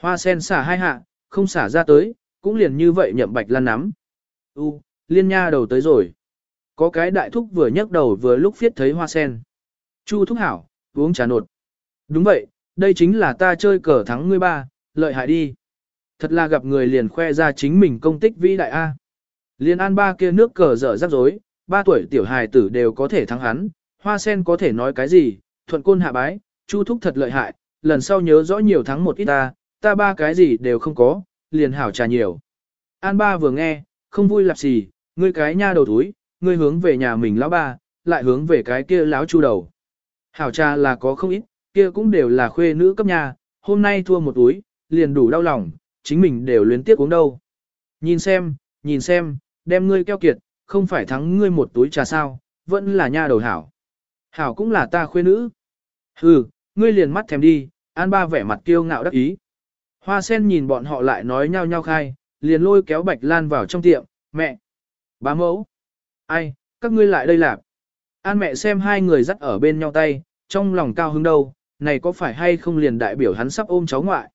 Hoa sen xả hai hạ, không xả ra tới, cũng liền như vậy nhậm Bạch Lan nắm. U, liên nha đầu tới rồi. Có cái đại thúc vừa nhấc đầu vừa lúc viết thấy hoa sen. Chu thúc hảo, uống trà nột. Đúng vậy, đây chính là ta chơi cờ thắng ngươi ba, lợi hại đi. Thật là gặp người liền khoe ra chính mình công tích vĩ đại A. Liên an ba kia nước cờ dở rắc rối, ba tuổi tiểu hài tử đều có thể thắng hắn, hoa sen có thể nói cái gì, thuận côn hạ bái, chu thúc thật lợi hại, lần sau nhớ rõ nhiều thắng một ít ta, ta ba cái gì đều không có, liền hảo trà nhiều. An ba vừa nghe, không vui lạp xì, ngươi cái nha đầu túi, ngươi hướng về nhà mình lão ba, lại hướng về cái kia lão chu đầu. Hảo trà là có không ít, kia cũng đều là khuê nữ cấp nhà, hôm nay thua một túi, liền đủ đau lòng, chính mình đều luyến tiếc uống đâu. Nhìn xem, nhìn xem, đem ngươi keo kiệt, không phải thắng ngươi một túi trà sao, vẫn là nha đầu hảo. Hảo cũng là ta khuê nữ. Hừ, ngươi liền mắt thèm đi, an ba vẻ mặt kiêu ngạo đắc ý. Hoa sen nhìn bọn họ lại nói nhau nhau khai, liền lôi kéo Bạch Lan vào trong tiệm, mẹ, bá mẫu, ai, các ngươi lại đây lạp. An mẹ xem hai người dắt ở bên nhau tay, trong lòng cao hứng đâu, này có phải hay không liền đại biểu hắn sắp ôm cháu ngoại.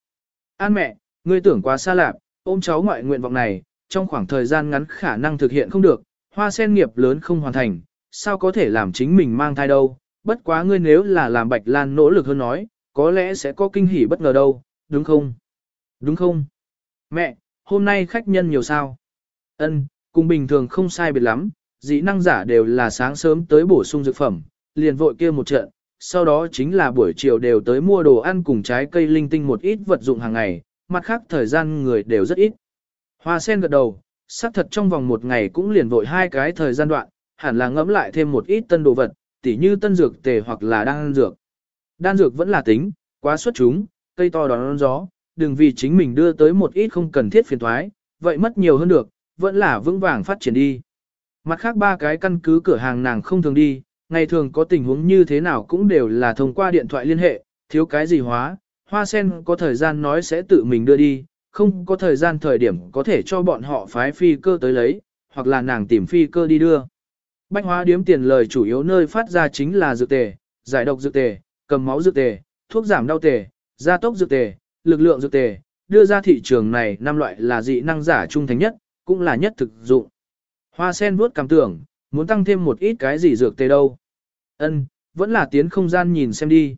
An mẹ, ngươi tưởng quá xa lạp, ôm cháu ngoại nguyện vọng này, trong khoảng thời gian ngắn khả năng thực hiện không được, hoa sen nghiệp lớn không hoàn thành, sao có thể làm chính mình mang thai đâu, bất quá ngươi nếu là làm Bạch Lan nỗ lực hơn nói, có lẽ sẽ có kinh hỉ bất ngờ đâu, đúng không? Đúng không? Mẹ, hôm nay khách nhân nhiều sao? Ân, cùng bình thường không sai biệt lắm, dĩ năng giả đều là sáng sớm tới bổ sung dược phẩm, liền vội kia một trận, sau đó chính là buổi chiều đều tới mua đồ ăn cùng trái cây linh tinh một ít vật dụng hàng ngày, mặt khác thời gian người đều rất ít. Hoa sen gật đầu, xác thật trong vòng một ngày cũng liền vội hai cái thời gian đoạn, hẳn là ngẫm lại thêm một ít tân đồ vật, tỉ như tân dược tề hoặc là đan dược. Đan dược vẫn là tính, quá xuất chúng, cây to đón gió, đừng vì chính mình đưa tới một ít không cần thiết phiền thoái, vậy mất nhiều hơn được, vẫn là vững vàng phát triển đi. Mặt khác ba cái căn cứ cửa hàng nàng không thường đi, ngày thường có tình huống như thế nào cũng đều là thông qua điện thoại liên hệ, thiếu cái gì hóa, hoa sen có thời gian nói sẽ tự mình đưa đi, không có thời gian thời điểm có thể cho bọn họ phái phi cơ tới lấy, hoặc là nàng tìm phi cơ đi đưa. Bách hóa điếm tiền lời chủ yếu nơi phát ra chính là dược tề, giải độc dược tề, cầm máu dược tề, thuốc giảm đau tề, gia tốc dược tề, lực lượng dược tề, đưa ra thị trường này năm loại là dị năng giả trung thành nhất, cũng là nhất thực dụng. Hoa sen vuốt cảm tưởng, muốn tăng thêm một ít cái gì dược tề đâu. Ân, vẫn là tiến không gian nhìn xem đi.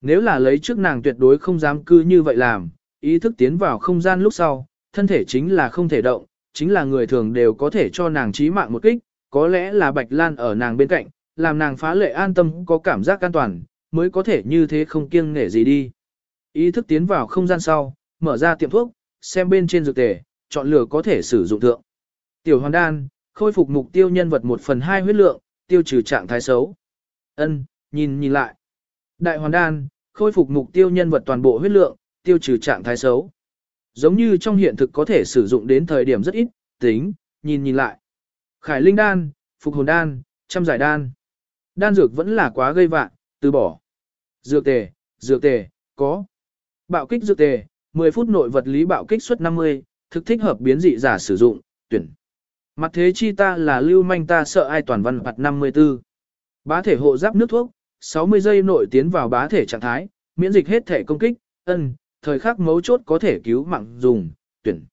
Nếu là lấy trước nàng tuyệt đối không dám cư như vậy làm, ý thức tiến vào không gian lúc sau, thân thể chính là không thể động, chính là người thường đều có thể cho nàng trí mạng một kích, có lẽ là Bạch Lan ở nàng bên cạnh, làm nàng phá lệ an tâm có cảm giác an toàn, mới có thể như thế không kiêng nể gì đi. Ý thức tiến vào không gian sau, mở ra tiệm thuốc, xem bên trên dược tề, chọn lựa có thể sử dụng thượng. Tiểu hoàn đan, khôi phục mục tiêu nhân vật 1 phần 2 huyết lượng, tiêu trừ trạng thái xấu. Ân, nhìn nhìn lại. Đại hoàn đan, khôi phục mục tiêu nhân vật toàn bộ huyết lượng, tiêu trừ trạng thái xấu. Giống như trong hiện thực có thể sử dụng đến thời điểm rất ít, tính, nhìn nhìn lại. Khải linh đan, phục hồn đan, trăm giải đan. Đan dược vẫn là quá gây vạn, từ bỏ. Dược tề, dược tề, có. Bạo kích dược tề, 10 phút nội vật lý bạo kích suất 50, thực thích hợp biến dị giả sử dụng, tuyển. Mặt thế chi ta là lưu manh ta sợ ai toàn văn mặt 54. Bá thể hộ giáp nước thuốc, 60 giây nội tiến vào bá thể trạng thái, miễn dịch hết thể công kích, ân, thời khắc mấu chốt có thể cứu mạng dùng, tuyển.